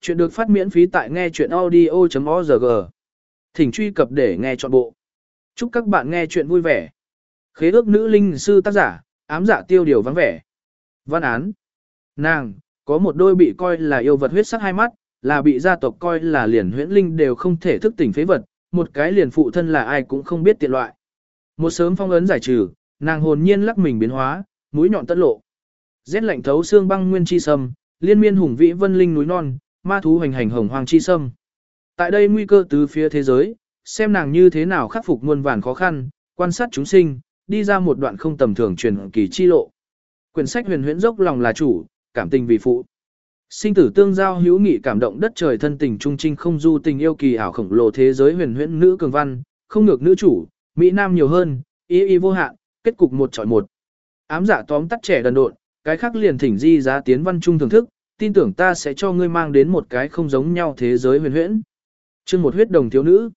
Chuyện được phát miễn phí tại nghe chuyện audio.org. Thỉnh truy cập để nghe trọn bộ. Chúc các bạn nghe chuyện vui vẻ. Khế ước nữ linh sư tác giả, ám giả tiêu điều vắng vẻ. Văn án. Nàng, có một đôi bị coi là yêu vật huyết sắc hai mắt, là bị gia tộc coi là liền huyễn linh đều không thể thức tỉnh phế vật, một cái liền phụ thân là ai cũng không biết tiện loại. Một sớm phong ấn giải trừ, nàng hồn nhiên lắc mình biến hóa, mũi nhọn tất lộ. Rét lạnh thấu xương băng nguyên chi sâm, liên miên hùng vĩ vân linh núi non, ma thú hành hành hồng hoang chi sâm. Tại đây nguy cơ tứ phía thế giới, xem nàng như thế nào khắc phục muôn vàn khó khăn, quan sát chúng sinh, đi ra một đoạn không tầm thường truyền kỳ chi lộ. Quyển sách huyền huyễn dốc lòng là chủ, cảm tình vì phụ. Sinh tử tương giao hữu nghị cảm động đất trời thân tình trung trinh không du tình yêu kỳ ảo khổng lồ thế giới huyền huyễn nữ cường văn, không ngược nữ chủ, mỹ nam nhiều hơn, ý ý vô hạn, kết cục một chọi một. Ám giả tóm tắt trẻ đần độn, cái khác liền thỉnh di giá tiến văn trung thưởng thức, tin tưởng ta sẽ cho ngươi mang đến một cái không giống nhau thế giới huyền huyễn. Chương một huyết đồng thiếu nữ.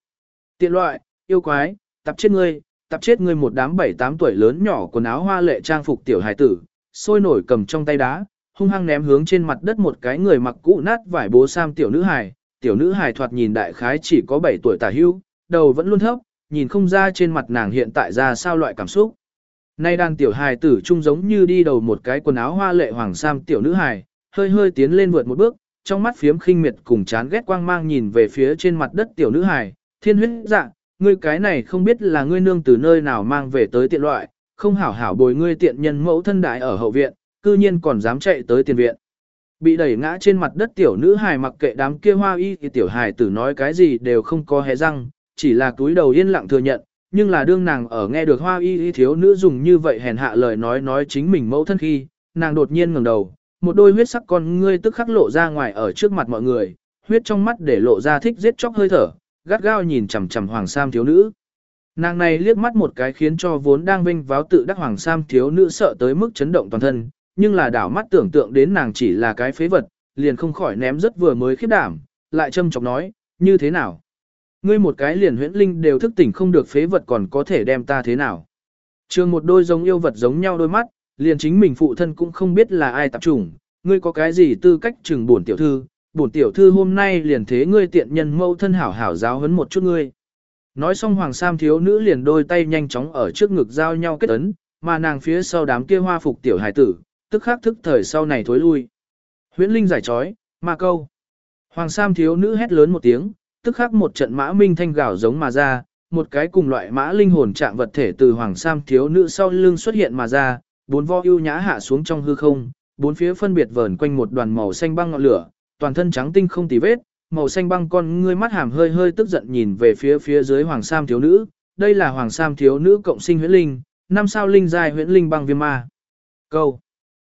Tiện loại, yêu quái, tập chết ngươi, tập chết ngươi một đám bảy tám tuổi lớn nhỏ quần áo hoa lệ trang phục tiểu hài tử, sôi nổi cầm trong tay đá, hung hăng ném hướng trên mặt đất một cái người mặc cũ nát vải bố sam tiểu nữ hài. Tiểu nữ hài thoạt nhìn đại khái chỉ có 7 tuổi tả hưu, đầu vẫn luôn thấp, nhìn không ra trên mặt nàng hiện tại ra sao loại cảm xúc. Nay đàn tiểu hài tử trung giống như đi đầu một cái quần áo hoa lệ hoàng sam tiểu nữ hài, hơi hơi tiến lên vượt một bước, trong mắt phiếm khinh miệt cùng chán ghét quang mang nhìn về phía trên mặt đất tiểu nữ hài, thiên huyết dạ, ngươi cái này không biết là ngươi nương từ nơi nào mang về tới tiện loại, không hảo hảo bồi ngươi tiện nhân mẫu thân đại ở hậu viện, cư nhiên còn dám chạy tới tiền viện. Bị đẩy ngã trên mặt đất tiểu nữ hài mặc kệ đám kia hoa y thì tiểu hài tử nói cái gì đều không có hé răng, chỉ là túi đầu yên lặng thừa nhận, nhưng là đương nàng ở nghe được hoa y y thiếu nữ dùng như vậy hèn hạ lời nói nói chính mình mẫu thân khi, nàng đột nhiên ngẩng đầu, một đôi huyết sắc con ngươi tức khắc lộ ra ngoài ở trước mặt mọi người, huyết trong mắt để lộ ra thích giết chóc hơi thở, gắt gao nhìn chằm chằm Hoàng Sam thiếu nữ. Nàng này liếc mắt một cái khiến cho vốn đang vinh váo tự đắc Hoàng Sam thiếu nữ sợ tới mức chấn động toàn thân, nhưng là đảo mắt tưởng tượng đến nàng chỉ là cái phế vật, liền không khỏi ném rất vừa mới khiếp đảm, lại châm chọc nói, như thế nào? Ngươi một cái liền huyễn linh đều thức tỉnh không được phế vật còn có thể đem ta thế nào? Trường một đôi giống yêu vật giống nhau đôi mắt, liền chính mình phụ thân cũng không biết là ai tập chủng, ngươi có cái gì tư cách chừng bổn tiểu thư, bổn tiểu thư hôm nay liền thế ngươi tiện nhân mâu thân hảo hảo giáo huấn một chút ngươi. Nói xong hoàng sam thiếu nữ liền đôi tay nhanh chóng ở trước ngực giao nhau kết ấn, mà nàng phía sau đám kia hoa phục tiểu hài tử, tức khắc thức thời sau này thối lui. Huyễn linh giải trói, ma câu. Hoàng sam thiếu nữ hét lớn một tiếng, tức khắc một trận mã minh thanh gào giống mà ra, một cái cùng loại mã linh hồn trạng vật thể từ hoàng sam thiếu nữ sau lưng xuất hiện mà ra, bốn vo ưu nhã hạ xuống trong hư không, bốn phía phân biệt vờn quanh một đoàn màu xanh băng ngọn lửa, toàn thân trắng tinh không tì vết, màu xanh băng con ngươi mắt hàm hơi hơi tức giận nhìn về phía phía dưới hoàng sam thiếu nữ, đây là hoàng sam thiếu nữ cộng sinh huyễn linh, năm sao linh giai huyễn linh băng viêm ma. Câu.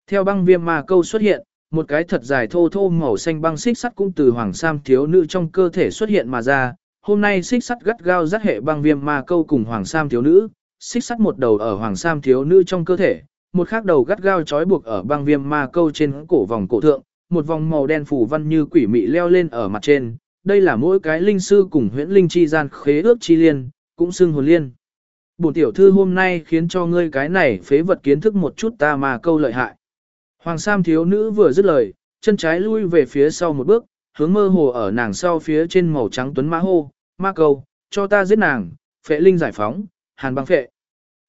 Theo băng viêm ma câu xuất hiện, một cái thật dài thô thô màu xanh băng xích sắt cũng từ hoàng sam thiếu nữ trong cơ thể xuất hiện mà ra. Hôm nay xích sắt gắt gao dắt hệ băng viêm ma câu cùng hoàng sam thiếu nữ, xích sắt một đầu ở hoàng sam thiếu nữ trong cơ thể, một khác đầu gắt gao trói buộc ở băng viêm ma câu trên cổ vòng cổ thượng, một vòng màu đen phủ văn như quỷ mị leo lên ở mặt trên. Đây là mỗi cái linh sư cùng huyễn linh chi gian khế ước chi liên, cũng xưng hồn liên. Bổn tiểu thư hôm nay khiến cho ngươi cái này phế vật kiến thức một chút ta mà câu lợi hại. Hoàng Sam thiếu nữ vừa dứt lời, chân trái lui về phía sau một bước, hướng mơ hồ ở nàng sau phía trên màu trắng tuấn mã hô, ma câu, cho ta giết nàng, phệ linh giải phóng, hàn băng phệ.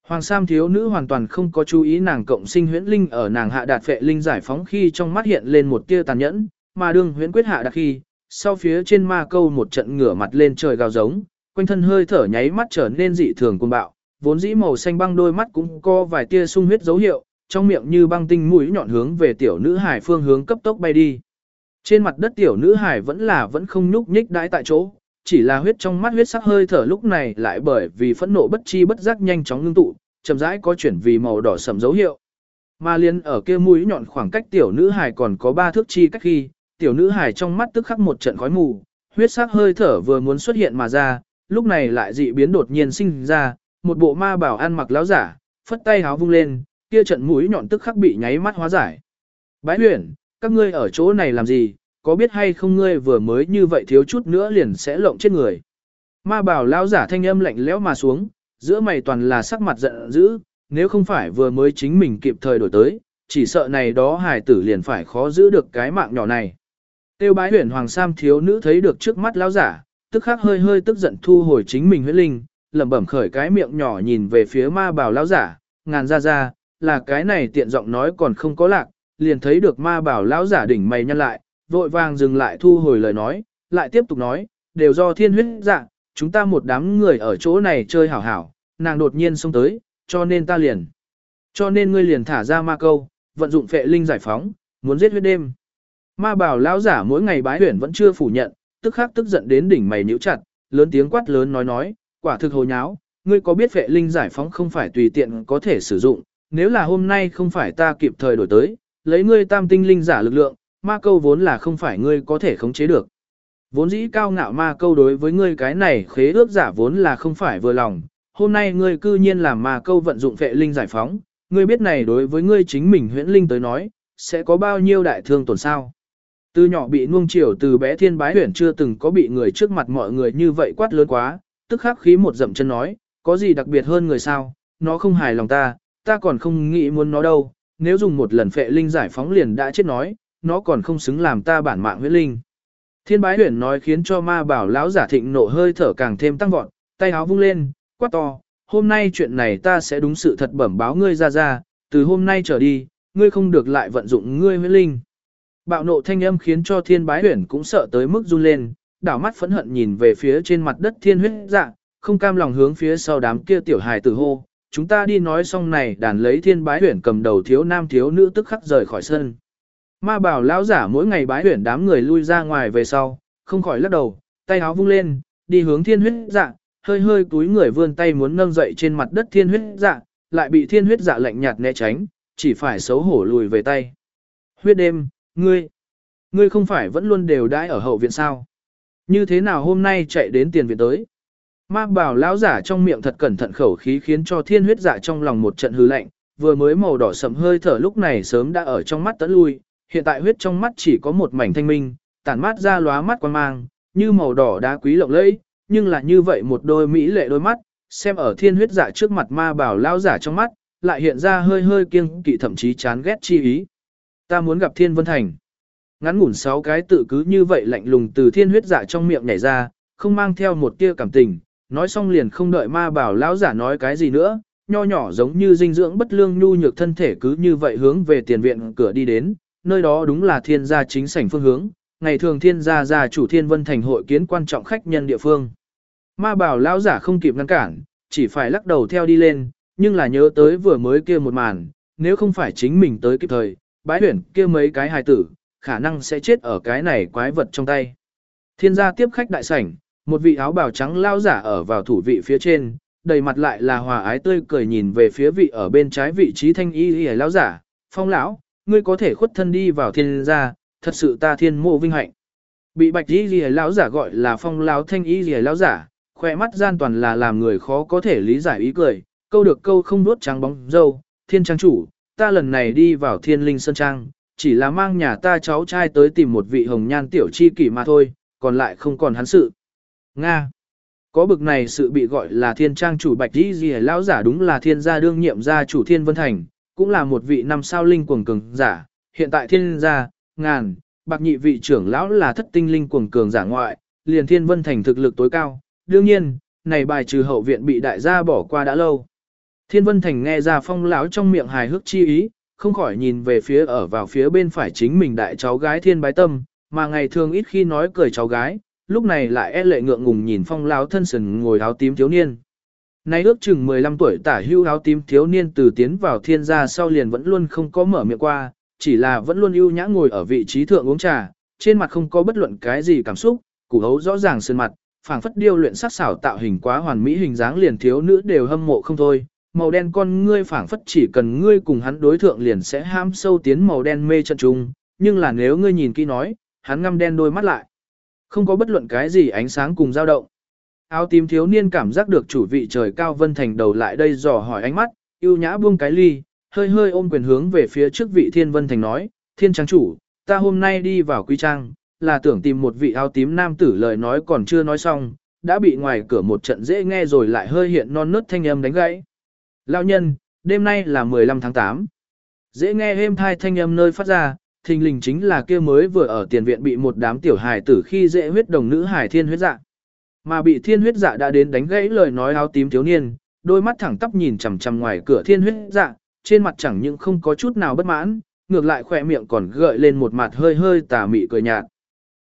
Hoàng Sam thiếu nữ hoàn toàn không có chú ý nàng cộng sinh huyễn linh ở nàng hạ đạt phệ linh giải phóng khi trong mắt hiện lên một tia tàn nhẫn, mà đương huyễn quyết hạ đạt khi, sau phía trên ma câu một trận ngửa mặt lên trời gào giống, quanh thân hơi thở nháy mắt trở nên dị thường cuồng bạo, vốn dĩ màu xanh băng đôi mắt cũng có vài tia sung huyết dấu hiệu, trong miệng như băng tinh mũi nhọn hướng về tiểu nữ hải phương hướng cấp tốc bay đi. Trên mặt đất tiểu nữ hải vẫn là vẫn không nhúc nhích đãi tại chỗ, chỉ là huyết trong mắt huyết sắc hơi thở lúc này lại bởi vì phẫn nộ bất chi bất giác nhanh chóng ngưng tụ, chậm rãi có chuyển vì màu đỏ sầm dấu hiệu. Mà liên ở kia mũi nhọn khoảng cách tiểu nữ hải còn có ba thước chi cách khi, tiểu nữ hải trong mắt tức khắc một trận khói mù, huyết sắc hơi thở vừa muốn xuất hiện mà ra, lúc này lại dị biến đột nhiên sinh ra, một bộ ma bảo ăn mặc láo giả, phất tay háo vung lên, kia trận mũi nhọn tức khắc bị nháy mắt hóa giải. Bái huyền, các ngươi ở chỗ này làm gì, có biết hay không ngươi vừa mới như vậy thiếu chút nữa liền sẽ lộng chết người. Ma bảo lão giả thanh âm lạnh lẽo mà xuống, giữa mày toàn là sắc mặt giận dữ, nếu không phải vừa mới chính mình kịp thời đổi tới, chỉ sợ này đó hài tử liền phải khó giữ được cái mạng nhỏ này. Tiêu bái huyển hoàng sam thiếu nữ thấy được trước mắt lão giả, tức khắc hơi hơi tức giận thu hồi chính mình huyết linh, lẩm bẩm khởi cái miệng nhỏ nhìn về phía ma bảo lão giả, ngàn ra ra, là cái này tiện giọng nói còn không có lạc, liền thấy được ma bảo lão giả đỉnh mày nhăn lại, vội vàng dừng lại thu hồi lời nói, lại tiếp tục nói, đều do thiên huyết dạ, chúng ta một đám người ở chỗ này chơi hảo hảo, nàng đột nhiên xông tới, cho nên ta liền. Cho nên ngươi liền thả ra ma câu, vận dụng phệ linh giải phóng, muốn giết huyết đêm. Ma bảo lão giả mỗi ngày bái huyển vẫn chưa phủ nhận, tức khắc tức giận đến đỉnh mày nhíu chặt, lớn tiếng quát lớn nói nói, quả thực hồ nháo, ngươi có biết phệ linh giải phóng không phải tùy tiện có thể sử dụng, nếu là hôm nay không phải ta kịp thời đổi tới, lấy ngươi tam tinh linh giả lực lượng, ma câu vốn là không phải ngươi có thể khống chế được. Vốn dĩ cao ngạo ma câu đối với ngươi cái này khế ước giả vốn là không phải vừa lòng, hôm nay ngươi cư nhiên làm ma câu vận dụng phệ linh giải phóng, ngươi biết này đối với ngươi chính mình huyễn linh tới nói, sẽ có bao nhiêu đại thương tổn sao. Từ nhỏ bị nuông chiều từ bé thiên bái huyển chưa từng có bị người trước mặt mọi người như vậy quát lớn quá, tức khắc khí một dậm chân nói, có gì đặc biệt hơn người sao, nó không hài lòng ta, ta còn không nghĩ muốn nó đâu, nếu dùng một lần phệ linh giải phóng liền đã chết nói, nó còn không xứng làm ta bản mạng huyết linh. Thiên bái huyển nói khiến cho ma bảo lão giả thịnh nộ hơi thở càng thêm tăng vọt, tay áo vung lên, quát to, hôm nay chuyện này ta sẽ đúng sự thật bẩm báo ngươi ra ra, từ hôm nay trở đi, ngươi không được lại vận dụng ngươi huyết linh. Bạo nộ thanh âm khiến cho thiên bái huyển cũng sợ tới mức run lên, đảo mắt phẫn hận nhìn về phía trên mặt đất thiên huyết dạ, không cam lòng hướng phía sau đám kia tiểu hài tử hô, chúng ta đi nói xong này đàn lấy thiên bái huyển cầm đầu thiếu nam thiếu nữ tức khắc rời khỏi sân. Ma bảo lão giả mỗi ngày bái huyển đám người lui ra ngoài về sau, không khỏi lắc đầu, tay áo vung lên, đi hướng thiên huyết dạ, hơi hơi túi người vươn tay muốn nâng dậy trên mặt đất thiên huyết dạ, lại bị thiên huyết dạ lạnh nhạt né tránh, chỉ phải xấu hổ lùi về tay. Huyết đêm, ngươi, ngươi không phải vẫn luôn đều đãi ở hậu viện sao? Như thế nào hôm nay chạy đến tiền viện tới? Ma bảo lão giả trong miệng thật cẩn thận khẩu khí khiến cho thiên huyết dạ trong lòng một trận hư lạnh, vừa mới màu đỏ sầm hơi thở lúc này sớm đã ở trong mắt tẫn lui, hiện tại huyết trong mắt chỉ có một mảnh thanh minh, tản mát ra lóa mắt quan mang, như màu đỏ đá quý lộng lẫy, nhưng là như vậy một đôi mỹ lệ đôi mắt, xem ở thiên huyết giả trước mặt ma bảo lão giả trong mắt, lại hiện ra hơi hơi kiêng kỵ thậm chí chán ghét chi ý. Ta muốn gặp Thiên Vân Thành. Ngắn ngủn sáu cái tự cứ như vậy lạnh lùng từ thiên huyết giả trong miệng nhảy ra, không mang theo một tia cảm tình, nói xong liền không đợi ma bảo lão giả nói cái gì nữa, nho nhỏ giống như dinh dưỡng bất lương nhu nhược thân thể cứ như vậy hướng về tiền viện cửa đi đến, nơi đó đúng là thiên gia chính sảnh phương hướng, ngày thường thiên gia gia chủ thiên vân thành hội kiến quan trọng khách nhân địa phương. Ma bảo lão giả không kịp ngăn cản, chỉ phải lắc đầu theo đi lên, nhưng là nhớ tới vừa mới kia một màn, nếu không phải chính mình tới kịp thời, bái huyển kia mấy cái hài tử, khả năng sẽ chết ở cái này quái vật trong tay. Thiên gia tiếp khách đại sảnh, một vị áo bào trắng lao giả ở vào thủ vị phía trên, đầy mặt lại là hòa ái tươi cười nhìn về phía vị ở bên trái vị trí thanh y y lao giả, phong lão, ngươi có thể khuất thân đi vào thiên gia, thật sự ta thiên mộ vinh hạnh. Bị bạch y lìa lão giả gọi là phong lão thanh y lìa lão giả, khoe mắt gian toàn là làm người khó có thể lý giải ý cười, câu được câu không nuốt trắng bóng dâu, thiên trang chủ, ta lần này đi vào thiên linh sơn trang, chỉ là mang nhà ta cháu trai tới tìm một vị hồng nhan tiểu chi kỷ mà thôi, còn lại không còn hắn sự. Nga. Có bực này sự bị gọi là thiên trang chủ bạch đi gì lão giả đúng là thiên gia đương nhiệm gia chủ thiên vân thành, cũng là một vị năm sao linh cuồng cường giả, hiện tại thiên gia, ngàn, bạc nhị vị trưởng lão là thất tinh linh cuồng cường giả ngoại, liền thiên vân thành thực lực tối cao, đương nhiên, này bài trừ hậu viện bị đại gia bỏ qua đã lâu. Thiên vân thành nghe ra phong lão trong miệng hài hước chi ý, không khỏi nhìn về phía ở vào phía bên phải chính mình đại cháu gái thiên bái tâm, mà ngày thường ít khi nói cười cháu gái, lúc này lại e lệ ngượng ngùng nhìn phong lão thân sần ngồi áo tím thiếu niên. Nay ước chừng 15 tuổi tả hưu áo tím thiếu niên từ tiến vào thiên gia sau liền vẫn luôn không có mở miệng qua, chỉ là vẫn luôn ưu nhã ngồi ở vị trí thượng uống trà, trên mặt không có bất luận cái gì cảm xúc, củ hấu rõ ràng sơn mặt, phảng phất điêu luyện sắc xảo tạo hình quá hoàn mỹ hình dáng liền thiếu nữ đều hâm mộ không thôi. Màu đen con ngươi phảng phất chỉ cần ngươi cùng hắn đối thượng liền sẽ ham sâu tiến màu đen mê trận trung, nhưng là nếu ngươi nhìn kỹ nói, hắn ngăm đen đôi mắt lại. Không có bất luận cái gì ánh sáng cùng dao động. Áo tím thiếu niên cảm giác được chủ vị trời cao vân thành đầu lại đây dò hỏi ánh mắt, yêu nhã buông cái ly, hơi hơi ôm quyền hướng về phía trước vị thiên vân thành nói, thiên trang chủ, ta hôm nay đi vào quy trang, là tưởng tìm một vị áo tím nam tử lời nói còn chưa nói xong, đã bị ngoài cửa một trận dễ nghe rồi lại hơi hiện non nớt thanh âm đánh gãy. Lão nhân, đêm nay là 15 tháng 8. Dễ nghe êm thai thanh âm nơi phát ra, thình lình chính là kia mới vừa ở tiền viện bị một đám tiểu hài tử khi dễ huyết đồng nữ hài thiên huyết dạ. Mà bị thiên huyết dạ đã đến đánh gãy lời nói áo tím thiếu niên, đôi mắt thẳng tắp nhìn chằm chằm ngoài cửa thiên huyết dạ, trên mặt chẳng những không có chút nào bất mãn, ngược lại khỏe miệng còn gợi lên một mặt hơi hơi tà mị cười nhạt.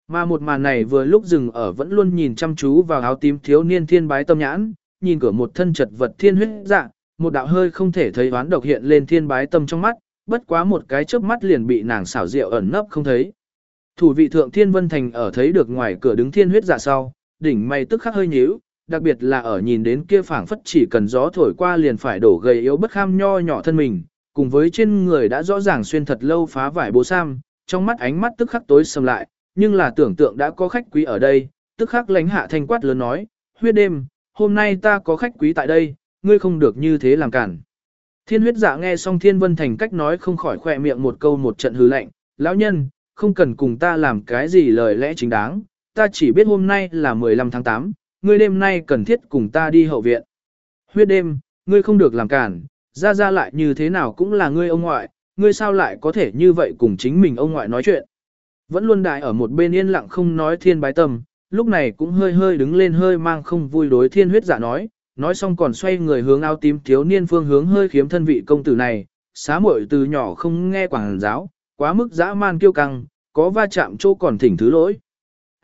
Mà một màn này vừa lúc dừng ở vẫn luôn nhìn chăm chú vào áo tím thiếu niên thiên bái tâm nhãn, nhìn cửa một thân chật vật thiên huyết dạ, một đạo hơi không thể thấy oán độc hiện lên thiên bái tâm trong mắt, bất quá một cái chớp mắt liền bị nàng xảo diệu ẩn nấp không thấy. Thủ vị thượng thiên vân thành ở thấy được ngoài cửa đứng thiên huyết dạ sau, đỉnh mày tức khắc hơi nhíu, đặc biệt là ở nhìn đến kia phảng phất chỉ cần gió thổi qua liền phải đổ gầy yếu bất kham nho nhỏ thân mình, cùng với trên người đã rõ ràng xuyên thật lâu phá vải bố sam, trong mắt ánh mắt tức khắc tối sầm lại, nhưng là tưởng tượng đã có khách quý ở đây, tức khắc lánh hạ thanh quát lớn nói, huyết đêm, hôm nay ta có khách quý tại đây, ngươi không được như thế làm cản. Thiên huyết dạ nghe xong thiên vân thành cách nói không khỏi khỏe miệng một câu một trận hư lạnh, lão nhân, không cần cùng ta làm cái gì lời lẽ chính đáng, ta chỉ biết hôm nay là 15 tháng 8, ngươi đêm nay cần thiết cùng ta đi hậu viện. Huyết đêm, ngươi không được làm cản, ra ra lại như thế nào cũng là ngươi ông ngoại, ngươi sao lại có thể như vậy cùng chính mình ông ngoại nói chuyện. Vẫn luôn đại ở một bên yên lặng không nói thiên bái tâm, lúc này cũng hơi hơi đứng lên hơi mang không vui đối thiên huyết giả nói, nói xong còn xoay người hướng áo tím thiếu niên phương hướng hơi khiếm thân vị công tử này, xá muội từ nhỏ không nghe quảng giáo, quá mức dã man kiêu căng, có va chạm chỗ còn thỉnh thứ lỗi.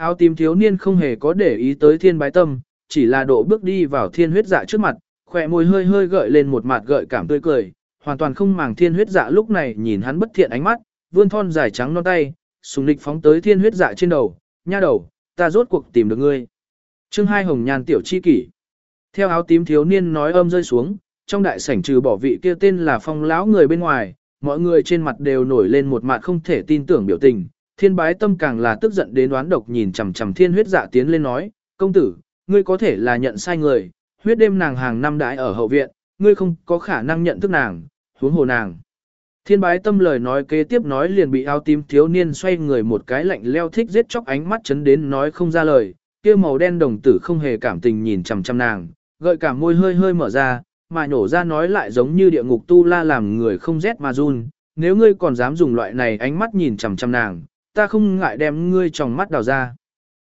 Áo tím thiếu niên không hề có để ý tới thiên bái tâm, chỉ là độ bước đi vào thiên huyết dạ trước mặt, khỏe môi hơi hơi gợi lên một mặt gợi cảm tươi cười, hoàn toàn không màng thiên huyết dạ lúc này nhìn hắn bất thiện ánh mắt, vươn thon dài trắng non tay, sùng lịch phóng tới thiên huyết dạ trên đầu, nha đầu, ta rốt cuộc tìm được ngươi. Chương hai hồng nhàn tiểu chi kỷ. Theo áo tím thiếu niên nói âm rơi xuống, trong đại sảnh trừ bỏ vị kia tên là phong lão người bên ngoài, mọi người trên mặt đều nổi lên một mặt không thể tin tưởng biểu tình. Thiên bái tâm càng là tức giận đến đoán độc nhìn chằm chằm thiên huyết dạ tiến lên nói, công tử, ngươi có thể là nhận sai người, huyết đêm nàng hàng năm đãi ở hậu viện, ngươi không có khả năng nhận thức nàng, huống hồ nàng. Thiên bái tâm lời nói kế tiếp nói liền bị áo tím thiếu niên xoay người một cái lạnh leo thích giết chóc ánh mắt chấn đến nói không ra lời, kia màu đen đồng tử không hề cảm tình nhìn chằm chằm nàng, gợi cả môi hơi hơi mở ra, mà nhổ ra nói lại giống như địa ngục tu la làm người không rét mà run, nếu ngươi còn dám dùng loại này ánh mắt nhìn chằm chằm nàng, ta không ngại đem ngươi trong mắt đào ra.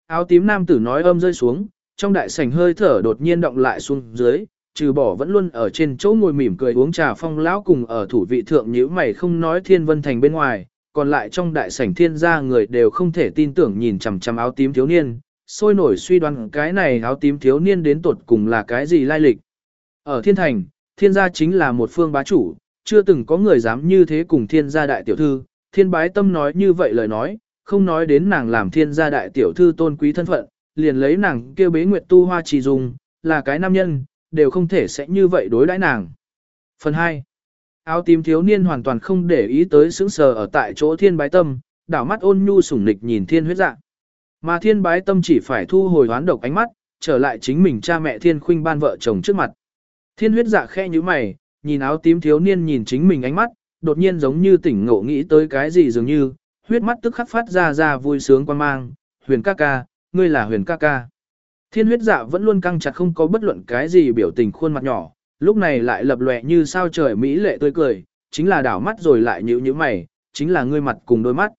Áo tím nam tử nói âm rơi xuống, trong đại sảnh hơi thở đột nhiên động lại xuống dưới, trừ bỏ vẫn luôn ở trên chỗ ngồi mỉm cười uống trà phong lão cùng ở thủ vị thượng nhữ mày không nói thiên vân thành bên ngoài, còn lại trong đại sảnh thiên gia người đều không thể tin tưởng nhìn chằm chằm áo tím thiếu niên, sôi nổi suy đoán cái này áo tím thiếu niên đến tột cùng là cái gì lai lịch. Ở thiên thành, thiên gia chính là một phương bá chủ, chưa từng có người dám như thế cùng thiên gia đại tiểu thư, thiên bái tâm nói như vậy lời nói, không nói đến nàng làm thiên gia đại tiểu thư tôn quý thân phận, liền lấy nàng kêu bế nguyệt tu hoa trì dùng, là cái nam nhân, đều không thể sẽ như vậy đối đãi nàng. Phần 2. Áo tím thiếu niên hoàn toàn không để ý tới sững sờ ở tại chỗ thiên bái tâm, đảo mắt ôn nhu sủng nịch nhìn thiên huyết dạ. Mà thiên bái tâm chỉ phải thu hồi hoán độc ánh mắt, trở lại chính mình cha mẹ thiên khuynh ban vợ chồng trước mặt. Thiên huyết dạ khe như mày, nhìn áo tím thiếu niên nhìn chính mình ánh mắt, đột nhiên giống như tỉnh ngộ nghĩ tới cái gì dường như, huyết mắt tức khắc phát ra ra vui sướng quan mang, huyền ca ca, ngươi là huyền ca ca. Thiên huyết dạ vẫn luôn căng chặt không có bất luận cái gì biểu tình khuôn mặt nhỏ, lúc này lại lập lòe như sao trời mỹ lệ tươi cười, chính là đảo mắt rồi lại nhíu nhíu mày, chính là ngươi mặt cùng đôi mắt.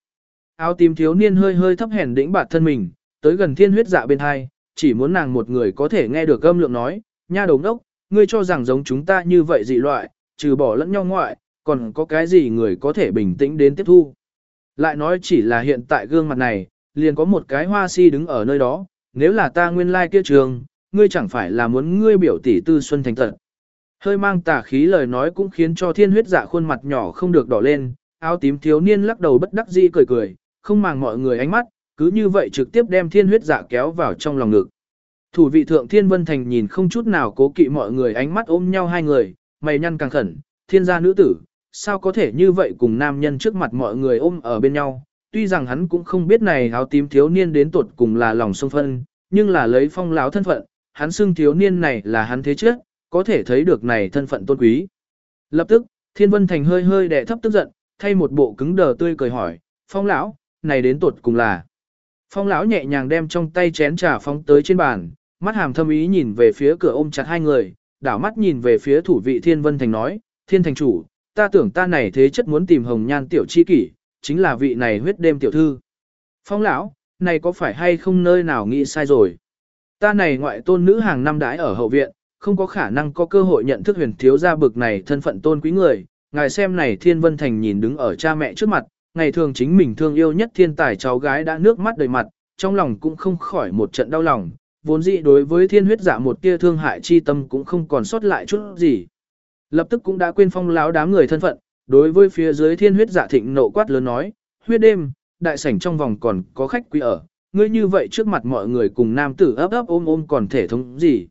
Áo tím thiếu niên hơi hơi thấp hèn đĩnh bạt thân mình, tới gần thiên huyết dạ bên hai, chỉ muốn nàng một người có thể nghe được âm lượng nói, nha đồng đốc, ngươi cho rằng giống chúng ta như vậy dị loại, trừ bỏ lẫn nhau ngoại, còn có cái gì người có thể bình tĩnh đến tiếp thu. Lại nói chỉ là hiện tại gương mặt này, liền có một cái hoa si đứng ở nơi đó, nếu là ta nguyên lai like kia trường, ngươi chẳng phải là muốn ngươi biểu tỷ tư xuân thành tận. Hơi mang tà khí lời nói cũng khiến cho thiên huyết dạ khuôn mặt nhỏ không được đỏ lên, áo tím thiếu niên lắc đầu bất đắc dĩ cười cười, không màng mọi người ánh mắt, cứ như vậy trực tiếp đem thiên huyết dạ kéo vào trong lòng ngực. Thủ vị thượng thiên vân thành nhìn không chút nào cố kỵ mọi người ánh mắt ôm nhau hai người, mày nhăn càng khẩn, thiên gia nữ tử, sao có thể như vậy cùng nam nhân trước mặt mọi người ôm ở bên nhau. Tuy rằng hắn cũng không biết này áo tím thiếu niên đến tuột cùng là lòng sông phân, nhưng là lấy phong láo thân phận, hắn xưng thiếu niên này là hắn thế trước, có thể thấy được này thân phận tôn quý. Lập tức, thiên vân thành hơi hơi đẻ thấp tức giận, thay một bộ cứng đờ tươi cười hỏi, phong lão, này đến tuột cùng là. Phong lão nhẹ nhàng đem trong tay chén trà phóng tới trên bàn, mắt hàm thâm ý nhìn về phía cửa ôm chặt hai người, đảo mắt nhìn về phía thủ vị Thiên Vân Thành nói, Thiên Thành chủ, ta tưởng ta này thế chất muốn tìm hồng nhan tiểu chi kỷ, chính là vị này huyết đêm tiểu thư. Phong lão, này có phải hay không nơi nào nghĩ sai rồi? Ta này ngoại tôn nữ hàng năm đãi ở hậu viện, không có khả năng có cơ hội nhận thức huyền thiếu gia bực này thân phận tôn quý người. Ngài xem này Thiên Vân Thành nhìn đứng ở cha mẹ trước mặt, ngày thường chính mình thương yêu nhất thiên tài cháu gái đã nước mắt đầy mặt, trong lòng cũng không khỏi một trận đau lòng, vốn dĩ đối với thiên huyết giả một tia thương hại chi tâm cũng không còn sót lại chút gì. Lập tức cũng đã quên phong láo đám người thân phận, đối với phía dưới thiên huyết dạ thịnh nộ quát lớn nói, huyết đêm, đại sảnh trong vòng còn có khách quý ở, ngươi như vậy trước mặt mọi người cùng nam tử ấp ấp ôm ôm còn thể thống gì.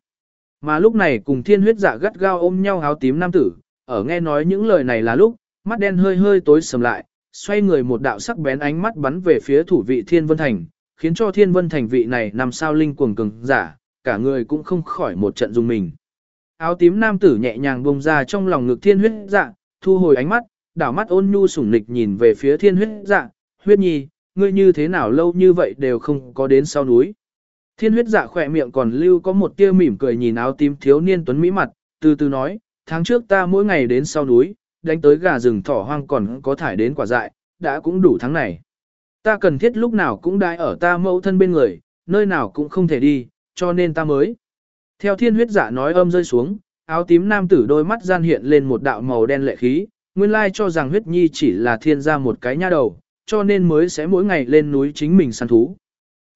Mà lúc này cùng thiên huyết dạ gắt gao ôm nhau áo tím nam tử, ở nghe nói những lời này là lúc, mắt đen hơi hơi tối sầm lại, xoay người một đạo sắc bén ánh mắt bắn về phía thủ vị thiên vân thành, khiến cho thiên vân thành vị này nằm sao linh cuồng cường giả, cả người cũng không khỏi một trận dùng mình. Áo tím nam tử nhẹ nhàng bông ra trong lòng ngực thiên huyết dạ, thu hồi ánh mắt, đảo mắt ôn nhu sủng nịch nhìn về phía thiên huyết dạ, huyết nhi, ngươi như thế nào lâu như vậy đều không có đến sau núi. Thiên huyết dạ khỏe miệng còn lưu có một tia mỉm cười nhìn áo tím thiếu niên tuấn mỹ mặt, từ từ nói, tháng trước ta mỗi ngày đến sau núi, đánh tới gà rừng thỏ hoang còn có thải đến quả dại, đã cũng đủ tháng này. Ta cần thiết lúc nào cũng đai ở ta mẫu thân bên người, nơi nào cũng không thể đi, cho nên ta mới. Theo thiên huyết dạ nói âm rơi xuống, áo tím nam tử đôi mắt gian hiện lên một đạo màu đen lệ khí, nguyên lai cho rằng huyết nhi chỉ là thiên gia một cái nha đầu, cho nên mới sẽ mỗi ngày lên núi chính mình săn thú.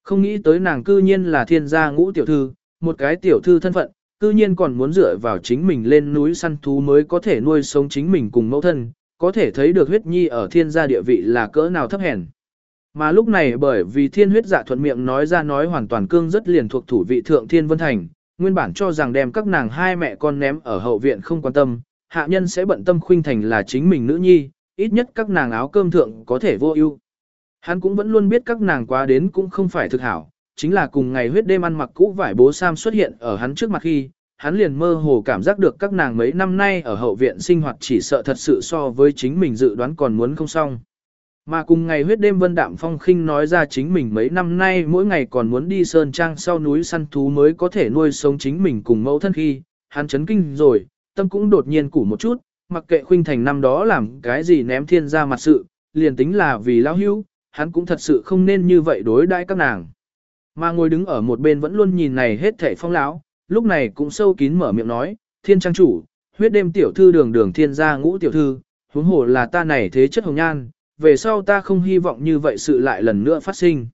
Không nghĩ tới nàng cư nhiên là thiên gia ngũ tiểu thư, một cái tiểu thư thân phận, cư nhiên còn muốn dựa vào chính mình lên núi săn thú mới có thể nuôi sống chính mình cùng mẫu thân, có thể thấy được huyết nhi ở thiên gia địa vị là cỡ nào thấp hèn. Mà lúc này bởi vì thiên huyết dạ thuận miệng nói ra nói hoàn toàn cương rất liền thuộc thủ vị thượng thiên vân thành, nguyên bản cho rằng đem các nàng hai mẹ con ném ở hậu viện không quan tâm, hạ nhân sẽ bận tâm khuynh thành là chính mình nữ nhi, ít nhất các nàng áo cơm thượng có thể vô ưu. Hắn cũng vẫn luôn biết các nàng quá đến cũng không phải thực hảo, chính là cùng ngày huyết đêm ăn mặc cũ vải bố Sam xuất hiện ở hắn trước mặt khi, hắn liền mơ hồ cảm giác được các nàng mấy năm nay ở hậu viện sinh hoạt chỉ sợ thật sự so với chính mình dự đoán còn muốn không xong. Mà cùng ngày huyết đêm Vân Đạm Phong khinh nói ra chính mình mấy năm nay mỗi ngày còn muốn đi sơn trang sau núi săn thú mới có thể nuôi sống chính mình cùng mẫu thân khi, hắn chấn kinh rồi, tâm cũng đột nhiên củ một chút, mặc kệ khuynh thành năm đó làm cái gì ném thiên ra mặt sự, liền tính là vì lão hữu, hắn cũng thật sự không nên như vậy đối đãi các nàng. Mà ngồi đứng ở một bên vẫn luôn nhìn này hết thảy phong lão, lúc này cũng sâu kín mở miệng nói, thiên trang chủ, huyết đêm tiểu thư đường đường thiên gia ngũ tiểu thư, huống hồ là ta này thế chất hồng nhan, về sau ta không hy vọng như vậy sự lại lần nữa phát sinh.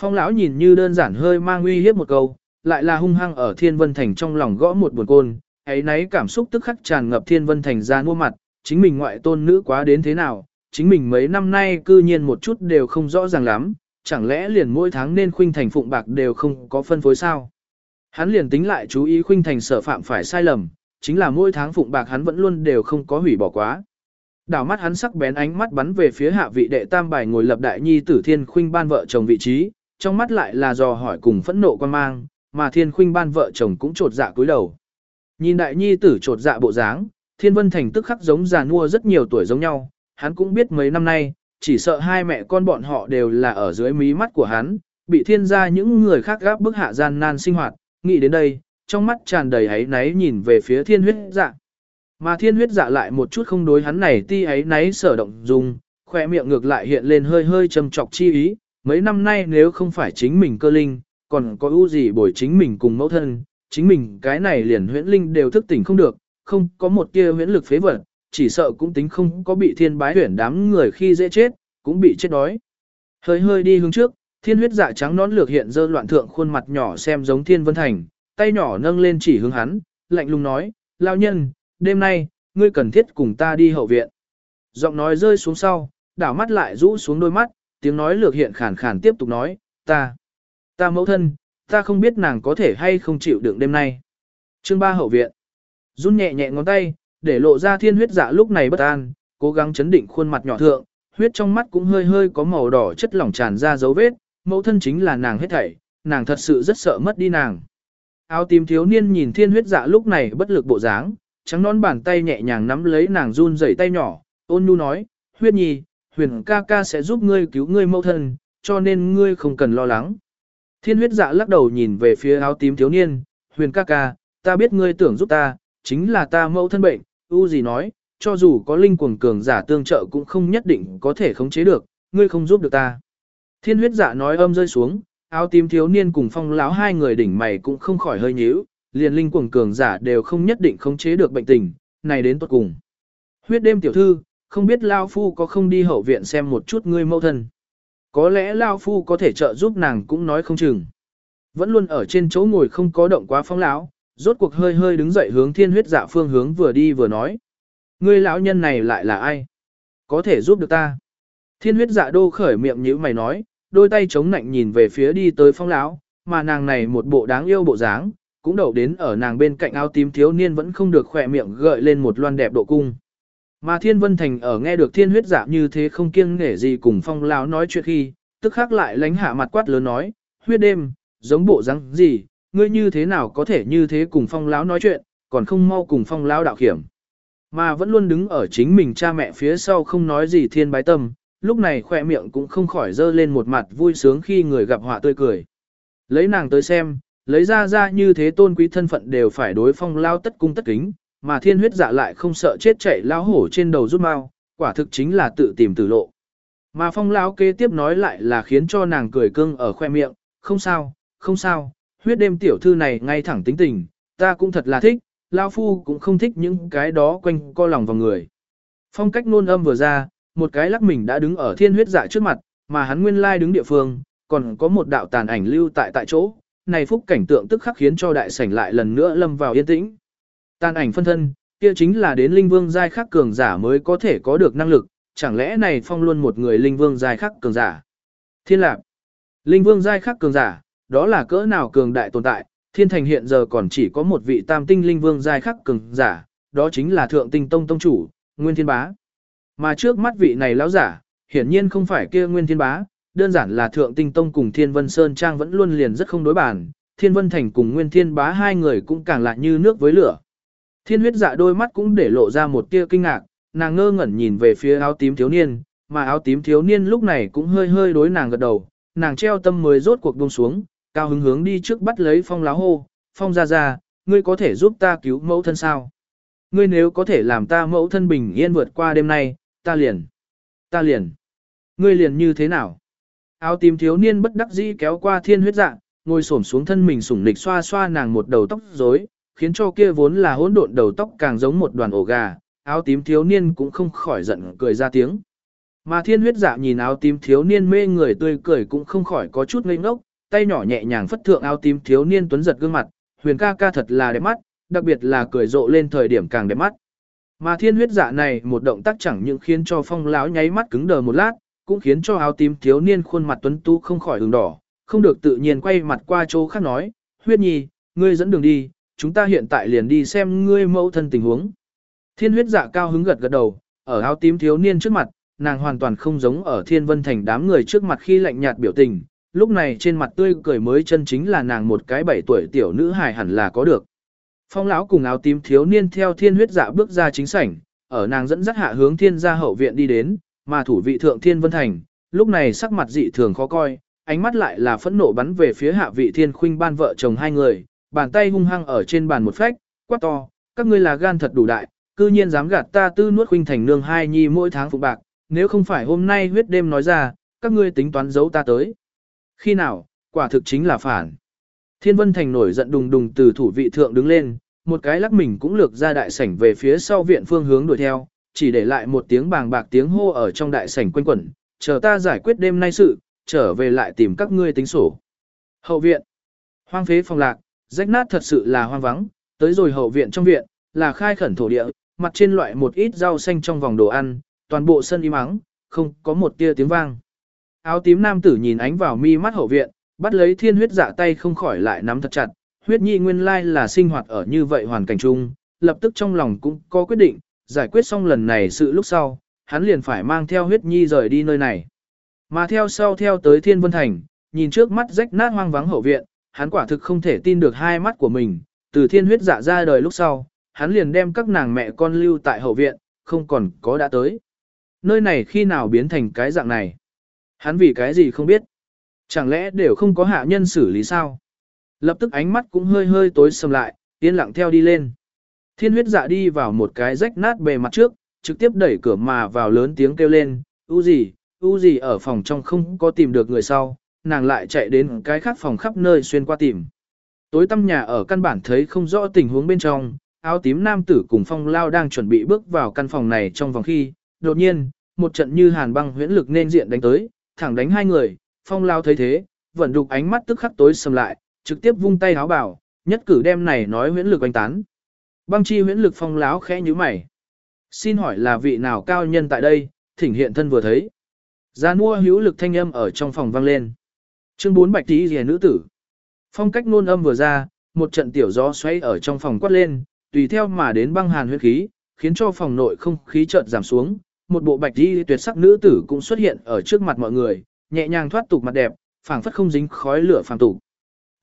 Phong lão nhìn như đơn giản hơi mang uy hiếp một câu, lại là hung hăng ở thiên vân thành trong lòng gõ một buồn côn, ấy nấy cảm xúc tức khắc tràn ngập thiên vân thành ra mua mặt, chính mình ngoại tôn nữ quá đến thế nào, chính mình mấy năm nay cư nhiên một chút đều không rõ ràng lắm, chẳng lẽ liền mỗi tháng nên khuynh thành phụng bạc đều không có phân phối sao. Hắn liền tính lại chú ý khuynh thành sở phạm phải sai lầm, chính là mỗi tháng phụng bạc hắn vẫn luôn đều không có hủy bỏ quá. Đảo mắt hắn sắc bén ánh mắt bắn về phía hạ vị đệ tam bài ngồi lập đại nhi tử thiên khuynh ban vợ chồng vị trí, trong mắt lại là dò hỏi cùng phẫn nộ quan mang, mà thiên khuynh ban vợ chồng cũng trột dạ cúi đầu. Nhìn đại nhi tử trột dạ bộ dáng, thiên vân thành tức khắc giống già nua rất nhiều tuổi giống nhau, hắn cũng biết mấy năm nay, chỉ sợ hai mẹ con bọn họ đều là ở dưới mí mắt của hắn, bị thiên gia những người khác gáp bức hạ gian nan sinh hoạt, nghĩ đến đây, trong mắt tràn đầy ấy náy nhìn về phía thiên huyết dạ. Mà thiên huyết dạ lại một chút không đối hắn này ti ấy náy sở động dùng, khỏe miệng ngược lại hiện lên hơi hơi trầm trọc chi ý, mấy năm nay nếu không phải chính mình cơ linh, còn có ưu gì bồi chính mình cùng mẫu thân, chính mình cái này liền huyễn linh đều thức tỉnh không được, không có một tia huyễn lực phế vật, chỉ sợ cũng tính không có bị thiên bái huyển đám người khi dễ chết, cũng bị chết đói. Hơi hơi đi hướng trước, thiên huyết dạ trắng nón lược hiện dơ loạn thượng khuôn mặt nhỏ xem giống thiên vân thành, tay nhỏ nâng lên chỉ hướng hắn, lạnh lùng nói, lao nhân, đêm nay, ngươi cần thiết cùng ta đi hậu viện. Giọng nói rơi xuống sau, đảo mắt lại rũ xuống đôi mắt, tiếng nói lược hiện khàn khàn tiếp tục nói, ta, ta mẫu thân, ta không biết nàng có thể hay không chịu đựng đêm nay. Chương ba hậu viện, run nhẹ nhẹ ngón tay, để lộ ra thiên huyết dạ lúc này bất an, cố gắng chấn định khuôn mặt nhỏ thượng, huyết trong mắt cũng hơi hơi có màu đỏ chất lỏng tràn ra dấu vết, mẫu thân chính là nàng hết thảy, nàng thật sự rất sợ mất đi nàng. Áo tím thiếu niên nhìn thiên huyết dạ lúc này bất lực bộ dáng, trắng nón bàn tay nhẹ nhàng nắm lấy nàng run rẩy tay nhỏ, ôn nhu nói, huyết nhi, huyền ca ca sẽ giúp ngươi cứu ngươi mẫu thân, cho nên ngươi không cần lo lắng. Thiên huyết dạ lắc đầu nhìn về phía áo tím thiếu niên, huyền ca ca, ta biết ngươi tưởng giúp ta, chính là ta mẫu thân bệnh, u gì nói, cho dù có linh cuồng cường giả tương trợ cũng không nhất định có thể khống chế được, ngươi không giúp được ta. Thiên huyết dạ nói âm rơi xuống, áo tím thiếu niên cùng phong lão hai người đỉnh mày cũng không khỏi hơi nhíu, liền linh cuồng cường giả đều không nhất định khống chế được bệnh tình, này đến tốt cùng. Huyết đêm tiểu thư, không biết Lao Phu có không đi hậu viện xem một chút ngươi mâu thân. Có lẽ Lao Phu có thể trợ giúp nàng cũng nói không chừng. Vẫn luôn ở trên chỗ ngồi không có động quá phong lão, rốt cuộc hơi hơi đứng dậy hướng thiên huyết dạ phương hướng vừa đi vừa nói. Ngươi lão nhân này lại là ai? Có thể giúp được ta. Thiên huyết dạ đô khởi miệng như mày nói, đôi tay chống nạnh nhìn về phía đi tới phong lão, mà nàng này một bộ đáng yêu bộ dáng, cũng đậu đến ở nàng bên cạnh áo tím thiếu niên vẫn không được khỏe miệng gợi lên một loan đẹp độ cung. Mà Thiên Vân Thành ở nghe được thiên huyết dạ như thế không kiêng nể gì cùng phong lão nói chuyện khi, tức khắc lại lánh hạ mặt quát lớn nói, huyết đêm, giống bộ dáng gì, ngươi như thế nào có thể như thế cùng phong lão nói chuyện, còn không mau cùng phong lão đạo hiểm." Mà vẫn luôn đứng ở chính mình cha mẹ phía sau không nói gì thiên bái tâm, lúc này khỏe miệng cũng không khỏi dơ lên một mặt vui sướng khi người gặp họa tươi cười. Lấy nàng tới xem, lấy ra ra như thế tôn quý thân phận đều phải đối phong lao tất cung tất kính, mà thiên huyết dạ lại không sợ chết chạy lao hổ trên đầu rút mau, quả thực chính là tự tìm tử lộ. Mà phong lao kế tiếp nói lại là khiến cho nàng cười cưng ở khoe miệng, không sao, không sao, huyết đêm tiểu thư này ngay thẳng tính tình, ta cũng thật là thích, lao phu cũng không thích những cái đó quanh co lòng vào người. Phong cách nôn âm vừa ra, một cái lắc mình đã đứng ở thiên huyết dạ trước mặt, mà hắn nguyên lai đứng địa phương, còn có một đạo tàn ảnh lưu tại tại chỗ, này phúc cảnh tượng tức khắc khiến cho đại sảnh lại lần nữa lâm vào yên tĩnh. Tàn ảnh phân thân, kia chính là đến linh vương giai khắc cường giả mới có thể có được năng lực, chẳng lẽ này phong luôn một người linh vương giai khắc cường giả. Thiên lạc, linh vương giai khắc cường giả, đó là cỡ nào cường đại tồn tại, thiên thành hiện giờ còn chỉ có một vị tam tinh linh vương giai khắc cường giả, đó chính là thượng tinh tông tông chủ, Nguyên Thiên Bá. Mà trước mắt vị này lão giả, hiển nhiên không phải kia Nguyên Thiên Bá, đơn giản là Thượng Tinh Tông cùng Thiên Vân Sơn Trang vẫn luôn liền rất không đối bản, Thiên Vân Thành cùng Nguyên Thiên Bá hai người cũng càng lạ như nước với lửa. Thiên huyết dạ đôi mắt cũng để lộ ra một tia kinh ngạc, nàng ngơ ngẩn nhìn về phía áo tím thiếu niên, mà áo tím thiếu niên lúc này cũng hơi hơi đối nàng gật đầu, nàng treo tâm mới rốt cuộc buông xuống, cao hứng hướng đi trước bắt lấy phong láo hô, phong ra ra, ngươi có thể giúp ta cứu mẫu thân sao? Ngươi nếu có thể làm ta mẫu thân bình yên vượt qua đêm nay, ta liền, ta liền, ngươi liền như thế nào? Áo tím thiếu niên bất đắc dĩ kéo qua thiên huyết dạng, ngồi xổm xuống thân mình sủng nịch xoa xoa nàng một đầu tóc rối, khiến cho kia vốn là hỗn độn đầu tóc càng giống một đoàn ổ gà, áo tím thiếu niên cũng không khỏi giận cười ra tiếng. Mà thiên huyết dạ nhìn áo tím thiếu niên mê người tươi cười cũng không khỏi có chút ngây ngốc, tay nhỏ nhẹ nhàng phất thượng áo tím thiếu niên tuấn giật gương mặt, huyền ca ca thật là đẹp mắt, đặc biệt là cười rộ lên thời điểm càng đẹp mắt. Mà thiên huyết dạ này một động tác chẳng những khiến cho phong lão nháy mắt cứng đờ một lát, cũng khiến cho áo tím thiếu niên khuôn mặt tuấn tú không khỏi ửng đỏ, không được tự nhiên quay mặt qua chỗ khác nói, huyết nhi, ngươi dẫn đường đi, chúng ta hiện tại liền đi xem ngươi mẫu thân tình huống. Thiên huyết dạ cao hứng gật gật đầu, ở áo tím thiếu niên trước mặt, nàng hoàn toàn không giống ở thiên vân thành đám người trước mặt khi lạnh nhạt biểu tình, lúc này trên mặt tươi cười mới chân chính là nàng một cái bảy tuổi tiểu nữ hài hẳn là có được. Phong lão cùng áo tím thiếu niên theo thiên huyết dạ bước ra chính sảnh, ở nàng dẫn dắt hạ hướng thiên gia hậu viện đi đến, mà thủ vị thượng thiên vân thành, lúc này sắc mặt dị thường khó coi, ánh mắt lại là phẫn nộ bắn về phía hạ vị thiên khuynh ban vợ chồng hai người, bàn tay hung hăng ở trên bàn một phách, quát to, các ngươi là gan thật đủ đại, cư nhiên dám gạt ta tư nuốt khuynh thành nương hai nhi mỗi tháng phụ bạc, nếu không phải hôm nay huyết đêm nói ra, các ngươi tính toán giấu ta tới. Khi nào, quả thực chính là phản. Thiên Vân Thành nổi giận đùng đùng từ thủ vị thượng đứng lên, một cái lắc mình cũng lược ra đại sảnh về phía sau viện phương hướng đuổi theo, chỉ để lại một tiếng bàng bạc tiếng hô ở trong đại sảnh quanh quẩn, chờ ta giải quyết đêm nay sự, trở về lại tìm các ngươi tính sổ. Hậu viện, hoang phế phòng lạc, rách nát thật sự là hoang vắng, tới rồi hậu viện trong viện, là khai khẩn thổ địa, mặt trên loại một ít rau xanh trong vòng đồ ăn, toàn bộ sân im ắng, không có một tia tiếng vang. Áo tím nam tử nhìn ánh vào mi mắt hậu viện, bắt lấy thiên huyết dạ tay không khỏi lại nắm thật chặt, huyết nhi nguyên lai là sinh hoạt ở như vậy hoàn cảnh chung, lập tức trong lòng cũng có quyết định, giải quyết xong lần này sự lúc sau, hắn liền phải mang theo huyết nhi rời đi nơi này. Mà theo sau theo tới thiên vân thành, nhìn trước mắt rách nát hoang vắng hậu viện, hắn quả thực không thể tin được hai mắt của mình, từ thiên huyết dạ ra đời lúc sau, hắn liền đem các nàng mẹ con lưu tại hậu viện, không còn có đã tới. Nơi này khi nào biến thành cái dạng này? Hắn vì cái gì không biết? Chẳng lẽ đều không có hạ nhân xử lý sao? Lập tức ánh mắt cũng hơi hơi tối sầm lại, yên lặng theo đi lên. Thiên huyết dạ đi vào một cái rách nát bề mặt trước, trực tiếp đẩy cửa mà vào lớn tiếng kêu lên, u gì, u gì ở phòng trong không có tìm được người sau, nàng lại chạy đến cái khác phòng khắp nơi xuyên qua tìm. Tối tăm nhà ở căn bản thấy không rõ tình huống bên trong, áo tím nam tử cùng phong lao đang chuẩn bị bước vào căn phòng này trong vòng khi, đột nhiên, một trận như hàn băng huyễn lực nên diện đánh tới, thẳng đánh hai người, phong lao thấy thế, vẫn đục ánh mắt tức khắc tối sầm lại, trực tiếp vung tay háo bảo, nhất cử đem này nói huyễn lực oanh tán. Băng chi huyễn lực phong láo khẽ như mày. Xin hỏi là vị nào cao nhân tại đây, thỉnh hiện thân vừa thấy. Gia mua hữu lực thanh âm ở trong phòng vang lên. Chương 4 bạch tí rìa nữ tử. Phong cách nôn âm vừa ra, một trận tiểu gió xoay ở trong phòng quát lên, tùy theo mà đến băng hàn huyết khí, khiến cho phòng nội không khí chợt giảm xuống. Một bộ bạch tí tuyệt sắc nữ tử cũng xuất hiện ở trước mặt mọi người, nhẹ nhàng thoát tục mặt đẹp, phảng phất không dính khói lửa phàm tục.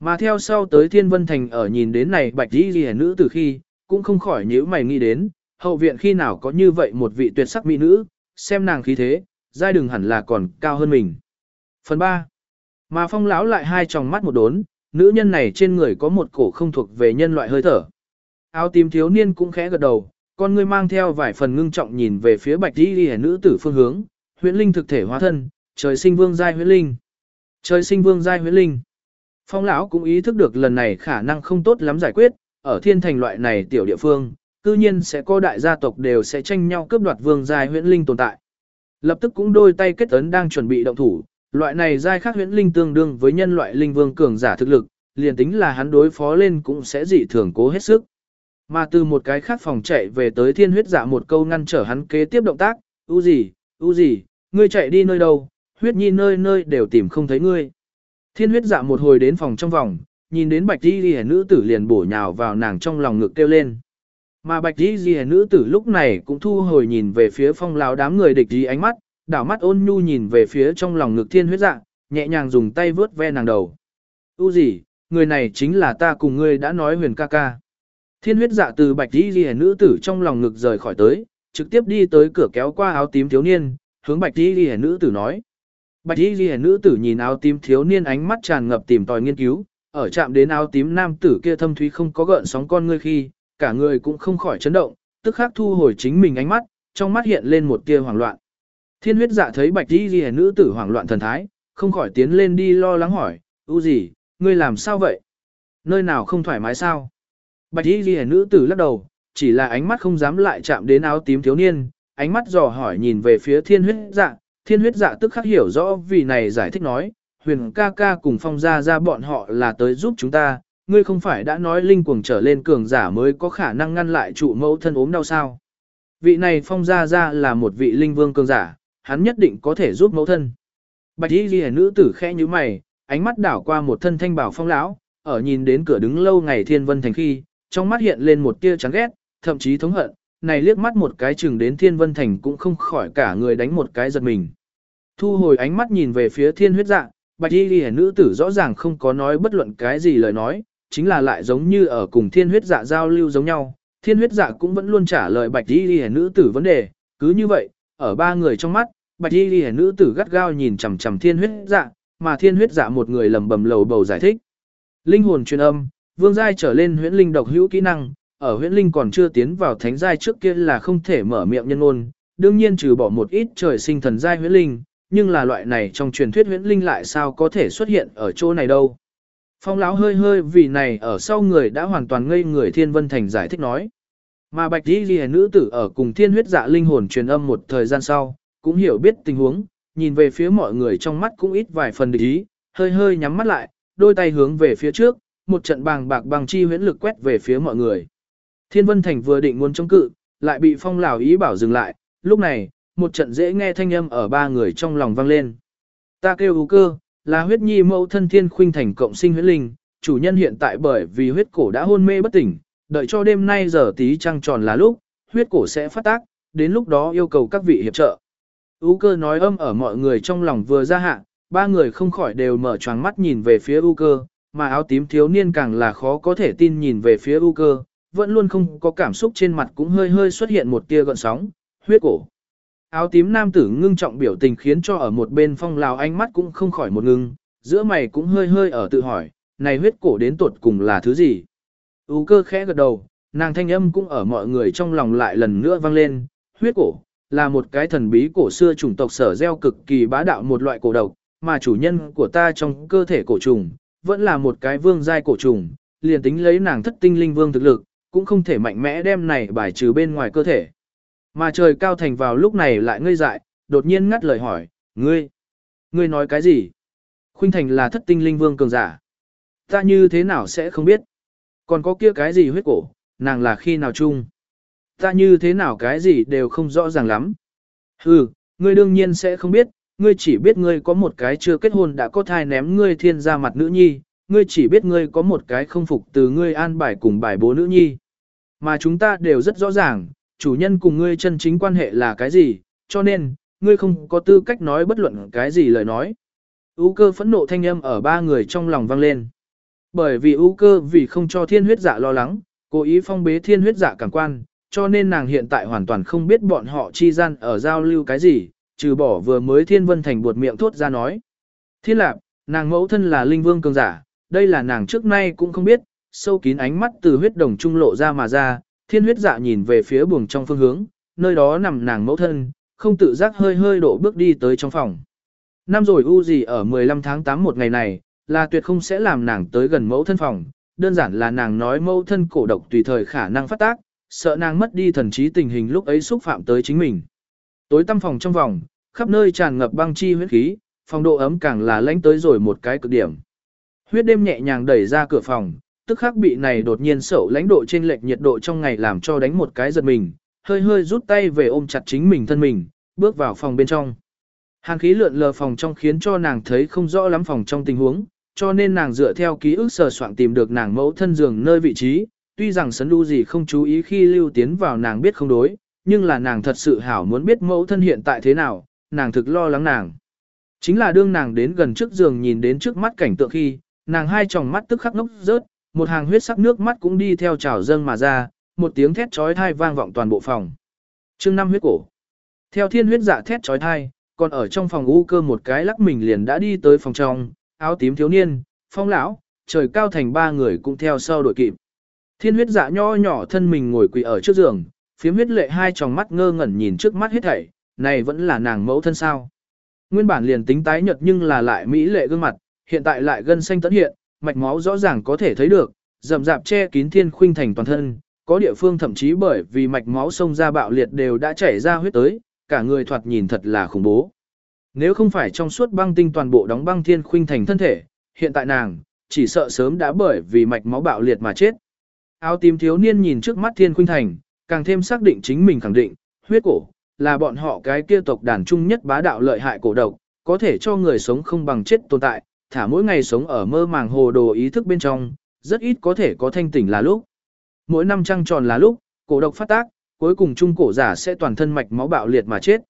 Mà theo sau tới Thiên Vân Thành ở nhìn đến này bạch tí rìa nữ tử khi, cũng không khỏi nhíu mày nghĩ đến, hậu viện khi nào có như vậy một vị tuyệt sắc mỹ nữ, xem nàng khí thế, giai đừng hẳn là còn cao hơn mình. Phần 3. Mà phong lão lại hai tròng mắt một đốn, nữ nhân này trên người có một cổ không thuộc về nhân loại hơi thở. Áo tím thiếu niên cũng khẽ gật đầu, con ngươi mang theo vài phần ngưng trọng nhìn về phía bạch đi đi nữ tử phương hướng, huyễn linh thực thể hóa thân, trời sinh vương giai huyễn linh. Trời sinh vương giai huyễn linh. Phong lão cũng ý thức được lần này khả năng không tốt lắm giải quyết, ở thiên thành loại này tiểu địa phương, cư nhiên sẽ có đại gia tộc đều sẽ tranh nhau cướp đoạt vương giai huyễn linh tồn tại. Lập tức cũng đôi tay kết ấn đang chuẩn bị động thủ, loại này giai khác huyễn linh tương đương với nhân loại linh vương cường giả thực lực, liền tính là hắn đối phó lên cũng sẽ dị thường cố hết sức. Mà từ một cái khác phòng chạy về tới thiên huyết giả một câu ngăn trở hắn kế tiếp động tác, u gì, u gì, ngươi chạy đi nơi đâu, huyết nhi nơi nơi đều tìm không thấy ngươi. Thiên huyết dạ một hồi đến phòng trong vòng, nhìn đến bạch đi ghi nữ tử liền bổ nhào vào nàng trong lòng ngực kêu lên. Mà bạch đi ghi nữ tử lúc này cũng thu hồi nhìn về phía phong lao đám người địch ý ánh mắt, đảo mắt ôn nhu nhìn về phía trong lòng ngực thiên huyết dạ, nhẹ nhàng dùng tay vớt ve nàng đầu. U gì, người này chính là ta cùng ngươi đã nói huyền ca ca. Thiên huyết dạ từ bạch đi ghi nữ tử trong lòng ngực rời khỏi tới, trực tiếp đi tới cửa kéo qua áo tím thiếu niên, hướng bạch đi ghi nữ tử nói. Bạch y ghi nữ tử nhìn áo tím thiếu niên ánh mắt tràn ngập tìm tòi nghiên cứu, ở chạm đến áo tím nam tử kia thâm thúy không có gợn sóng con ngươi khi, cả người cũng không khỏi chấn động, tức khắc thu hồi chính mình ánh mắt, trong mắt hiện lên một tia hoảng loạn. Thiên huyết dạ thấy bạch y ghi nữ tử hoảng loạn thần thái, không khỏi tiến lên đi lo lắng hỏi, u gì, ngươi làm sao vậy? Nơi nào không thoải mái sao? Bạch y ghi nữ tử lắc đầu, chỉ là ánh mắt không dám lại chạm đến áo tím thiếu niên, ánh mắt dò hỏi nhìn về phía thiên huyết dạ, Thiên huyết dạ tức khắc hiểu rõ vì này giải thích nói, huyền ca ca cùng phong gia ra bọn họ là tới giúp chúng ta, ngươi không phải đã nói linh cuồng trở lên cường giả mới có khả năng ngăn lại trụ mẫu thân ốm đau sao. Vị này phong gia ra là một vị linh vương cường giả, hắn nhất định có thể giúp mẫu thân. Bạch y ghi nữ tử khẽ như mày, ánh mắt đảo qua một thân thanh bảo phong lão, ở nhìn đến cửa đứng lâu ngày thiên vân thành khi, trong mắt hiện lên một tia chán ghét, thậm chí thống hận, này liếc mắt một cái chừng đến thiên vân thành cũng không khỏi cả người đánh một cái giật mình. Thu hồi ánh mắt nhìn về phía thiên huyết dạ, bạch y ghi nữ tử rõ ràng không có nói bất luận cái gì lời nói, chính là lại giống như ở cùng thiên huyết dạ giao lưu giống nhau. Thiên huyết dạ cũng vẫn luôn trả lời bạch y ghi nữ tử vấn đề, cứ như vậy, ở ba người trong mắt, bạch y ghi nữ tử gắt gao nhìn chằm chằm thiên huyết dạ, mà thiên huyết dạ một người lầm bầm lầu bầu giải thích. Linh hồn truyền âm, vương giai trở lên huyễn linh độc hữu kỹ năng, ở huyễn linh còn chưa tiến vào thánh giai trước kia là không thể mở miệng nhân ngôn, đương nhiên trừ bỏ một ít trời sinh thần giai huyễn linh, nhưng là loại này trong truyền thuyết huyễn linh lại sao có thể xuất hiện ở chỗ này đâu. Phong lão hơi hơi vì này ở sau người đã hoàn toàn ngây người thiên vân thành giải thích nói. Mà bạch đi ghi nữ tử ở cùng thiên huyết dạ linh hồn truyền âm một thời gian sau, cũng hiểu biết tình huống, nhìn về phía mọi người trong mắt cũng ít vài phần địch ý, hơi hơi nhắm mắt lại, đôi tay hướng về phía trước, một trận bàng bạc bằng chi huyễn lực quét về phía mọi người. Thiên vân thành vừa định muốn chống cự, lại bị phong lão ý bảo dừng lại, lúc này, một trận dễ nghe thanh âm ở ba người trong lòng vang lên. Ta kêu hú cơ, là huyết nhi mẫu thân thiên khuynh thành cộng sinh huyết linh, chủ nhân hiện tại bởi vì huyết cổ đã hôn mê bất tỉnh, đợi cho đêm nay giờ tí trăng tròn là lúc, huyết cổ sẽ phát tác, đến lúc đó yêu cầu các vị hiệp trợ. Ú cơ nói âm ở mọi người trong lòng vừa ra hạ, ba người không khỏi đều mở choáng mắt nhìn về phía ưu cơ, mà áo tím thiếu niên càng là khó có thể tin nhìn về phía ưu cơ, vẫn luôn không có cảm xúc trên mặt cũng hơi hơi xuất hiện một tia gợn sóng, huyết cổ. Áo tím nam tử ngưng trọng biểu tình khiến cho ở một bên phong lào ánh mắt cũng không khỏi một ngưng, giữa mày cũng hơi hơi ở tự hỏi, này huyết cổ đến tuột cùng là thứ gì? Ú cơ khẽ gật đầu, nàng thanh âm cũng ở mọi người trong lòng lại lần nữa vang lên, huyết cổ, là một cái thần bí cổ xưa chủng tộc sở gieo cực kỳ bá đạo một loại cổ độc, mà chủ nhân của ta trong cơ thể cổ trùng, vẫn là một cái vương giai cổ trùng, liền tính lấy nàng thất tinh linh vương thực lực, cũng không thể mạnh mẽ đem này bài trừ bên ngoài cơ thể. Mà trời cao thành vào lúc này lại ngây dại, đột nhiên ngắt lời hỏi, ngươi, ngươi nói cái gì? Khuynh thành là thất tinh linh vương cường giả. Ta như thế nào sẽ không biết? Còn có kia cái gì huyết cổ, nàng là khi nào chung? Ta như thế nào cái gì đều không rõ ràng lắm. Hừ, ngươi đương nhiên sẽ không biết, ngươi chỉ biết ngươi có một cái chưa kết hôn đã có thai ném ngươi thiên ra mặt nữ nhi, ngươi chỉ biết ngươi có một cái không phục từ ngươi an bài cùng bài bố nữ nhi. Mà chúng ta đều rất rõ ràng, chủ nhân cùng ngươi chân chính quan hệ là cái gì, cho nên, ngươi không có tư cách nói bất luận cái gì lời nói. U cơ phẫn nộ thanh âm ở ba người trong lòng vang lên. Bởi vì U cơ vì không cho thiên huyết dạ lo lắng, cố ý phong bế thiên huyết dạ cảm quan, cho nên nàng hiện tại hoàn toàn không biết bọn họ chi gian ở giao lưu cái gì, trừ bỏ vừa mới thiên vân thành buột miệng thốt ra nói. Thiên lạc, nàng mẫu thân là linh vương cường giả, đây là nàng trước nay cũng không biết, sâu kín ánh mắt từ huyết đồng trung lộ ra mà ra, thiên huyết dạ nhìn về phía buồng trong phương hướng, nơi đó nằm nàng mẫu thân, không tự giác hơi hơi độ bước đi tới trong phòng. Năm rồi u gì ở 15 tháng 8 một ngày này, là tuyệt không sẽ làm nàng tới gần mẫu thân phòng, đơn giản là nàng nói mẫu thân cổ độc tùy thời khả năng phát tác, sợ nàng mất đi thần trí tình hình lúc ấy xúc phạm tới chính mình. Tối tăm phòng trong vòng, khắp nơi tràn ngập băng chi huyết khí, phòng độ ấm càng là lánh tới rồi một cái cực điểm. Huyết đêm nhẹ nhàng đẩy ra cửa phòng, tức khắc bị này đột nhiên sậu lãnh độ trên lệch nhiệt độ trong ngày làm cho đánh một cái giật mình, hơi hơi rút tay về ôm chặt chính mình thân mình, bước vào phòng bên trong. Hàn khí lượn lờ phòng trong khiến cho nàng thấy không rõ lắm phòng trong tình huống, cho nên nàng dựa theo ký ức sờ soạn tìm được nàng mẫu thân giường nơi vị trí, tuy rằng sấn đu gì không chú ý khi lưu tiến vào nàng biết không đối, nhưng là nàng thật sự hảo muốn biết mẫu thân hiện tại thế nào, nàng thực lo lắng nàng. Chính là đương nàng đến gần trước giường nhìn đến trước mắt cảnh tượng khi, nàng hai tròng mắt tức khắc ngốc rớt, một hàng huyết sắc nước mắt cũng đi theo trào dâng mà ra, một tiếng thét chói tai vang vọng toàn bộ phòng. Chương năm huyết cổ. Theo thiên huyết dạ thét chói tai, còn ở trong phòng u cơ một cái lắc mình liền đã đi tới phòng trong, áo tím thiếu niên, phong lão, trời cao thành ba người cũng theo sau đội kịp. Thiên huyết dạ nho nhỏ thân mình ngồi quỳ ở trước giường, phiếm huyết lệ hai tròng mắt ngơ ngẩn nhìn trước mắt hết thảy, này vẫn là nàng mẫu thân sao. Nguyên bản liền tính tái nhợt nhưng là lại mỹ lệ gương mặt, hiện tại lại gân xanh tấn hiện, mạch máu rõ ràng có thể thấy được, rậm rạp che kín thiên khuynh thành toàn thân, có địa phương thậm chí bởi vì mạch máu sông ra bạo liệt đều đã chảy ra huyết tới, cả người thoạt nhìn thật là khủng bố. Nếu không phải trong suốt băng tinh toàn bộ đóng băng thiên khuynh thành thân thể, hiện tại nàng, chỉ sợ sớm đã bởi vì mạch máu bạo liệt mà chết. Áo tím thiếu niên nhìn trước mắt thiên khuynh thành, càng thêm xác định chính mình khẳng định, huyết cổ, là bọn họ cái kia tộc đàn trung nhất bá đạo lợi hại cổ độc, có thể cho người sống không bằng chết tồn tại, thả mỗi ngày sống ở mơ màng hồ đồ ý thức bên trong, rất ít có thể có thanh tỉnh là lúc. Mỗi năm trăng tròn là lúc, cổ độc phát tác, cuối cùng trung cổ giả sẽ toàn thân mạch máu bạo liệt mà chết.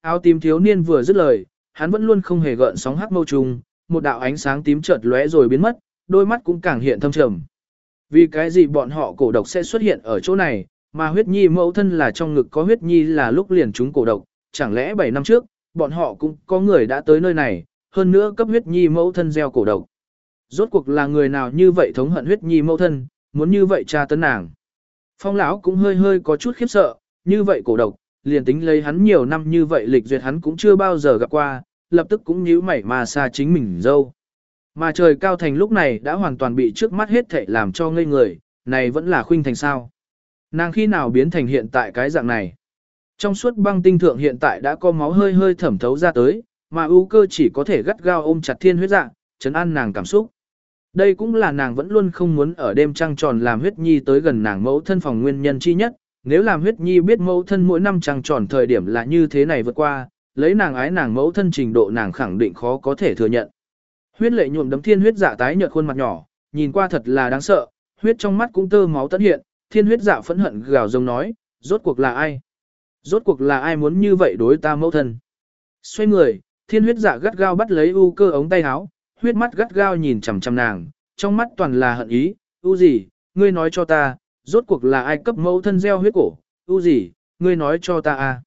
Áo tím thiếu niên vừa dứt lời, hắn vẫn luôn không hề gợn sóng hắc mâu trùng, một đạo ánh sáng tím chợt lóe rồi biến mất, đôi mắt cũng càng hiện thâm trầm. Vì cái gì bọn họ cổ độc sẽ xuất hiện ở chỗ này, mà huyết nhi mẫu thân là trong ngực có huyết nhi là lúc liền chúng cổ độc, chẳng lẽ 7 năm trước, bọn họ cũng có người đã tới nơi này, hơn nữa cấp huyết nhi mẫu thân gieo cổ độc. Rốt cuộc là người nào như vậy thống hận huyết nhi mẫu thân, muốn như vậy tra tấn nàng. Phong lão cũng hơi hơi có chút khiếp sợ, như vậy cổ độc, liền tính lấy hắn nhiều năm như vậy lịch duyệt hắn cũng chưa bao giờ gặp qua, lập tức cũng nhíu mày mà xa chính mình dâu. Mà trời cao thành lúc này đã hoàn toàn bị trước mắt hết thảy làm cho ngây người, này vẫn là khuynh thành sao. Nàng khi nào biến thành hiện tại cái dạng này. Trong suốt băng tinh thượng hiện tại đã có máu hơi hơi thẩm thấu ra tới, mà ưu cơ chỉ có thể gắt gao ôm chặt thiên huyết dạ, chấn an nàng cảm xúc. Đây cũng là nàng vẫn luôn không muốn ở đêm trăng tròn làm huyết nhi tới gần nàng mẫu thân phòng nguyên nhân chi nhất, nếu làm huyết nhi biết mẫu thân mỗi năm trăng tròn thời điểm là như thế này vượt qua, lấy nàng ái nàng mẫu thân trình độ nàng khẳng định khó có thể thừa nhận. Huyết lệ nhuộm đấm thiên huyết dạ tái nhợt khuôn mặt nhỏ, nhìn qua thật là đáng sợ, huyết trong mắt cũng tơ máu tận hiện, thiên huyết dạ phẫn hận gào giống nói, rốt cuộc là ai? Rốt cuộc là ai muốn như vậy đối ta mẫu thân? Xoay người, thiên huyết dạ gắt gao bắt lấy u cơ ống tay áo, huyết mắt gắt gao nhìn chằm chằm nàng, trong mắt toàn là hận ý, u gì, ngươi nói cho ta, rốt cuộc là ai cấp mẫu thân gieo huyết cổ, u gì, ngươi nói cho ta a.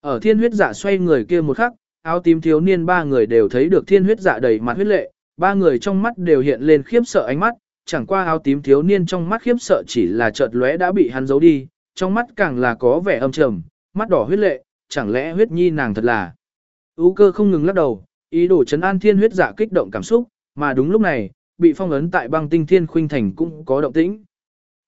Ở thiên huyết dạ xoay người kia một khắc, áo tím thiếu niên ba người đều thấy được thiên huyết dạ đầy mặt huyết lệ, ba người trong mắt đều hiện lên khiếp sợ ánh mắt, chẳng qua áo tím thiếu niên trong mắt khiếp sợ chỉ là chợt lóe đã bị hắn giấu đi, trong mắt càng là có vẻ âm trầm, mắt đỏ huyết lệ, chẳng lẽ huyết nhi nàng thật là. Ú cơ không ngừng lắc đầu, ý đồ chấn an thiên huyết giả kích động cảm xúc, mà đúng lúc này, bị phong ấn tại băng tinh thiên khuynh thành cũng có động tĩnh.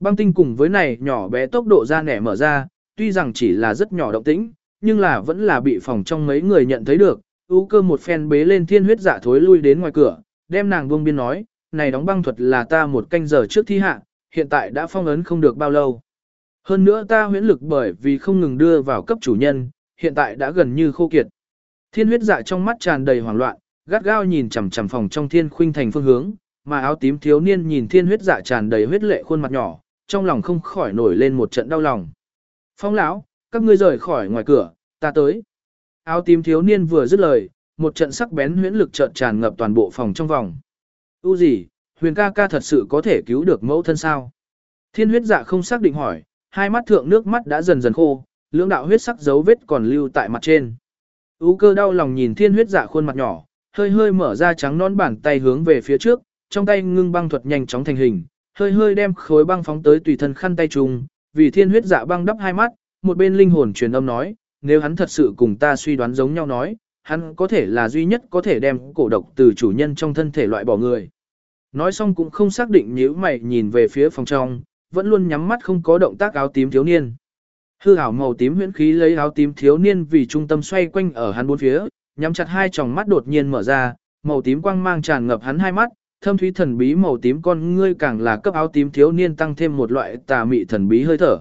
Băng tinh cùng với này nhỏ bé tốc độ ra nẻ mở ra, tuy rằng chỉ là rất nhỏ động tĩnh, nhưng là vẫn là bị phòng trong mấy người nhận thấy được. Ú cơ một phen bế lên thiên huyết giả thối lui đến ngoài cửa, đem nàng buông biên nói, này đóng băng thuật là ta một canh giờ trước thi hạ, hiện tại đã phong ấn không được bao lâu. Hơn nữa ta huyễn lực bởi vì không ngừng đưa vào cấp chủ nhân, hiện tại đã gần như khô kiệt. Thiên huyết dạ trong mắt tràn đầy hoảng loạn, gắt gao nhìn chằm chằm phòng trong thiên khuynh thành phương hướng, mà áo tím thiếu niên nhìn thiên huyết dạ tràn đầy huyết lệ khuôn mặt nhỏ, trong lòng không khỏi nổi lên một trận đau lòng. Phong lão, các ngươi rời khỏi ngoài cửa, ta tới. Áo tím thiếu niên vừa dứt lời, một trận sắc bén huyễn lực chợt tràn ngập toàn bộ phòng trong vòng. U gì, huyền ca ca thật sự có thể cứu được mẫu thân sao? Thiên huyết dạ không xác định hỏi, hai mắt thượng nước mắt đã dần dần khô, lưỡng đạo huyết sắc dấu vết còn lưu tại mặt trên. U cơ đau lòng nhìn thiên huyết dạ khuôn mặt nhỏ, hơi hơi mở ra trắng non bàn tay hướng về phía trước, trong tay ngưng băng thuật nhanh chóng thành hình, hơi hơi đem khối băng phóng tới tùy thân khăn tay trùng, vì thiên huyết dạ băng đắp hai mắt, một bên linh hồn truyền âm nói, nếu hắn thật sự cùng ta suy đoán giống nhau nói, hắn có thể là duy nhất có thể đem cổ độc từ chủ nhân trong thân thể loại bỏ người. Nói xong cũng không xác định nhíu mày nhìn về phía phòng trong, vẫn luôn nhắm mắt không có động tác áo tím thiếu niên. Hư ảo màu tím huyễn khí lấy áo tím thiếu niên vì trung tâm xoay quanh ở hắn bốn phía, nhắm chặt hai tròng mắt đột nhiên mở ra, màu tím quang mang tràn ngập hắn hai mắt, thâm thúy thần bí màu tím con ngươi càng là cấp áo tím thiếu niên tăng thêm một loại tà mị thần bí hơi thở.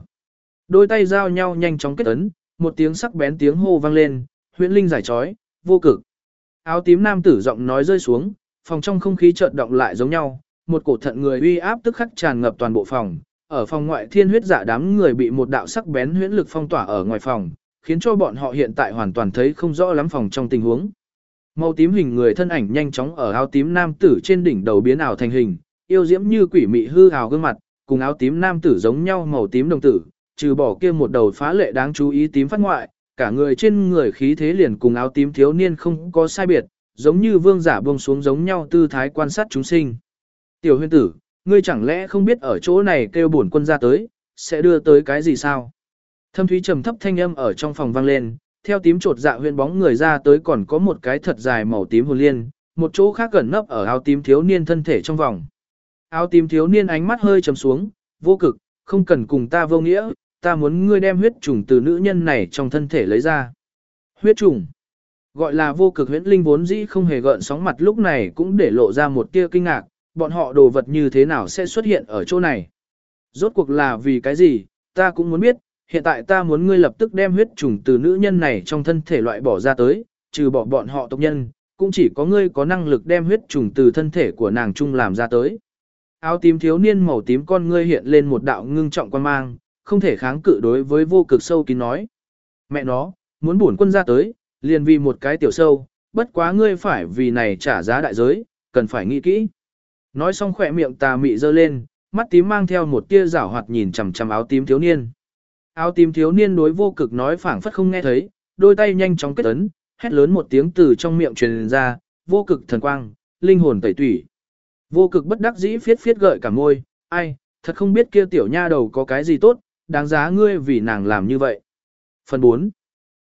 Đôi tay giao nhau nhanh chóng kết ấn, một tiếng sắc bén tiếng hô vang lên, huyễn linh giải trói, vô cực. Áo tím nam tử giọng nói rơi xuống, phòng trong không khí chợt động lại giống nhau, một cổ thận người uy áp tức khắc tràn ngập toàn bộ phòng. Ở phòng ngoại thiên huyết giả đám người bị một đạo sắc bén huyễn lực phong tỏa ở ngoài phòng, khiến cho bọn họ hiện tại hoàn toàn thấy không rõ lắm phòng trong tình huống. Màu tím hình người thân ảnh nhanh chóng ở áo tím nam tử trên đỉnh đầu biến ảo thành hình, yêu diễm như quỷ mị hư ảo gương mặt, cùng áo tím nam tử giống nhau màu tím đồng tử, trừ bỏ kia một đầu phá lệ đáng chú ý tím phát ngoại, cả người trên người khí thế liền cùng áo tím thiếu niên không có sai biệt, giống như vương giả buông xuống giống nhau tư thái quan sát chúng sinh. Tiểu huyên tử, ngươi chẳng lẽ không biết ở chỗ này kêu bổn quân ra tới, sẽ đưa tới cái gì sao? Thâm thúy trầm thấp thanh âm ở trong phòng vang lên, theo tím trột dạ huyên bóng người ra tới còn có một cái thật dài màu tím hồn liên, một chỗ khác gần nấp ở áo tím thiếu niên thân thể trong vòng. Áo tím thiếu niên ánh mắt hơi trầm xuống, vô cực, không cần cùng ta vô nghĩa, ta muốn ngươi đem huyết trùng từ nữ nhân này trong thân thể lấy ra. Huyết trùng. Gọi là vô cực huyễn linh vốn dĩ không hề gợn sóng mặt lúc này cũng để lộ ra một tia kinh ngạc, bọn họ đồ vật như thế nào sẽ xuất hiện ở chỗ này. Rốt cuộc là vì cái gì, ta cũng muốn biết, hiện tại ta muốn ngươi lập tức đem huyết trùng từ nữ nhân này trong thân thể loại bỏ ra tới, trừ bỏ bọn họ tộc nhân, cũng chỉ có ngươi có năng lực đem huyết trùng từ thân thể của nàng chung làm ra tới. Áo tím thiếu niên màu tím con ngươi hiện lên một đạo ngưng trọng quan mang, không thể kháng cự đối với vô cực sâu kín nói. Mẹ nó, muốn bổn quân ra tới, liền vì một cái tiểu sâu, bất quá ngươi phải vì này trả giá đại giới, cần phải nghĩ kỹ. Nói xong khỏe miệng tà mị dơ lên, mắt tím mang theo một tia rảo hoạt nhìn chằm chằm áo tím thiếu niên. Áo tím thiếu niên đối vô cực nói phảng phất không nghe thấy, đôi tay nhanh chóng kết ấn, hét lớn một tiếng từ trong miệng truyền ra, vô cực thần quang, linh hồn tẩy tủy. Vô cực bất đắc dĩ phiết phiết gợi cả môi, ai, thật không biết kia tiểu nha đầu có cái gì tốt, đáng giá ngươi vì nàng làm như vậy. Phần 4.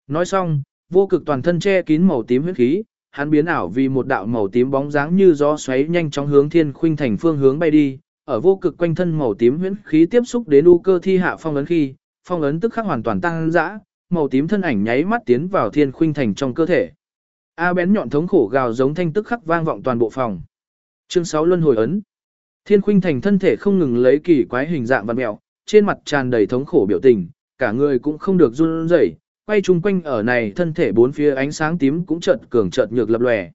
Nói xong, vô cực toàn thân che kín màu tím huyết khí, hắn biến ảo vì một đạo màu tím bóng dáng như gió xoáy nhanh chóng hướng thiên khuynh thành phương hướng bay đi, ở vô cực quanh thân màu tím huyễn khí tiếp xúc đến u cơ thi hạ phong ấn khi, phong ấn tức khắc hoàn toàn tăng dã, màu tím thân ảnh nháy mắt tiến vào thiên khuynh thành trong cơ thể. A bén nhọn thống khổ gào giống thanh tức khắc vang vọng toàn bộ phòng. Chương 6 luân hồi ấn. Thiên khuynh thành thân thể không ngừng lấy kỳ quái hình dạng văn mẹo, trên mặt tràn đầy thống khổ biểu tình, cả người cũng không được run rẩy, quay chung quanh ở này thân thể bốn phía ánh sáng tím cũng chợt cường chợt nhược lập lòe.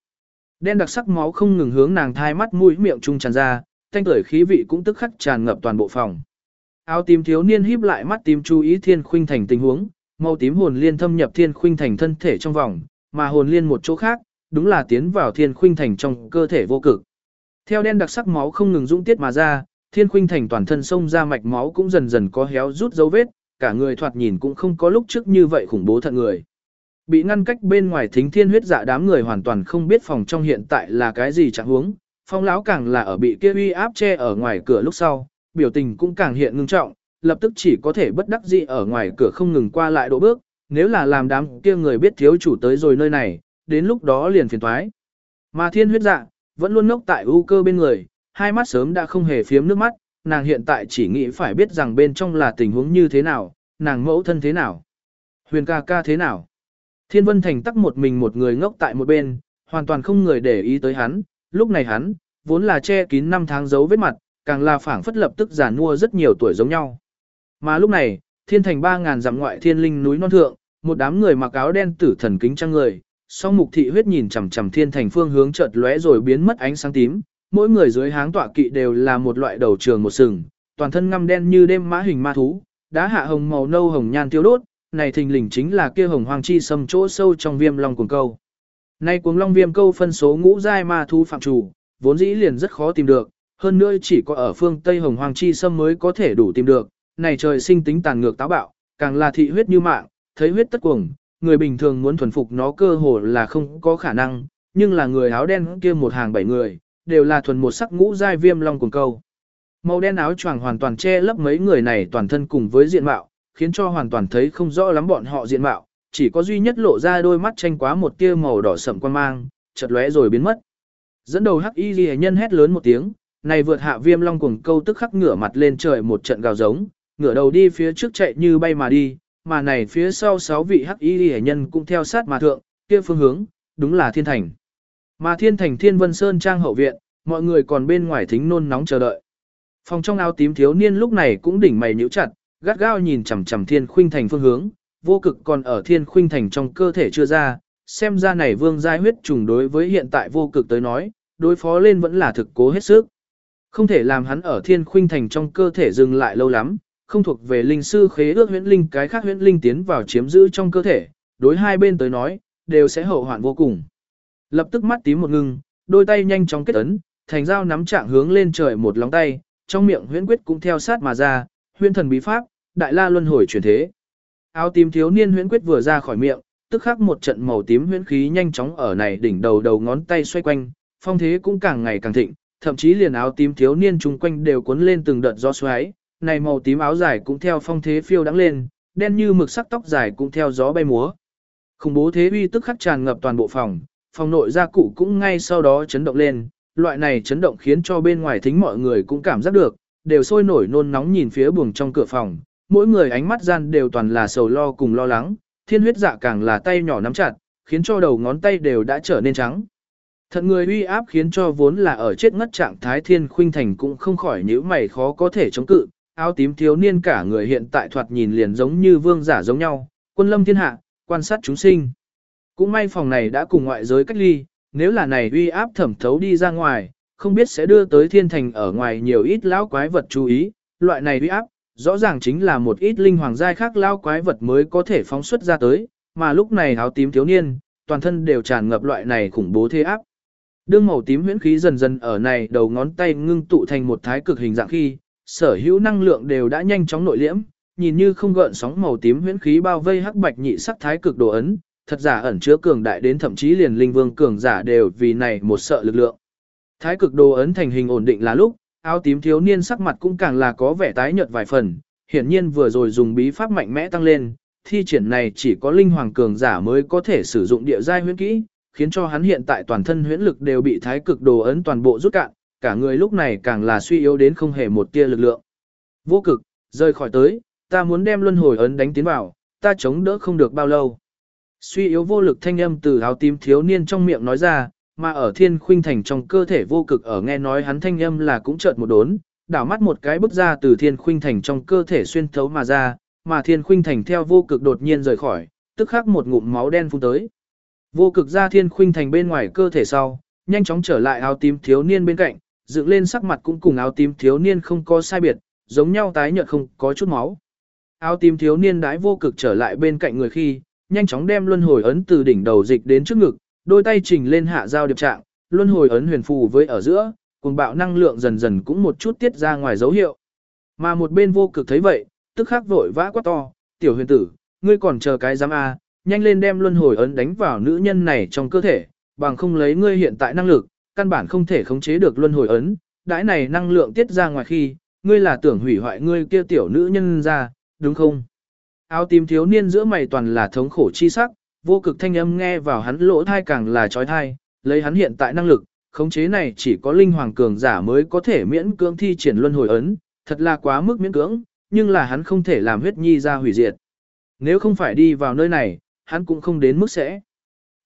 Đen đặc sắc máu không ngừng hướng nàng thai mắt mũi miệng trung tràn ra, thanh tuổi khí vị cũng tức khắc tràn ngập toàn bộ phòng. Áo tím thiếu niên híp lại mắt tím chú ý thiên khuynh thành tình huống, màu tím hồn liên thâm nhập thiên khuynh thành thân thể trong vòng, mà hồn liên một chỗ khác, đúng là tiến vào thiên khuynh thành trong cơ thể vô cực. Theo đen đặc sắc máu không ngừng dũng tiết mà ra, thiên khuynh thành toàn thân sông ra mạch máu cũng dần dần có héo rút dấu vết, cả người thoạt nhìn cũng không có lúc trước như vậy khủng bố thận người. Bị ngăn cách bên ngoài thính thiên huyết dạ đám người hoàn toàn không biết phòng trong hiện tại là cái gì chẳng huống, phong lão càng là ở bị kia uy áp che ở ngoài cửa lúc sau, biểu tình cũng càng hiện ngưng trọng, lập tức chỉ có thể bất đắc dĩ ở ngoài cửa không ngừng qua lại độ bước, nếu là làm đám kia người biết thiếu chủ tới rồi nơi này, đến lúc đó liền phiền thoái. Mà thiên huyết dạ, vẫn luôn ngốc tại ưu cơ bên người, hai mắt sớm đã không hề phiếm nước mắt, nàng hiện tại chỉ nghĩ phải biết rằng bên trong là tình huống như thế nào, nàng mẫu thân thế nào, huyền ca ca thế nào. Thiên Vân Thành tắc một mình một người ngốc tại một bên, hoàn toàn không người để ý tới hắn, lúc này hắn, vốn là che kín năm tháng giấu vết mặt, càng là phảng phất lập tức giả mua rất nhiều tuổi giống nhau. Mà lúc này, thiên thành 3.000 dặm ngoại thiên linh núi non thượng, một đám người mặc áo đen tử thần kính trang người, song mục thị huyết nhìn chằm chằm thiên thành phương hướng chợt lóe rồi biến mất ánh sáng tím, mỗi người dưới háng tọa kỵ đều là một loại đầu trường một sừng, toàn thân ngăm đen như đêm mã hình ma thú, đá hạ hồng màu nâu hồng nhan tiêu đốt, này thình lình chính là kia hồng hoàng chi sâm chỗ sâu trong viêm long cuồng câu. Nay cuồng long viêm câu phân số ngũ giai ma thú phạm chủ, vốn dĩ liền rất khó tìm được, hơn nữa chỉ có ở phương Tây hồng hoàng chi sâm mới có thể đủ tìm được, này trời sinh tính tàn ngược táo bạo, càng là thị huyết như mạng, thấy huyết tất cuồng, người bình thường muốn thuần phục nó cơ hồ là không có khả năng, nhưng là người áo đen kia một hàng bảy người, đều là thuần một sắc ngũ giai viêm long cuồng câu. Màu đen áo choàng hoàn toàn che lấp mấy người này toàn thân cùng với diện mạo, khiến cho hoàn toàn thấy không rõ lắm bọn họ diện mạo, chỉ có duy nhất lộ ra đôi mắt tranh quá một tia màu đỏ sậm quan mang, chợt lóe rồi biến mất. Dẫn đầu hắc y Liễu nhân hét lớn một tiếng, này vượt hạ viêm long cuồng câu tức khắc ngửa mặt lên trời một trận gào giống, ngửa đầu đi phía trước chạy như bay mà đi, mà này phía sau sáu vị hắc y Liễu nhân cũng theo sát mà thượng, kia phương hướng, đúng là thiên thành. Mà thiên thành thiên vân sơn trang hậu viện, mọi người còn bên ngoài thính nôn nóng chờ đợi. Phòng trong áo tím thiếu niên lúc này cũng đỉnh mày nhíu chặt, gắt gao nhìn chằm chằm thiên khuynh thành phương hướng, vô cực còn ở thiên khuynh thành trong cơ thể chưa ra, xem ra này vương giai huyết trùng đối với hiện tại vô cực tới nói, đối phó lên vẫn là thực cố hết sức. Không thể làm hắn ở thiên khuynh thành trong cơ thể dừng lại lâu lắm, không thuộc về linh sư khế ước huyễn linh cái khác huyễn linh tiến vào chiếm giữ trong cơ thể, đối hai bên tới nói, đều sẽ hậu hoạn vô cùng. Lập tức mắt tím một ngưng, đôi tay nhanh chóng kết ấn, thành dao nắm trạng hướng lên trời một lóng tay, trong miệng huyễn quyết cũng theo sát mà ra, huyễn thần bí pháp, đại la luân hồi chuyển thế. Áo tím thiếu niên huyễn quyết vừa ra khỏi miệng, tức khắc một trận màu tím huyễn khí nhanh chóng ở này đỉnh đầu đầu ngón tay xoay quanh, phong thế cũng càng ngày càng thịnh, thậm chí liền áo tím thiếu niên chung quanh đều cuốn lên từng đợt gió xoáy, này màu tím áo dài cũng theo phong thế phiêu đắng lên, đen như mực sắc tóc dài cũng theo gió bay múa. Khủng bố thế uy tức khắc tràn ngập toàn bộ phòng, phòng nội gia cụ cũng ngay sau đó chấn động lên, loại này chấn động khiến cho bên ngoài thính mọi người cũng cảm giác được, đều sôi nổi nôn nóng nhìn phía buồng trong cửa phòng, mỗi người ánh mắt gian đều toàn là sầu lo cùng lo lắng, thiên huyết dạ càng là tay nhỏ nắm chặt, khiến cho đầu ngón tay đều đã trở nên trắng. Thận người uy áp khiến cho vốn là ở chết ngất trạng thái thiên khuynh thành cũng không khỏi nhíu mày khó có thể chống cự, áo tím thiếu niên cả người hiện tại thoạt nhìn liền giống như vương giả giống nhau, quân lâm thiên hạ, quan sát chúng sinh. Cũng may phòng này đã cùng ngoại giới cách ly, nếu là này uy áp thẩm thấu đi ra ngoài, không biết sẽ đưa tới thiên thành ở ngoài nhiều ít lão quái vật chú ý, loại này uy áp, rõ ràng chính là một ít linh hoàng giai khác lão quái vật mới có thể phóng xuất ra tới, mà lúc này áo tím thiếu niên, toàn thân đều tràn ngập loại này khủng bố thế áp. Đương màu tím huyễn khí dần dần ở này đầu ngón tay ngưng tụ thành một thái cực hình dạng khi, sở hữu năng lượng đều đã nhanh chóng nội liễm, nhìn như không gợn sóng màu tím huyễn khí bao vây hắc bạch nhị sắc thái cực đồ ấn, thật giả ẩn chứa cường đại đến thậm chí liền linh vương cường giả đều vì này một sợ lực lượng. Thái cực đồ ấn thành hình ổn định là lúc, áo tím thiếu niên sắc mặt cũng càng là có vẻ tái nhợt vài phần, hiển nhiên vừa rồi dùng bí pháp mạnh mẽ tăng lên, thi triển này chỉ có linh hoàng cường giả mới có thể sử dụng địa giai huyễn kỹ, khiến cho hắn hiện tại toàn thân huyễn lực đều bị thái cực đồ ấn toàn bộ rút cạn, cả người lúc này càng là suy yếu đến không hề một tia lực lượng. Vô cực, rời khỏi tới, ta muốn đem luân hồi ấn đánh tiến vào, ta chống đỡ không được bao lâu. Suy yếu vô lực thanh âm từ áo tím thiếu niên trong miệng nói ra, mà ở thiên khuynh thành trong cơ thể vô cực ở nghe nói hắn thanh âm là cũng chợt một đốn, đảo mắt một cái bước ra từ thiên khuynh thành trong cơ thể xuyên thấu mà ra, mà thiên khuynh thành theo vô cực đột nhiên rời khỏi, tức khắc một ngụm máu đen phun tới. Vô cực ra thiên khuynh thành bên ngoài cơ thể sau, nhanh chóng trở lại áo tím thiếu niên bên cạnh, dựng lên sắc mặt cũng cùng áo tím thiếu niên không có sai biệt, giống nhau tái nhợt không có chút máu. Áo tím thiếu niên đãi vô cực trở lại bên cạnh người khi, nhanh chóng đem luân hồi ấn từ đỉnh đầu dịch đến trước ngực, đôi tay chỉnh lên hạ giao điệp trạng, luân hồi ấn huyền phù với ở giữa, cùng bạo năng lượng dần dần cũng một chút tiết ra ngoài dấu hiệu. Mà một bên vô cực thấy vậy, tức khắc vội vã quá to, tiểu huyền tử, ngươi còn chờ cái giám A, nhanh lên đem luân hồi ấn đánh vào nữ nhân này trong cơ thể, bằng không lấy ngươi hiện tại năng lực, căn bản không thể khống chế được luân hồi ấn, đãi này năng lượng tiết ra ngoài khi, ngươi là tưởng hủy hoại ngươi kia tiểu nữ nhân ra, đúng không? Áo tím thiếu niên giữa mày toàn là thống khổ chi sắc, vô cực thanh âm nghe vào hắn lỗ thai càng là trói thai, lấy hắn hiện tại năng lực, khống chế này chỉ có linh hoàng cường giả mới có thể miễn cưỡng thi triển luân hồi ấn, thật là quá mức miễn cưỡng, nhưng là hắn không thể làm huyết nhi ra hủy diệt. Nếu không phải đi vào nơi này, hắn cũng không đến mức sẽ.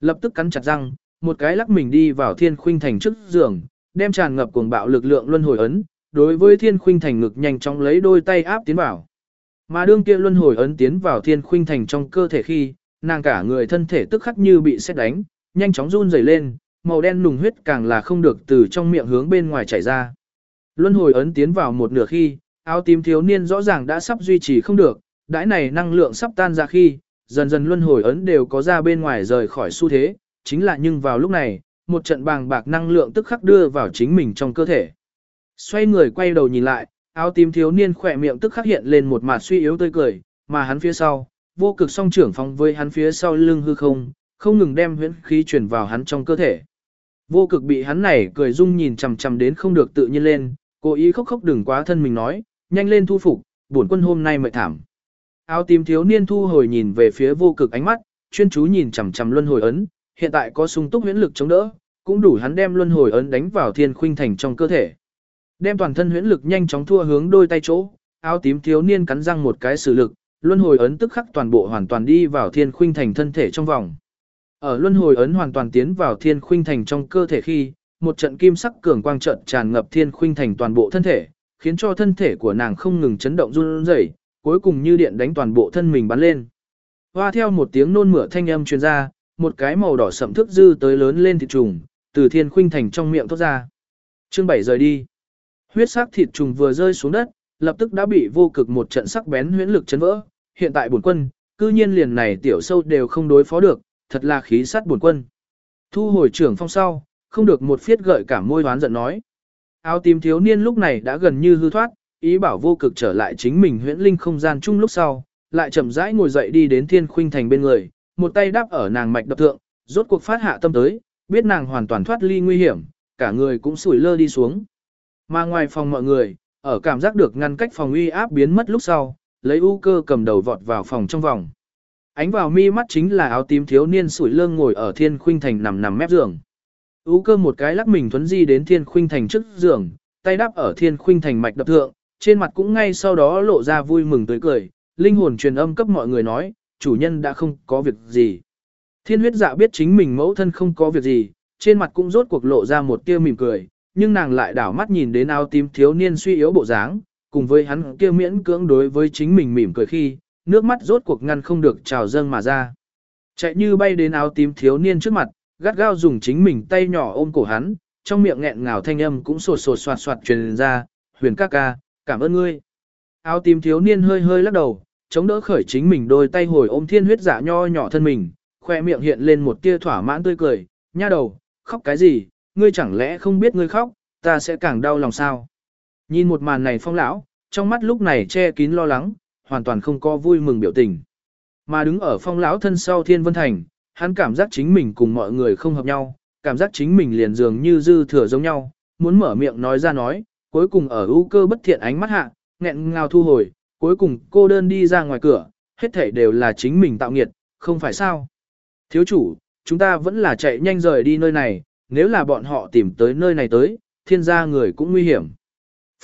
Lập tức cắn chặt răng, một cái lắc mình đi vào thiên khuynh thành trước giường, đem tràn ngập cuồng bạo lực lượng luân hồi ấn, đối với thiên khuynh thành ngực nhanh chóng lấy đôi tay áp tiến vào. Mà đương kia luân hồi ấn tiến vào thiên khuynh thành trong cơ thể khi, nàng cả người thân thể tức khắc như bị xét đánh, nhanh chóng run rẩy lên, màu đen nùng huyết càng là không được từ trong miệng hướng bên ngoài chảy ra. Luân hồi ấn tiến vào một nửa khi, áo tím thiếu niên rõ ràng đã sắp duy trì không được, đãi này năng lượng sắp tan ra khi, dần dần luân hồi ấn đều có ra bên ngoài rời khỏi xu thế, chính là nhưng vào lúc này, một trận bàng bạc năng lượng tức khắc đưa vào chính mình trong cơ thể. Xoay người quay đầu nhìn lại, áo tím thiếu niên khỏe miệng tức khắc hiện lên một mặt suy yếu tươi cười, mà hắn phía sau, vô cực song trưởng phóng với hắn phía sau lưng hư không, không ngừng đem huyễn khí truyền vào hắn trong cơ thể. Vô cực bị hắn này cười dung nhìn chằm chằm đến không được tự nhiên lên, cố ý khóc khóc đừng quá thân mình nói, nhanh lên thu phục, bổn quân hôm nay mệt thảm. Áo tím thiếu niên thu hồi nhìn về phía vô cực ánh mắt, chuyên chú nhìn chằm chằm luân hồi ấn, hiện tại có sung túc huyễn lực chống đỡ, cũng đủ hắn đem luân hồi ấn đánh vào thiên khuynh thành trong cơ thể. Đem toàn thân huyễn lực nhanh chóng thua hướng đôi tay chỗ, áo tím thiếu niên cắn răng một cái sử lực, luân hồi ấn tức khắc toàn bộ hoàn toàn đi vào thiên khuynh thành thân thể trong vòng. Ở luân hồi ấn hoàn toàn tiến vào thiên khuynh thành trong cơ thể khi, một trận kim sắc cường quang trận tràn ngập thiên khuynh thành toàn bộ thân thể, khiến cho thân thể của nàng không ngừng chấn động run rẩy, cuối cùng như điện đánh toàn bộ thân mình bắn lên. Hoa theo một tiếng nôn mửa thanh âm truyền ra, một cái màu đỏ sậm thức dư tới lớn lên thịt trùng, từ thiên khuynh thành trong miệng thoát ra. Chương 7 rời đi. Huyết sắc thịt trùng vừa rơi xuống đất, lập tức đã bị vô cực một trận sắc bén huyễn lực chấn vỡ. Hiện tại bổn quân, cư nhiên liền này tiểu sâu đều không đối phó được, thật là khí sát bổn quân. Thu hồi trưởng phong sau, không được một phiết gợi cả môi đoán giận nói. Áo tím thiếu niên lúc này đã gần như hư thoát, ý bảo vô cực trở lại chính mình huyễn linh không gian chung lúc sau, lại chậm rãi ngồi dậy đi đến thiên khuynh thành bên người, một tay đáp ở nàng mạch đập thượng, rốt cuộc phát hạ tâm tới, biết nàng hoàn toàn thoát ly nguy hiểm, cả người cũng sủi lơ đi xuống. Mà ngoài phòng mọi người, ở cảm giác được ngăn cách phòng uy áp biến mất lúc sau, lấy u cơ cầm đầu vọt vào phòng trong vòng. Ánh vào mi mắt chính là áo tím thiếu niên sủi lương ngồi ở thiên khuynh thành nằm nằm mép giường. U cơ một cái lắc mình thuấn di đến thiên khuynh thành trước giường, tay đắp ở thiên khuynh thành mạch đập thượng, trên mặt cũng ngay sau đó lộ ra vui mừng tới cười, linh hồn truyền âm cấp mọi người nói, chủ nhân đã không có việc gì. Thiên huyết dạ biết chính mình mẫu thân không có việc gì, trên mặt cũng rốt cuộc lộ ra một tia mỉm cười, nhưng nàng lại đảo mắt nhìn đến áo tím thiếu niên suy yếu bộ dáng, cùng với hắn kia miễn cưỡng đối với chính mình mỉm cười khi, nước mắt rốt cuộc ngăn không được trào dâng mà ra. Chạy như bay đến áo tím thiếu niên trước mặt, gắt gao dùng chính mình tay nhỏ ôm cổ hắn, trong miệng nghẹn ngào thanh âm cũng sột sột soạt soạt truyền ra, huyền ca ca, cảm ơn ngươi. Áo tím thiếu niên hơi hơi lắc đầu, chống đỡ khởi chính mình đôi tay hồi ôm thiên huyết giả nho nhỏ thân mình, khoe miệng hiện lên một tia thỏa mãn tươi cười, nha đầu, khóc cái gì, ngươi chẳng lẽ không biết ngươi khóc, ta sẽ càng đau lòng sao. Nhìn một màn này phong lão, trong mắt lúc này che kín lo lắng, hoàn toàn không có vui mừng biểu tình. Mà đứng ở phong lão thân sau thiên vân thành, hắn cảm giác chính mình cùng mọi người không hợp nhau, cảm giác chính mình liền dường như dư thừa giống nhau, muốn mở miệng nói ra nói, cuối cùng ở ưu cơ bất thiện ánh mắt hạ, nghẹn ngào thu hồi, cuối cùng cô đơn đi ra ngoài cửa, hết thảy đều là chính mình tạo nghiệt, không phải sao. Thiếu chủ, chúng ta vẫn là chạy nhanh rời đi nơi này, nếu là bọn họ tìm tới nơi này tới, thiên gia người cũng nguy hiểm.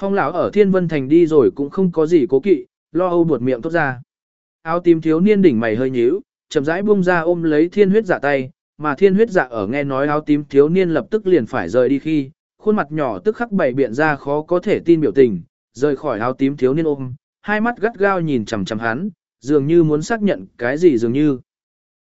Phong lão ở thiên vân thành đi rồi cũng không có gì cố kỵ, lo âu buột miệng tốt ra. Áo tím thiếu niên đỉnh mày hơi nhíu, chậm rãi buông ra ôm lấy thiên huyết dạ tay, mà thiên huyết dạ ở nghe nói áo tím thiếu niên lập tức liền phải rời đi khi, khuôn mặt nhỏ tức khắc bảy biện ra khó có thể tin biểu tình, rời khỏi áo tím thiếu niên ôm, hai mắt gắt gao nhìn chằm chằm hắn, dường như muốn xác nhận cái gì dường như.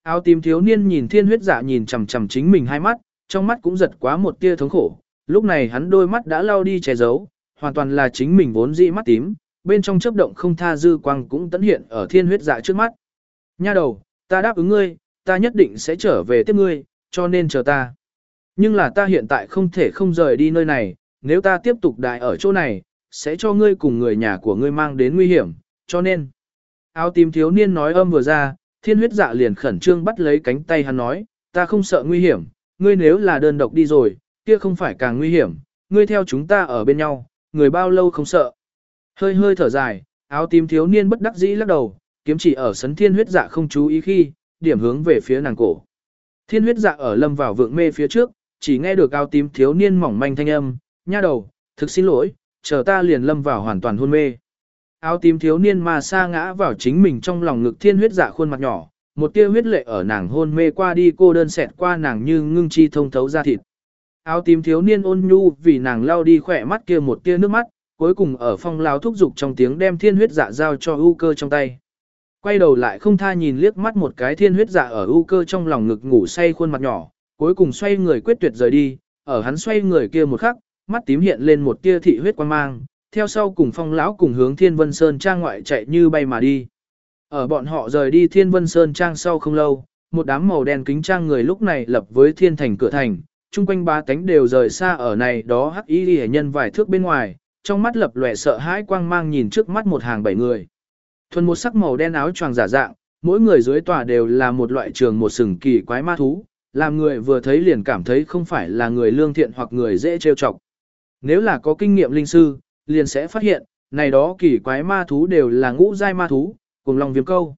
Áo tím thiếu niên nhìn thiên huyết dạ nhìn chằm chằm chính mình hai mắt, trong mắt cũng giật quá một tia thống khổ, lúc này hắn đôi mắt đã lao đi che giấu, hoàn toàn là chính mình vốn dĩ mắt tím, bên trong chớp động không tha dư quang cũng tấn hiện ở thiên huyết dạ trước mắt. Nha đầu, ta đáp ứng ngươi, ta nhất định sẽ trở về tiếp ngươi, cho nên chờ ta. Nhưng là ta hiện tại không thể không rời đi nơi này, nếu ta tiếp tục đại ở chỗ này, sẽ cho ngươi cùng người nhà của ngươi mang đến nguy hiểm, cho nên. Áo tím thiếu niên nói âm vừa ra, thiên huyết dạ liền khẩn trương bắt lấy cánh tay hắn nói, ta không sợ nguy hiểm, ngươi nếu là đơn độc đi rồi, kia không phải càng nguy hiểm, ngươi theo chúng ta ở bên nhau, người bao lâu không sợ. Hơi hơi thở dài, áo tím thiếu niên bất đắc dĩ lắc đầu, kiếm chỉ ở sấn thiên huyết dạ không chú ý khi, điểm hướng về phía nàng cổ. Thiên huyết dạ ở lâm vào vượng mê phía trước, chỉ nghe được áo tím thiếu niên mỏng manh thanh âm, nha đầu, thực xin lỗi, chờ ta liền lâm vào hoàn toàn hôn mê. Áo tím thiếu niên mà sa ngã vào chính mình trong lòng ngực thiên huyết dạ khuôn mặt nhỏ, một tia huyết lệ ở nàng hôn mê qua đi cô đơn xẹt qua nàng như ngưng chi thông thấu ra thịt. Áo tím thiếu niên ôn nhu vì nàng lao đi khỏe mắt kia một tia nước mắt, cuối cùng ở phong lao thúc dục trong tiếng đem thiên huyết dạ giao cho ưu cơ trong tay. Quay đầu lại không tha nhìn liếc mắt một cái thiên huyết dạ ở ưu cơ trong lòng ngực ngủ say khuôn mặt nhỏ, cuối cùng xoay người quyết tuyệt rời đi, ở hắn xoay người kia một khắc, mắt tím hiện lên một tia thị huyết quan mang, theo sau cùng phong lão cùng hướng thiên vân sơn trang ngoại chạy như bay mà đi. Ở bọn họ rời đi thiên vân sơn trang sau không lâu, một đám màu đen kính trang người lúc này lập với thiên thành cửa thành, chung quanh ba cánh đều rời xa ở này đó hắc y hệ nhân vài thước bên ngoài, trong mắt lập lòe sợ hãi quang mang nhìn trước mắt một hàng bảy người. Thuần một sắc màu đen áo choàng giả dạng, mỗi người dưới tòa đều là một loại trường một sừng kỳ quái ma thú, làm người vừa thấy liền cảm thấy không phải là người lương thiện hoặc người dễ trêu chọc. Nếu là có kinh nghiệm linh sư, liền sẽ phát hiện, này đó kỳ quái ma thú đều là ngũ giai ma thú, cùng lòng viêm câu.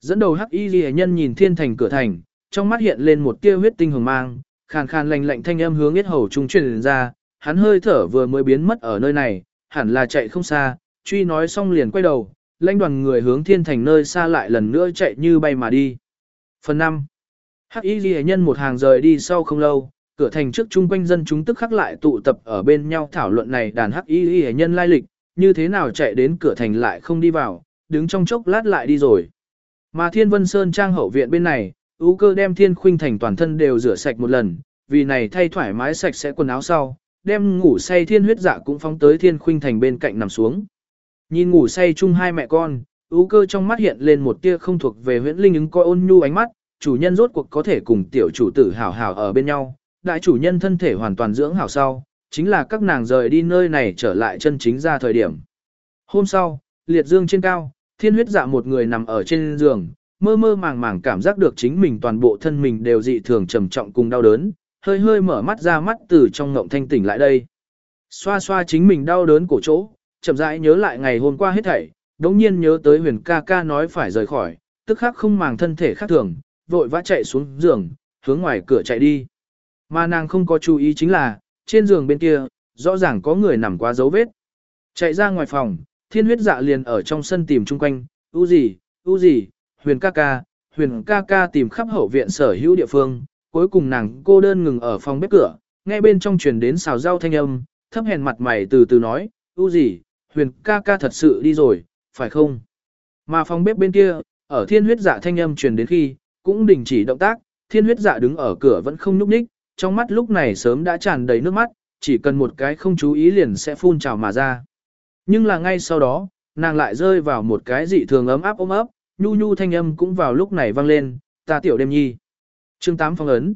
Dẫn đầu hắc y ghi nhân nhìn thiên thành cửa thành, trong mắt hiện lên một tia huyết tinh hồng mang, khàn khàn lạnh lạnh thanh âm hướng yết hầu trung truyền ra, hắn hơi thở vừa mới biến mất ở nơi này, hẳn là chạy không xa, truy nói xong liền quay đầu, lãnh đoàn người hướng thiên thành nơi xa lại lần nữa chạy như bay mà đi. Phần 5. Hắc Y Ghi nhân một hàng rời đi sau không lâu, cửa thành trước chung quanh dân chúng tức khắc lại tụ tập ở bên nhau thảo luận này đàn Hắc Y Ghi nhân lai lịch, như thế nào chạy đến cửa thành lại không đi vào, đứng trong chốc lát lại đi rồi. Mà Thiên Vân Sơn trang hậu viện bên này, Ú cơ đem Thiên Khuynh thành toàn thân đều rửa sạch một lần, vì này thay thoải mái sạch sẽ quần áo sau, đem ngủ say Thiên huyết dạ cũng phóng tới Thiên Khuynh thành bên cạnh nằm xuống. Nhìn ngủ say chung hai mẹ con, Ú cơ trong mắt hiện lên một tia không thuộc về huyễn linh ứng coi ôn nhu ánh mắt, chủ nhân rốt cuộc có thể cùng tiểu chủ tử hảo hảo ở bên nhau, đại chủ nhân thân thể hoàn toàn dưỡng hảo sau, chính là các nàng rời đi nơi này trở lại chân chính ra thời điểm. Hôm sau, liệt dương trên cao, thiên huyết dạ một người nằm ở trên giường, mơ mơ màng màng cảm giác được chính mình toàn bộ thân mình đều dị thường trầm trọng cùng đau đớn, hơi hơi mở mắt ra mắt từ trong ngộng thanh tỉnh lại đây. Xoa xoa chính mình đau đớn cổ chỗ, chậm rãi nhớ lại ngày hôm qua hết thảy, đống nhiên nhớ tới huyền ca ca nói phải rời khỏi, tức khắc không màng thân thể khác thường, vội vã chạy xuống giường, hướng ngoài cửa chạy đi. Mà nàng không có chú ý chính là, trên giường bên kia, rõ ràng có người nằm quá dấu vết. Chạy ra ngoài phòng, thiên huyết dạ liền ở trong sân tìm chung quanh, u gì, u gì, huyền ca ca, huyền ca ca tìm khắp hậu viện sở hữu địa phương, cuối cùng nàng cô đơn ngừng ở phòng bếp cửa, nghe bên trong truyền đến xào rau thanh âm, thấp hèn mặt mày từ từ nói, u gì, huyền ca ca thật sự đi rồi, phải không? Mà phòng bếp bên kia, ở thiên huyết dạ thanh âm truyền đến khi, cũng đình chỉ động tác, thiên huyết dạ đứng ở cửa vẫn không nhúc nhích, trong mắt lúc này sớm đã tràn đầy nước mắt, chỉ cần một cái không chú ý liền sẽ phun trào mà ra. Nhưng là ngay sau đó, nàng lại rơi vào một cái dị thường ấm áp ôm ấp, nhu nhu thanh âm cũng vào lúc này vang lên, ta tiểu đêm nhi. Chương 8 phong ấn.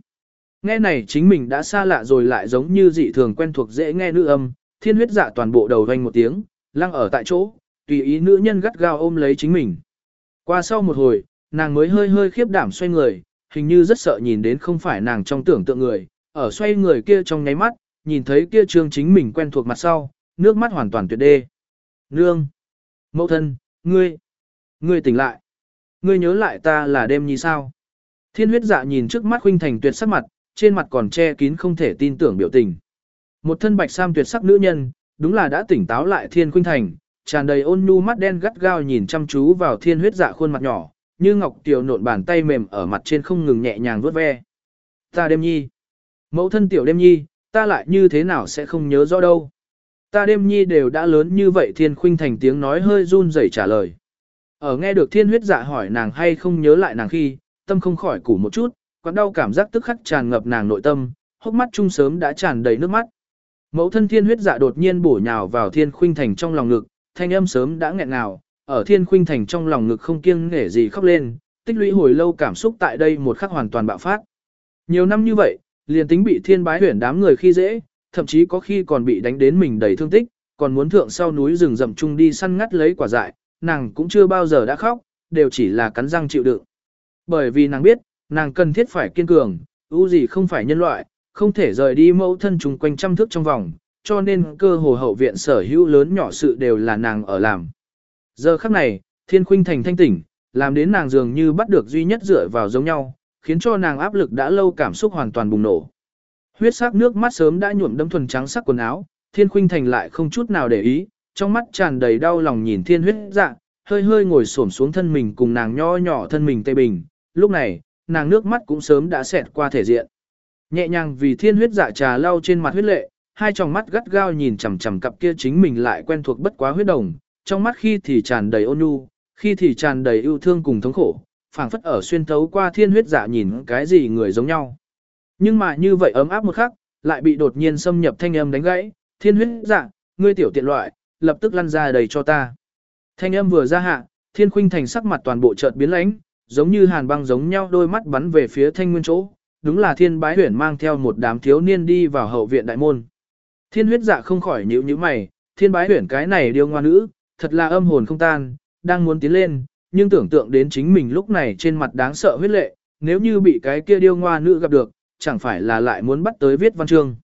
Nghe này chính mình đã xa lạ rồi lại giống như dị thường quen thuộc dễ nghe nữ âm, thiên huyết dạ toàn bộ đầu vanh một tiếng, lăng ở tại chỗ, tùy ý nữ nhân gắt gao ôm lấy chính mình. Qua sau một hồi, nàng mới hơi hơi khiếp đảm xoay người, hình như rất sợ nhìn đến không phải nàng trong tưởng tượng người, ở xoay người kia trong nháy mắt, nhìn thấy kia trương chính mình quen thuộc mặt sau, nước mắt hoàn toàn tuyệt đê. Nương! Mẫu thân, ngươi! Ngươi tỉnh lại! Ngươi nhớ lại ta là đêm nhi sao? Thiên huyết dạ nhìn trước mắt huynh thành tuyệt sắc mặt, trên mặt còn che kín không thể tin tưởng biểu tình. Một thân bạch sam tuyệt sắc nữ nhân, đúng là đã tỉnh táo lại thiên khuynh thành, tràn đầy ôn nhu mắt đen gắt gao nhìn chăm chú vào thiên huyết dạ khuôn mặt nhỏ, như ngọc tiểu nộn bàn tay mềm ở mặt trên không ngừng nhẹ nhàng vuốt ve. Ta đêm nhi. Mẫu thân tiểu đêm nhi, ta lại như thế nào sẽ không nhớ rõ đâu. Ta đêm nhi đều đã lớn như vậy thiên khuynh thành tiếng nói hơi run rẩy trả lời. Ở nghe được thiên huyết dạ hỏi nàng hay không nhớ lại nàng khi, tâm không khỏi củ một chút, quặn đau cảm giác tức khắc tràn ngập nàng nội tâm, hốc mắt trung sớm đã tràn đầy nước mắt. Mẫu thân thiên huyết dạ đột nhiên bổ nhào vào thiên khuynh thành trong lòng ngực, thanh âm sớm đã nghẹn ngào, ở thiên khuynh thành trong lòng ngực không kiêng nghể gì khóc lên, tích lũy hồi lâu cảm xúc tại đây một khắc hoàn toàn bạo phát. Nhiều năm như vậy, liền tính bị thiên bái huyển đám người khi dễ, thậm chí có khi còn bị đánh đến mình đầy thương tích, còn muốn thượng sau núi rừng rậm chung đi săn ngắt lấy quả dại, nàng cũng chưa bao giờ đã khóc, đều chỉ là cắn răng chịu đựng. Bởi vì nàng biết, nàng cần thiết phải kiên cường, ưu gì không phải nhân loại, không thể rời đi mẫu thân chung quanh trăm thước trong vòng, cho nên cơ hồ hậu viện sở hữu lớn nhỏ sự đều là nàng ở làm. Giờ khắc này, thiên khuynh thành thanh tỉnh, làm đến nàng dường như bắt được duy nhất dựa vào giống nhau, khiến cho nàng áp lực đã lâu cảm xúc hoàn toàn bùng nổ. Huyết sắc nước mắt sớm đã nhuộm đẫm thuần trắng sắc quần áo, Thiên Khuynh Thành lại không chút nào để ý, trong mắt tràn đầy đau lòng nhìn Thiên Huyết Dạ, hơi hơi ngồi xổm xuống thân mình cùng nàng nho nhỏ thân mình tê bình, lúc này, nàng nước mắt cũng sớm đã xẹt qua thể diện. Nhẹ nhàng vì Thiên Huyết Dạ trà lau trên mặt huyết lệ, hai tròng mắt gắt gao nhìn chằm chằm cặp kia chính mình lại quen thuộc bất quá huyết đồng, trong mắt khi thì tràn đầy ôn nhu, khi thì tràn đầy yêu thương cùng thống khổ, phảng phất ở xuyên thấu qua thiên huyết dạ nhìn cái gì người giống nhau. Nhưng mà như vậy ấm áp một khắc, lại bị đột nhiên xâm nhập thanh âm đánh gãy, thiên huyết dạ, ngươi tiểu tiện loại, lập tức lăn ra đầy cho ta. Thanh âm vừa ra hạ, thiên khuynh thành sắc mặt toàn bộ chợt biến lãnh, giống như hàn băng giống nhau đôi mắt bắn về phía thanh nguyên chỗ, đúng là thiên bái huyển mang theo một đám thiếu niên đi vào hậu viện đại môn. Thiên huyết dạ không khỏi nhíu nhíu mày, thiên bái huyển cái này điêu ngoan nữ, thật là âm hồn không tan, đang muốn tiến lên, nhưng tưởng tượng đến chính mình lúc này trên mặt đáng sợ huyết lệ, nếu như bị cái kia điêu ngoa nữ gặp được, chẳng phải là lại muốn bắt tới viết văn chương.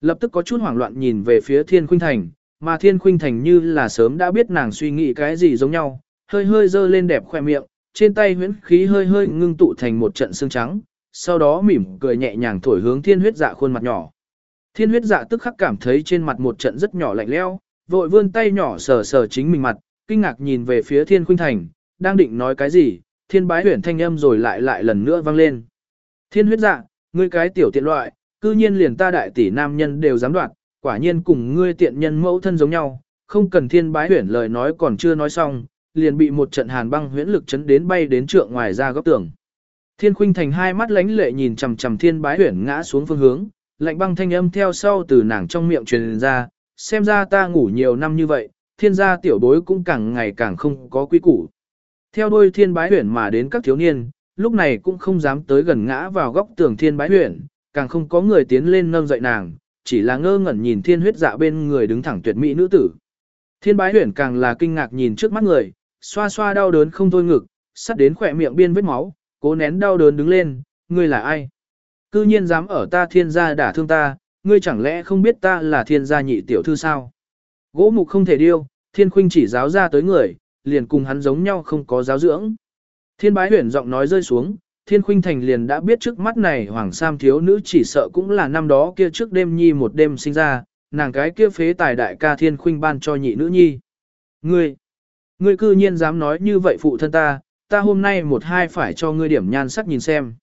Lập tức có chút hoảng loạn nhìn về phía Thiên Khuynh Thành, mà Thiên Khuynh Thành như là sớm đã biết nàng suy nghĩ cái gì giống nhau, hơi hơi dơ lên đẹp khoe miệng, trên tay huyễn khí hơi hơi ngưng tụ thành một trận xương trắng, sau đó mỉm cười nhẹ nhàng thổi hướng Thiên Huyết Dạ khuôn mặt nhỏ. Thiên Huyết Dạ tức khắc cảm thấy trên mặt một trận rất nhỏ lạnh lẽo, vội vươn tay nhỏ sờ sờ chính mình mặt, kinh ngạc nhìn về phía Thiên Khuynh Thành, đang định nói cái gì, Thiên Bái Huyền thanh âm rồi lại lại lần nữa vang lên. Thiên Huyết Dạ, ngươi cái tiểu tiện loại, cư nhiên liền ta đại tỷ nam nhân đều dám đoạt, quả nhiên cùng ngươi tiện nhân mẫu thân giống nhau, không cần Thiên Bái huyển lời nói còn chưa nói xong, liền bị một trận hàn băng huyễn lực chấn đến bay đến trượng ngoài ra góc tường. Thiên Khuynh Thành hai mắt lánh lệ nhìn chằm chằm Thiên Bái Huyền ngã xuống phương hướng, lạnh băng thanh âm theo sau từ nàng trong miệng truyền ra, xem ra ta ngủ nhiều năm như vậy, thiên gia tiểu bối cũng càng ngày càng không có quy củ. Theo đuôi thiên bái huyển mà đến các thiếu niên, lúc này cũng không dám tới gần ngã vào góc tường thiên bái huyện, càng không có người tiến lên nâng dậy nàng, chỉ là ngơ ngẩn nhìn thiên huyết dạ bên người đứng thẳng tuyệt mỹ nữ tử. Thiên bái huyển càng là kinh ngạc nhìn trước mắt người, xoa xoa đau đớn không thôi ngực, sắt đến khỏe miệng biên vết máu, cố nén đau đớn đứng lên, ngươi là ai? Cư nhiên dám ở ta thiên gia đả thương ta, ngươi chẳng lẽ không biết ta là thiên gia nhị tiểu thư sao? Gỗ mục không thể điêu, thiên khuynh chỉ giáo ra tới người, liền cùng hắn giống nhau không có giáo dưỡng. Thiên bái huyển giọng nói rơi xuống, thiên khuynh thành liền đã biết trước mắt này hoàng sam thiếu nữ chỉ sợ cũng là năm đó kia trước đêm nhi một đêm sinh ra, nàng cái kia phế tài đại ca thiên khuynh ban cho nhị nữ nhi. Ngươi, ngươi cư nhiên dám nói như vậy phụ thân ta, ta hôm nay một hai phải cho ngươi điểm nhan sắc nhìn xem.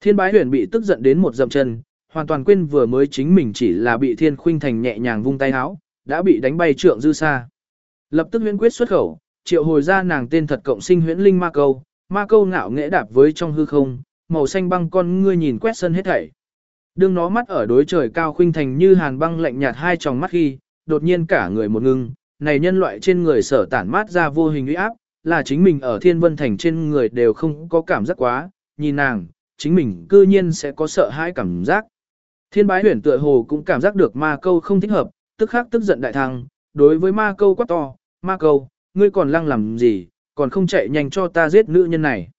Thiên bái huyền bị tức giận đến một dậm chân, hoàn toàn quên vừa mới chính mình chỉ là bị thiên khuynh thành nhẹ nhàng vung tay áo, đã bị đánh bay trượng dư xa. Lập tức huyễn quyết xuất khẩu, triệu hồi ra nàng tên thật cộng sinh huyễn linh ma câu, ma câu ngạo nghễ đạp với trong hư không, màu xanh băng con ngươi nhìn quét sân hết thảy. Đương nó mắt ở đối trời cao khuynh thành như hàn băng lạnh nhạt hai tròng mắt khi, đột nhiên cả người một ngưng, này nhân loại trên người sở tản mát ra vô hình uy áp, là chính mình ở thiên vân thành trên người đều không có cảm giác quá, nhìn nàng, chính mình cư nhiên sẽ có sợ hãi cảm giác. Thiên bái huyền tựa hồ cũng cảm giác được ma câu không thích hợp, tức khắc tức giận đại thăng, đối với ma câu quá to, ma câu, ngươi còn lăng làm gì, còn không chạy nhanh cho ta giết nữ nhân này.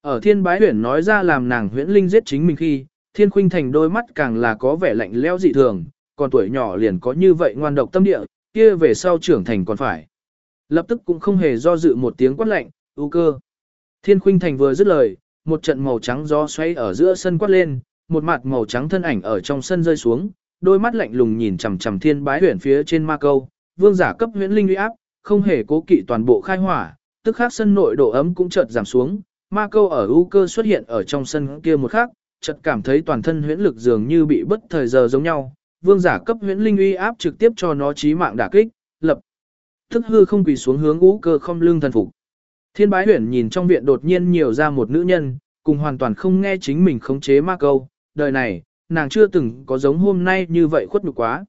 Ở thiên bái huyển nói ra làm nàng huyễn linh giết chính mình khi, thiên khuynh thành đôi mắt càng là có vẻ lạnh lẽo dị thường, còn tuổi nhỏ liền có như vậy ngoan độc tâm địa, kia về sau trưởng thành còn phải. Lập tức cũng không hề do dự một tiếng quát lạnh, ưu cơ. Thiên khuynh thành vừa dứt lời, một trận màu trắng gió xoay ở giữa sân quát lên, một mặt màu trắng thân ảnh ở trong sân rơi xuống, đôi mắt lạnh lùng nhìn chằm chằm thiên bái huyển phía trên ma câu, vương giả cấp huyễn linh uy áp, không hề cố kỵ toàn bộ khai hỏa, tức khắc sân nội độ ấm cũng chợt giảm xuống, ma câu ở ưu cơ xuất hiện ở trong sân kia một khắc, chợt cảm thấy toàn thân huyễn lực dường như bị bất thời giờ giống nhau, vương giả cấp huyễn linh uy áp trực tiếp cho nó chí mạng đả kích, lập tức hư không quỳ xuống hướng ưu cơ không lưng thần phục. Thiên bái huyển nhìn trong viện đột nhiên nhiều ra một nữ nhân, cùng hoàn toàn không nghe chính mình khống chế ma câu, đời này, nàng chưa từng có giống hôm nay như vậy khuất nhục quá.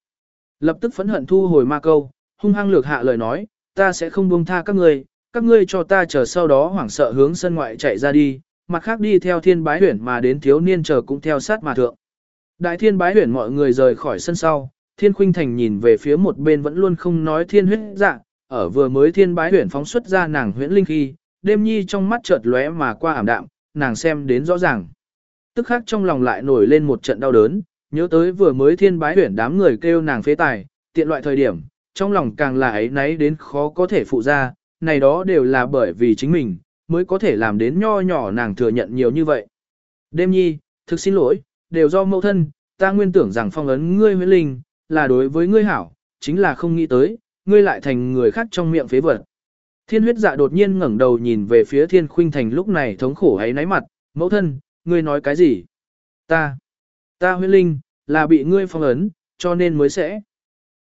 Lập tức phẫn hận thu hồi ma câu, hung hăng lược hạ lời nói, ta sẽ không buông tha các ngươi, các ngươi cho ta chờ sau đó hoảng sợ hướng sân ngoại chạy ra đi, mặt khác đi theo thiên bái huyển mà đến thiếu niên chờ cũng theo sát mà thượng. Đại thiên bái huyển mọi người rời khỏi sân sau, thiên khuynh thành nhìn về phía một bên vẫn luôn không nói thiên huyết dạ, ở vừa mới thiên bái huyển phóng xuất ra nàng huyễn linh khi, đêm nhi trong mắt chợt lóe mà qua ảm đạm, nàng xem đến rõ ràng. Tức khắc trong lòng lại nổi lên một trận đau đớn, nhớ tới vừa mới thiên bái huyển đám người kêu nàng phế tài, tiện loại thời điểm, trong lòng càng là ấy náy đến khó có thể phụ ra, này đó đều là bởi vì chính mình, mới có thể làm đến nho nhỏ nàng thừa nhận nhiều như vậy. Đêm nhi, thực xin lỗi, đều do mẫu thân, ta nguyên tưởng rằng phong ấn ngươi huyễn linh, là đối với ngươi hảo, chính là không nghĩ tới, ngươi lại thành người khác trong miệng phế vật. Thiên huyết dạ đột nhiên ngẩng đầu nhìn về phía thiên khuynh thành lúc này thống khổ ấy náy mặt, mẫu thân, ngươi nói cái gì? Ta, ta huyễn linh, là bị ngươi phong ấn, cho nên mới sẽ.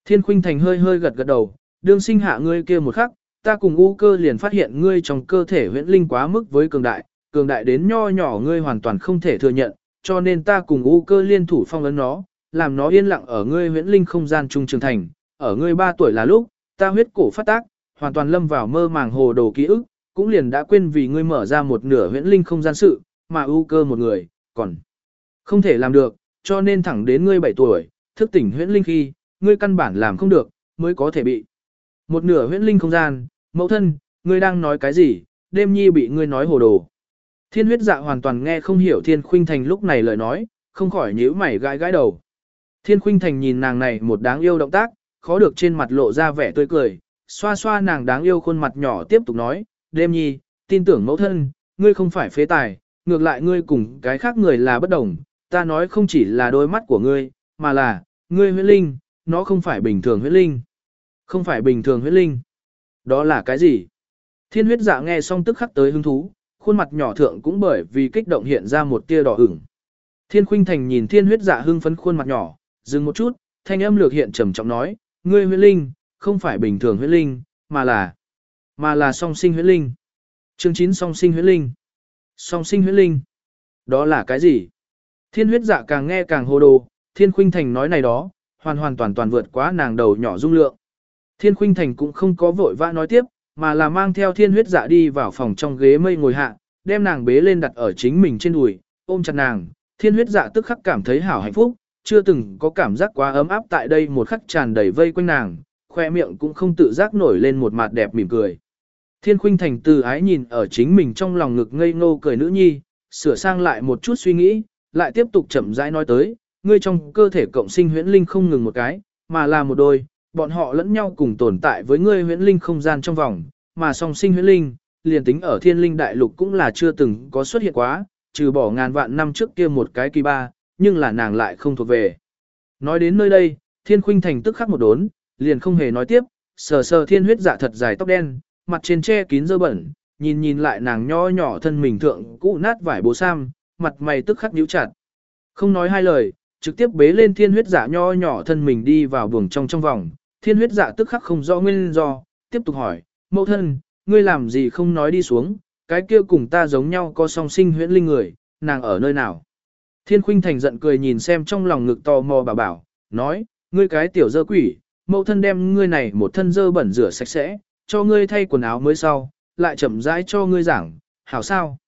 Thiên khuynh thành hơi hơi gật gật đầu, đương sinh hạ ngươi kia một khắc, ta cùng u cơ liền phát hiện ngươi trong cơ thể huyễn linh quá mức với cường đại, cường đại đến nho nhỏ ngươi hoàn toàn không thể thừa nhận, cho nên ta cùng u cơ liên thủ phong ấn nó, làm nó yên lặng ở ngươi huyễn linh không gian trung trường thành, ở ngươi 3 tuổi là lúc, ta huyết cổ phát tác, hoàn toàn lâm vào mơ màng hồ đồ ký ức, cũng liền đã quên vì ngươi mở ra một nửa huyễn linh không gian sự, mà ưu cơ một người, còn không thể làm được, cho nên thẳng đến ngươi 7 tuổi, thức tỉnh huyễn linh khi, ngươi căn bản làm không được, mới có thể bị. Một nửa huyễn linh không gian, mẫu thân, ngươi đang nói cái gì, đêm nhi bị ngươi nói hồ đồ. Thiên huyết dạ hoàn toàn nghe không hiểu thiên khuynh thành lúc này lời nói, không khỏi nhíu mày gãi gãi đầu. Thiên khuynh thành nhìn nàng này một đáng yêu động tác, khó được trên mặt lộ ra vẻ tươi cười, xoa xoa nàng đáng yêu khuôn mặt nhỏ tiếp tục nói, đêm nhi, tin tưởng mẫu thân, ngươi không phải phế tài, ngược lại ngươi cùng cái khác người là bất đồng, ta nói không chỉ là đôi mắt của ngươi, mà là, ngươi huyết linh, nó không phải bình thường huyết linh. Không phải bình thường huyết linh. Đó là cái gì? Thiên huyết dạ nghe xong tức khắc tới hứng thú, khuôn mặt nhỏ thượng cũng bởi vì kích động hiện ra một tia đỏ ửng. Thiên khuynh thành nhìn thiên huyết dạ hưng phấn khuôn mặt nhỏ, dừng một chút, thanh âm lược hiện trầm trọng nói, ngươi huyết linh, không phải bình thường huyết linh, mà là, mà là song sinh huyết linh. Chương 9 song sinh huyết linh. Song sinh huyết linh. Đó là cái gì? Thiên huyết dạ càng nghe càng hồ đồ, thiên khuynh thành nói này đó, hoàn hoàn toàn toàn vượt quá nàng đầu nhỏ dung lượng. Thiên khuynh thành cũng không có vội vã nói tiếp, mà là mang theo thiên huyết dạ đi vào phòng trong ghế mây ngồi hạ, đem nàng bế lên đặt ở chính mình trên đùi, ôm chặt nàng, thiên huyết dạ tức khắc cảm thấy hảo hạnh phúc, chưa từng có cảm giác quá ấm áp tại đây một khắc tràn đầy vây quanh nàng, khoe miệng cũng không tự giác nổi lên một mặt đẹp mỉm cười. Thiên khuynh thành từ ái nhìn ở chính mình trong lòng ngực ngây ngô cười nữ nhi, sửa sang lại một chút suy nghĩ, lại tiếp tục chậm rãi nói tới, ngươi trong cơ thể cộng sinh huyễn linh không ngừng một cái, mà là một đôi, bọn họ lẫn nhau cùng tồn tại với ngươi huyễn linh không gian trong vòng, mà song sinh huyễn linh, liền tính ở thiên linh đại lục cũng là chưa từng có xuất hiện quá, trừ bỏ ngàn vạn năm trước kia một cái kỳ ba, nhưng là nàng lại không thuộc về. Nói đến nơi đây, thiên khuynh thành tức khắc một đốn, liền không hề nói tiếp, sờ sờ thiên huyết dạ thật dài tóc đen, mặt trên che kín dơ bẩn, nhìn nhìn lại nàng nho nhỏ thân mình thượng cũ nát vải bố sam, mặt mày tức khắc nhíu chặt. Không nói hai lời, trực tiếp bế lên thiên huyết dạ nho nhỏ thân mình đi vào buồng trong trong vòng, thiên huyết dạ tức khắc không rõ nguyên do, tiếp tục hỏi, mẫu thân, ngươi làm gì không nói đi xuống, cái kia cùng ta giống nhau có song sinh huyễn linh người, nàng ở nơi nào. Thiên khuynh thành giận cười nhìn xem trong lòng ngực tò mò bà bảo, nói, ngươi cái tiểu dơ quỷ, mẫu thân đem ngươi này một thân dơ bẩn rửa sạch sẽ, cho ngươi thay quần áo mới sau, lại chậm rãi cho ngươi giảng, hảo sao.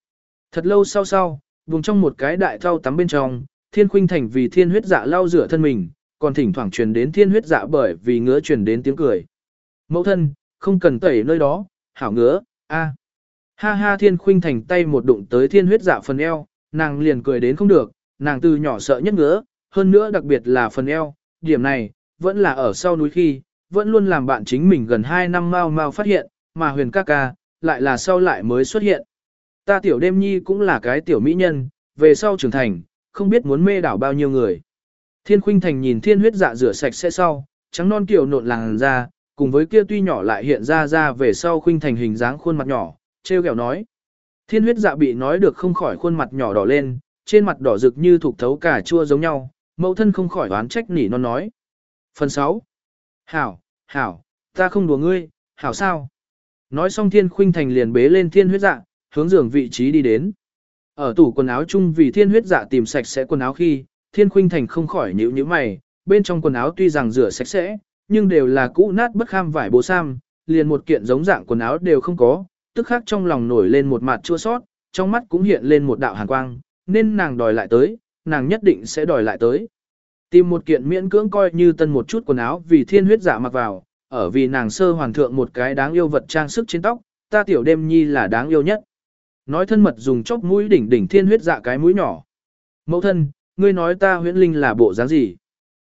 Thật lâu sau sau, vùng trong một cái đại thau tắm bên trong, thiên khuynh thành vì thiên huyết dạ lau rửa thân mình, còn thỉnh thoảng truyền đến thiên huyết dạ bởi vì ngứa truyền đến tiếng cười. Mẫu thân, không cần tẩy nơi đó, hảo ngứa, a. Ha ha thiên khuynh thành tay một đụng tới thiên huyết dạ phần eo, nàng liền cười đến không được, nàng từ nhỏ sợ nhất ngứa, hơn nữa đặc biệt là phần eo, điểm này, vẫn là ở sau núi khi, vẫn luôn làm bạn chính mình gần 2 năm mau mau phát hiện, mà huyền ca ca, lại là sau lại mới xuất hiện. Ta tiểu đêm nhi cũng là cái tiểu mỹ nhân, về sau trưởng thành, không biết muốn mê đảo bao nhiêu người. Thiên khuynh thành nhìn thiên huyết dạ rửa sạch sẽ sau, trắng non kiểu nộn làng ra, cùng với kia tuy nhỏ lại hiện ra ra về sau khuynh thành hình dáng khuôn mặt nhỏ, treo kẹo nói. Thiên huyết dạ bị nói được không khỏi khuôn mặt nhỏ đỏ lên, trên mặt đỏ rực như thuộc thấu cả chua giống nhau, mẫu thân không khỏi oán trách nỉ non nói. Phần 6. Hảo, hảo, ta không đùa ngươi, hảo sao? Nói xong thiên khuynh thành liền bế lên thiên huyết dạ, hướng giường vị trí đi đến. Ở tủ quần áo chung vì thiên huyết dạ tìm sạch sẽ quần áo khi, thiên khuynh thành không khỏi nhíu nhíu mày, bên trong quần áo tuy rằng rửa sạch sẽ, nhưng đều là cũ nát bất kham vải bố sam, liền một kiện giống dạng quần áo đều không có, tức khắc trong lòng nổi lên một mặt chua sót, trong mắt cũng hiện lên một đạo hàn quang, nên nàng đòi lại tới, nàng nhất định sẽ đòi lại tới. Tìm một kiện miễn cưỡng coi như tân một chút quần áo vì thiên huyết giả mặc vào, ở vì nàng sơ hoàn thượng một cái đáng yêu vật trang sức trên tóc, ta tiểu đêm nhi là đáng yêu nhất. Nói thân mật dùng chốc mũi đỉnh đỉnh thiên huyết dạ cái mũi nhỏ. Mẫu thân, ngươi nói ta huyễn linh là bộ dáng gì?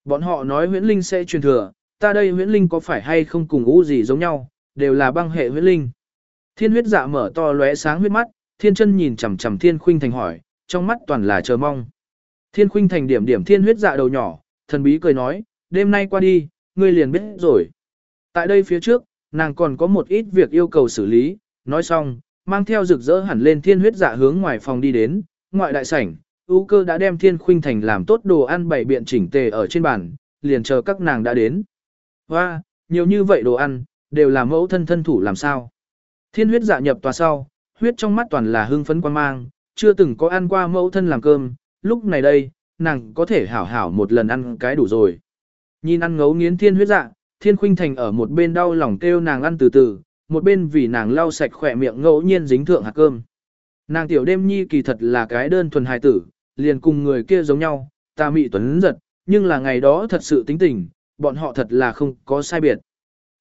Bọn họ nói huyễn linh sẽ truyền thừa, ta đây huyễn linh có phải hay không cùng ngũ gì giống nhau, đều là băng hệ huyễn linh. Thiên huyết dạ mở to lóe sáng huyết mắt, thiên chân nhìn chằm chằm thiên khuynh thành hỏi, trong mắt toàn là chờ mong. Thiên khuynh thành điểm điểm thiên huyết dạ đầu nhỏ, thần bí cười nói, đêm nay qua đi, ngươi liền biết rồi. Tại đây phía trước, nàng còn có một ít việc yêu cầu xử lý, nói xong, mang theo rực rỡ hẳn lên thiên huyết dạ hướng ngoài phòng đi đến, ngoại đại sảnh, U cơ đã đem thiên khuynh thành làm tốt đồ ăn bảy biện chỉnh tề ở trên bàn, liền chờ các nàng đã đến. Hoa, nhiều như vậy đồ ăn, đều là mẫu thân thân thủ làm sao. Thiên huyết dạ nhập tòa sau, huyết trong mắt toàn là hưng phấn quan mang, chưa từng có ăn qua mẫu thân làm cơm, lúc này đây, nàng có thể hảo hảo một lần ăn cái đủ rồi. Nhìn ăn ngấu nghiến thiên huyết dạ, thiên khuynh thành ở một bên đau lòng kêu nàng ăn từ từ, một bên vì nàng lau sạch khỏe miệng ngẫu nhiên dính thượng hạt cơm. Nàng tiểu đêm nhi kỳ thật là cái đơn thuần hài tử, liền cùng người kia giống nhau, ta mị tuấn giật, nhưng là ngày đó thật sự tính tình, bọn họ thật là không có sai biệt.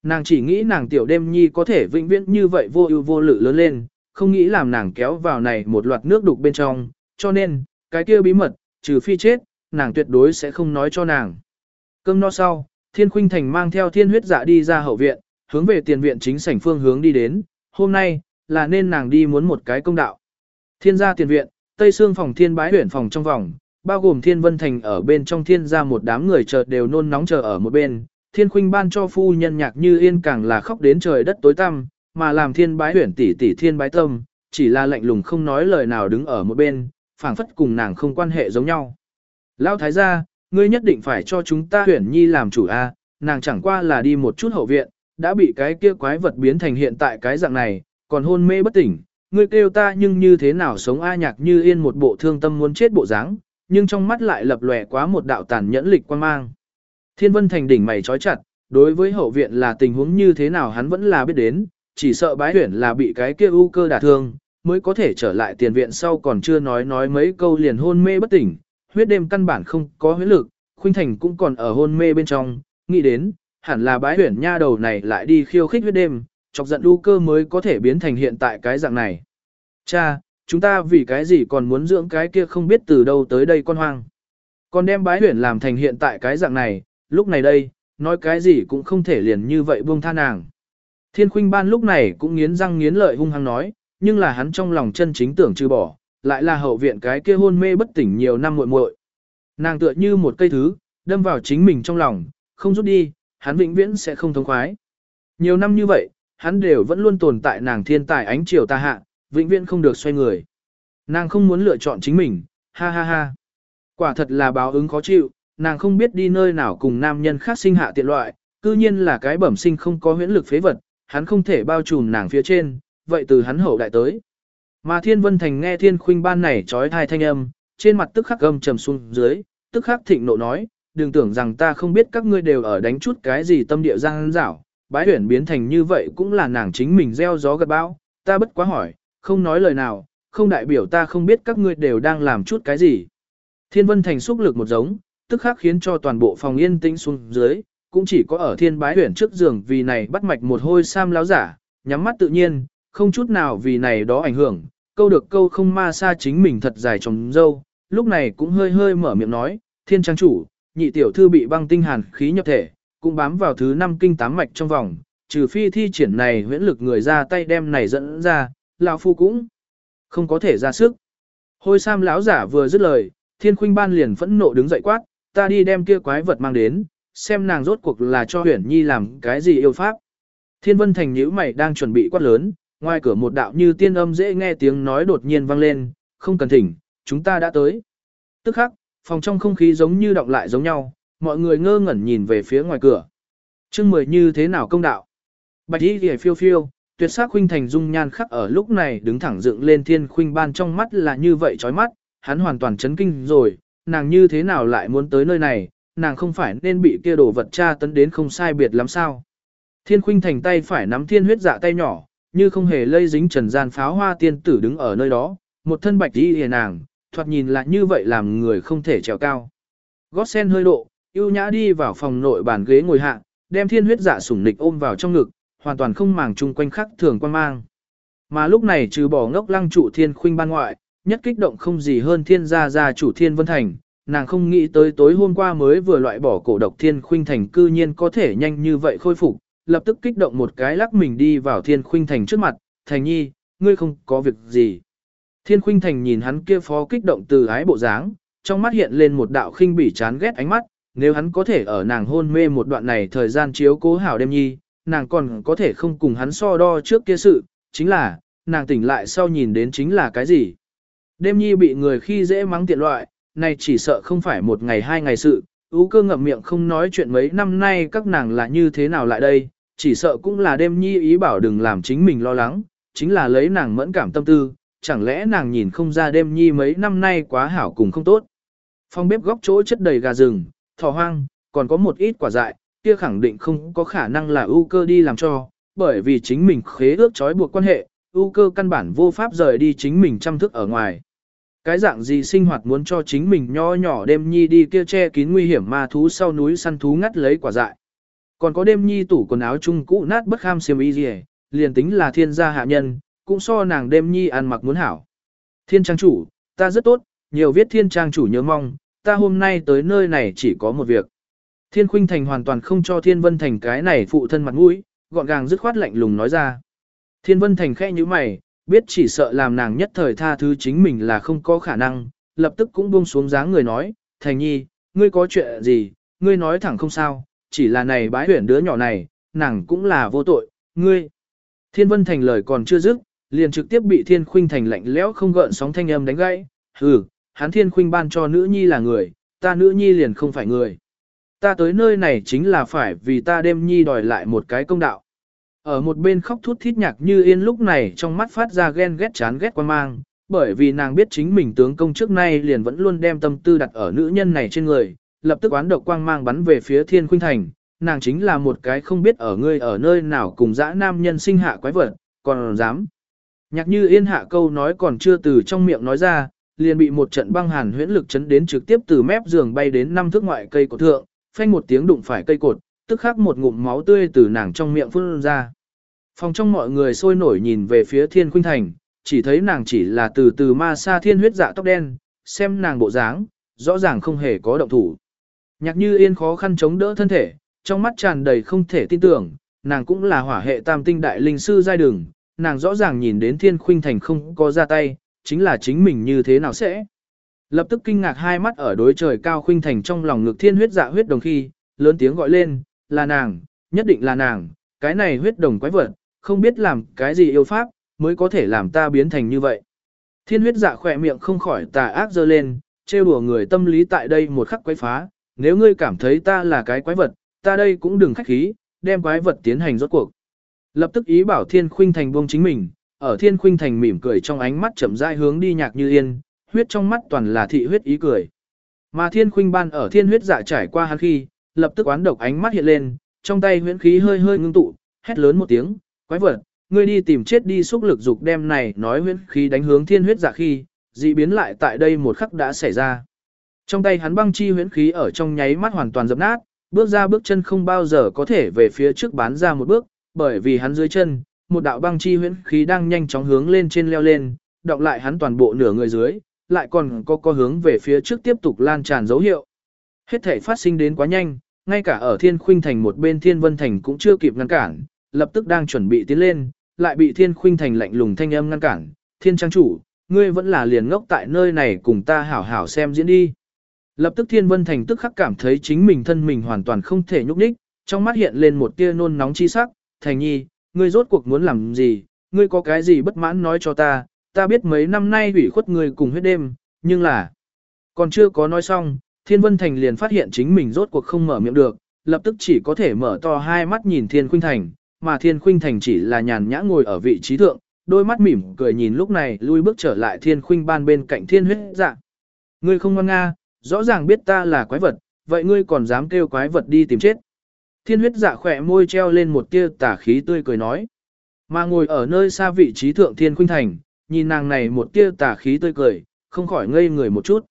Nàng chỉ nghĩ nàng tiểu đêm nhi có thể vĩnh viễn như vậy vô ưu vô lự lớn lên, không nghĩ làm nàng kéo vào này một loạt nước đục bên trong, cho nên, cái kia bí mật, trừ phi chết, nàng tuyệt đối sẽ không nói cho nàng. Cơm no sau, Thiên Khuynh Thành mang theo thiên huyết dạ đi ra hậu viện, hướng về tiền viện chính sảnh phương hướng đi đến, hôm nay, là nên nàng đi muốn một cái công đạo. Thiên gia tiền viện, Tây xương phòng thiên bái huyện phòng trong vòng, bao gồm thiên vân thành ở bên trong thiên ra một đám người chợt đều nôn nóng chờ ở một bên. Thiên khuynh ban cho phu nhân nhạc như yên càng là khóc đến trời đất tối tăm, mà làm thiên bái huyển tỷ tỷ thiên bái tâm, chỉ là lạnh lùng không nói lời nào đứng ở một bên, phảng phất cùng nàng không quan hệ giống nhau. Lão thái gia, ngươi nhất định phải cho chúng ta huyển nhi làm chủ a, nàng chẳng qua là đi một chút hậu viện, đã bị cái kia quái vật biến thành hiện tại cái dạng này, còn hôn mê bất tỉnh, ngươi kêu ta nhưng như thế nào sống a nhạc như yên một bộ thương tâm muốn chết bộ dáng, nhưng trong mắt lại lập lòe quá một đạo tàn nhẫn lịch quan mang. Thiên vân thành đỉnh mày trói chặt, đối với hậu viện là tình huống như thế nào hắn vẫn là biết đến, chỉ sợ bái tuyển là bị cái kia ưu cơ đả thương, mới có thể trở lại tiền viện sau còn chưa nói nói mấy câu liền hôn mê bất tỉnh, huyết đêm căn bản không có huyết lực, khuynh thành cũng còn ở hôn mê bên trong, nghĩ đến, hẳn là bái tuyển nha đầu này lại đi khiêu khích huyết đêm, chọc giận Đu cơ mới có thể biến thành hiện tại cái dạng này. Cha, chúng ta vì cái gì còn muốn dưỡng cái kia không biết từ đâu tới đây con hoang. Còn đem bái huyển làm thành hiện tại cái dạng này, lúc này đây, nói cái gì cũng không thể liền như vậy buông tha nàng. Thiên khuynh ban lúc này cũng nghiến răng nghiến lợi hung hăng nói, nhưng là hắn trong lòng chân chính tưởng trừ bỏ, lại là hậu viện cái kia hôn mê bất tỉnh nhiều năm muội muội. Nàng tựa như một cây thứ, đâm vào chính mình trong lòng, không rút đi, hắn vĩnh viễn sẽ không thống khoái. Nhiều năm như vậy, hắn đều vẫn luôn tồn tại nàng thiên tài ánh chiều ta hạ, vĩnh viễn không được xoay người. Nàng không muốn lựa chọn chính mình, ha ha ha. Quả thật là báo ứng khó chịu, nàng không biết đi nơi nào cùng nam nhân khác sinh hạ tiện loại, cư nhiên là cái bẩm sinh không có huyễn lực phế vật, hắn không thể bao trùm nàng phía trên, vậy từ hắn hậu đại tới. Mà Thiên Vân Thành nghe Thiên Khuynh ban này trói thai thanh âm, trên mặt tức khắc gầm trầm xuống dưới, tức khắc thịnh nộ nói, đừng tưởng rằng ta không biết các ngươi đều ở đánh chút cái gì tâm địa giang dảo, bái huyển biến thành như vậy cũng là nàng chính mình gieo gió gặt bão, ta bất quá hỏi, không nói lời nào, không đại biểu ta không biết các ngươi đều đang làm chút cái gì. Thiên Vân Thành xúc lực một giống, tức khắc khiến cho toàn bộ phòng yên tĩnh xuống dưới, cũng chỉ có ở thiên bái huyển trước giường vì này bắt mạch một hôi sam láo giả, nhắm mắt tự nhiên, không chút nào vì này đó ảnh hưởng, câu được câu không ma xa chính mình thật dài trong dâu, lúc này cũng hơi hơi mở miệng nói, thiên trang chủ, nhị tiểu thư bị băng tinh hàn khí nhập thể, cũng bám vào thứ năm kinh tám mạch trong vòng, trừ phi thi triển này huyễn lực người ra tay đem này dẫn ra, lão phu cũng không có thể ra sức. Hôi sam lão giả vừa dứt lời, thiên khuynh ban liền phẫn nộ đứng dậy quát, ta đi đem kia quái vật mang đến, xem nàng rốt cuộc là cho huyền nhi làm cái gì yêu pháp. Thiên vân thành nhíu mày đang chuẩn bị quát lớn, ngoài cửa một đạo như tiên âm dễ nghe tiếng nói đột nhiên vang lên, không cần thỉnh, chúng ta đã tới. Tức khắc, phòng trong không khí giống như động lại giống nhau, mọi người ngơ ngẩn nhìn về phía ngoài cửa. Chương mười như thế nào công đạo? Bạch y ghề phiêu phiêu, tuyệt sắc khuynh thành dung nhan khắc ở lúc này đứng thẳng dựng lên thiên khuynh ban trong mắt là như vậy chói mắt, hắn hoàn toàn chấn kinh rồi, nàng như thế nào lại muốn tới nơi này, nàng không phải nên bị kia đồ vật tra tấn đến không sai biệt lắm sao. Thiên khuynh thành tay phải nắm thiên huyết dạ tay nhỏ, như không hề lây dính trần gian pháo hoa tiên tử đứng ở nơi đó, một thân bạch y hề nàng, thoạt nhìn lại như vậy làm người không thể trèo cao. Gót sen hơi độ, yêu nhã đi vào phòng nội bàn ghế ngồi hạ, đem thiên huyết dạ sủng nịch ôm vào trong ngực, hoàn toàn không màng chung quanh khắc thường quan mang. Mà lúc này trừ bỏ ngốc lăng trụ thiên khuynh ban ngoại, nhất kích động không gì hơn thiên gia gia chủ thiên vân thành, nàng không nghĩ tới tối hôm qua mới vừa loại bỏ cổ độc thiên khuynh thành cư nhiên có thể nhanh như vậy khôi phục, lập tức kích động một cái lắc mình đi vào thiên khuynh thành trước mặt, Thành Nhi, ngươi không có việc gì. Thiên Khuynh Thành nhìn hắn kia phó kích động từ ái bộ dáng, trong mắt hiện lên một đạo khinh bỉ chán ghét ánh mắt, nếu hắn có thể ở nàng hôn mê một đoạn này thời gian chiếu cố hảo đêm nhi, nàng còn có thể không cùng hắn so đo trước kia sự, chính là, nàng tỉnh lại sau nhìn đến chính là cái gì. Đêm nhi bị người khi dễ mắng tiện loại, này chỉ sợ không phải một ngày hai ngày sự, ú cơ ngậm miệng không nói chuyện mấy năm nay các nàng là như thế nào lại đây, chỉ sợ cũng là đêm nhi ý bảo đừng làm chính mình lo lắng, chính là lấy nàng mẫn cảm tâm tư, chẳng lẽ nàng nhìn không ra đêm nhi mấy năm nay quá hảo cùng không tốt. Phòng bếp góc chỗ chất đầy gà rừng, thỏ hoang, còn có một ít quả dại, kia khẳng định không có khả năng là ưu cơ đi làm cho, bởi vì chính mình khế ước trói buộc quan hệ, ưu cơ căn bản vô pháp rời đi chính mình chăm thức ở ngoài. Cái dạng gì sinh hoạt muốn cho chính mình nho nhỏ đêm nhi đi kia che kín nguy hiểm ma thú sau núi săn thú ngắt lấy quả dại. Còn có đêm nhi tủ quần áo chung cũ nát bất kham xiêm y gì liền tính là thiên gia hạ nhân, cũng so nàng đêm nhi ăn mặc muốn hảo. Thiên trang chủ, ta rất tốt, nhiều viết thiên trang chủ nhớ mong, ta hôm nay tới nơi này chỉ có một việc. Thiên Khuynh Thành hoàn toàn không cho Thiên Vân Thành cái này phụ thân mặt mũi, gọn gàng dứt khoát lạnh lùng nói ra. Thiên Vân Thành khẽ như mày, biết chỉ sợ làm nàng nhất thời tha thứ chính mình là không có khả năng, lập tức cũng buông xuống dáng người nói, Thành Nhi, ngươi có chuyện gì, ngươi nói thẳng không sao, chỉ là này bái huyển đứa nhỏ này, nàng cũng là vô tội, ngươi. Thiên Vân Thành lời còn chưa dứt, liền trực tiếp bị Thiên Khuynh Thành lạnh lẽo không gợn sóng thanh âm đánh gãy, hừ, hắn thiên khuynh ban cho nữ nhi là người, ta nữ nhi liền không phải người. Ta tới nơi này chính là phải vì ta đêm nhi đòi lại một cái công đạo. Ở một bên khóc thút thít nhạc như yên lúc này trong mắt phát ra ghen ghét chán ghét quan mang, bởi vì nàng biết chính mình tướng công trước nay liền vẫn luôn đem tâm tư đặt ở nữ nhân này trên người, lập tức oán độc quang mang bắn về phía thiên khuynh thành, nàng chính là một cái không biết ở ngươi ở nơi nào cùng dã nam nhân sinh hạ quái vật, còn dám. Nhạc như yên hạ câu nói còn chưa từ trong miệng nói ra, liền bị một trận băng hàn huyễn lực chấn đến trực tiếp từ mép giường bay đến năm thước ngoại cây cột thượng, phanh một tiếng đụng phải cây cột, tức khắc một ngụm máu tươi từ nàng trong miệng phun ra. Phòng trong mọi người sôi nổi nhìn về phía Thiên Khuynh Thành, chỉ thấy nàng chỉ là từ từ ma sa thiên huyết dạ tóc đen, xem nàng bộ dáng, rõ ràng không hề có động thủ. Nhạc Như Yên khó khăn chống đỡ thân thể, trong mắt tràn đầy không thể tin tưởng, nàng cũng là hỏa hệ tam tinh đại linh sư giai đường, nàng rõ ràng nhìn đến Thiên Khuynh Thành không có ra tay, chính là chính mình như thế nào sẽ. Lập tức kinh ngạc hai mắt ở đối trời cao khuynh thành trong lòng ngực thiên huyết dạ huyết đồng khi, lớn tiếng gọi lên, là nàng, nhất định là nàng, cái này huyết đồng quái vật, không biết làm cái gì yêu pháp, mới có thể làm ta biến thành như vậy. Thiên huyết dạ khỏe miệng không khỏi tà ác dơ lên, trêu đùa người tâm lý tại đây một khắc quái phá, nếu ngươi cảm thấy ta là cái quái vật, ta đây cũng đừng khách khí, đem quái vật tiến hành rốt cuộc. Lập tức ý bảo thiên khuynh thành buông chính mình, ở thiên khuynh thành mỉm cười trong ánh mắt chậm rãi hướng đi nhạc như yên, huyết trong mắt toàn là thị huyết ý cười. Mà thiên khuynh ban ở thiên huyết dạ trải qua hắn khi, lập tức oán độc ánh mắt hiện lên, trong tay huyễn khí hơi hơi ngưng tụ, hét lớn một tiếng, quái vật, ngươi đi tìm chết đi xúc lực dục đem này nói huyễn khí đánh hướng thiên huyết dạ khi, dị biến lại tại đây một khắc đã xảy ra. Trong tay hắn băng chi huyễn khí ở trong nháy mắt hoàn toàn dập nát, bước ra bước chân không bao giờ có thể về phía trước bán ra một bước, bởi vì hắn dưới chân, một đạo băng chi huyễn khí đang nhanh chóng hướng lên trên leo lên, đọng lại hắn toàn bộ nửa người dưới, lại còn có có hướng về phía trước tiếp tục lan tràn dấu hiệu. Hết thể phát sinh đến quá nhanh, ngay cả ở Thiên Khuynh Thành một bên Thiên Vân Thành cũng chưa kịp ngăn cản, lập tức đang chuẩn bị tiến lên, lại bị Thiên Khuynh Thành lạnh lùng thanh âm ngăn cản. Thiên Trang Chủ, ngươi vẫn là liền ngốc tại nơi này cùng ta hảo hảo xem diễn đi. Lập tức Thiên Vân Thành tức khắc cảm thấy chính mình thân mình hoàn toàn không thể nhúc nhích, trong mắt hiện lên một tia nôn nóng chi sắc, Thành Nhi, ngươi rốt cuộc muốn làm gì, ngươi có cái gì bất mãn nói cho ta, ta biết mấy năm nay hủy khuất ngươi cùng huyết đêm, nhưng là... Còn chưa có nói xong, Thiên Vân Thành liền phát hiện chính mình rốt cuộc không mở miệng được, lập tức chỉ có thể mở to hai mắt nhìn Thiên Khuynh Thành, mà Thiên Khuynh Thành chỉ là nhàn nhã ngồi ở vị trí thượng, đôi mắt mỉm cười nhìn lúc này lui bước trở lại Thiên Khuynh ban bên cạnh Thiên huyết dạ. Ngươi không ngoan nga, rõ ràng biết ta là quái vật, vậy ngươi còn dám kêu quái vật đi tìm chết. Thiên huyết dạ khỏe môi treo lên một tia tà khí tươi cười nói. Mà ngồi ở nơi xa vị trí thượng thiên khuynh thành, nhìn nàng này một tia tà khí tươi cười, không khỏi ngây người một chút.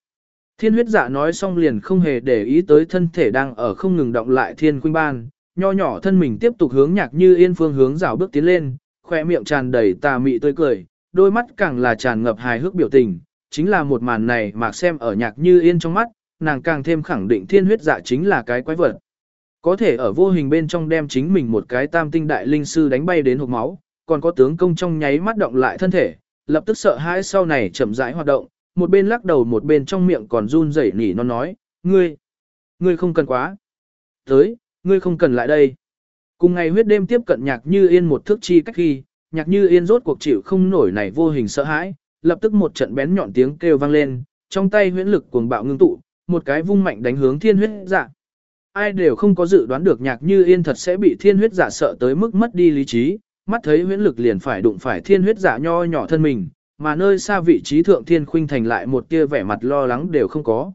Thiên huyết dạ nói xong liền không hề để ý tới thân thể đang ở không ngừng động lại thiên khuynh ban, nho nhỏ thân mình tiếp tục hướng nhạc như yên phương hướng rào bước tiến lên, khỏe miệng tràn đầy tà mị tươi cười, đôi mắt càng là tràn ngập hài hước biểu tình, chính là một màn này mà xem ở nhạc như yên trong mắt, nàng càng thêm khẳng định thiên huyết dạ chính là cái quái vật. Có thể ở vô hình bên trong đem chính mình một cái tam tinh đại linh sư đánh bay đến hộp máu, còn có tướng công trong nháy mắt động lại thân thể, lập tức sợ hãi sau này chậm rãi hoạt động, một bên lắc đầu một bên trong miệng còn run rẩy nỉ nó nói, ngươi, ngươi không cần quá. Tới, ngươi không cần lại đây. Cùng ngày huyết đêm tiếp cận nhạc như yên một thước chi cách khi, nhạc như yên rốt cuộc chịu không nổi này vô hình sợ hãi, lập tức một trận bén nhọn tiếng kêu vang lên, trong tay huyễn lực cuồng bạo ngưng tụ, một cái vung mạnh đánh hướng thiên huyết dạ. Ai đều không có dự đoán được nhạc như yên thật sẽ bị thiên huyết giả sợ tới mức mất đi lý trí, mắt thấy huyễn lực liền phải đụng phải thiên huyết giả nho nhỏ thân mình, mà nơi xa vị trí thượng thiên khuynh thành lại một tia vẻ mặt lo lắng đều không có.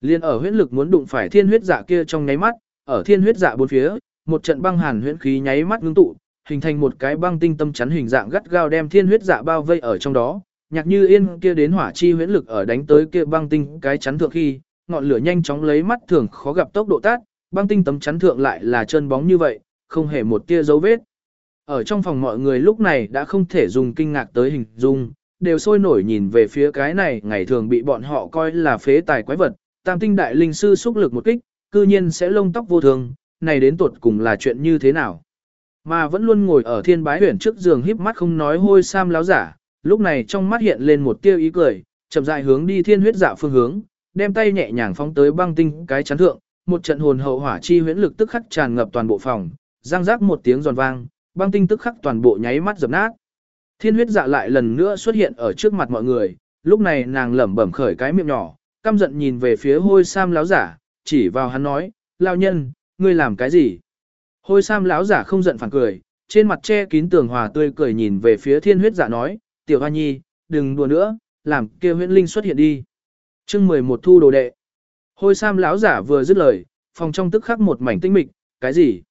Liên ở huyễn lực muốn đụng phải thiên huyết dạ kia trong nháy mắt, ở thiên huyết dạ bốn phía, một trận băng hàn huyễn khí nháy mắt ngưng tụ, hình thành một cái băng tinh tâm chắn hình dạng gắt gao đem thiên huyết dạ bao vây ở trong đó. Nhạc Như Yên kia đến hỏa chi huyễn lực ở đánh tới kia băng tinh cái chắn thượng khi, ngọn lửa nhanh chóng lấy mắt thường khó gặp tốc độ tát, băng tinh tấm chắn thượng lại là chân bóng như vậy, không hề một tia dấu vết. Ở trong phòng mọi người lúc này đã không thể dùng kinh ngạc tới hình dung, đều sôi nổi nhìn về phía cái này ngày thường bị bọn họ coi là phế tài quái vật, tam tinh đại linh sư xúc lực một kích, cư nhiên sẽ lông tóc vô thường, này đến tuột cùng là chuyện như thế nào. Mà vẫn luôn ngồi ở thiên bái huyển trước giường híp mắt không nói hôi sam láo giả, lúc này trong mắt hiện lên một tia ý cười, chậm rãi hướng đi thiên huyết dạ phương hướng, đem tay nhẹ nhàng phóng tới băng tinh cái chắn thượng, một trận hồn hậu hỏa chi huyễn lực tức khắc tràn ngập toàn bộ phòng, răng rác một tiếng giòn vang, băng tinh tức khắc toàn bộ nháy mắt dập nát. Thiên huyết dạ lại lần nữa xuất hiện ở trước mặt mọi người, lúc này nàng lẩm bẩm khởi cái miệng nhỏ, căm giận nhìn về phía hôi sam láo giả, chỉ vào hắn nói, lao nhân, ngươi làm cái gì? Hôi sam láo giả không giận phản cười, trên mặt che kín tường hòa tươi cười nhìn về phía thiên huyết dạ nói, tiểu hoa nhi, đừng đùa nữa, làm kia huyễn linh xuất hiện đi. chương 11 thu đồ đệ. Hôi sam lão giả vừa dứt lời, phòng trong tức khắc một mảnh tinh mịch, cái gì?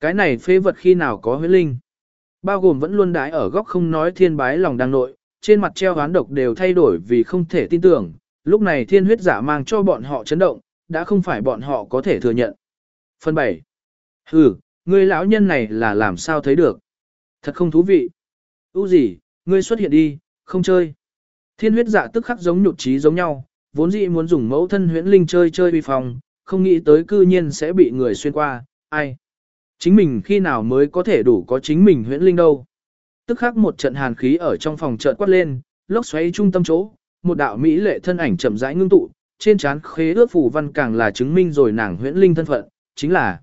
Cái này phế vật khi nào có huyết linh? Bao gồm vẫn luôn đái ở góc không nói thiên bái lòng đang nội, trên mặt treo hoán độc đều thay đổi vì không thể tin tưởng, lúc này thiên huyết giả mang cho bọn họ chấn động, đã không phải bọn họ có thể thừa nhận. Phần 7. Ừ, ngươi lão nhân này là làm sao thấy được? Thật không thú vị. Ú gì, ngươi xuất hiện đi, không chơi. Thiên huyết giả tức khắc giống nhụt chí giống nhau, vốn dĩ muốn dùng mẫu thân huyễn linh chơi chơi uy phong, không nghĩ tới cư nhiên sẽ bị người xuyên qua, ai. Chính mình khi nào mới có thể đủ có chính mình huyễn linh đâu. Tức khắc một trận hàn khí ở trong phòng chợt quát lên, lốc xoáy trung tâm chỗ, một đạo mỹ lệ thân ảnh chậm rãi ngưng tụ, trên trán khế ước phủ văn càng là chứng minh rồi nàng huyễn linh thân phận, chính là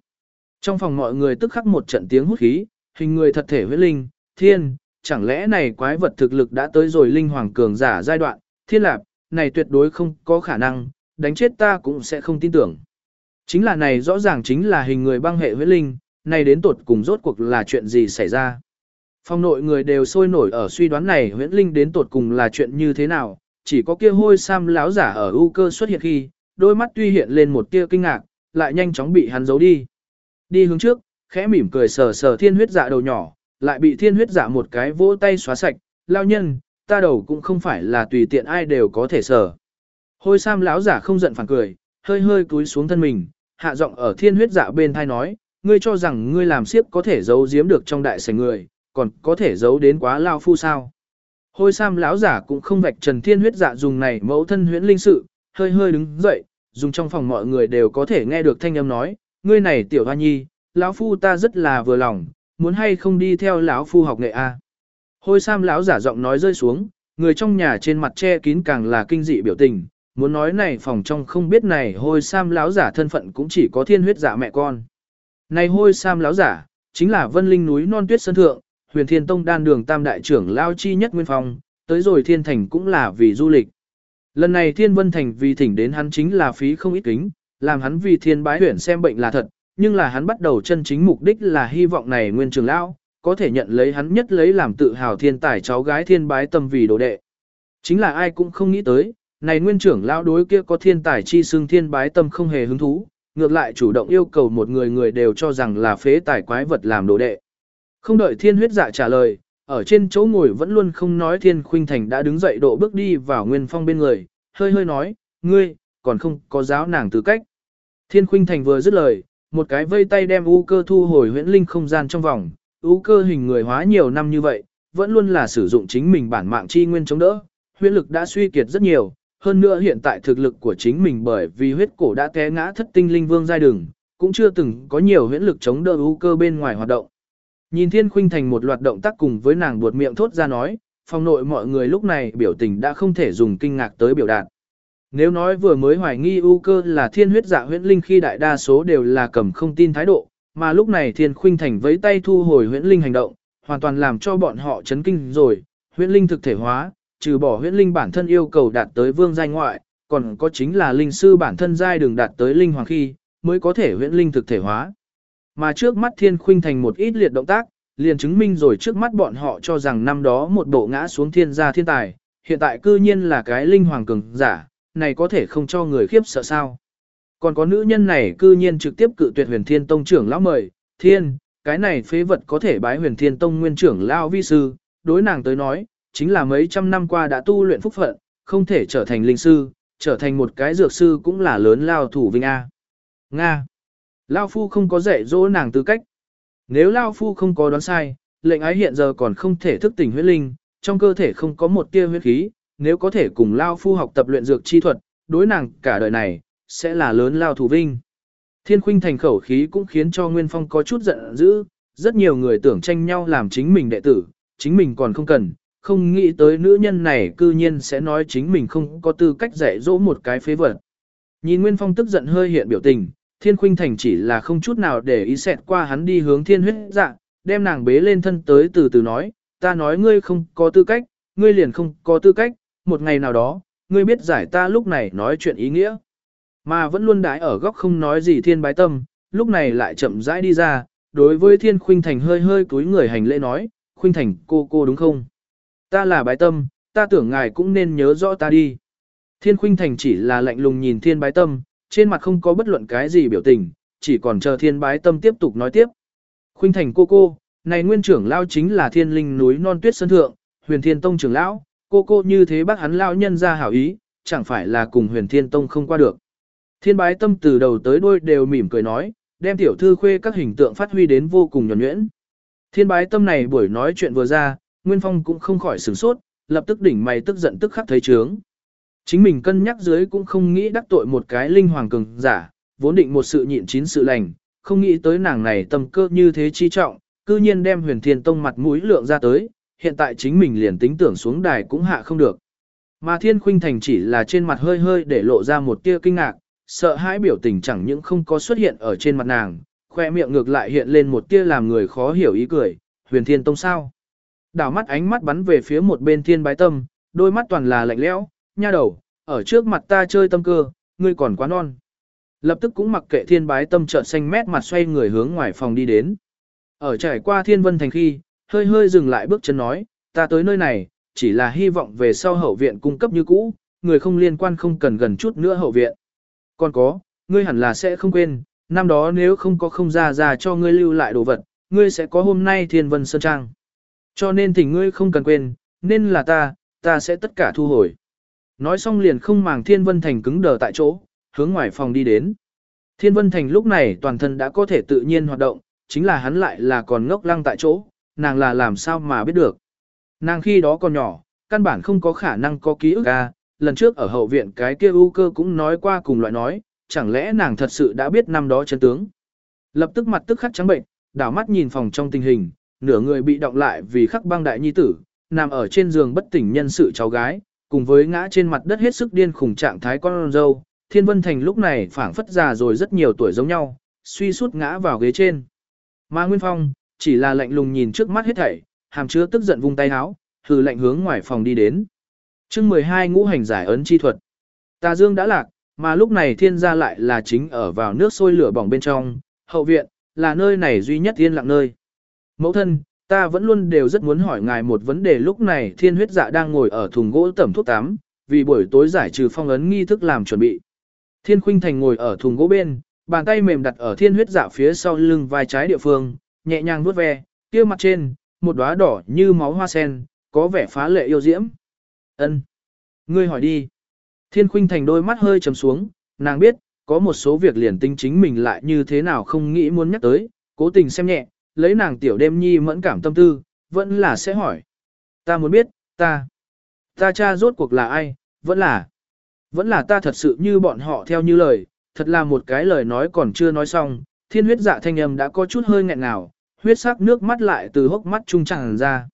trong phòng mọi người tức khắc một trận tiếng hút khí, hình người thật thể huyễn linh, thiên, chẳng lẽ này quái vật thực lực đã tới rồi linh hoàng cường giả giai đoạn, thiên lạp, này tuyệt đối không có khả năng, đánh chết ta cũng sẽ không tin tưởng. Chính là này rõ ràng chính là hình người băng hệ huyết linh, này đến tột cùng rốt cuộc là chuyện gì xảy ra. Phong nội người đều sôi nổi ở suy đoán này huyễn linh đến tột cùng là chuyện như thế nào, chỉ có kia hôi sam láo giả ở ưu cơ xuất hiện khi, đôi mắt tuy hiện lên một tia kinh ngạc, lại nhanh chóng bị hắn giấu đi. Đi hướng trước, khẽ mỉm cười sờ sờ thiên huyết dạ đầu nhỏ, lại bị thiên huyết dạ một cái vỗ tay xóa sạch, lao nhân, ta đầu cũng không phải là tùy tiện ai đều có thể sở. Hôi sam lão giả không giận phản cười, hơi hơi cúi xuống thân mình, hạ giọng ở thiên huyết dạ bên thai nói, ngươi cho rằng ngươi làm siếp có thể giấu giếm được trong đại sảnh người, còn có thể giấu đến quá lao phu sao. Hôi sam lão giả cũng không vạch trần thiên huyết dạ dùng này mẫu thân huyễn linh sự, hơi hơi đứng dậy, dùng trong phòng mọi người đều có thể nghe được thanh âm nói, ngươi này tiểu hoa nhi, lão phu ta rất là vừa lòng, muốn hay không đi theo lão phu học nghệ a. Hôi sam lão giả giọng nói rơi xuống, người trong nhà trên mặt che kín càng là kinh dị biểu tình, muốn nói này phòng trong không biết này hôi sam lão giả thân phận cũng chỉ có thiên huyết giả mẹ con. Này hôi sam lão giả, chính là vân linh núi non tuyết sơn thượng, huyền thiên tông đan đường tam đại trưởng lao chi nhất nguyên phong, tới rồi thiên thành cũng là vì du lịch. Lần này thiên vân thành vì thỉnh đến hắn chính là phí không ít kính, làm hắn vì thiên bái huyền xem bệnh là thật, nhưng là hắn bắt đầu chân chính mục đích là hy vọng này nguyên trường lão có thể nhận lấy hắn nhất lấy làm tự hào thiên tài cháu gái thiên bái tâm vì đồ đệ. Chính là ai cũng không nghĩ tới, này nguyên trưởng lão đối kia có thiên tài chi xưng thiên bái tâm không hề hứng thú, ngược lại chủ động yêu cầu một người người đều cho rằng là phế tài quái vật làm đồ đệ. Không đợi thiên huyết dạ trả lời, ở trên chỗ ngồi vẫn luôn không nói thiên khuynh thành đã đứng dậy độ bước đi vào nguyên phong bên người, hơi hơi nói, ngươi, còn không có giáo nàng tư cách. Thiên khuynh thành vừa dứt lời, một cái vây tay đem u cơ thu hồi huyễn linh không gian trong vòng, u cơ hình người hóa nhiều năm như vậy, vẫn luôn là sử dụng chính mình bản mạng chi nguyên chống đỡ, huyễn lực đã suy kiệt rất nhiều, hơn nữa hiện tại thực lực của chính mình bởi vì huyết cổ đã té ngã thất tinh linh vương giai đường, cũng chưa từng có nhiều huyễn lực chống đỡ u cơ bên ngoài hoạt động. Nhìn Thiên Khuynh Thành một loạt động tác cùng với nàng buột miệng thốt ra nói, phòng nội mọi người lúc này biểu tình đã không thể dùng kinh ngạc tới biểu đạt. Nếu nói vừa mới hoài nghi ưu cơ là thiên huyết dạ huyễn linh khi đại đa số đều là cầm không tin thái độ, mà lúc này Thiên Khuynh Thành với tay thu hồi huyễn linh hành động, hoàn toàn làm cho bọn họ chấn kinh rồi, huyễn linh thực thể hóa, trừ bỏ huyễn linh bản thân yêu cầu đạt tới vương giai ngoại, còn có chính là linh sư bản thân giai đường đạt tới linh hoàng khi, mới có thể huyễn linh thực thể hóa. Mà trước mắt Thiên Khuynh Thành một ít liệt động tác, liền chứng minh rồi trước mắt bọn họ cho rằng năm đó một bộ ngã xuống thiên gia thiên tài, hiện tại cư nhiên là cái linh hoàng cường giả, này có thể không cho người khiếp sợ sao. Còn có nữ nhân này cư nhiên trực tiếp cự tuyệt huyền thiên tông trưởng lão mời, thiên, cái này phế vật có thể bái huyền thiên tông nguyên trưởng lão vi sư, đối nàng tới nói, chính là mấy trăm năm qua đã tu luyện phúc phận, không thể trở thành linh sư, trở thành một cái dược sư cũng là lớn lao thủ vinh A. Nga. Lao Phu không có dạy dỗ nàng tư cách. Nếu Lao Phu không có đoán sai, lệnh ái hiện giờ còn không thể thức tỉnh huyết linh, trong cơ thể không có một tia huyết khí, nếu có thể cùng Lao Phu học tập luyện dược chi thuật, đối nàng cả đời này, sẽ là lớn lao thủ vinh. Thiên khuynh thành khẩu khí cũng khiến cho Nguyên Phong có chút giận dữ, rất nhiều người tưởng tranh nhau làm chính mình đệ tử, chính mình còn không cần, không nghĩ tới nữ nhân này cư nhiên sẽ nói chính mình không có tư cách dạy dỗ một cái phế vật. Nhìn Nguyên Phong tức giận hơi hiện biểu tình, Thiên Khuynh Thành chỉ là không chút nào để ý xẹt qua hắn đi hướng thiên huyết dạ, đem nàng bế lên thân tới từ từ nói, ta nói ngươi không có tư cách, ngươi liền không có tư cách, một ngày nào đó, ngươi biết giải ta lúc này nói chuyện ý nghĩa. Mà vẫn luôn đái ở góc không nói gì thiên bái tâm, lúc này lại chậm rãi đi ra, đối với thiên khuynh thành hơi hơi cúi người hành lễ nói, khuynh thành cô cô đúng không? Ta là bái tâm, ta tưởng ngài cũng nên nhớ rõ ta đi. Thiên khuynh thành chỉ là lạnh lùng nhìn thiên bái tâm, trên mặt không có bất luận cái gì biểu tình, chỉ còn chờ thiên bái tâm tiếp tục nói tiếp. Khuynh thành cô cô, này nguyên trưởng lao chính là thiên linh núi non tuyết sơn thượng, huyền thiên tông trưởng lão, cô cô như thế bác hắn lao nhân ra hảo ý, chẳng phải là cùng huyền thiên tông không qua được. Thiên bái tâm từ đầu tới đuôi đều mỉm cười nói, đem tiểu thư khuê các hình tượng phát huy đến vô cùng nhuẩn nhuyễn. Thiên bái tâm này buổi nói chuyện vừa ra, Nguyên Phong cũng không khỏi sửng sốt, lập tức đỉnh mày tức giận tức khắc thấy trướng. Chính mình cân nhắc dưới cũng không nghĩ đắc tội một cái linh hoàng cường giả, vốn định một sự nhịn chín sự lành, không nghĩ tới nàng này tâm cơ như thế chi trọng, cư nhiên đem huyền thiên tông mặt mũi lượng ra tới, hiện tại chính mình liền tính tưởng xuống đài cũng hạ không được. Mà thiên khuynh thành chỉ là trên mặt hơi hơi để lộ ra một tia kinh ngạc, sợ hãi biểu tình chẳng những không có xuất hiện ở trên mặt nàng, khoe miệng ngược lại hiện lên một tia làm người khó hiểu ý cười, huyền thiên tông sao. Đảo mắt ánh mắt bắn về phía một bên thiên bái tâm, đôi mắt toàn là lạnh lẽo, nha đầu, ở trước mặt ta chơi tâm cơ, ngươi còn quá non. Lập tức cũng mặc kệ thiên bái tâm trợn xanh mét mặt xoay người hướng ngoài phòng đi đến. Ở trải qua thiên vân thành khi, hơi hơi dừng lại bước chân nói, ta tới nơi này, chỉ là hy vọng về sau hậu viện cung cấp như cũ, người không liên quan không cần gần chút nữa hậu viện. Còn có, ngươi hẳn là sẽ không quên, năm đó nếu không có không ra ra cho ngươi lưu lại đồ vật, ngươi sẽ có hôm nay thiên vân sơn trang. Cho nên thỉnh ngươi không cần quên, nên là ta, ta sẽ tất cả thu hồi. Nói xong liền không màng thiên vân thành cứng đờ tại chỗ, hướng ngoài phòng đi đến. Thiên vân thành lúc này toàn thân đã có thể tự nhiên hoạt động, chính là hắn lại là còn ngốc lăng tại chỗ, nàng là làm sao mà biết được. Nàng khi đó còn nhỏ, căn bản không có khả năng có ký ức à, lần trước ở hậu viện cái kia ưu cơ cũng nói qua cùng loại nói, chẳng lẽ nàng thật sự đã biết năm đó chân tướng. Lập tức mặt tức khắc trắng bệnh, đảo mắt nhìn phòng trong tình hình, nửa người bị động lại vì khắc băng đại nhi tử, nằm ở trên giường bất tỉnh nhân sự cháu gái, cùng với ngã trên mặt đất hết sức điên khủng trạng thái con dâu, Thiên Vân Thành lúc này phảng phất già rồi rất nhiều tuổi giống nhau, suy sút ngã vào ghế trên. Mà Nguyên Phong, chỉ là lạnh lùng nhìn trước mắt hết thảy, hàm chứa tức giận vung tay áo, hừ lạnh hướng ngoài phòng đi đến chương 12 ngũ hành giải ấn chi thuật. Tà Dương đã lạc, mà lúc này thiên gia lại là chính ở vào nước sôi lửa bỏng bên trong, hậu viện, là nơi này duy nhất yên lặng nơi. Mẫu thân, ta vẫn luôn đều rất muốn hỏi ngài một vấn đề lúc này thiên huyết dạ đang ngồi ở thùng gỗ tẩm thuốc tắm, vì buổi tối giải trừ phong ấn nghi thức làm chuẩn bị. Thiên khuynh thành ngồi ở thùng gỗ bên, bàn tay mềm đặt ở thiên huyết dạ phía sau lưng vai trái địa phương, nhẹ nhàng vuốt ve, kia mặt trên, một đóa đỏ như máu hoa sen, có vẻ phá lệ yêu diễm. Ân, Ngươi hỏi đi. Thiên khuynh thành đôi mắt hơi trầm xuống, nàng biết, có một số việc liền tinh chính mình lại như thế nào không nghĩ muốn nhắc tới, cố tình xem nhẹ, lấy nàng tiểu đêm nhi mẫn cảm tâm tư, vẫn là sẽ hỏi. Ta muốn biết, ta, ta cha rốt cuộc là ai, vẫn là, vẫn là ta thật sự như bọn họ theo như lời, thật là một cái lời nói còn chưa nói xong, thiên huyết dạ thanh âm đã có chút hơi nghẹn ngào, huyết sắc nước mắt lại từ hốc mắt trung tràn ra.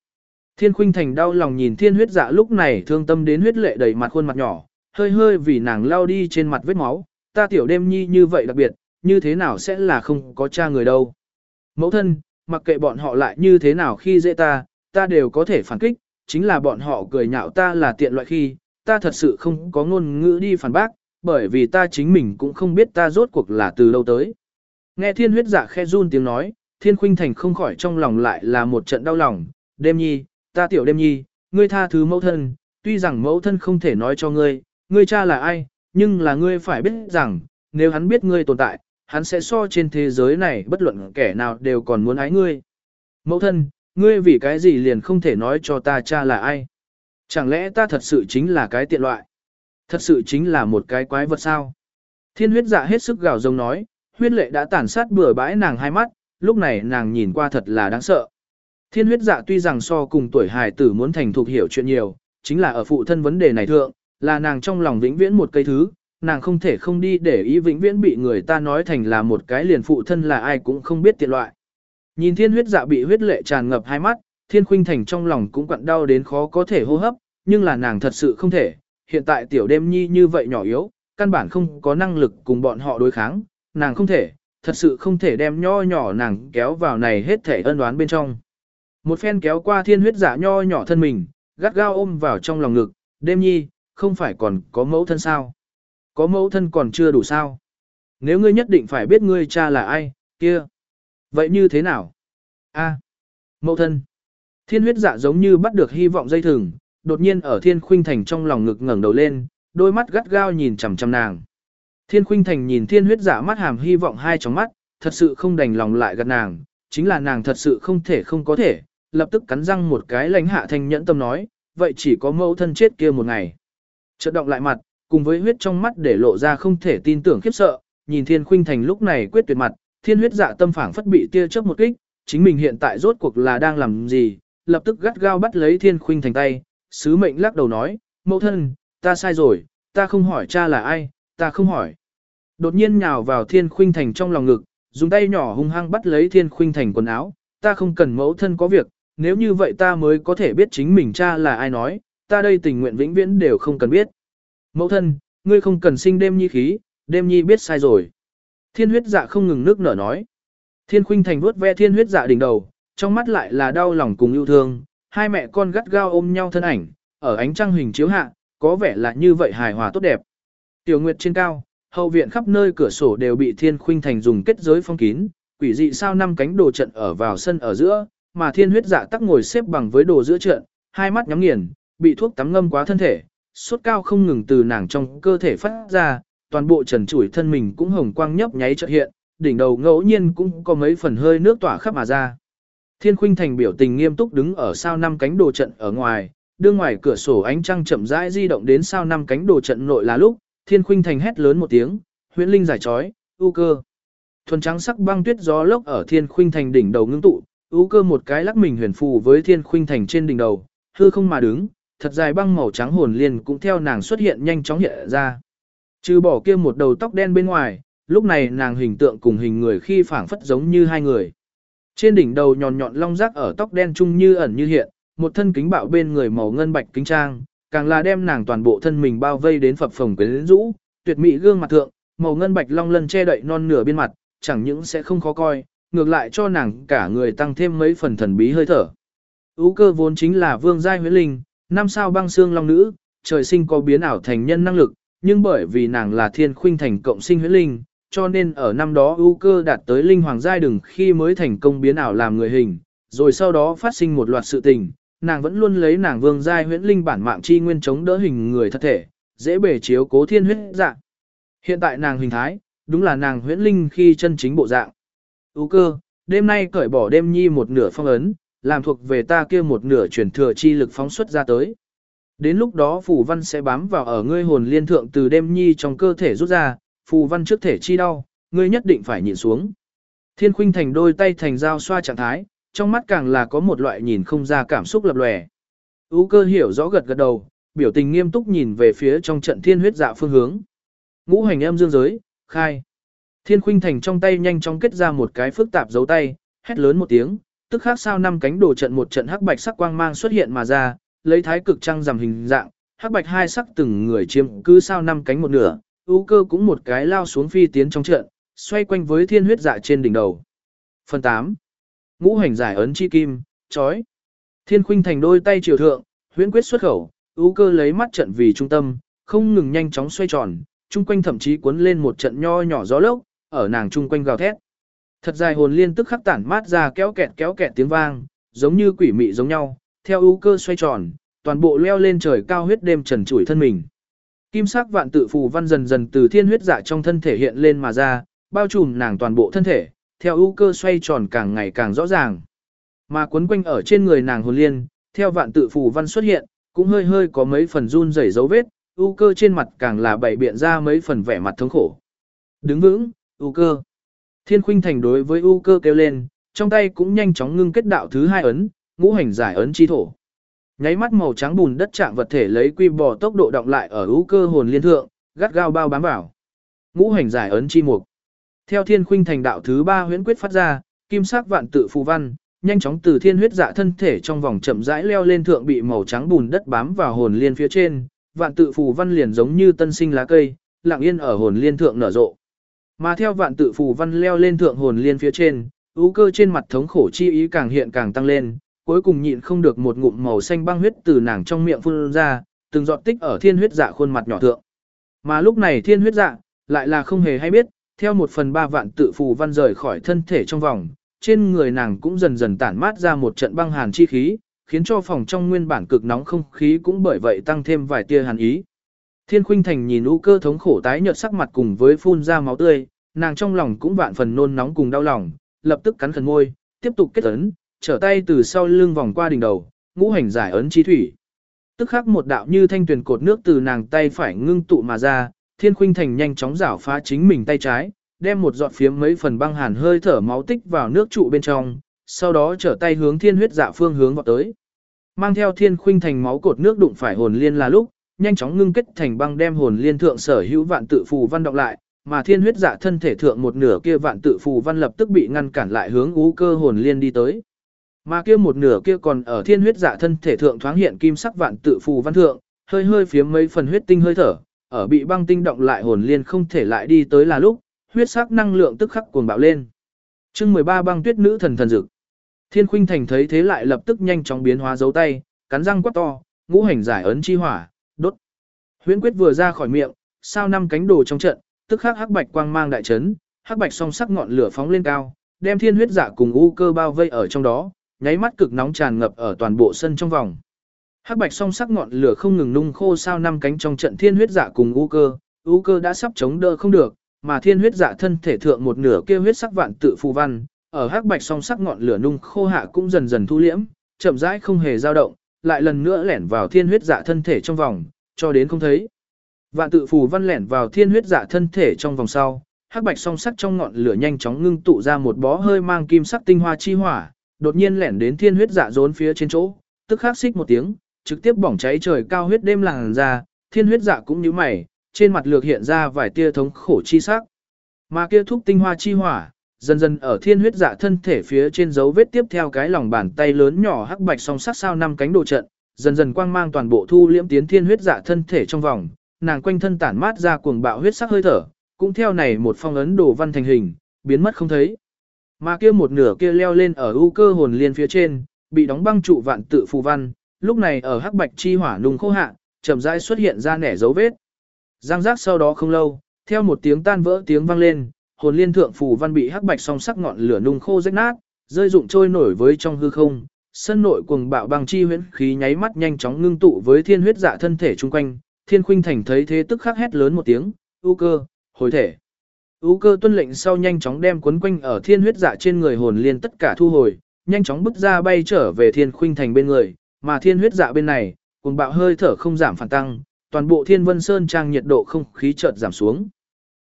Thiên khuynh thành đau lòng nhìn thiên huyết dạ lúc này thương tâm đến huyết lệ đầy mặt khuôn mặt nhỏ, hơi hơi vì nàng lao đi trên mặt vết máu, ta tiểu đêm nhi như vậy đặc biệt, như thế nào sẽ là không có cha người đâu. Mẫu thân, mặc kệ bọn họ lại như thế nào khi dễ ta, ta đều có thể phản kích, chính là bọn họ cười nhạo ta là tiện loại khi, ta thật sự không có ngôn ngữ đi phản bác, bởi vì ta chính mình cũng không biết ta rốt cuộc là từ đâu tới. Nghe thiên huyết dạ khe run tiếng nói, thiên khuynh thành không khỏi trong lòng lại là một trận đau lòng, đêm nhi, ta tiểu đêm nhi, ngươi tha thứ mẫu thân, tuy rằng mẫu thân không thể nói cho ngươi, ngươi cha là ai, nhưng là ngươi phải biết rằng, nếu hắn biết ngươi tồn tại, hắn sẽ so trên thế giới này bất luận kẻ nào đều còn muốn ái ngươi. Mẫu thân, ngươi vì cái gì liền không thể nói cho ta cha là ai? Chẳng lẽ ta thật sự chính là cái tiện loại? Thật sự chính là một cái quái vật sao? Thiên huyết dạ hết sức gào rống nói, huyết lệ đã tàn sát bừa bãi nàng hai mắt, lúc này nàng nhìn qua thật là đáng sợ. Thiên huyết dạ tuy rằng so cùng tuổi hài tử muốn thành thục hiểu chuyện nhiều, chính là ở phụ thân vấn đề này thượng, là nàng trong lòng vĩnh viễn một cây thứ, nàng không thể không đi để ý vĩnh viễn bị người ta nói thành là một cái liền phụ thân là ai cũng không biết tiện loại. Nhìn thiên huyết dạ bị huyết lệ tràn ngập hai mắt, thiên khuynh thành trong lòng cũng quặn đau đến khó có thể hô hấp, nhưng là nàng thật sự không thể, hiện tại tiểu đêm nhi như vậy nhỏ yếu, căn bản không có năng lực cùng bọn họ đối kháng, nàng không thể, thật sự không thể đem nho nhỏ nàng kéo vào này hết thể ân oán bên trong. Một phen kéo qua thiên huyết giả nho nhỏ thân mình, gắt gao ôm vào trong lòng ngực, đêm nhi, không phải còn có mẫu thân sao? Có mẫu thân còn chưa đủ sao? Nếu ngươi nhất định phải biết ngươi cha là ai, kia. Vậy như thế nào? A, mẫu thân. Thiên huyết dạ giống như bắt được hy vọng dây thừng, đột nhiên ở thiên khuynh thành trong lòng ngực ngẩng đầu lên, đôi mắt gắt gao nhìn chằm chằm nàng. Thiên khuynh thành nhìn thiên huyết dạ mắt hàm hy vọng hai tròng mắt, thật sự không đành lòng lại gật nàng, chính là nàng thật sự không thể không có thể, lập tức cắn răng một cái lãnh hạ thanh nhẫn tâm nói, vậy chỉ có mẫu thân chết kia một ngày. Chợt động lại mặt, cùng với huyết trong mắt để lộ ra không thể tin tưởng khiếp sợ, nhìn thiên khuynh thành lúc này quyết tuyệt mặt, thiên huyết dạ tâm phảng phất bị tia chớp một kích, chính mình hiện tại rốt cuộc là đang làm gì, lập tức gắt gao bắt lấy thiên khuynh thành tay, sứ mệnh lắc đầu nói, mẫu thân, ta sai rồi, ta không hỏi cha là ai, ta không hỏi. Đột nhiên nhào vào thiên khuynh thành trong lòng ngực, dùng tay nhỏ hung hăng bắt lấy thiên khuynh thành quần áo, ta không cần mẫu thân có việc, nếu như vậy ta mới có thể biết chính mình cha là ai nói, ta đây tình nguyện vĩnh viễn đều không cần biết. Mẫu thân, ngươi không cần sinh đêm nhi khí, đêm nhi biết sai rồi. Thiên huyết dạ không ngừng nước nở nói. Thiên khuynh thành vuốt ve thiên huyết dạ đỉnh đầu, trong mắt lại là đau lòng cùng yêu thương, hai mẹ con gắt gao ôm nhau thân ảnh, ở ánh trăng hình chiếu hạ, có vẻ là như vậy hài hòa tốt đẹp. Tiểu Nguyệt trên cao, hậu viện khắp nơi cửa sổ đều bị Thiên Khuynh Thành dùng kết giới phong kín, quỷ dị sao năm cánh đồ trận ở vào sân ở giữa, mà Thiên Huyết Dạ tắc ngồi xếp bằng với đồ giữa trận, hai mắt nhắm nghiền, bị thuốc tắm ngâm quá thân thể, sốt cao không ngừng từ nàng trong cơ thể phát ra, toàn bộ trần trụi thân mình cũng hồng quang nhấp nháy chợt hiện, đỉnh đầu ngẫu nhiên cũng có mấy phần hơi nước tỏa khắp mà ra. Thiên Khuynh Thành biểu tình nghiêm túc đứng ở sao năm cánh đồ trận ở ngoài, đưa ngoài cửa sổ ánh trăng chậm rãi di động đến sao năm cánh đồ trận nội là lúc, Thiên Khuynh Thành hét lớn một tiếng, huyễn linh giải trói, u cơ. Thuần trắng sắc băng tuyết gió lốc ở Thiên Khuynh Thành đỉnh đầu ngưng tụ, ú cơ một cái lắc mình huyền phù với Thiên Khuynh Thành trên đỉnh đầu, hư không mà đứng, thật dài băng màu trắng hồn liền cũng theo nàng xuất hiện nhanh chóng hiện ra. Trừ bỏ kia một đầu tóc đen bên ngoài, lúc này nàng hình tượng cùng hình người khi phảng phất giống như hai người. Trên đỉnh đầu nhọn nhọn long rác ở tóc đen trung như ẩn như hiện, một thân kính bạo bên người màu ngân bạch kính trang, càng là đem nàng toàn bộ thân mình bao vây đến phập phồng quyến rũ, tuyệt mỹ gương mặt thượng, màu ngân bạch long lân che đậy non nửa bên mặt, chẳng những sẽ không khó coi, ngược lại cho nàng cả người tăng thêm mấy phần thần bí hơi thở. Ú cơ vốn chính là vương giai huyết linh, năm sao băng xương long nữ, trời sinh có biến ảo thành nhân năng lực, nhưng bởi vì nàng là thiên khuynh thành cộng sinh huyết linh, cho nên ở năm đó ưu cơ đạt tới linh hoàng giai đừng khi mới thành công biến ảo làm người hình, rồi sau đó phát sinh một loạt sự tình, nàng vẫn luôn lấy nàng vương giai huyễn linh bản mạng chi nguyên chống đỡ hình người thật thể, dễ bề chiếu cố thiên huyết dạng. Hiện tại nàng hình thái, đúng là nàng huyễn linh khi chân chính bộ dạng. Ú cơ, đêm nay cởi bỏ đêm nhi một nửa phong ấn, làm thuộc về ta kia một nửa chuyển thừa chi lực phóng xuất ra tới. Đến lúc đó phù văn sẽ bám vào ở ngươi hồn liên thượng từ đêm nhi trong cơ thể rút ra, phù văn trước thể chi đau, ngươi nhất định phải nhìn xuống. Thiên khuynh thành đôi tay thành dao xoa trạng thái, trong mắt càng là có một loại nhìn không ra cảm xúc lập lòe. Ú cơ hiểu rõ gật gật đầu, biểu tình nghiêm túc nhìn về phía trong trận thiên huyết dạ phương hướng. Ngũ hành âm dương giới, khai. Thiên khuynh thành trong tay nhanh chóng kết ra một cái phức tạp dấu tay, hét lớn một tiếng, tức khác sao năm cánh đồ trận một trận hắc bạch sắc quang mang xuất hiện mà ra, lấy thái cực trăng rằm hình dạng, hắc bạch hai sắc từng người chiếm cứ sao năm cánh một nửa, ưu cơ cũng một cái lao xuống phi tiến trong trận, xoay quanh với thiên huyết dạ trên đỉnh đầu. Phần 8. Ngũ hành giải ấn chi kim, chói. Thiên khuynh thành đôi tay triều thượng, huyễn quyết xuất khẩu, ưu cơ lấy mắt trận vì trung tâm, không ngừng nhanh chóng xoay tròn, chung quanh thậm chí cuốn lên một trận nho nhỏ gió lốc, ở nàng chung quanh gào thét. Thật dài hồn liên tức khắc tản mát ra kéo kẹt kéo kẹt tiếng vang, giống như quỷ mị giống nhau, theo ưu cơ xoay tròn, toàn bộ leo lên trời cao huyết đêm trần trụi thân mình. Kim sắc vạn tự phù văn dần dần từ thiên huyết dạ trong thân thể hiện lên mà ra, bao trùm nàng toàn bộ thân thể, theo ưu cơ xoay tròn càng ngày càng rõ ràng. Mà quấn quanh ở trên người nàng hồn liên, theo vạn tự phù văn xuất hiện, cũng hơi hơi có mấy phần run rẩy dấu vết, ưu cơ trên mặt càng là bảy biện ra mấy phần vẻ mặt thống khổ. Đứng vững, U cơ. Thiên khuynh thành đối với U cơ kêu lên, trong tay cũng nhanh chóng ngưng kết đạo thứ hai ấn, ngũ hành giải ấn chi thổ. Nháy mắt màu trắng bùn đất chạm vật thể lấy quy bò tốc độ động lại ở U cơ hồn liên thượng, gắt gao bao bám vào. Ngũ hành giải ấn chi mục. Theo thiên khuynh thành đạo thứ ba huyễn quyết phát ra, kim sắc vạn tự phù văn, nhanh chóng từ thiên huyết dạ thân thể trong vòng chậm rãi leo lên thượng bị màu trắng bùn đất bám vào hồn liên phía trên, vạn tự phù văn liền giống như tân sinh lá cây, lặng yên ở hồn liên thượng nở rộ. Mà theo vạn tự phù văn leo lên thượng hồn liên phía trên, ưu cơ trên mặt thống khổ chi ý càng hiện càng tăng lên, cuối cùng nhịn không được một ngụm màu xanh băng huyết từ nàng trong miệng phun ra, từng giọt tích ở thiên huyết dạ khuôn mặt nhỏ thượng. Mà lúc này thiên huyết dạ, lại là không hề hay biết, theo một phần ba vạn tự phù văn rời khỏi thân thể trong vòng, trên người nàng cũng dần dần tản mát ra một trận băng hàn chi khí, khiến cho phòng trong nguyên bản cực nóng không khí cũng bởi vậy tăng thêm vài tia hàn ý. Thiên Khuynh Thành nhìn u cơ thống khổ tái nhợt sắc mặt cùng với phun ra máu tươi, nàng trong lòng cũng vạn phần nôn nóng cùng đau lòng, lập tức cắn khẩn môi, tiếp tục kết ấn, trở tay từ sau lưng vòng qua đỉnh đầu, ngũ hành giải ấn chi thủy. Tức khắc một đạo như thanh tuyền cột nước từ nàng tay phải ngưng tụ mà ra, Thiên Khuynh Thành nhanh chóng rảo phá chính mình tay trái, đem một giọt phiếm mấy phần băng hàn hơi thở máu tích vào nước trụ bên trong, sau đó trở tay hướng thiên huyết dạ phương hướng vọt tới. Mang theo thiên khuynh thành máu cột nước đụng phải hồn liên là lúc, nhanh chóng ngưng kết thành băng đem hồn liên thượng sở hữu vạn tự phù văn động lại, mà thiên huyết dạ thân thể thượng một nửa kia vạn tự phù văn lập tức bị ngăn cản lại hướng ú cơ hồn liên đi tới. Mà kia một nửa kia còn ở thiên huyết dạ thân thể thượng thoáng hiện kim sắc vạn tự phù văn thượng, hơi hơi phiếm mấy phần huyết tinh hơi thở, ở bị băng tinh động lại hồn liên không thể lại đi tới là lúc, huyết sắc năng lượng tức khắc cuồng bạo lên. Chương 13 băng tuyết nữ thần thần dực. Thiên Khuynh Thành thấy thế lại lập tức nhanh chóng biến hóa dấu tay, cắn răng quát to, ngũ hành giải ấn chi hỏa. Huyễn quyết vừa ra khỏi miệng, sao năm cánh đồ trong trận, tức khắc hắc bạch quang mang đại chấn, hắc bạch song sắc ngọn lửa phóng lên cao, đem thiên huyết giả cùng u cơ bao vây ở trong đó, nháy mắt cực nóng tràn ngập ở toàn bộ sân trong vòng. Hắc bạch song sắc ngọn lửa không ngừng nung khô sao năm cánh trong trận thiên huyết giả cùng u cơ, u cơ đã sắp chống đỡ không được, mà thiên huyết giả thân thể thượng một nửa kia huyết sắc vạn tự phù văn, ở hắc bạch song sắc ngọn lửa nung khô hạ cũng dần dần thu liễm, chậm rãi không hề dao động, lại lần nữa lẻn vào thiên huyết giả thân thể trong vòng, cho đến không thấy. Vạn tự phù văn lẻn vào thiên huyết dạ thân thể trong vòng sau, hắc bạch song sắc trong ngọn lửa nhanh chóng ngưng tụ ra một bó hơi mang kim sắc tinh hoa chi hỏa, đột nhiên lẻn đến thiên huyết dạ rốn phía trên chỗ, tức khắc xích một tiếng, trực tiếp bỏng cháy trời cao huyết đêm làng ra, thiên huyết dạ cũng như mày, trên mặt lược hiện ra vài tia thống khổ chi sắc. Mà kia thúc tinh hoa chi hỏa, dần dần ở thiên huyết dạ thân thể phía trên dấu vết tiếp theo cái lòng bàn tay lớn nhỏ hắc bạch song sắc sao năm cánh đồ trận, dần dần quang mang toàn bộ thu liễm tiến thiên huyết dạ thân thể trong vòng, nàng quanh thân tản mát ra cuồng bạo huyết sắc hơi thở, cũng theo này một phong ấn đồ văn thành hình, biến mất không thấy. Mà kia một nửa kia leo lên ở ưu cơ hồn liên phía trên, bị đóng băng trụ vạn tự phù văn, lúc này ở hắc bạch chi hỏa nung khô hạ, chậm rãi xuất hiện ra nẻ dấu vết. Giang giác sau đó không lâu, theo một tiếng tan vỡ tiếng vang lên, hồn liên thượng phù văn bị hắc bạch song sắc ngọn lửa nung khô rách nát, rơi rụng trôi nổi với trong hư không. Sân nội cuồng bạo băng chi huyễn khí nháy mắt nhanh chóng ngưng tụ với thiên huyết dạ thân thể chung quanh, Thiên Khuynh Thành thấy thế tức khắc hét lớn một tiếng, "U cơ, hồi thể." U cơ tuân lệnh sau nhanh chóng đem cuốn quanh ở thiên huyết dạ trên người hồn liên tất cả thu hồi, nhanh chóng bứt ra bay trở về Thiên Khuynh Thành bên người, mà thiên huyết dạ bên này, cuồng bạo hơi thở không giảm phản tăng, toàn bộ Thiên Vân Sơn trang nhiệt độ không khí chợt giảm xuống.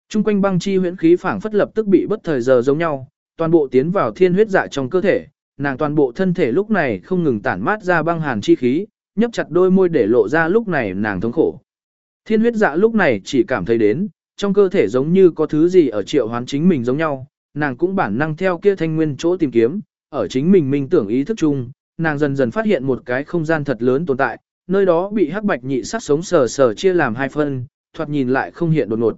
Trung quanh băng chi huyễn khí phảng phất lập tức bị bất thời giờ giống nhau, toàn bộ tiến vào thiên huyết dạ trong cơ thể, nàng toàn bộ thân thể lúc này không ngừng tản mát ra băng hàn chi khí, nhấp chặt đôi môi để lộ ra lúc này nàng thống khổ. Thiên huyết dạ lúc này chỉ cảm thấy đến, trong cơ thể giống như có thứ gì ở triệu hoán chính mình giống nhau, nàng cũng bản năng theo kia thanh nguyên chỗ tìm kiếm, ở chính mình mình tưởng ý thức chung, nàng dần dần phát hiện một cái không gian thật lớn tồn tại, nơi đó bị hắc bạch nhị sắc sống sờ sờ chia làm hai phân, thoạt nhìn lại không hiện đột ngột.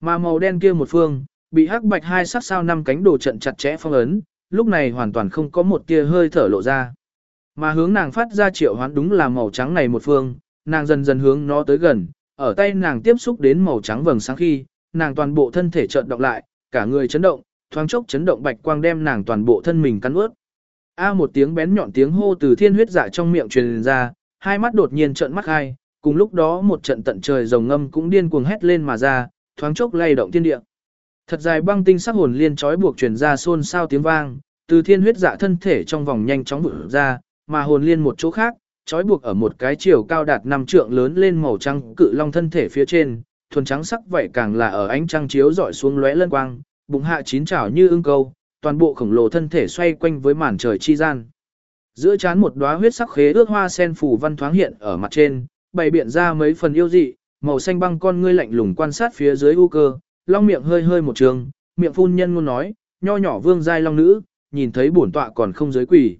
Mà màu đen kia một phương, bị hắc bạch hai sắc sao năm cánh đồ trận chặt chẽ phong ấn, lúc này hoàn toàn không có một tia hơi thở lộ ra. Mà hướng nàng phát ra triệu hoán đúng là màu trắng này một phương, nàng dần dần hướng nó tới gần, ở tay nàng tiếp xúc đến màu trắng vầng sáng khi, nàng toàn bộ thân thể chợt động lại, cả người chấn động, thoáng chốc chấn động bạch quang đem nàng toàn bộ thân mình cắn ướt. A một tiếng bén nhọn tiếng hô từ thiên huyết dạ trong miệng truyền ra, hai mắt đột nhiên trợn mắt hai, cùng lúc đó một trận tận trời rồng ngâm cũng điên cuồng hét lên mà ra, thoáng chốc lay động thiên địa. Thật dài băng tinh sắc hồn liên trói buộc truyền ra xôn xao tiếng vang, từ thiên huyết dạ thân thể trong vòng nhanh chóng vỡ ra, mà hồn liên một chỗ khác, trói buộc ở một cái chiều cao đạt năm trượng lớn lên màu trắng cự long thân thể phía trên, thuần trắng sắc vậy càng là ở ánh trăng chiếu dọi xuống lóe lân quang, bụng hạ chín chảo như ưng câu, toàn bộ khổng lồ thân thể xoay quanh với màn trời chi gian. Giữa chán một đóa huyết sắc khế ước hoa sen phủ văn thoáng hiện ở mặt trên, bày biện ra mấy phần yêu dị, màu xanh băng con ngươi lạnh lùng quan sát phía dưới u cơ, long miệng hơi hơi một trường, miệng phun nhân ngôn nói, nho nhỏ vương giai long nữ, nhìn thấy bổn tọa còn không giới quỷ.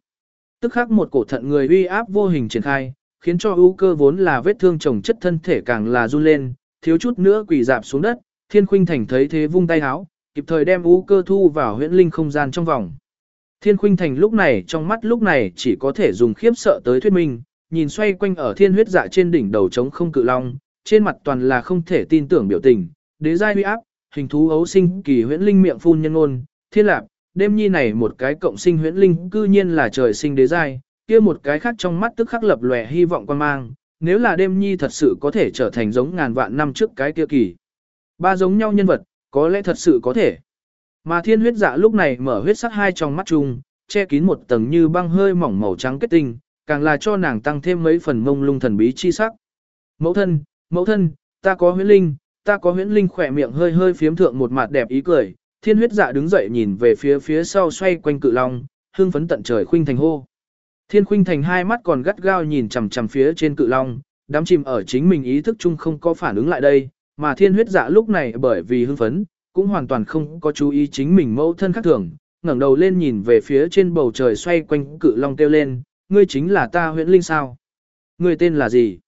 Tức khắc một cổ thận người uy áp vô hình triển khai, khiến cho ưu cơ vốn là vết thương chồng chất thân thể càng là run lên, thiếu chút nữa quỳ dạp xuống đất, thiên khuynh thành thấy thế vung tay háo, kịp thời đem ưu cơ thu vào huyễn linh không gian trong vòng. Thiên khuynh thành lúc này trong mắt lúc này chỉ có thể dùng khiếp sợ tới thuyết minh, nhìn xoay quanh ở thiên huyết dạ trên đỉnh đầu trống không cự long, trên mặt toàn là không thể tin tưởng biểu tình, đế giai huy áp, hình thú ấu sinh kỳ huyễn linh miệng phun nhân ngôn, thiên lạp, đêm nhi này một cái cộng sinh huyễn linh cư nhiên là trời sinh đế giai, kia một cái khác trong mắt tức khắc lập lòe hy vọng quan mang, nếu là đêm nhi thật sự có thể trở thành giống ngàn vạn năm trước cái kia kỳ. Ba giống nhau nhân vật, có lẽ thật sự có thể. Mà thiên huyết dạ lúc này mở huyết sắc hai trong mắt chung, che kín một tầng như băng hơi mỏng màu trắng kết tinh, càng là cho nàng tăng thêm mấy phần mông lung thần bí chi sắc. Mẫu thân, mẫu thân, ta có huyễn linh, ta có huyễn linh khỏe miệng hơi hơi phiếm thượng một mặt đẹp ý cười, thiên huyết dạ đứng dậy nhìn về phía phía sau xoay quanh cự long, hương phấn tận trời khuynh thành hô. Thiên khuynh thành hai mắt còn gắt gao nhìn chằm chằm phía trên cự long, đám chìm ở chính mình ý thức chung không có phản ứng lại đây, mà thiên huyết dạ lúc này bởi vì hưng phấn, cũng hoàn toàn không có chú ý chính mình mẫu thân khác thường, ngẩng đầu lên nhìn về phía trên bầu trời xoay quanh cự long kêu lên, ngươi chính là ta huyễn linh sao? Ngươi tên là gì?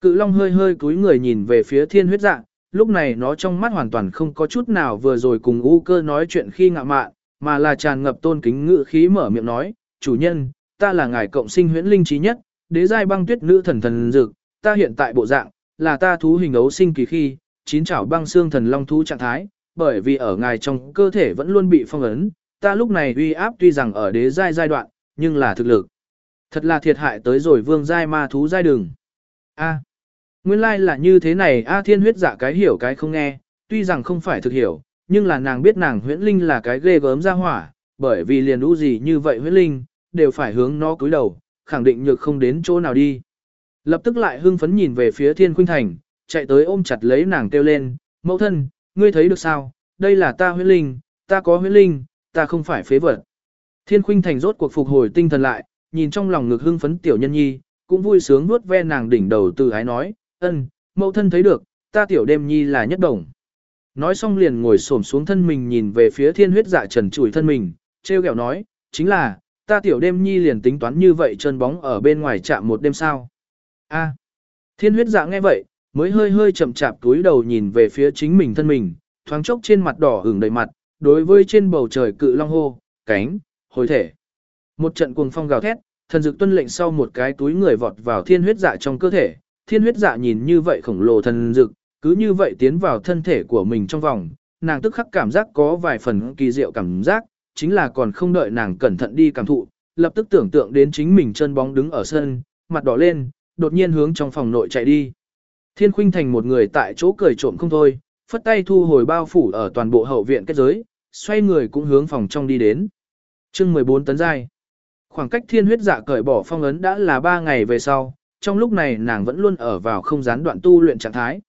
Cự long hơi hơi cúi người nhìn về phía thiên huyết dạ, lúc này nó trong mắt hoàn toàn không có chút nào vừa rồi cùng u cơ nói chuyện khi ngạ mạn, mà là tràn ngập tôn kính ngự khí mở miệng nói, chủ nhân, ta là ngài cộng sinh huyễn linh trí nhất, đế giai băng tuyết nữ thần thần dược, ta hiện tại bộ dạng, là ta thú hình ấu sinh kỳ khi, chín chảo băng xương thần long thú trạng thái, bởi vì ở ngài trong cơ thể vẫn luôn bị phong ấn, ta lúc này uy áp tuy rằng ở đế giai giai đoạn, nhưng là thực lực. Thật là thiệt hại tới rồi vương giai ma thú giai đường. A nguyên lai là như thế này A thiên huyết dạ cái hiểu cái không nghe, tuy rằng không phải thực hiểu, nhưng là nàng biết nàng huyễn linh là cái ghê gớm ra hỏa, bởi vì liền ú gì như vậy huyễn linh, đều phải hướng nó cúi đầu, khẳng định nhược không đến chỗ nào đi. Lập tức lại hưng phấn nhìn về phía thiên khuynh thành, chạy tới ôm chặt lấy nàng kêu lên, mẫu thân, ngươi thấy được sao, đây là ta huyễn linh, ta có huyễn linh, ta không phải phế vật. Thiên khuynh thành rốt cuộc phục hồi tinh thần lại, nhìn trong lòng ngực hưng phấn tiểu nhân nhi, cũng vui sướng nuốt ve nàng đỉnh đầu từ ái nói, ân, mẫu thân thấy được, ta tiểu đêm nhi là nhất đồng. Nói xong liền ngồi xổm xuống thân mình nhìn về phía thiên huyết dạ trần chủi thân mình, treo kẹo nói, chính là, ta tiểu đêm nhi liền tính toán như vậy chân bóng ở bên ngoài chạm một đêm sao. A. Thiên huyết dạ nghe vậy, mới hơi hơi chậm chạp túi đầu nhìn về phía chính mình thân mình, thoáng chốc trên mặt đỏ hưởng đầy mặt, đối với trên bầu trời cự long hô, cánh, hồi thể. Một trận cuồng phong gào thét, thần dực tuân lệnh sau một cái túi người vọt vào thiên huyết dạ trong cơ thể, thiên huyết dạ nhìn như vậy khổng lồ thần dực, cứ như vậy tiến vào thân thể của mình trong vòng, nàng tức khắc cảm giác có vài phần kỳ diệu cảm giác, chính là còn không đợi nàng cẩn thận đi cảm thụ, lập tức tưởng tượng đến chính mình chân bóng đứng ở sân, mặt đỏ lên, đột nhiên hướng trong phòng nội chạy đi. Thiên khuynh thành một người tại chỗ cười trộm không thôi, phất tay thu hồi bao phủ ở toàn bộ hậu viện kết giới, xoay người cũng hướng phòng trong đi đến. chương 14 tấn giai. Khoảng cách thiên huyết dạ cởi bỏ phong ấn đã là 3 ngày về sau, trong lúc này nàng vẫn luôn ở vào không gián đoạn tu luyện trạng thái.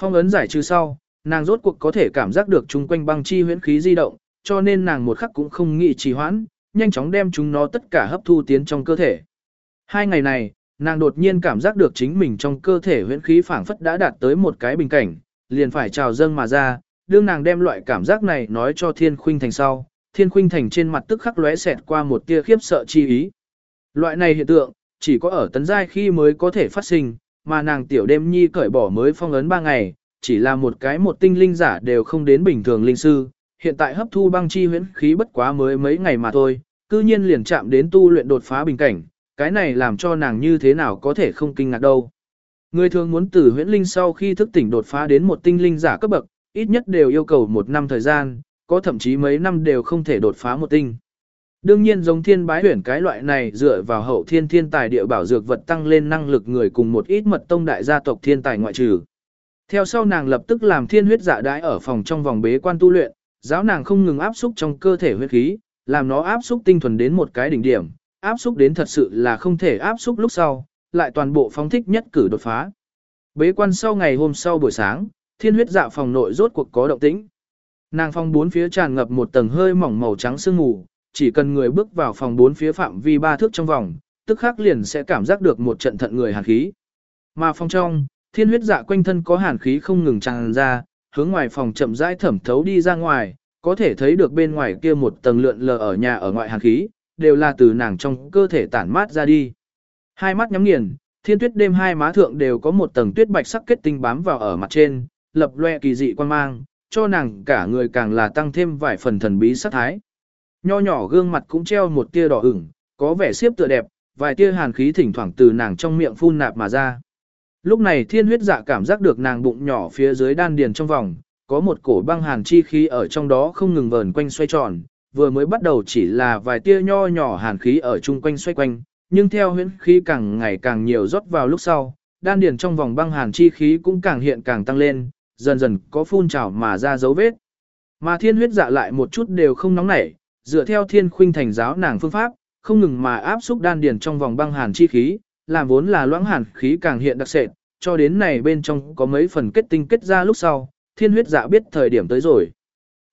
Phong ấn giải trừ sau, nàng rốt cuộc có thể cảm giác được chung quanh băng chi huyễn khí di động, cho nên nàng một khắc cũng không nghĩ trì hoãn, nhanh chóng đem chúng nó tất cả hấp thu tiến trong cơ thể. Hai ngày này, nàng đột nhiên cảm giác được chính mình trong cơ thể huyễn khí phảng phất đã đạt tới một cái bình cảnh, liền phải trào dâng mà ra, đương nàng đem loại cảm giác này nói cho thiên khuynh thành sau, Thiên Khuynh Thành trên mặt tức khắc lóe xẹt qua một tia khiếp sợ chi ý. Loại này hiện tượng, chỉ có ở tấn giai khi mới có thể phát sinh, mà nàng tiểu đêm nhi cởi bỏ mới phong ấn 3 ngày, chỉ là một cái một tinh linh giả đều không đến bình thường linh sư, hiện tại hấp thu băng chi huyễn khí bất quá mới mấy ngày mà thôi, cư nhiên liền chạm đến tu luyện đột phá bình cảnh, cái này làm cho nàng như thế nào có thể không kinh ngạc đâu. Người thường muốn từ huyễn linh sau khi thức tỉnh đột phá đến một tinh linh giả cấp bậc, ít nhất đều yêu cầu một năm thời gian, có thậm chí mấy năm đều không thể đột phá một tinh. Đương nhiên giống thiên bái huyển cái loại này dựa vào hậu thiên thiên tài địa bảo dược vật tăng lên năng lực người cùng một ít mật tông đại gia tộc thiên tài ngoại trừ. Theo sau nàng lập tức làm thiên huyết dạ đái ở phòng trong vòng bế quan tu luyện, giáo nàng không ngừng áp xúc trong cơ thể huyết khí, làm nó áp xúc tinh thuần đến một cái đỉnh điểm, áp xúc đến thật sự là không thể áp xúc lúc sau, lại toàn bộ phóng thích nhất cử đột phá. Bế quan sau ngày hôm sau buổi sáng, thiên huyết dạ phòng nội rốt cuộc có động tĩnh. Nàng phong bốn phía tràn ngập một tầng hơi mỏng màu trắng sương mù, chỉ cần người bước vào phòng bốn phía phạm vi ba thước trong vòng, tức khắc liền sẽ cảm giác được một trận thận người hàn khí. Mà phòng trong, thiên huyết dạ quanh thân có hàn khí không ngừng tràn ra, hướng ngoài phòng chậm rãi thẩm thấu đi ra ngoài, có thể thấy được bên ngoài kia một tầng lượn lờ ở nhà ở ngoại hàn khí, đều là từ nàng trong cơ thể tản mát ra đi. Hai mắt nhắm nghiền, thiên tuyết đêm hai má thượng đều có một tầng tuyết bạch sắc kết tinh bám vào ở mặt trên, lập loe kỳ dị quan mang, cho nàng cả người càng là tăng thêm vài phần thần bí sắc thái. Nho nhỏ gương mặt cũng treo một tia đỏ ửng, có vẻ xiếp tựa đẹp, vài tia hàn khí thỉnh thoảng từ nàng trong miệng phun nạp mà ra. Lúc này thiên huyết dạ cảm giác được nàng bụng nhỏ phía dưới đan điền trong vòng, có một cổ băng hàn chi khí ở trong đó không ngừng vờn quanh xoay tròn, vừa mới bắt đầu chỉ là vài tia nho nhỏ hàn khí ở chung quanh xoay quanh, nhưng theo huyễn khí càng ngày càng nhiều rót vào lúc sau, đan điền trong vòng băng hàn chi khí cũng càng hiện càng tăng lên, dần dần có phun trào mà ra dấu vết. Mà thiên huyết dạ lại một chút đều không nóng nảy, dựa theo thiên khuynh thành giáo nàng phương pháp, không ngừng mà áp xúc đan điền trong vòng băng hàn chi khí, làm vốn là loãng hàn khí càng hiện đặc sệt, cho đến này bên trong có mấy phần kết tinh kết ra lúc sau, thiên huyết dạ biết thời điểm tới rồi.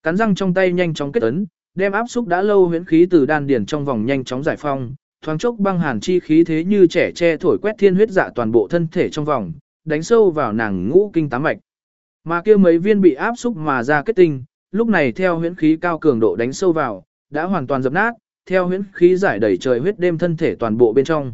Cắn răng trong tay nhanh chóng kết ấn, đem áp xúc đã lâu huyễn khí từ đan điền trong vòng nhanh chóng giải phong, thoáng chốc băng hàn chi khí thế như trẻ che thổi quét thiên huyết dạ toàn bộ thân thể trong vòng, đánh sâu vào nàng ngũ kinh tám mạch. Mà kia mấy viên bị áp xúc mà ra kết tinh, lúc này theo huyễn khí cao cường độ đánh sâu vào, đã hoàn toàn dập nát, theo huyễn khí giải đẩy trời huyết đêm thân thể toàn bộ bên trong.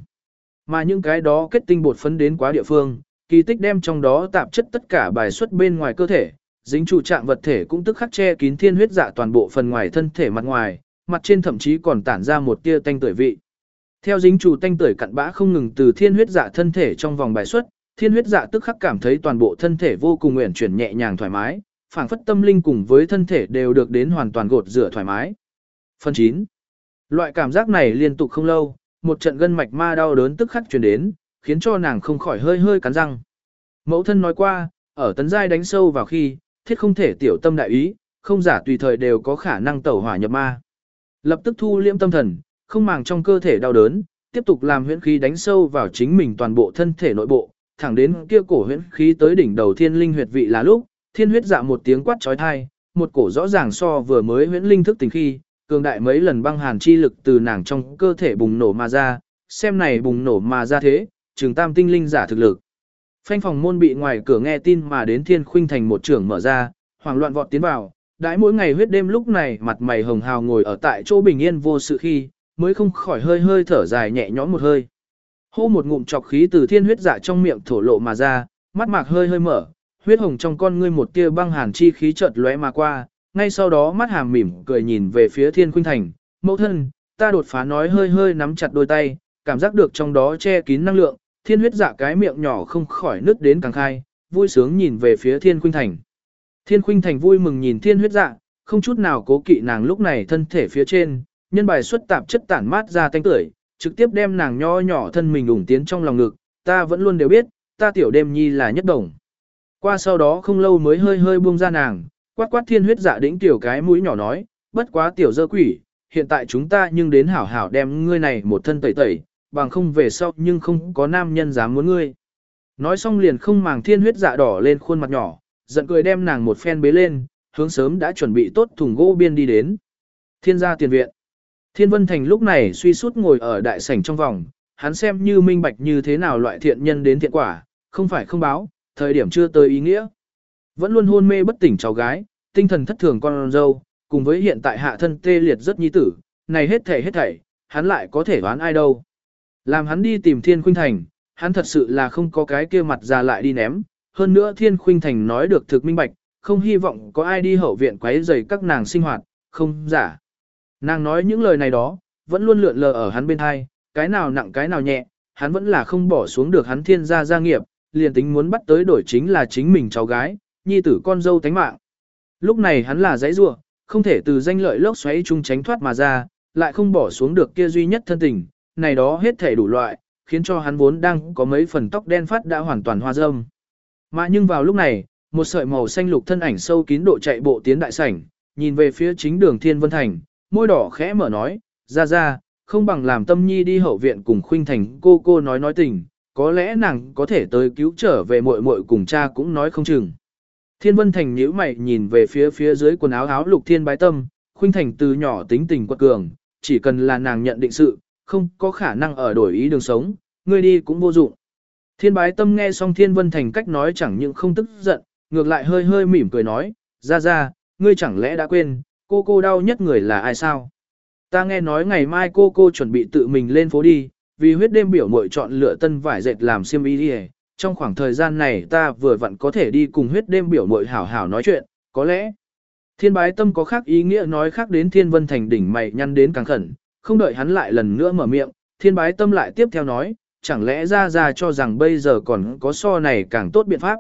Mà những cái đó kết tinh bột phấn đến quá địa phương, kỳ tích đem trong đó tạp chất tất cả bài xuất bên ngoài cơ thể, dính trụ trạng vật thể cũng tức khắc che kín thiên huyết dạ toàn bộ phần ngoài thân thể mặt ngoài, mặt trên thậm chí còn tản ra một tia tanh tuổi vị. Theo dính trụ tanh tuổi cặn bã không ngừng từ thiên huyết dạ thân thể trong vòng bài xuất, thiên huyết dạ tức khắc cảm thấy toàn bộ thân thể vô cùng uyển chuyển nhẹ nhàng thoải mái, phảng phất tâm linh cùng với thân thể đều được đến hoàn toàn gột rửa thoải mái. Phần 9. Loại cảm giác này liên tục không lâu, một trận gân mạch ma đau đớn tức khắc truyền đến, khiến cho nàng không khỏi hơi hơi cắn răng. Mẫu thân nói qua, ở tấn giai đánh sâu vào khi, thiết không thể tiểu tâm đại ý, không giả tùy thời đều có khả năng tẩu hỏa nhập ma. Lập tức thu liễm tâm thần, không màng trong cơ thể đau đớn, tiếp tục làm huyễn khí đánh sâu vào chính mình toàn bộ thân thể nội bộ, thẳng đến kia cổ huyễn khí tới đỉnh đầu thiên linh huyệt vị là lúc, thiên huyết dạ một tiếng quát chói tai, một cổ rõ ràng so vừa mới huyễn linh thức tỉnh khi, cường đại mấy lần băng hàn chi lực từ nàng trong cơ thể bùng nổ mà ra, xem này bùng nổ mà ra thế, trường tam tinh linh giả thực lực. Phanh phòng môn bị ngoài cửa nghe tin mà đến thiên khuynh thành một trưởng mở ra, hoảng loạn vọt tiến vào, đãi mỗi ngày huyết đêm lúc này mặt mày hồng hào ngồi ở tại chỗ bình yên vô sự khi, mới không khỏi hơi hơi thở dài nhẹ nhõm một hơi. Hô một ngụm chọc khí từ thiên huyết dạ trong miệng thổ lộ mà ra, mắt mạc hơi hơi mở, huyết hồng trong con ngươi một tia băng hàn chi khí chợt lóe mà qua, ngay sau đó mắt hàm mỉm cười nhìn về phía thiên khuynh thành, mẫu thân, ta đột phá nói hơi hơi nắm chặt đôi tay, cảm giác được trong đó che kín năng lượng, thiên huyết dạ cái miệng nhỏ không khỏi nứt đến càng khai, vui sướng nhìn về phía thiên khuynh thành. Thiên khuynh thành vui mừng nhìn thiên huyết dạ, không chút nào cố kỵ nàng lúc này thân thể phía trên, nhân bài xuất tạp chất tản mát ra tanh tưởi, trực tiếp đem nàng nho nhỏ thân mình ủng tiến trong lòng ngực, ta vẫn luôn đều biết, ta tiểu đêm nhi là nhất đồng. Qua sau đó không lâu mới hơi hơi buông ra nàng, quát quát thiên huyết dạ đĩnh tiểu cái mũi nhỏ nói, bất quá tiểu dơ quỷ, hiện tại chúng ta nhưng đến hảo hảo đem ngươi này một thân tẩy tẩy, bằng không về sau nhưng không có nam nhân dám muốn ngươi. Nói xong liền không màng thiên huyết dạ đỏ lên khuôn mặt nhỏ, giận cười đem nàng một phen bế lên, hướng sớm đã chuẩn bị tốt thùng gỗ biên đi đến. Thiên gia tiền viện. Thiên Vân Thành lúc này suy sút ngồi ở đại sảnh trong vòng, hắn xem như minh bạch như thế nào loại thiện nhân đến thiện quả, không phải không báo, thời điểm chưa tới ý nghĩa. Vẫn luôn hôn mê bất tỉnh cháu gái, tinh thần thất thường con dâu, cùng với hiện tại hạ thân tê liệt rất nhi tử, này hết thảy hết thảy, hắn lại có thể đoán ai đâu. Làm hắn đi tìm Thiên Khuynh Thành, hắn thật sự là không có cái kia mặt ra lại đi ném, hơn nữa Thiên Khuynh Thành nói được thực minh bạch, không hy vọng có ai đi hậu viện quấy rầy các nàng sinh hoạt, không giả. Nàng nói những lời này đó, vẫn luôn lượn lờ ở hắn bên hai, cái nào nặng cái nào nhẹ, hắn vẫn là không bỏ xuống được hắn thiên gia gia nghiệp, liền tính muốn bắt tới đổi chính là chính mình cháu gái, nhi tử con dâu tánh mạng. Lúc này hắn là dãy rua, không thể từ danh lợi lốc xoáy chung tránh thoát mà ra, lại không bỏ xuống được kia duy nhất thân tình, này đó hết thể đủ loại, khiến cho hắn vốn đang có mấy phần tóc đen phát đã hoàn toàn hoa râm. Mà nhưng vào lúc này, một sợi màu xanh lục thân ảnh sâu kín độ chạy bộ tiến đại sảnh, nhìn về phía chính đường Thiên Vân Thành, môi đỏ khẽ mở nói, ra ra, không bằng làm tâm nhi đi hậu viện cùng khuynh thành cô cô nói nói tình, có lẽ nàng có thể tới cứu trở về muội muội cùng cha cũng nói không chừng. Thiên Vân Thành nhíu mày nhìn về phía phía dưới quần áo áo lục thiên bái tâm, khuynh thành từ nhỏ tính tình quật cường, chỉ cần là nàng nhận định sự, không có khả năng ở đổi ý đường sống, ngươi đi cũng vô dụng. Thiên bái tâm nghe xong Thiên Vân Thành cách nói chẳng những không tức giận, ngược lại hơi hơi mỉm cười nói, ra ra, ngươi chẳng lẽ đã quên, cô cô đau nhất người là ai sao? Ta nghe nói ngày mai cô cô chuẩn bị tự mình lên phố đi, vì huyết đêm biểu mội chọn lựa tân vải dệt làm xiêm y đi trong khoảng thời gian này ta vừa vặn có thể đi cùng huyết đêm biểu mội hảo hảo nói chuyện, có lẽ. Thiên bái tâm có khác ý nghĩa nói khác đến thiên vân thành đỉnh mày nhăn đến càng khẩn, không đợi hắn lại lần nữa mở miệng, thiên bái tâm lại tiếp theo nói, chẳng lẽ ra ra cho rằng bây giờ còn có so này càng tốt biện pháp.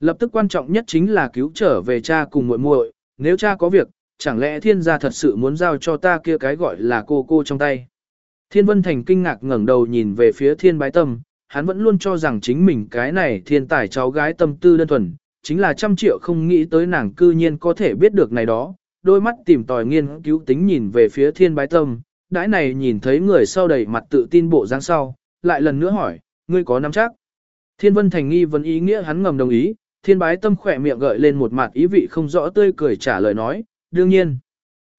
Lập tức quan trọng nhất chính là cứu trở về cha cùng muội muội, nếu cha có việc, chẳng lẽ thiên gia thật sự muốn giao cho ta kia cái gọi là cô cô trong tay. Thiên Vân Thành kinh ngạc ngẩng đầu nhìn về phía thiên bái tâm, hắn vẫn luôn cho rằng chính mình cái này thiên tài cháu gái tâm tư đơn thuần, chính là trăm triệu không nghĩ tới nàng cư nhiên có thể biết được này đó, đôi mắt tìm tòi nghiên cứu tính nhìn về phía thiên bái tâm, đãi này nhìn thấy người sau đầy mặt tự tin bộ dáng sau, lại lần nữa hỏi, ngươi có nắm chắc. Thiên Vân Thành nghi vấn ý nghĩa hắn ngầm đồng ý, thiên bái tâm khỏe miệng gợi lên một mặt ý vị không rõ tươi cười trả lời nói, đương nhiên.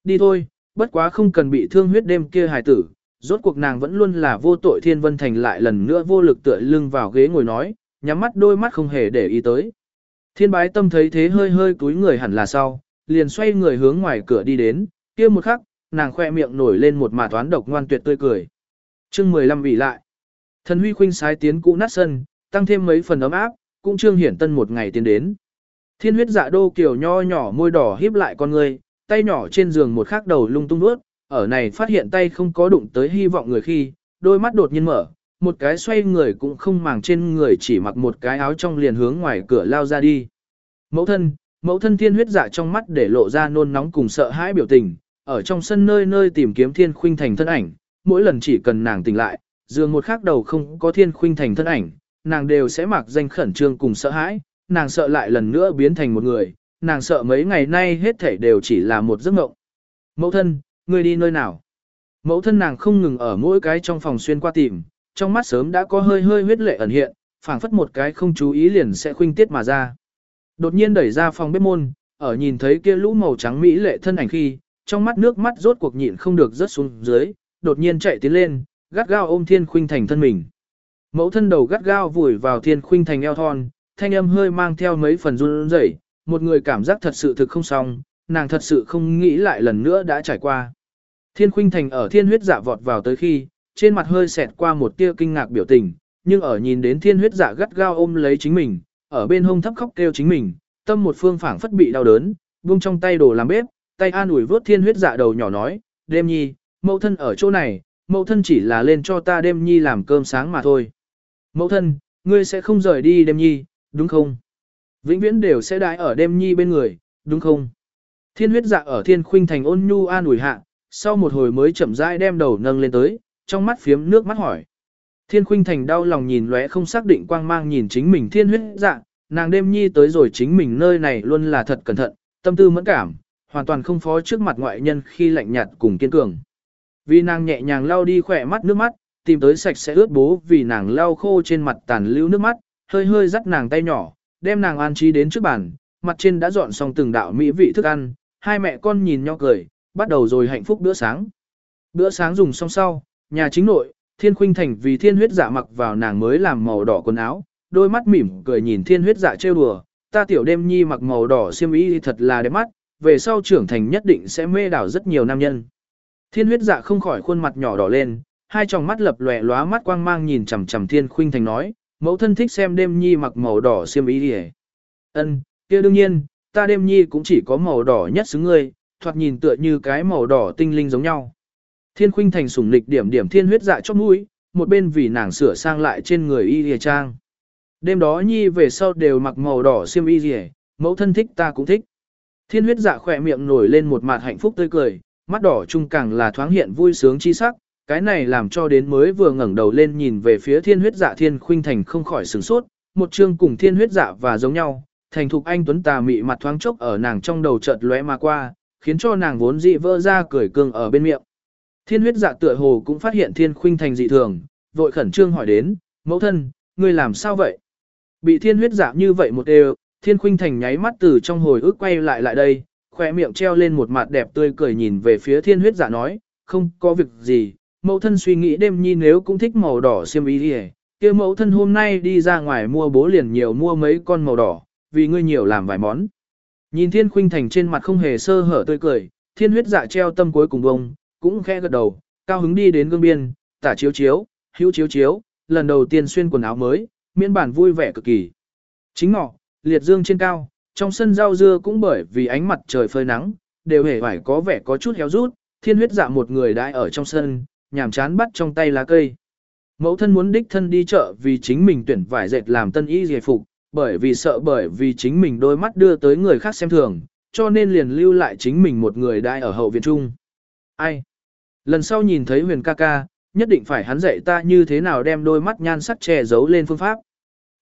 Đi thôi, bất quá không cần bị thương huyết đêm kia hài tử, rốt cuộc nàng vẫn luôn là vô tội thiên vân thành lại lần nữa vô lực tựa lưng vào ghế ngồi nói, nhắm mắt đôi mắt không hề để ý tới. Thiên bái tâm thấy thế hơi hơi túi người hẳn là sau, liền xoay người hướng ngoài cửa đi đến, kia một khắc, nàng khoe miệng nổi lên một mà toán độc ngoan tuyệt tươi cười. chương 15 vị lại. Thần huy khuynh sái tiến cũ nát sân, tăng thêm mấy phần ấm áp, cũng trương hiển tân một ngày tiến đến. Thiên huyết dạ đô kiểu nho nhỏ môi đỏ híp lại con người, tay nhỏ trên giường một khắc đầu lung tung nuốt, ở này phát hiện tay không có đụng tới hy vọng người khi, đôi mắt đột nhiên mở, một cái xoay người cũng không màng trên người chỉ mặc một cái áo trong liền hướng ngoài cửa lao ra đi. Mẫu thân, mẫu thân thiên huyết dạ trong mắt để lộ ra nôn nóng cùng sợ hãi biểu tình, ở trong sân nơi nơi tìm kiếm thiên khuynh thành thân ảnh, mỗi lần chỉ cần nàng tỉnh lại, dường một khắc đầu không có thiên khuynh thành thân ảnh, nàng đều sẽ mặc danh khẩn trương cùng sợ hãi, nàng sợ lại lần nữa biến thành một người, nàng sợ mấy ngày nay hết thảy đều chỉ là một giấc mộng. Mẫu thân, ngươi đi nơi nào? Mẫu thân nàng không ngừng ở mỗi cái trong phòng xuyên qua tìm, trong mắt sớm đã có hơi hơi huyết lệ ẩn hiện, phảng phất một cái không chú ý liền sẽ khuynh tiết mà ra. Đột nhiên đẩy ra phòng bếp môn, ở nhìn thấy kia lũ màu trắng mỹ lệ thân ảnh khi, trong mắt nước mắt rốt cuộc nhịn không được rớt xuống dưới, đột nhiên chạy tiến lên, gắt gao ôm Thiên Khuynh Thành thân mình. Mẫu thân đầu gắt gao vùi vào Thiên Khuynh Thành eo thon, thanh âm hơi mang theo mấy phần run rẩy, một người cảm giác thật sự thực không xong, nàng thật sự không nghĩ lại lần nữa đã trải qua. Thiên khuynh thành ở thiên huyết dạ vọt vào tới khi, trên mặt hơi xẹt qua một tia kinh ngạc biểu tình, nhưng ở nhìn đến thiên huyết dạ gắt gao ôm lấy chính mình, ở bên hông thấp khóc kêu chính mình, tâm một phương phảng phất bị đau đớn, buông trong tay đồ làm bếp, tay an ủi vớt thiên huyết dạ đầu nhỏ nói, đêm nhi, mẫu thân ở chỗ này, mẫu thân chỉ là lên cho ta đêm nhi làm cơm sáng mà thôi. Mẫu thân, ngươi sẽ không rời đi đêm nhi, đúng không? Vĩnh viễn đều sẽ đái ở đêm nhi bên người, đúng không? Thiên huyết dạ ở thiên khuynh thành ôn nhu an ủi hạ, sau một hồi mới chậm rãi đem đầu nâng lên tới, trong mắt phiếm nước mắt hỏi. Thiên khuynh thành đau lòng nhìn lóe không xác định quang mang nhìn chính mình thiên huyết dạ, nàng đêm nhi tới rồi chính mình nơi này luôn là thật cẩn thận, tâm tư mẫn cảm, hoàn toàn không phó trước mặt ngoại nhân khi lạnh nhạt cùng kiên cường. Vì nàng nhẹ nhàng lau đi khỏe mắt nước mắt, tìm tới sạch sẽ ướt bố vì nàng lau khô trên mặt tàn lưu nước mắt, hơi hơi dắt nàng tay nhỏ, đem nàng an trí đến trước bàn, mặt trên đã dọn xong từng đạo mỹ vị thức ăn, hai mẹ con nhìn nhau cười, bắt đầu rồi hạnh phúc bữa sáng. Bữa sáng dùng xong sau, nhà chính nội, thiên khuynh thành vì thiên huyết dạ mặc vào nàng mới làm màu đỏ quần áo, đôi mắt mỉm cười nhìn thiên huyết dạ trêu đùa, ta tiểu đêm nhi mặc màu đỏ xiêm y thật là đẹp mắt, về sau trưởng thành nhất định sẽ mê đảo rất nhiều nam nhân. Thiên huyết dạ không khỏi khuôn mặt nhỏ đỏ lên, hai tròng mắt lập lòe lóa mắt quang mang nhìn chằm chằm Thiên Khuynh Thành nói, mẫu thân thích xem đêm nhi mặc màu đỏ xiêm y đi Ân, kia đương nhiên, ta đêm nhi cũng chỉ có màu đỏ nhất xứng ngươi, thoạt nhìn tựa như cái màu đỏ tinh linh giống nhau. Thiên Khuynh Thành sủng lịch điểm điểm thiên huyết dạ chóp mũi, một bên vì nàng sửa sang lại trên người y lìa trang. Đêm đó nhi về sau đều mặc màu đỏ xiêm y lìa, mẫu thân thích ta cũng thích. Thiên huyết dạ khỏe miệng nổi lên một mặt hạnh phúc tươi cười, mắt đỏ trung càng là thoáng hiện vui sướng chi sắc, cái này làm cho đến mới vừa ngẩng đầu lên nhìn về phía thiên huyết dạ thiên khuynh thành không khỏi sửng sốt, một chương cùng thiên huyết dạ và giống nhau, thành thục anh tuấn tà mị mặt thoáng chốc ở nàng trong đầu chợt lóe mà qua, khiến cho nàng vốn dị vỡ ra cười cương ở bên miệng. Thiên huyết dạ tựa hồ cũng phát hiện thiên khuynh thành dị thường, vội khẩn trương hỏi đến, mẫu thân, ngươi làm sao vậy? Bị thiên huyết dạ như vậy một đều, thiên khuynh thành nháy mắt từ trong hồi ức quay lại lại đây, khỏe miệng treo lên một mặt đẹp tươi cười nhìn về phía thiên huyết dạ nói, không có việc gì, mẫu thân suy nghĩ đêm nhi nếu cũng thích màu đỏ xiêm ý đi kia mẫu thân hôm nay đi ra ngoài mua bố liền nhiều mua mấy con màu đỏ, vì ngươi nhiều làm vài món. Nhìn thiên khuynh thành trên mặt không hề sơ hở tươi cười, thiên huyết dạ treo tâm cuối cùng bông, cũng khẽ gật đầu, cao hứng đi đến gương biên, tả chiếu chiếu, hữu chiếu chiếu, lần đầu tiên xuyên quần áo mới, miễn bản vui vẻ cực kỳ. Chính ngọ, liệt dương trên cao, trong sân rau dưa cũng bởi vì ánh mặt trời phơi nắng, đều hề phải có vẻ có chút héo rút, thiên huyết dạ một người đãi ở trong sân, nhàm chán bắt trong tay lá cây. Mẫu thân muốn đích thân đi chợ vì chính mình tuyển vải dệt làm tân y giải phục, bởi vì sợ bởi vì chính mình đôi mắt đưa tới người khác xem thường, cho nên liền lưu lại chính mình một người đai ở hậu viện trung. Ai? Lần sau nhìn thấy huyền ca ca, nhất định phải hắn dạy ta như thế nào đem đôi mắt nhan sắc che giấu lên phương pháp.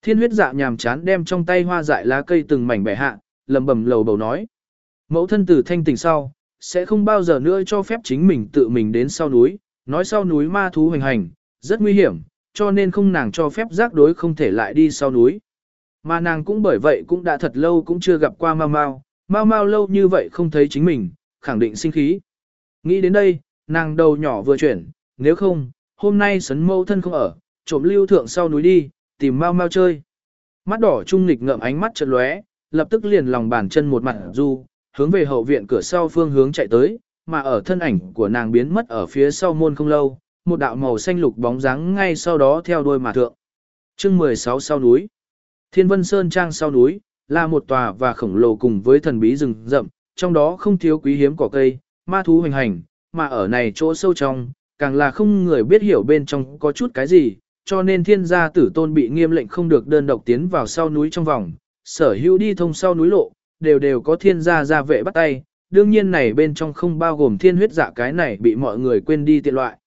Thiên huyết dạ nhàm chán đem trong tay hoa dại lá cây từng mảnh bẻ hạ, lầm bầm lầu bầu nói. Mẫu thân tử thanh tỉnh sau, sẽ không bao giờ nữa cho phép chính mình tự mình đến sau núi, nói sau núi ma thú hành hành, rất nguy hiểm, cho nên không nàng cho phép giác đối không thể lại đi sau núi. Mà nàng cũng bởi vậy cũng đã thật lâu cũng chưa gặp qua Mao Mao, Mao Mao lâu như vậy không thấy chính mình, khẳng định sinh khí. Nghĩ đến đây, nàng đầu nhỏ vừa chuyển, nếu không, hôm nay sấn mâu thân không ở, trộm lưu thượng sau núi đi, tìm mao mao chơi. Mắt đỏ trung nghịch ngậm ánh mắt chợt lóe, lập tức liền lòng bàn chân một mặt du, hướng về hậu viện cửa sau phương hướng chạy tới, mà ở thân ảnh của nàng biến mất ở phía sau môn không lâu, một đạo màu xanh lục bóng dáng ngay sau đó theo đuôi mà thượng. Chương 16 sau núi. Thiên Vân Sơn Trang sau núi, là một tòa và khổng lồ cùng với thần bí rừng rậm, trong đó không thiếu quý hiếm cỏ cây, ma thú hoành hành, mà ở này chỗ sâu trong, càng là không người biết hiểu bên trong có chút cái gì, cho nên thiên gia tử tôn bị nghiêm lệnh không được đơn độc tiến vào sau núi trong vòng, sở hữu đi thông sau núi lộ, đều đều có thiên gia gia vệ bắt tay, đương nhiên này bên trong không bao gồm thiên huyết dạ cái này bị mọi người quên đi tiện loại.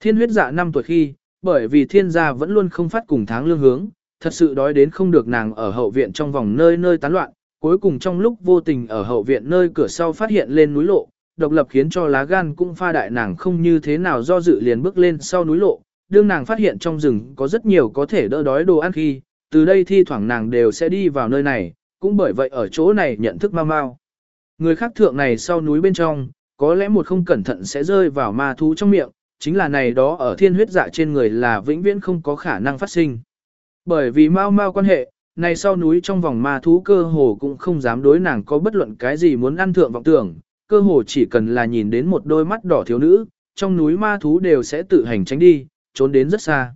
Thiên huyết dạ năm tuổi khi, bởi vì thiên gia vẫn luôn không phát cùng tháng lương hướng, thật sự đói đến không được nàng ở hậu viện trong vòng nơi nơi tán loạn, cuối cùng trong lúc vô tình ở hậu viện nơi cửa sau phát hiện lên núi lộ, độc lập khiến cho lá gan cũng pha đại nàng không như thế nào do dự liền bước lên sau núi lộ, đương nàng phát hiện trong rừng có rất nhiều có thể đỡ đói đồ ăn khi, từ đây thi thoảng nàng đều sẽ đi vào nơi này, cũng bởi vậy ở chỗ này nhận thức mau mau. Người khác thượng này sau núi bên trong, có lẽ một không cẩn thận sẽ rơi vào ma thú trong miệng, chính là này đó ở thiên huyết dạ trên người là vĩnh viễn không có khả năng phát sinh. Bởi vì mau mau quan hệ, này sau núi trong vòng ma thú cơ hồ cũng không dám đối nàng có bất luận cái gì muốn ăn thượng vọng tưởng, cơ hồ chỉ cần là nhìn đến một đôi mắt đỏ thiếu nữ, trong núi ma thú đều sẽ tự hành tránh đi, trốn đến rất xa.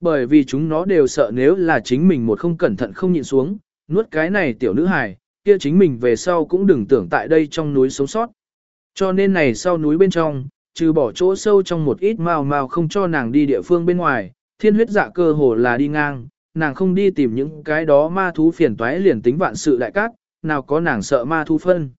Bởi vì chúng nó đều sợ nếu là chính mình một không cẩn thận không nhịn xuống, nuốt cái này tiểu nữ hài, kia chính mình về sau cũng đừng tưởng tại đây trong núi sống sót. Cho nên này sau núi bên trong, trừ bỏ chỗ sâu trong một ít mao mao không cho nàng đi địa phương bên ngoài, thiên huyết dạ cơ hồ là đi ngang, nàng không đi tìm những cái đó ma thú phiền toái liền tính vạn sự đại cát, nào có nàng sợ ma thú phân.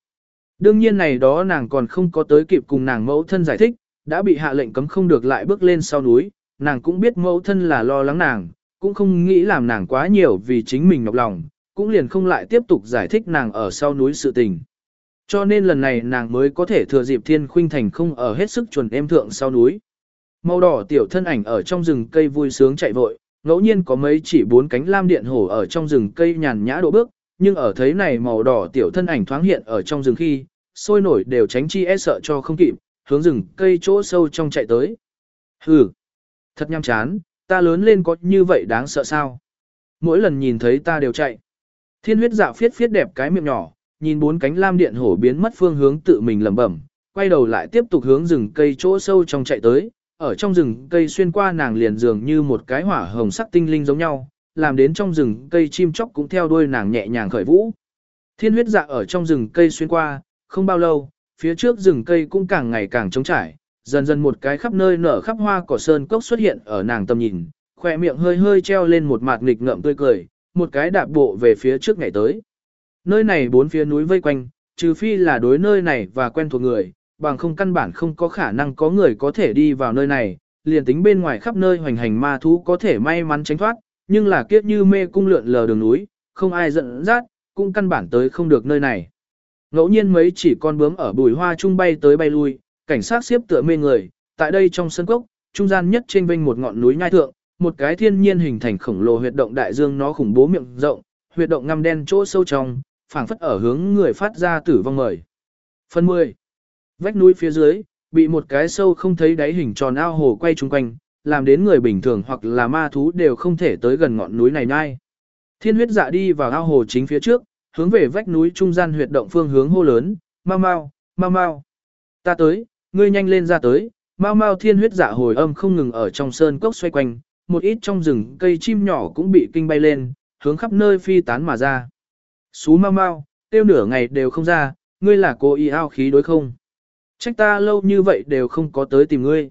Đương nhiên này đó nàng còn không có tới kịp cùng nàng mẫu thân giải thích, đã bị hạ lệnh cấm không được lại bước lên sau núi, nàng cũng biết mẫu thân là lo lắng nàng, cũng không nghĩ làm nàng quá nhiều vì chính mình nhọc lòng, cũng liền không lại tiếp tục giải thích nàng ở sau núi sự tình. Cho nên lần này nàng mới có thể thừa dịp thiên khuynh thành không ở hết sức chuẩn em thượng sau núi. Màu đỏ tiểu thân ảnh ở trong rừng cây vui sướng chạy vội, ngẫu nhiên có mấy chỉ bốn cánh lam điện hổ ở trong rừng cây nhàn nhã độ bước, nhưng ở thấy này màu đỏ tiểu thân ảnh thoáng hiện ở trong rừng khi, sôi nổi đều tránh chi e sợ cho không kịp, hướng rừng cây chỗ sâu trong chạy tới. Hừ, thật nhăm chán, ta lớn lên có như vậy đáng sợ sao? Mỗi lần nhìn thấy ta đều chạy. Thiên huyết dạ phiết phiết đẹp cái miệng nhỏ, nhìn bốn cánh lam điện hổ biến mất phương hướng tự mình lẩm bẩm, quay đầu lại tiếp tục hướng rừng cây chỗ sâu trong chạy tới, ở trong rừng cây xuyên qua nàng liền dường như một cái hỏa hồng sắc tinh linh giống nhau, làm đến trong rừng cây chim chóc cũng theo đuôi nàng nhẹ nhàng khởi vũ. Thiên huyết dạ ở trong rừng cây xuyên qua, không bao lâu, phía trước rừng cây cũng càng ngày càng trống trải, dần dần một cái khắp nơi nở khắp hoa cỏ sơn cốc xuất hiện ở nàng tầm nhìn, khỏe miệng hơi hơi treo lên một mặt nghịch ngợm tươi cười, một cái đạp bộ về phía trước ngày tới. Nơi này bốn phía núi vây quanh, trừ phi là đối nơi này và quen thuộc người, bằng không căn bản không có khả năng có người có thể đi vào nơi này, liền tính bên ngoài khắp nơi hoành hành ma thú có thể may mắn tránh thoát, nhưng là kiếp như mê cung lượn lờ đường núi, không ai giận dắt, cũng căn bản tới không được nơi này. Ngẫu nhiên mấy chỉ con bướm ở bùi hoa trung bay tới bay lui, cảnh sát xếp tựa mê người, tại đây trong sân cốc, trung gian nhất trên vinh một ngọn núi nhai thượng, một cái thiên nhiên hình thành khổng lồ huyệt động đại dương nó khủng bố miệng rộng, huyệt động ngăm đen chỗ sâu trong, phảng phất ở hướng người phát ra tử vong mời. Phần 10. Vách núi phía dưới, bị một cái sâu không thấy đáy hình tròn ao hồ quay chung quanh, làm đến người bình thường hoặc là ma thú đều không thể tới gần ngọn núi này nhai. Thiên huyết dạ đi vào ao hồ chính phía trước, hướng về vách núi trung gian huyệt động phương hướng hô lớn, mau mau, mau mau. Ta tới, ngươi nhanh lên ra tới, mau mau thiên huyết dạ hồi âm không ngừng ở trong sơn cốc xoay quanh, một ít trong rừng cây chim nhỏ cũng bị kinh bay lên, hướng khắp nơi phi tán mà ra. Xú mau mau, tiêu nửa ngày đều không ra, ngươi là cô y ao khí đối không? Trách ta lâu như vậy đều không có tới tìm ngươi.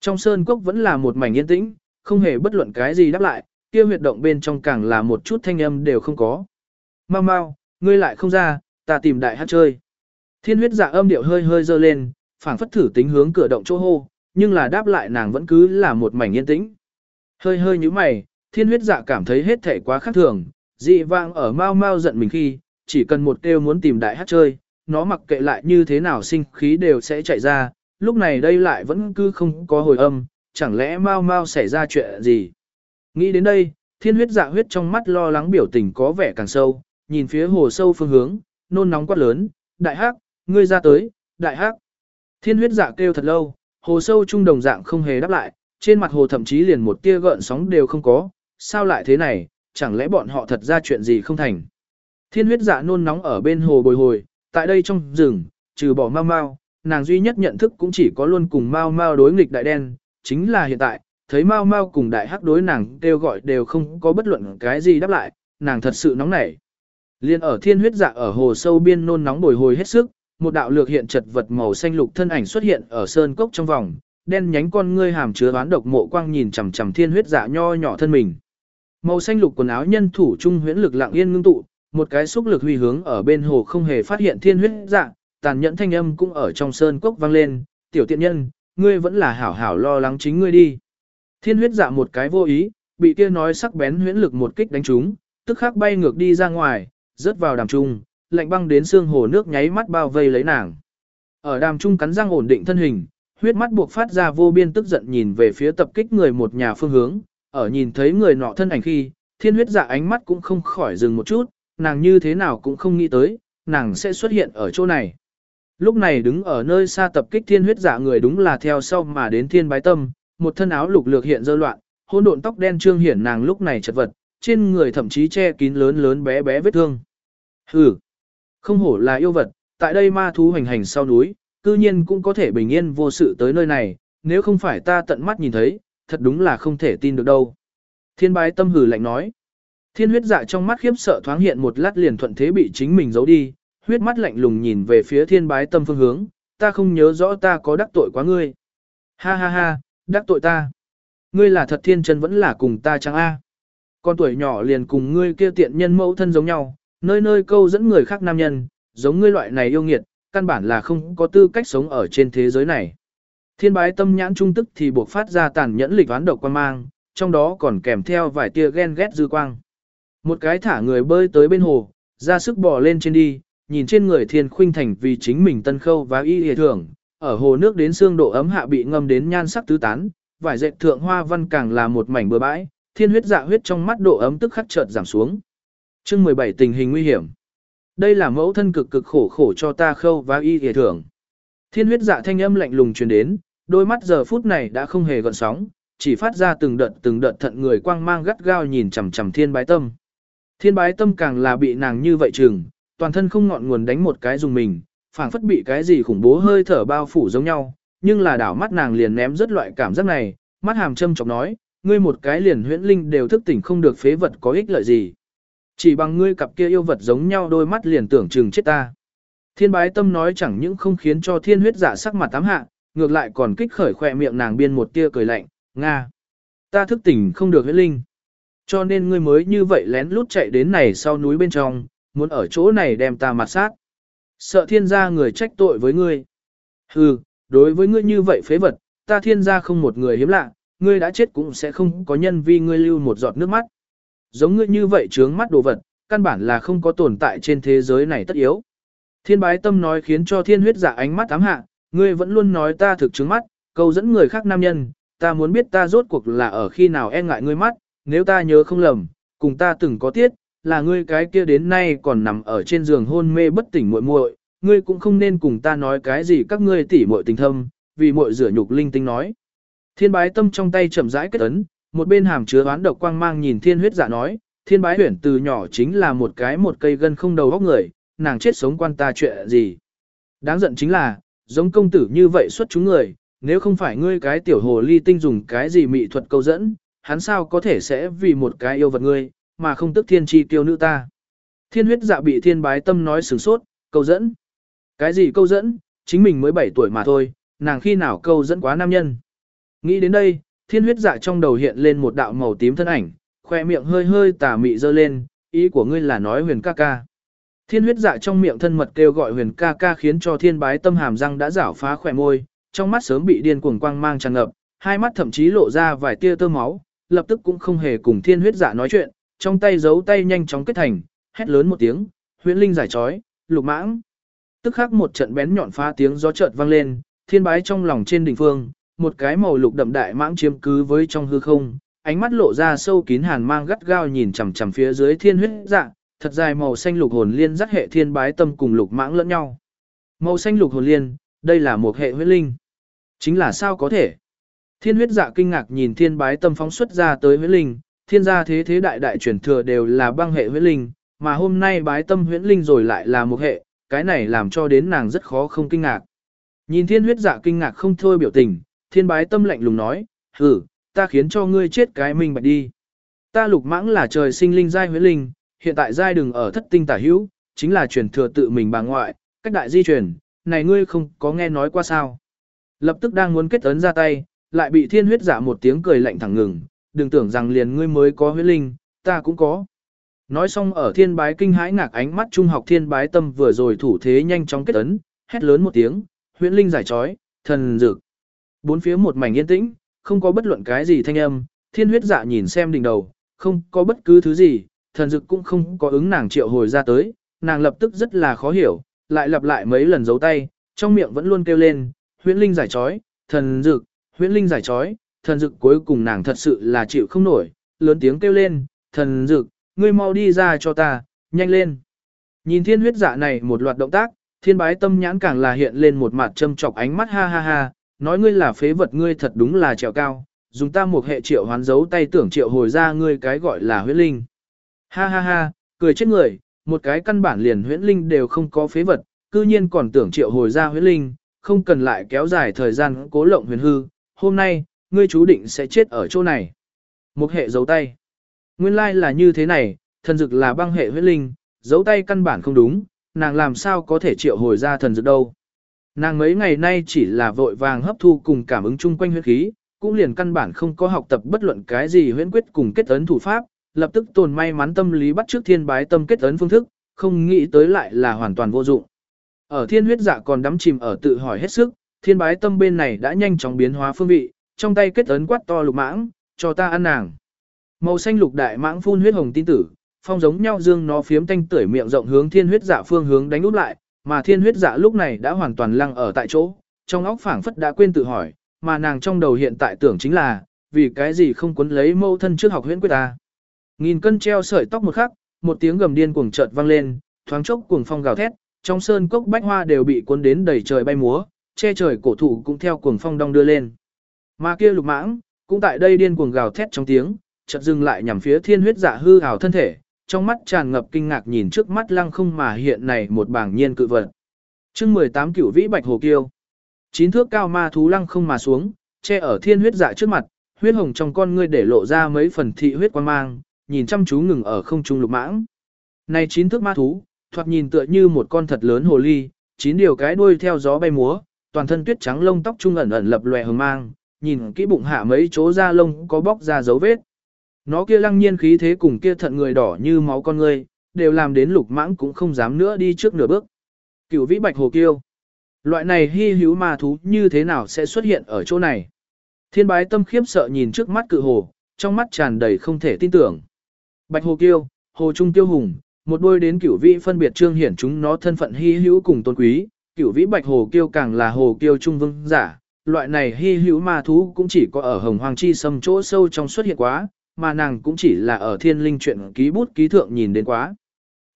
Trong sơn cốc vẫn là một mảnh yên tĩnh, không hề bất luận cái gì đáp lại, kia huyệt động bên trong càng là một chút thanh âm đều không có. Mau mau, ngươi lại không ra, ta tìm đại hát chơi. Thiên huyết dạ âm điệu hơi hơi dơ lên, phảng phất thử tính hướng cửa động chỗ hô, nhưng là đáp lại nàng vẫn cứ là một mảnh yên tĩnh. Hơi hơi như mày, thiên huyết dạ cảm thấy hết thể quá khác thường, dị vang ở mau mau giận mình khi, chỉ cần một kêu muốn tìm đại hát chơi, nó mặc kệ lại như thế nào sinh khí đều sẽ chạy ra, lúc này đây lại vẫn cứ không có hồi âm, chẳng lẽ mau mau xảy ra chuyện gì. Nghĩ đến đây, thiên huyết dạ huyết trong mắt lo lắng biểu tình có vẻ càng sâu, nhìn phía hồ sâu phương hướng, nôn nóng quát lớn, đại hắc, ngươi ra tới, đại hắc. Thiên huyết dạ kêu thật lâu, hồ sâu trung đồng dạng không hề đáp lại, trên mặt hồ thậm chí liền một tia gợn sóng đều không có, sao lại thế này, chẳng lẽ bọn họ thật ra chuyện gì không thành. Thiên huyết dạ nôn nóng ở bên hồ bồi hồi, tại đây trong rừng, trừ bỏ Mao Mao nàng duy nhất nhận thức cũng chỉ có luôn cùng Mao Mao đối nghịch đại đen, chính là hiện tại, thấy Mao Mao cùng đại hắc đối nàng kêu gọi đều không có bất luận cái gì đáp lại, nàng thật sự nóng nảy. Liên ở thiên huyết dạ ở hồ sâu biên nôn nóng bồi hồi hết sức, một đạo lược hiện chật vật màu xanh lục thân ảnh xuất hiện ở sơn cốc trong vòng, đen nhánh con ngươi hàm chứa đoán độc mộ quang nhìn chằm chằm thiên huyết dạ nho nhỏ thân mình. Màu xanh lục quần áo nhân thủ trung huyễn lực lặng yên ngưng tụ, một cái xúc lực huy hướng ở bên hồ không hề phát hiện thiên huyết Dạng tàn nhẫn thanh âm cũng ở trong sơn cốc vang lên, "Tiểu tiện nhân, ngươi vẫn là hảo hảo lo lắng chính ngươi đi." Thiên huyết dạ một cái vô ý, bị kia nói sắc bén huyễn lực một kích đánh trúng, tức khắc bay ngược đi ra ngoài, rớt vào đàm trung, lạnh băng đến xương hồ nước nháy mắt bao vây lấy nàng. Ở đàm trung cắn răng ổn định thân hình, huyết mắt buộc phát ra vô biên tức giận nhìn về phía tập kích người một nhà phương hướng, ở nhìn thấy người nọ thân ảnh khi, thiên huyết dạ ánh mắt cũng không khỏi dừng một chút, nàng như thế nào cũng không nghĩ tới, nàng sẽ xuất hiện ở chỗ này. Lúc này đứng ở nơi xa tập kích thiên huyết giả người đúng là theo sau mà đến thiên bái tâm, một thân áo lục lược hiện dơ loạn, hỗn độn tóc đen trương hiển nàng lúc này chật vật, trên người thậm chí che kín lớn lớn bé bé vết thương. Hừ, không hổ là yêu vật, tại đây ma thú hành hành sau núi, cư nhiên cũng có thể bình yên vô sự tới nơi này, nếu không phải ta tận mắt nhìn thấy, thật đúng là không thể tin được đâu. Thiên bái tâm hừ lạnh nói. Thiên huyết dạ trong mắt khiếp sợ thoáng hiện một lát liền thuận thế bị chính mình giấu đi, huyết mắt lạnh lùng nhìn về phía thiên bái tâm phương hướng, ta không nhớ rõ ta có đắc tội quá ngươi. Ha ha ha, đắc tội ta. Ngươi là thật thiên chân vẫn là cùng ta chẳng a? Con tuổi nhỏ liền cùng ngươi kia tiện nhân mẫu thân giống nhau, nơi nơi câu dẫn người khác nam nhân, giống ngươi loại này yêu nghiệt, căn bản là không có tư cách sống ở trên thế giới này. Thiên bái tâm nhãn trung tức thì buộc phát ra tàn nhẫn lịch ván độc quan mang, trong đó còn kèm theo vài tia ghen ghét dư quang. Một cái thả người bơi tới bên hồ, ra sức bò lên trên đi, nhìn trên người thiên khuynh thành vì chính mình tân khâu và y hề thưởng, ở hồ nước đến xương độ ấm hạ bị ngâm đến nhan sắc tứ tán, vải dệt thượng hoa văn càng là một mảnh bừa bãi, thiên huyết dạ huyết trong mắt độ ấm tức khắc chợt giảm xuống. Chương 17 tình hình nguy hiểm. Đây là mẫu thân cực cực khổ khổ cho ta khâu và y hề thưởng. Thiên huyết dạ thanh âm lạnh lùng truyền đến, đôi mắt giờ phút này đã không hề gợn sóng, chỉ phát ra từng đợt từng đợt thận người quang mang gắt gao nhìn chằm chằm thiên bái tâm. Thiên bái tâm càng là bị nàng như vậy chừng, toàn thân không ngọn nguồn đánh một cái dùng mình, phảng phất bị cái gì khủng bố hơi thở bao phủ giống nhau, nhưng là đảo mắt nàng liền ném rất loại cảm giác này, mắt hàm châm chọc nói, ngươi một cái liền huyễn linh đều thức tỉnh không được phế vật có ích lợi gì. Chỉ bằng ngươi cặp kia yêu vật giống nhau đôi mắt liền tưởng chừng chết ta. Thiên bái tâm nói chẳng những không khiến cho thiên huyết giả sắc mặt tám hạ, ngược lại còn kích khởi khỏe miệng nàng biên một tia cười lạnh, Nga. Ta thức tỉnh không được huyễn linh. Cho nên ngươi mới như vậy lén lút chạy đến này sau núi bên trong, muốn ở chỗ này đem ta mặt sát. Sợ thiên gia người trách tội với ngươi. Hừ, đối với ngươi như vậy phế vật, ta thiên gia không một người hiếm lạ, ngươi đã chết cũng sẽ không có nhân vi ngươi lưu một giọt nước mắt. Giống ngươi như vậy trướng mắt đồ vật, căn bản là không có tồn tại trên thế giới này tất yếu. Thiên bái tâm nói khiến cho thiên huyết giả ánh mắt ám hạ, ngươi vẫn luôn nói ta thực trướng mắt, câu dẫn người khác nam nhân, ta muốn biết ta rốt cuộc là ở khi nào e ngại ngươi mắt, nếu ta nhớ không lầm, cùng ta từng có tiết, là ngươi cái kia đến nay còn nằm ở trên giường hôn mê bất tỉnh muội muội, ngươi cũng không nên cùng ta nói cái gì các ngươi tỉ muội tình thâm, vì muội rửa nhục linh tinh nói. Thiên bái tâm trong tay chậm rãi kết ấn, một bên hàm chứa oán độc quang mang nhìn thiên huyết giả nói, thiên bái huyển từ nhỏ chính là một cái một cây gân không đầu góc người, nàng chết sống quan ta chuyện gì. Đáng giận chính là, giống công tử như vậy xuất chúng người, nếu không phải ngươi cái tiểu hồ ly tinh dùng cái gì mị thuật câu dẫn, hắn sao có thể sẽ vì một cái yêu vật ngươi, mà không tức thiên chi tiêu nữ ta. Thiên huyết dạ bị thiên bái tâm nói sửng sốt, câu dẫn. Cái gì câu dẫn, chính mình mới 7 tuổi mà thôi, nàng khi nào câu dẫn quá nam nhân. Nghĩ đến đây, thiên huyết dạ trong đầu hiện lên một đạo màu tím thân ảnh, khoe miệng hơi hơi tà mị dơ lên, ý của ngươi là nói huyền ca ca. Thiên huyết dạ trong miệng thân mật kêu gọi huyền ca ca khiến cho thiên bái tâm hàm răng đã rảo phá khỏe môi, trong mắt sớm bị điên cuồng quang mang tràn ngập, hai mắt thậm chí lộ ra vài tia tơ máu, lập tức cũng không hề cùng thiên huyết dạ nói chuyện, trong tay giấu tay nhanh chóng kết thành, hét lớn một tiếng, huyễn linh giải trói, lục mãng. Tức khắc một trận bén nhọn phá tiếng gió chợt vang lên, thiên bái trong lòng trên đỉnh phương, một cái màu lục đậm đại mãng chiếm cứ với trong hư không, ánh mắt lộ ra sâu kín hàn mang gắt gao nhìn chằm chằm phía dưới thiên huyết dạ, thật dài màu xanh lục hồn liên dắt hệ thiên bái tâm cùng lục mãng lẫn nhau. Màu xanh lục hồn liên, đây là một hệ huyết linh. Chính là sao có thể? Thiên huyết dạ kinh ngạc nhìn thiên bái tâm phóng xuất ra tới huyết linh, thiên gia thế thế đại đại truyền thừa đều là băng hệ huyết linh, mà hôm nay bái tâm Huyễn linh rồi lại là một hệ, cái này làm cho đến nàng rất khó không kinh ngạc. Nhìn thiên huyết dạ kinh ngạc không thôi biểu tình, thiên bái tâm lạnh lùng nói, hử, ta khiến cho ngươi chết cái minh bạch đi. Ta lục mãng là trời sinh linh giai Huyễn linh, hiện tại giai đừng ở thất tinh tả hữu, chính là truyền thừa tự mình bà ngoại, cách đại di truyền, này ngươi không có nghe nói qua sao. Lập tức đang muốn kết ấn ra tay, lại bị thiên huyết giả một tiếng cười lạnh thẳng ngừng, đừng tưởng rằng liền ngươi mới có huyết linh, ta cũng có. Nói xong ở thiên bái kinh hãi ngạc ánh mắt trung học thiên bái tâm vừa rồi thủ thế nhanh chóng kết ấn, hét lớn một tiếng, huyễn linh giải trói, thần dược. Bốn phía một mảnh yên tĩnh, không có bất luận cái gì thanh âm, thiên huyết dạ nhìn xem đỉnh đầu, không có bất cứ thứ gì, thần dực cũng không có ứng nàng triệu hồi ra tới, nàng lập tức rất là khó hiểu, lại lặp lại mấy lần giấu tay, trong miệng vẫn luôn kêu lên, huyễn linh giải trói, thần dực, huyễn linh giải trói, thần dực cuối cùng nàng thật sự là chịu không nổi, lớn tiếng kêu lên, thần dực, ngươi mau đi ra cho ta, nhanh lên. Nhìn thiên huyết dạ này một loạt động tác, thiên bái tâm nhãn càng là hiện lên một mặt châm chọc ánh mắt ha ha ha, nói ngươi là phế vật ngươi thật đúng là trèo cao, dùng ta một hệ triệu hoán dấu tay tưởng triệu hồi ra ngươi cái gọi là Huyễn linh. Ha ha ha, cười chết người, một cái căn bản liền huyễn linh đều không có phế vật, cư nhiên còn tưởng triệu hồi ra huyễn linh, không cần lại kéo dài thời gian cố lộng huyền hư, hôm nay, ngươi chú định sẽ chết ở chỗ này. Một hệ dấu tay. Nguyên lai là như thế này, thần dực là băng hệ huyết linh, dấu tay căn bản không đúng, nàng làm sao có thể triệu hồi ra thần dực đâu. Nàng mấy ngày nay chỉ là vội vàng hấp thu cùng cảm ứng chung quanh huyết khí, cũng liền căn bản không có học tập bất luận cái gì huyễn quyết cùng kết ấn thủ pháp, lập tức tồn may mắn tâm lý bắt trước thiên bái tâm kết ấn phương thức, không nghĩ tới lại là hoàn toàn vô dụng. Ở thiên huyết dạ còn đắm chìm ở tự hỏi hết sức, thiên bái tâm bên này đã nhanh chóng biến hóa phương vị, trong tay kết ấn quát to lục mãng, cho ta ăn nàng. Màu xanh lục đại mãng phun huyết hồng tin tử, phong giống nhau dương nó phiếm tanh tưởi miệng rộng hướng thiên huyết dạ phương hướng đánh úp lại, mà thiên huyết dạ lúc này đã hoàn toàn lăng ở tại chỗ, trong óc phảng phất đã quên tự hỏi, mà nàng trong đầu hiện tại tưởng chính là, vì cái gì không quấn lấy mâu thân trước học huyễn quyết ta. Nghìn cân treo sợi tóc một khắc, một tiếng gầm điên cuồng chợt vang lên, thoáng chốc cuồng phong gào thét, trong sơn cốc bách hoa đều bị cuốn đến đầy trời bay múa, che trời cổ thụ cũng theo cuồng phong đong đưa lên. Mà kia lục mãng, cũng tại đây điên cuồng gào thét trong tiếng, chợt dừng lại nhằm phía thiên huyết dạ hư hào thân thể, trong mắt tràn ngập kinh ngạc nhìn trước mắt lăng không mà hiện này một bảng nhiên cự vật. chương 18 cửu vĩ bạch hồ kiêu. Chín thước cao ma thú lăng không mà xuống, che ở thiên huyết dạ trước mặt, huyết hồng trong con ngươi để lộ ra mấy phần thị huyết quan mang, nhìn chăm chú ngừng ở không trung lục mãng. Này chín thước ma thú, thoạt nhìn tựa như một con thật lớn hồ ly, chín điều cái đuôi theo gió bay múa, toàn thân tuyết trắng lông tóc trung ẩn ẩn lập lòe hờ mang, nhìn kỹ bụng hạ mấy chỗ da lông có bóc ra dấu vết. Nó kia lăng nhiên khí thế cùng kia thận người đỏ như máu con ngươi, đều làm đến lục mãng cũng không dám nữa đi trước nửa bước. Cửu vĩ bạch hồ kiêu. Loại này hy hữu ma thú như thế nào sẽ xuất hiện ở chỗ này? Thiên bái tâm khiếp sợ nhìn trước mắt cự hồ, trong mắt tràn đầy không thể tin tưởng. Bạch hồ kiêu, hồ trung tiêu hùng, một đôi đến cửu vĩ phân biệt trương hiển chúng nó thân phận hy hữu cùng tôn quý, cửu vĩ bạch hồ kiêu càng là hồ kiêu trung vương giả. Loại này hy hữu ma thú cũng chỉ có ở hồng hoàng chi sâm chỗ sâu trong xuất hiện quá, mà nàng cũng chỉ là ở thiên linh chuyện ký bút ký thượng nhìn đến quá.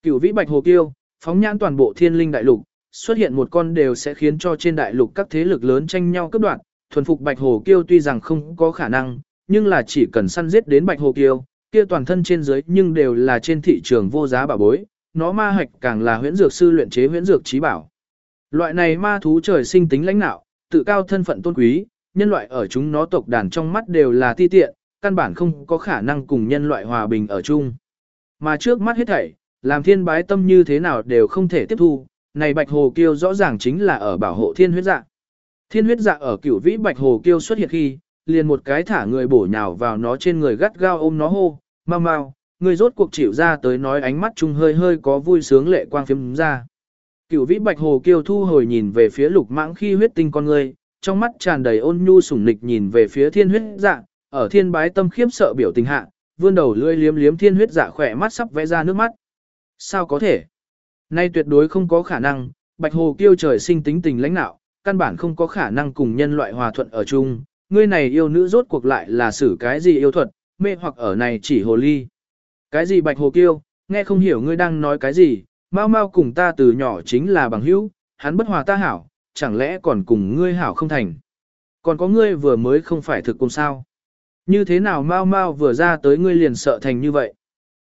Cửu vĩ bạch hồ kiêu, phóng nhãn toàn bộ thiên linh đại lục, xuất hiện một con đều sẽ khiến cho trên đại lục các thế lực lớn tranh nhau cấp đoạn, thuần phục bạch hồ kiêu tuy rằng không có khả năng, nhưng là chỉ cần săn giết đến bạch hồ kiêu, kia toàn thân trên dưới nhưng đều là trên thị trường vô giá bảo bối, nó ma hạch càng là huyễn dược sư luyện chế huyễn dược trí bảo. Loại này ma thú trời sinh tính lãnh nạo, tự cao thân phận tôn quý, nhân loại ở chúng nó tộc đàn trong mắt đều là ti tiện, căn bản không có khả năng cùng nhân loại hòa bình ở chung. Mà trước mắt hết thảy, làm thiên bái tâm như thế nào đều không thể tiếp thu, này bạch hồ kiêu rõ ràng chính là ở bảo hộ thiên huyết dạ. Thiên huyết dạ ở cửu vĩ bạch hồ kiêu xuất hiện khi, liền một cái thả người bổ nhào vào nó trên người gắt gao ôm nó hô, mau mau, người rốt cuộc chịu ra tới nói ánh mắt chung hơi hơi có vui sướng lệ quang phiếm ra. Cửu vĩ bạch hồ kiêu thu hồi nhìn về phía lục mãng khi huyết tinh con người, trong mắt tràn đầy ôn nhu sủng nịch nhìn về phía thiên huyết dạ, ở thiên bái tâm khiếp sợ biểu tình hạ, vươn đầu lưỡi liếm liếm thiên huyết dạ khỏe mắt sắp vẽ ra nước mắt. Sao có thể? Nay tuyệt đối không có khả năng, bạch hồ kiêu trời sinh tính tình lãnh nạo, căn bản không có khả năng cùng nhân loại hòa thuận ở chung, ngươi này yêu nữ rốt cuộc lại là xử cái gì yêu thuật, mê hoặc ở này chỉ hồ ly. Cái gì bạch hồ kiêu, nghe không hiểu ngươi đang nói cái gì, mau mau cùng ta từ nhỏ chính là bằng hữu, hắn bất hòa ta hảo, chẳng lẽ còn cùng ngươi hảo không thành. Còn có ngươi vừa mới không phải thực cùng sao. Như thế nào mau mau vừa ra tới ngươi liền sợ thành như vậy.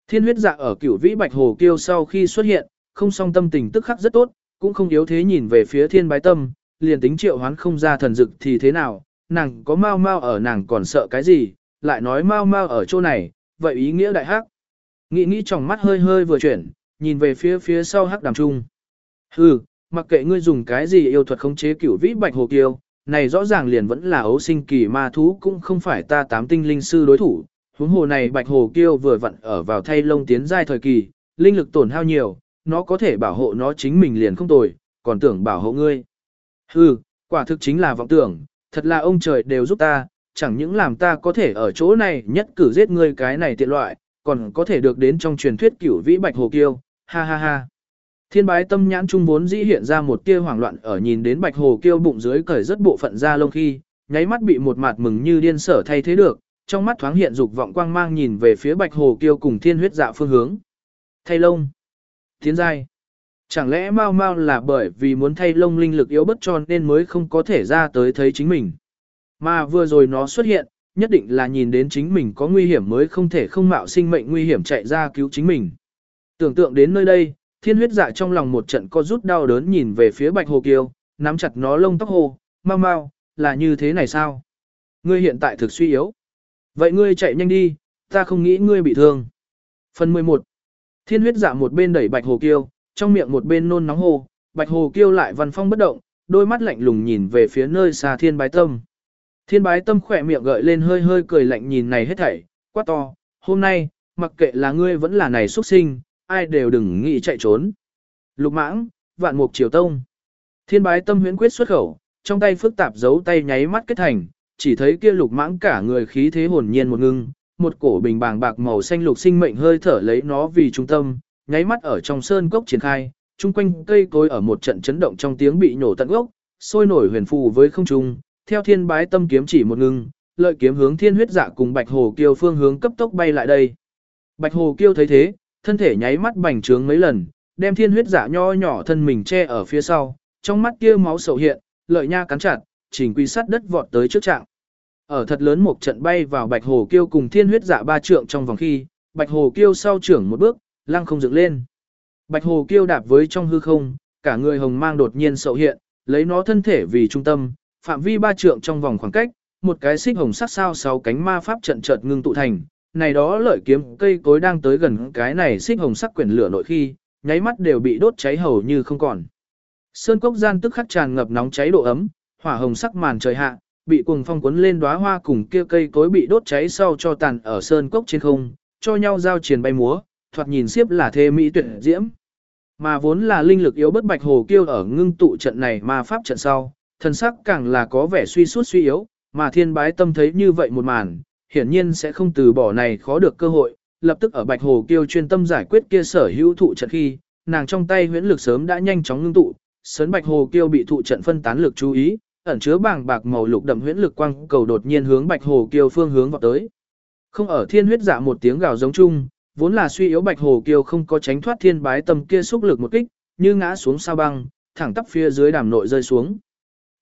Thiên huyết dạ ở cửu vĩ bạch hồ kiêu sau khi xuất hiện, không song tâm tình tức khắc rất tốt, cũng không yếu thế nhìn về phía thiên bái tâm, liền tính triệu hoán không ra thần dực thì thế nào, nàng có mau mau ở nàng còn sợ cái gì, lại nói mau mau ở chỗ này, vậy ý nghĩa đại hắc. Nghĩ nghĩ trong mắt hơi hơi vừa chuyển, nhìn về phía phía sau hắc đàm trung. Hừ, mặc kệ ngươi dùng cái gì yêu thuật khống chế cửu vĩ bạch hồ kiêu, này rõ ràng liền vẫn là ấu sinh kỳ ma thú cũng không phải ta tám tinh linh sư đối thủ. Huống hồ này bạch hồ kiêu vừa vặn ở vào thay lông tiến giai thời kỳ, linh lực tổn hao nhiều, nó có thể bảo hộ nó chính mình liền không tồi, còn tưởng bảo hộ ngươi. Hừ, quả thực chính là vọng tưởng, thật là ông trời đều giúp ta, chẳng những làm ta có thể ở chỗ này nhất cử giết ngươi cái này tiện loại, còn có thể được đến trong truyền thuyết cửu vĩ bạch hồ kiêu, ha ha ha. Thiên bái tâm nhãn trung vốn dĩ hiện ra một tia hoảng loạn ở nhìn đến bạch hồ kêu bụng dưới cởi rất bộ phận da lông khi, nháy mắt bị một mặt mừng như điên sở thay thế được, trong mắt thoáng hiện dục vọng quang mang nhìn về phía bạch hồ kêu cùng thiên huyết dạ phương hướng. Thay lông. Tiến giai. Chẳng lẽ mau mau là bởi vì muốn thay lông linh lực yếu bất tròn nên mới không có thể ra tới thấy chính mình. Mà vừa rồi nó xuất hiện, nhất định là nhìn đến chính mình có nguy hiểm mới không thể không mạo sinh mệnh nguy hiểm chạy ra cứu chính mình. Tưởng tượng đến nơi đây, thiên huyết dạ trong lòng một trận co rút đau đớn nhìn về phía bạch hồ kiêu, nắm chặt nó lông tóc hồ, mau mau, là như thế này sao? Ngươi hiện tại thực suy yếu. Vậy ngươi chạy nhanh đi, ta không nghĩ ngươi bị thương. Phần 11 Thiên huyết dạ một bên đẩy bạch hồ kiêu, trong miệng một bên nôn nóng hồ, bạch hồ kiêu lại văn phong bất động, đôi mắt lạnh lùng nhìn về phía nơi xa thiên bái tâm. Thiên bái tâm khỏe miệng gợi lên hơi hơi cười lạnh nhìn này hết thảy, quát to, hôm nay, mặc kệ là ngươi vẫn là này xuất sinh, ai đều đừng nghĩ chạy trốn. Lục mãng, vạn mục triều tông. Thiên bái tâm huyễn quyết xuất khẩu, trong tay phức tạp giấu tay nháy mắt kết thành, chỉ thấy kia lục mãng cả người khí thế hồn nhiên một ngưng, một cổ bình bàng bạc màu xanh lục sinh mệnh hơi thở lấy nó vì trung tâm, nháy mắt ở trong sơn cốc triển khai, chung quanh cây cối ở một trận chấn động trong tiếng bị nổ tận gốc, sôi nổi huyền phù với không trung, theo thiên bái tâm kiếm chỉ một ngưng, lợi kiếm hướng thiên huyết dạ cùng bạch hồ kiêu phương hướng cấp tốc bay lại đây. Bạch hồ kiêu thấy thế, thân thể nháy mắt bành trướng mấy lần, đem thiên huyết giả nho nhỏ thân mình che ở phía sau, trong mắt kia máu sầu hiện, lợi nha cắn chặt, chỉnh quy sắt đất vọt tới trước trạng. Ở thật lớn một trận bay vào bạch hồ kiêu cùng thiên huyết giả ba trượng trong vòng khi, bạch hồ kiêu sau trưởng một bước, lăng không dựng lên. Bạch hồ kiêu đạp với trong hư không, cả người hồng mang đột nhiên sầu hiện, lấy nó thân thể vì trung tâm, phạm vi ba trượng trong vòng khoảng cách, một cái xích hồng sắc sao sáu cánh ma pháp trận chợt ngưng tụ thành, này đó lợi kiếm cây cối đang tới gần cái này xích hồng sắc quyển lửa nội khi, nháy mắt đều bị đốt cháy hầu như không còn. Sơn cốc gian tức khắc tràn ngập nóng cháy độ ấm, hỏa hồng sắc màn trời hạ, bị cuồng phong cuốn lên đóa hoa cùng kia cây cối bị đốt cháy sau cho tàn ở sơn cốc trên không, cho nhau giao triển bay múa, thoạt nhìn xiếp là thê mỹ tuyệt diễm. Mà vốn là linh lực yếu bất bạch hồ kiêu ở ngưng tụ trận này mà pháp trận sau, thần sắc càng là có vẻ suy suốt suy yếu, mà thiên bái tâm thấy như vậy một màn, hiển nhiên sẽ không từ bỏ này khó được cơ hội, lập tức ở bạch hồ kiêu chuyên tâm giải quyết kia sở hữu thụ trận khi, nàng trong tay huyễn lực sớm đã nhanh chóng ngưng tụ, sớn bạch hồ kiêu bị thụ trận phân tán lực chú ý, ẩn chứa bảng bạc màu lục đậm huyễn lực quang cầu đột nhiên hướng bạch hồ kiêu phương hướng vọt tới. Không ở thiên huyết dạ một tiếng gào giống chung, vốn là suy yếu bạch hồ kiêu không có tránh thoát thiên bái tâm kia xúc lực một kích, như ngã xuống sao băng, thẳng tắp phía dưới đàm nội rơi xuống.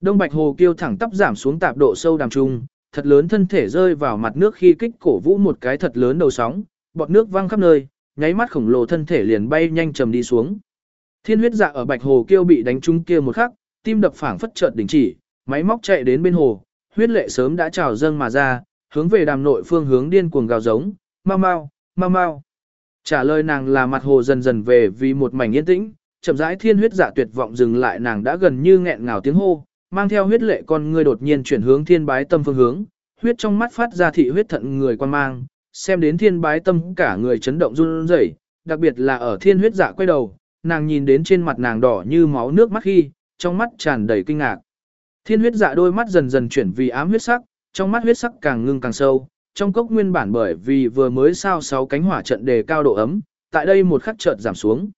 Đông bạch hồ kiêu thẳng tắp giảm xuống tạp độ sâu đàm trung, thật lớn thân thể rơi vào mặt nước khi kích cổ vũ một cái thật lớn đầu sóng, bọt nước văng khắp nơi, nháy mắt khổng lồ thân thể liền bay nhanh trầm đi xuống. Thiên huyết dạ ở bạch hồ kêu bị đánh trúng kia một khắc, tim đập phảng phất chợt đình chỉ, máy móc chạy đến bên hồ, huyết lệ sớm đã trào dâng mà ra, hướng về đàm nội phương hướng điên cuồng gào giống, mau mau, mau mau. Trả lời nàng là mặt hồ dần dần về vì một mảnh yên tĩnh, chậm rãi thiên huyết dạ tuyệt vọng dừng lại nàng đã gần như nghẹn ngào tiếng hô, mang theo huyết lệ con ngươi đột nhiên chuyển hướng thiên bái tâm phương hướng, huyết trong mắt phát ra thị huyết thận người quan mang, xem đến thiên bái tâm cả người chấn động run rẩy, đặc biệt là ở thiên huyết dạ quay đầu, nàng nhìn đến trên mặt nàng đỏ như máu nước mắt khi, trong mắt tràn đầy kinh ngạc. Thiên huyết dạ đôi mắt dần dần chuyển vì ám huyết sắc, trong mắt huyết sắc càng ngưng càng sâu, trong cốc nguyên bản bởi vì vừa mới sao sáu cánh hỏa trận đề cao độ ấm, tại đây một khắc chợt giảm xuống.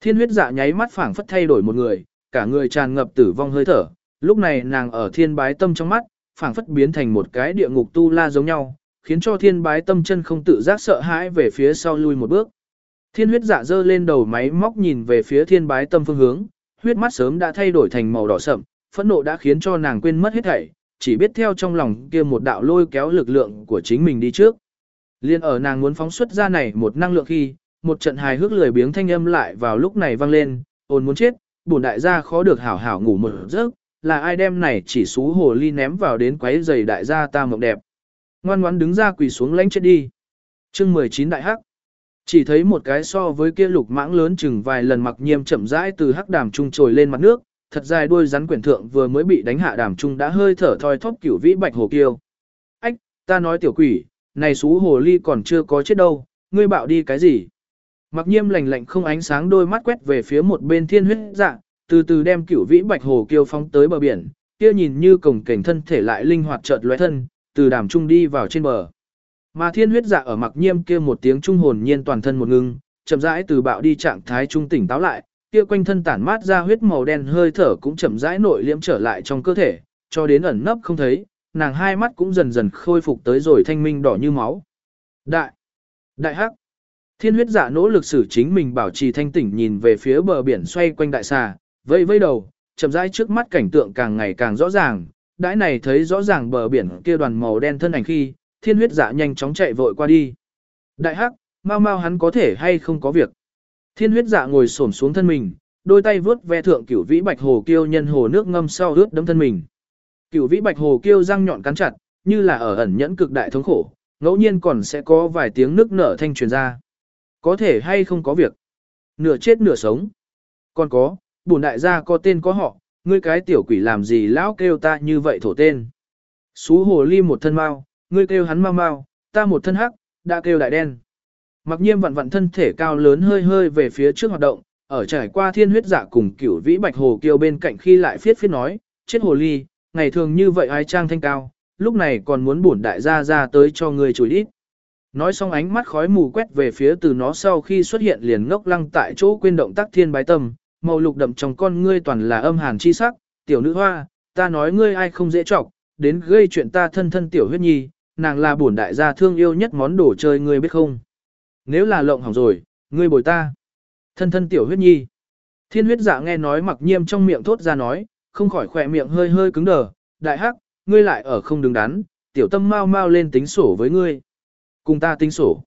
Thiên huyết dạ nháy mắt phảng phất thay đổi một người, cả người tràn ngập tử vong hơi thở, lúc này nàng ở thiên bái tâm trong mắt, phảng phất biến thành một cái địa ngục tu la giống nhau, khiến cho thiên bái tâm chân không tự giác sợ hãi về phía sau lui một bước. Thiên huyết dạ dơ lên đầu máy móc nhìn về phía thiên bái tâm phương hướng, huyết mắt sớm đã thay đổi thành màu đỏ sậm, phẫn nộ đã khiến cho nàng quên mất hết thảy, chỉ biết theo trong lòng kia một đạo lôi kéo lực lượng của chính mình đi trước. Liên ở nàng muốn phóng xuất ra này một năng lượng khi, một trận hài hước lười biếng thanh âm lại vào lúc này vang lên, ồn muốn chết, bổn đại gia khó được hảo hảo ngủ một giấc, là ai đem này chỉ xú hồ ly ném vào đến quấy giày đại gia ta mộng đẹp. Ngoan ngoãn đứng ra quỳ xuống lãnh chết đi. Chương 19 đại hắc. Chỉ thấy một cái so với kia lục mãng lớn chừng vài lần mặc nhiêm chậm rãi từ hắc đàm trung trồi lên mặt nước, thật dài đuôi rắn quyển thượng vừa mới bị đánh hạ đàm trung đã hơi thở thoi thóp cửu vĩ bạch hồ kiêu. Ách, ta nói tiểu quỷ, này xú hồ ly còn chưa có chết đâu, ngươi bạo đi cái gì? Mặc nhiêm lạnh lạnh không ánh sáng đôi mắt quét về phía một bên thiên huyết dạ, từ từ đem cửu vĩ bạch hồ kiêu phóng tới bờ biển, kia nhìn như cổng cảnh thân thể lại linh hoạt chợt lóe thân, từ đàm trung đi vào trên bờ. Mà thiên huyết dạ ở mặc nhiêm kia một tiếng trung hồn nhiên toàn thân một ngưng, chậm rãi từ bạo đi trạng thái trung tỉnh táo lại, kia quanh thân tản mát ra huyết màu đen hơi thở cũng chậm rãi nội liễm trở lại trong cơ thể, cho đến ẩn nấp không thấy, nàng hai mắt cũng dần dần khôi phục tới rồi thanh minh đỏ như máu. Đại! Đại hắc! Thiên huyết dạ nỗ lực xử chính mình bảo trì thanh tỉnh nhìn về phía bờ biển xoay quanh đại xà, vây vây đầu, chậm rãi trước mắt cảnh tượng càng ngày càng rõ ràng, đãi này thấy rõ ràng bờ biển kia đoàn màu đen thân ảnh khi, thiên huyết dạ nhanh chóng chạy vội qua đi. Đại hắc, mau mau hắn có thể hay không có việc. Thiên huyết dạ ngồi xổm xuống thân mình, đôi tay vướt ve thượng cửu vĩ bạch hồ kiêu nhân hồ nước ngâm sau ướt đấm thân mình. Cửu vĩ bạch hồ kiêu răng nhọn cắn chặt, như là ở ẩn nhẫn cực đại thống khổ, ngẫu nhiên còn sẽ có vài tiếng nước nở thanh truyền ra. Có thể hay không có việc. Nửa chết nửa sống. Còn có, bổn đại gia có tên có họ, ngươi cái tiểu quỷ làm gì lão kêu ta như vậy thổ tên. Xú hồ ly một thân mau, ngươi kêu hắn mau mau, ta một thân hắc, đã kêu đại đen. Mặc nhiêm vặn vặn thân thể cao lớn hơi hơi về phía trước hoạt động, ở trải qua thiên huyết giả cùng cửu vĩ bạch hồ kiêu bên cạnh khi lại phiết phiết nói, chết hồ ly, ngày thường như vậy ai trang thanh cao, lúc này còn muốn bổn đại gia ra tới cho người chùi ít. Nói xong ánh mắt khói mù quét về phía từ nó sau khi xuất hiện liền ngốc lăng tại chỗ quên động tác thiên bái tâm, màu lục đậm trong con ngươi toàn là âm hàn chi sắc, tiểu nữ hoa, ta nói ngươi ai không dễ chọc, đến gây chuyện ta thân thân tiểu huyết nhi, nàng là bổn đại gia thương yêu nhất món đồ chơi ngươi biết không. Nếu là lộng hỏng rồi, ngươi bồi ta. Thân thân tiểu huyết nhi. Thiên huyết dạ nghe nói mặc nhiêm trong miệng thốt ra nói, không khỏi khỏe miệng hơi hơi cứng đờ, đại hắc, ngươi lại ở không đứng đắn, tiểu tâm mau mau lên tính sổ với ngươi. Cùng ta tính sổ.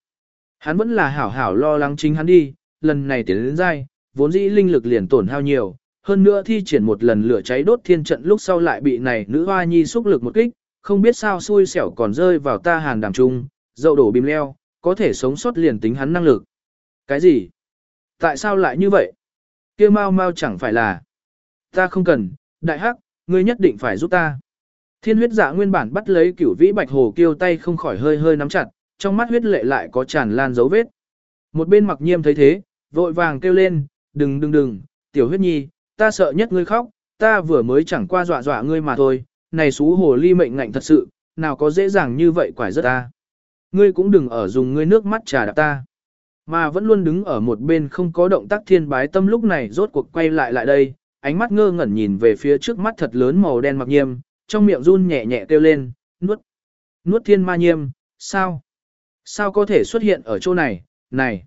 Hắn vẫn là hảo hảo lo lắng chính hắn đi, lần này tiến đến dai, vốn dĩ linh lực liền tổn hao nhiều, hơn nữa thi triển một lần lửa cháy đốt thiên trận lúc sau lại bị này nữ hoa nhi xúc lực một kích, không biết sao xui xẻo còn rơi vào ta hàn đàm trung, dậu đổ bìm leo, có thể sống sót liền tính hắn năng lực. Cái gì? Tại sao lại như vậy? kia mau mau chẳng phải là. Ta không cần, đại hắc, ngươi nhất định phải giúp ta. Thiên huyết dạ nguyên bản bắt lấy cửu vĩ bạch hồ kêu tay không khỏi hơi hơi nắm chặt, trong mắt huyết lệ lại có tràn lan dấu vết. Một bên mặc nhiêm thấy thế, vội vàng kêu lên, đừng đừng đừng, tiểu huyết nhi, ta sợ nhất ngươi khóc, ta vừa mới chẳng qua dọa dọa ngươi mà thôi, này xú hồ ly mệnh ngạnh thật sự, nào có dễ dàng như vậy quải rất ta. Ngươi cũng đừng ở dùng ngươi nước mắt trà đạp ta. Mà vẫn luôn đứng ở một bên không có động tác thiên bái tâm lúc này rốt cuộc quay lại lại đây, ánh mắt ngơ ngẩn nhìn về phía trước mắt thật lớn màu đen mặc nhiêm, trong miệng run nhẹ nhẹ kêu lên, nuốt, nuốt thiên ma nhiêm, sao? Sao có thể xuất hiện ở chỗ này, này,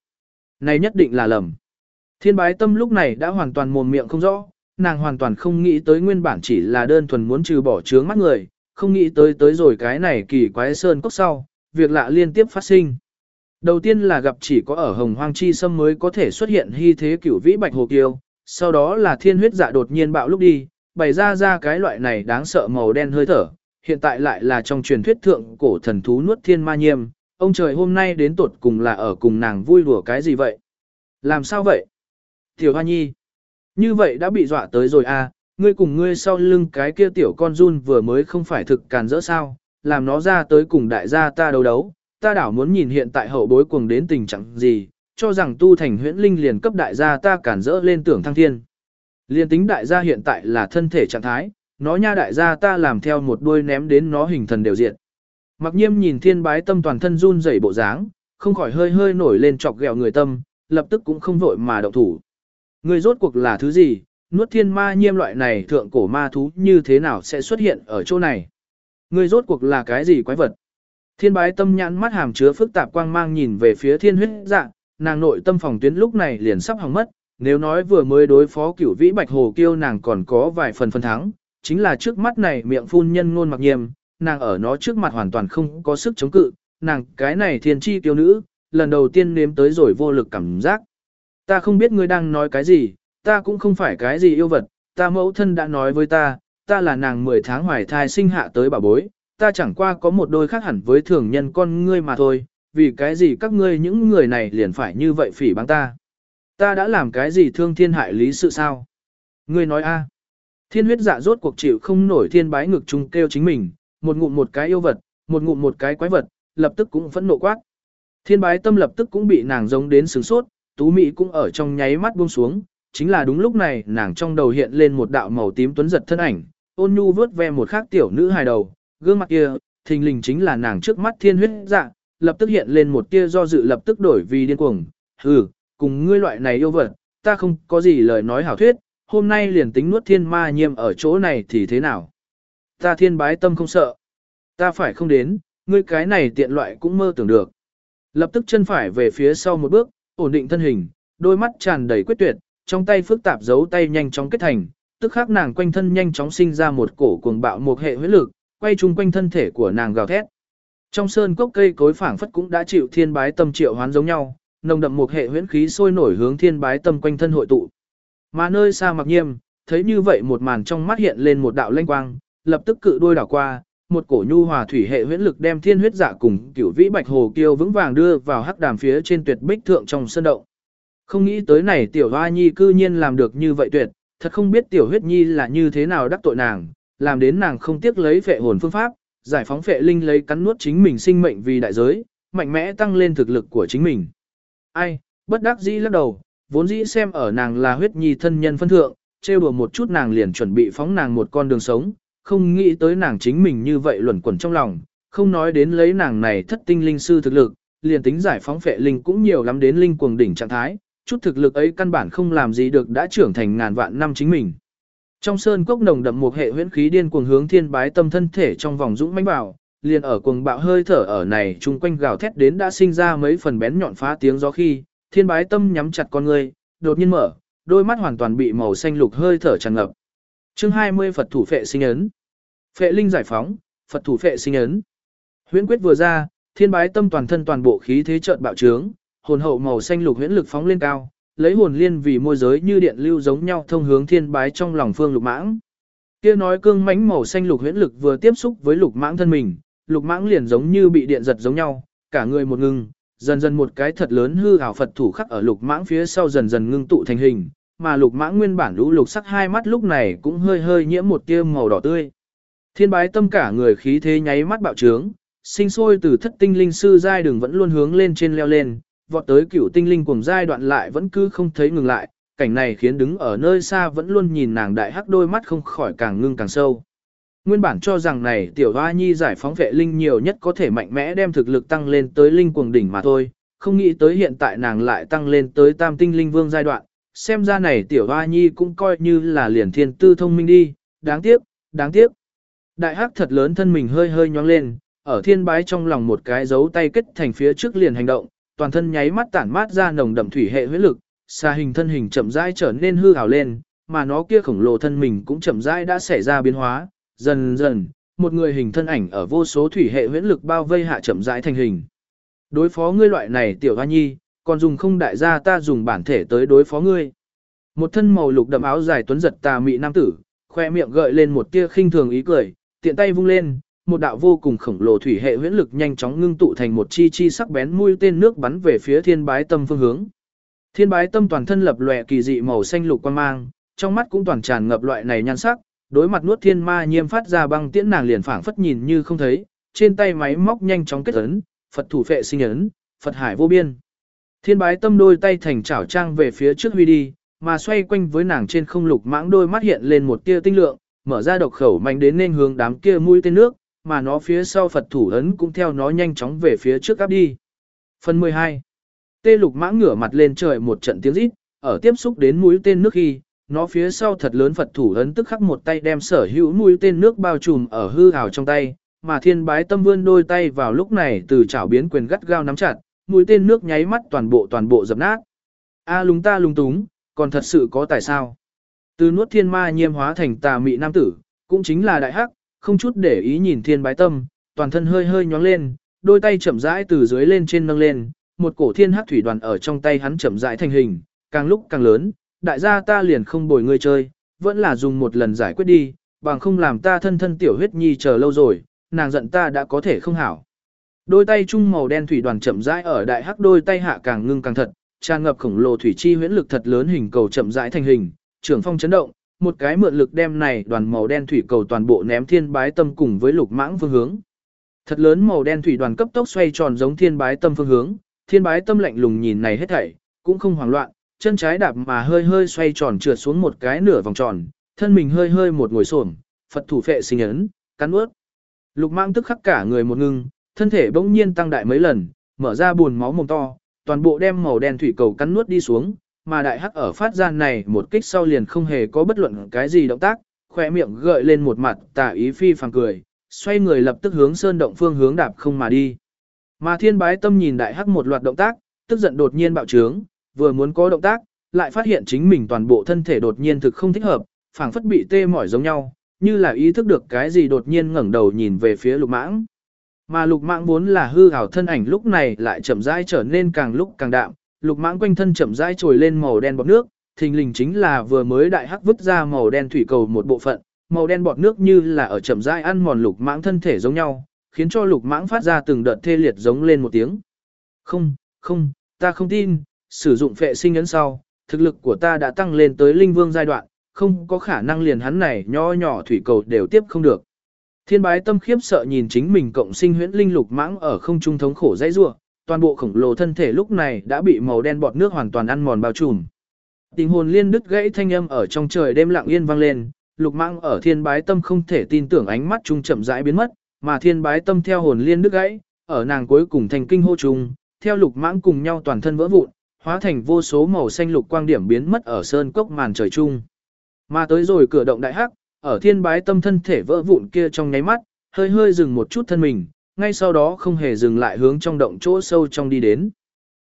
này nhất định là lầm. Thiên bái tâm lúc này đã hoàn toàn mồm miệng không rõ, nàng hoàn toàn không nghĩ tới nguyên bản chỉ là đơn thuần muốn trừ bỏ chướng mắt người, không nghĩ tới tới rồi cái này kỳ quái sơn cốc sau, việc lạ liên tiếp phát sinh. Đầu tiên là gặp chỉ có ở hồng hoang chi sâm mới có thể xuất hiện hy thế cửu vĩ bạch hồ kiêu, sau đó là thiên huyết dạ đột nhiên bạo lúc đi, bày ra ra cái loại này đáng sợ màu đen hơi thở, hiện tại lại là trong truyền thuyết thượng cổ thần thú nuốt thiên ma nhiêm, ông trời hôm nay đến tột cùng là ở cùng nàng vui đùa cái gì vậy? Làm sao vậy? Tiểu Hoa Nhi, như vậy đã bị dọa tới rồi à, ngươi cùng ngươi sau lưng cái kia tiểu con run vừa mới không phải thực càn rỡ sao, làm nó ra tới cùng đại gia ta đấu đấu, ta đảo muốn nhìn hiện tại hậu bối cuồng đến tình trạng gì, cho rằng tu thành huyễn linh liền cấp đại gia ta cản rỡ lên tưởng thăng thiên. Liên tính đại gia hiện tại là thân thể trạng thái, nó nha đại gia ta làm theo một đuôi ném đến nó hình thần đều diện. Mặc nhiêm nhìn thiên bái tâm toàn thân run rẩy bộ dáng, không khỏi hơi hơi nổi lên chọc ghẹo người tâm, lập tức cũng không vội mà động thủ. Ngươi rốt cuộc là thứ gì, nuốt thiên ma nhiêm loại này thượng cổ ma thú như thế nào sẽ xuất hiện ở chỗ này? Ngươi rốt cuộc là cái gì quái vật? Thiên bái tâm nhãn mắt hàm chứa phức tạp quang mang nhìn về phía thiên huyết dạ, nàng nội tâm phòng tuyến lúc này liền sắp hỏng mất, nếu nói vừa mới đối phó cửu vĩ bạch hồ kiêu nàng còn có vài phần phần thắng, chính là trước mắt này miệng phun nhân ngôn mặc nhiệm, nàng ở nó trước mặt hoàn toàn không có sức chống cự, nàng cái này thiên chi kiêu nữ, lần đầu tiên nếm tới rồi vô lực cảm giác. Ta không biết ngươi đang nói cái gì, ta cũng không phải cái gì yêu vật, ta mẫu thân đã nói với ta, ta là nàng 10 tháng hoài thai sinh hạ tới bà bối, ta chẳng qua có một đôi khác hẳn với thường nhân con ngươi mà thôi, vì cái gì các ngươi những người này liền phải như vậy phỉ báng ta. Ta đã làm cái gì thương thiên hại lý sự sao? Ngươi nói a? Thiên huyết dạ rốt cuộc chịu không nổi thiên bái ngực trung kêu chính mình, một ngụm một cái yêu vật, một ngụm một cái quái vật, lập tức cũng phẫn nộ quát. Thiên bái tâm lập tức cũng bị nàng giống đến sướng sốt, tú mỹ cũng ở trong nháy mắt buông xuống, chính là đúng lúc này nàng trong đầu hiện lên một đạo màu tím tuấn giật thân ảnh, ôn nhu vớt ve một khác tiểu nữ hài đầu, gương mặt kia, thình lình chính là nàng trước mắt thiên huyết dạ, lập tức hiện lên một tia do dự lập tức đổi vì điên cuồng, hừ, cùng ngươi loại này yêu vật, ta không có gì lời nói hảo thuyết, hôm nay liền tính nuốt thiên ma nhiêm ở chỗ này thì thế nào? Ta thiên bái tâm không sợ. Ta phải không đến, ngươi cái này tiện loại cũng mơ tưởng được. Lập tức chân phải về phía sau một bước, ổn định thân hình, đôi mắt tràn đầy quyết tuyệt, trong tay phức tạp giấu tay nhanh chóng kết thành, tức khắc nàng quanh thân nhanh chóng sinh ra một cổ cuồng bạo một hệ huyết lực, quay chung quanh thân thể của nàng gào thét. Trong sơn cốc cây cối phảng phất cũng đã chịu thiên bái tâm triệu hoán giống nhau, nồng đậm một hệ huyễn khí sôi nổi hướng thiên bái tâm quanh thân hội tụ. Mà nơi xa mặc nhiêm, thấy như vậy một màn trong mắt hiện lên một đạo lanh quang, lập tức cự đôi đảo qua, một cổ nhu hòa thủy hệ huyễn lực đem thiên huyết dạ cùng cửu vĩ bạch hồ kiêu vững vàng đưa vào hắc đàm phía trên tuyệt bích thượng trong sân động. Không nghĩ tới này tiểu hoa nhi cư nhiên làm được như vậy tuyệt, thật không biết tiểu huyết nhi là như thế nào đắc tội nàng, làm đến nàng không tiếc lấy phệ hồn phương pháp, giải phóng phệ linh lấy cắn nuốt chính mình sinh mệnh vì đại giới, mạnh mẽ tăng lên thực lực của chính mình. Ai, bất đắc dĩ lắc đầu, vốn dĩ xem ở nàng là huyết nhi thân nhân phân thượng, trêu đùa một chút nàng liền chuẩn bị phóng nàng một con đường sống, không nghĩ tới nàng chính mình như vậy luẩn quẩn trong lòng, không nói đến lấy nàng này thất tinh linh sư thực lực, liền tính giải phóng phệ linh cũng nhiều lắm đến linh cuồng đỉnh trạng thái, chút thực lực ấy căn bản không làm gì được đã trưởng thành ngàn vạn năm chính mình. Trong sơn cốc nồng đậm một hệ huyễn khí điên cuồng hướng thiên bái tâm thân thể trong vòng dũng mãnh bảo, liền ở cuồng bạo hơi thở ở này chung quanh gào thét đến đã sinh ra mấy phần bén nhọn phá tiếng gió khi, thiên bái tâm nhắm chặt con người, đột nhiên mở, đôi mắt hoàn toàn bị màu xanh lục hơi thở tràn ngập. Chương 20 Phật thủ phệ sinh ấn. Phệ linh giải phóng, Phật thủ phệ sinh ấn. Huyễn quyết vừa ra, Thiên bái tâm toàn thân toàn bộ khí thế chợt bạo trướng, hồn hậu màu xanh lục huyễn lực phóng lên cao, lấy hồn liên vì môi giới như điện lưu giống nhau thông hướng thiên bái trong lòng phương lục mãng. Kia nói cương mãnh màu xanh lục huyễn lực vừa tiếp xúc với lục mãng thân mình, lục mãng liền giống như bị điện giật giống nhau, cả người một ngưng, dần dần một cái thật lớn hư ảo Phật thủ khắc ở lục mãng phía sau dần dần ngưng tụ thành hình, mà lục mãng nguyên bản lũ lục sắc hai mắt lúc này cũng hơi hơi nhiễm một tia màu đỏ tươi. Thiên bái tâm cả người khí thế nháy mắt bạo trướng, sinh sôi từ thất tinh linh sư giai đường vẫn luôn hướng lên trên leo lên, vọt tới cửu tinh linh cùng giai đoạn lại vẫn cứ không thấy ngừng lại, cảnh này khiến đứng ở nơi xa vẫn luôn nhìn nàng đại hắc đôi mắt không khỏi càng ngưng càng sâu. Nguyên bản cho rằng này tiểu hoa nhi giải phóng vệ linh nhiều nhất có thể mạnh mẽ đem thực lực tăng lên tới linh cuồng đỉnh mà thôi, không nghĩ tới hiện tại nàng lại tăng lên tới tam tinh linh vương giai đoạn, xem ra này tiểu hoa nhi cũng coi như là liền thiên tư thông minh đi, đáng tiếc, đáng tiếc. Đại hắc thật lớn thân mình hơi hơi nhoáng lên, ở thiên bái trong lòng một cái dấu tay kết thành phía trước liền hành động, toàn thân nháy mắt tản mát ra nồng đậm thủy hệ huyết lực, xa hình thân hình chậm rãi trở nên hư ảo lên, mà nó kia khổng lồ thân mình cũng chậm rãi đã xảy ra biến hóa, dần dần, một người hình thân ảnh ở vô số thủy hệ huyễn lực bao vây hạ chậm rãi thành hình. Đối phó ngươi loại này tiểu hoa nhi, còn dùng không đại gia ta dùng bản thể tới đối phó ngươi. Một thân màu lục đậm áo dài tuấn giật tà mị nam tử, khoe miệng gợi lên một tia khinh thường ý cười, tiện tay vung lên, một đạo vô cùng khổng lồ thủy hệ huyễn lực nhanh chóng ngưng tụ thành một chi chi sắc bén mũi tên nước bắn về phía thiên bái tâm phương hướng. Thiên bái tâm toàn thân lập lòe kỳ dị màu xanh lục quan mang, trong mắt cũng toàn tràn ngập loại này nhan sắc, đối mặt nuốt thiên ma nhiêm phát ra băng tiễn nàng liền phảng phất nhìn như không thấy, trên tay máy móc nhanh chóng kết ấn, Phật thủ phệ sinh ấn, Phật hải vô biên. Thiên bái tâm đôi tay thành chảo trang về phía trước huy đi, mà xoay quanh với nàng trên không lục mãng đôi mắt hiện lên một tia tinh lượng, mở ra độc khẩu mạnh đến nên hướng đám kia mũi tên nước, mà nó phía sau Phật thủ ấn cũng theo nó nhanh chóng về phía trước áp đi. Phần 12 Tê lục mãng ngửa mặt lên trời một trận tiếng rít, ở tiếp xúc đến mũi tên nước khi, nó phía sau thật lớn Phật thủ ấn tức khắc một tay đem sở hữu mũi tên nước bao trùm ở hư hào trong tay, mà thiên bái tâm vươn đôi tay vào lúc này từ chảo biến quyền gắt gao nắm chặt, mũi tên nước nháy mắt toàn bộ toàn bộ dập nát. A lúng ta lúng túng, còn thật sự có tại sao. Từ nuốt thiên ma nhiêm hóa thành tà mị nam tử, cũng chính là đại hắc, không chút để ý nhìn thiên bái tâm, toàn thân hơi hơi nhóng lên, đôi tay chậm rãi từ dưới lên trên nâng lên, một cổ thiên hắc thủy đoàn ở trong tay hắn chậm rãi thành hình, càng lúc càng lớn, đại gia ta liền không bồi ngươi chơi, vẫn là dùng một lần giải quyết đi, bằng không làm ta thân thân tiểu huyết nhi chờ lâu rồi, nàng giận ta đã có thể không hảo. Đôi tay trung màu đen thủy đoàn chậm rãi ở đại hắc đôi tay hạ càng ngưng càng thật, tràn ngập khổng lồ thủy chi huyễn lực thật lớn hình cầu chậm rãi thành hình, trưởng phong chấn động, một cái mượn lực đem này đoàn màu đen thủy cầu toàn bộ ném thiên bái tâm cùng với lục mãng phương hướng. Thật lớn màu đen thủy đoàn cấp tốc xoay tròn giống thiên bái tâm phương hướng, thiên bái tâm lạnh lùng nhìn này hết thảy, cũng không hoảng loạn, chân trái đạp mà hơi hơi xoay tròn trượt xuống một cái nửa vòng tròn, thân mình hơi hơi một ngồi xổm, Phật thủ phệ sinh ấn, cắn ướt. Lục mãng tức khắc cả người một ngưng, thân thể bỗng nhiên tăng đại mấy lần, mở ra buồn máu mồm to, toàn bộ đem màu đen thủy cầu cắn nuốt đi xuống, mà đại hắc ở phát ra này một kích sau liền không hề có bất luận cái gì động tác, khỏe miệng gợi lên một mặt tà ý phi phàng cười, xoay người lập tức hướng sơn động phương hướng đạp không mà đi. Mà thiên bái tâm nhìn đại hắc một loạt động tác, tức giận đột nhiên bạo trướng, vừa muốn có động tác, lại phát hiện chính mình toàn bộ thân thể đột nhiên thực không thích hợp, phảng phất bị tê mỏi giống nhau, như là ý thức được cái gì đột nhiên ngẩng đầu nhìn về phía lục mãng. Mà lục mãng vốn là hư ảo thân ảnh lúc này lại chậm rãi trở nên càng lúc càng đạm, lục mãng quanh thân chậm rãi trồi lên màu đen bọt nước, thình lình chính là vừa mới đại hắc vứt ra màu đen thủy cầu một bộ phận, màu đen bọt nước như là ở chậm rãi ăn mòn lục mãng thân thể giống nhau, khiến cho lục mãng phát ra từng đợt thê liệt giống lên một tiếng. Không, không, ta không tin, sử dụng phệ sinh ấn sau, thực lực của ta đã tăng lên tới linh vương giai đoạn, không có khả năng liền hắn này nho nhỏ thủy cầu đều tiếp không được. Thiên bái tâm khiếp sợ nhìn chính mình cộng sinh huyễn linh lục mãng ở không trung thống khổ dãy rua, toàn bộ khổng lồ thân thể lúc này đã bị màu đen bọt nước hoàn toàn ăn mòn bao trùm. Tình hồn liên đứt gãy thanh âm ở trong trời đêm lặng yên vang lên, lục mãng ở thiên bái tâm không thể tin tưởng ánh mắt trung chậm rãi biến mất, mà thiên bái tâm theo hồn liên đứt gãy, ở nàng cuối cùng thành kinh hô trùng, theo lục mãng cùng nhau toàn thân vỡ vụn, hóa thành vô số màu xanh lục quang điểm biến mất ở sơn cốc màn trời trung. Mà tới rồi cửa động đại hắc, ở thiên bái tâm thân thể vỡ vụn kia trong nháy mắt, hơi hơi dừng một chút thân mình, ngay sau đó không hề dừng lại hướng trong động chỗ sâu trong đi đến.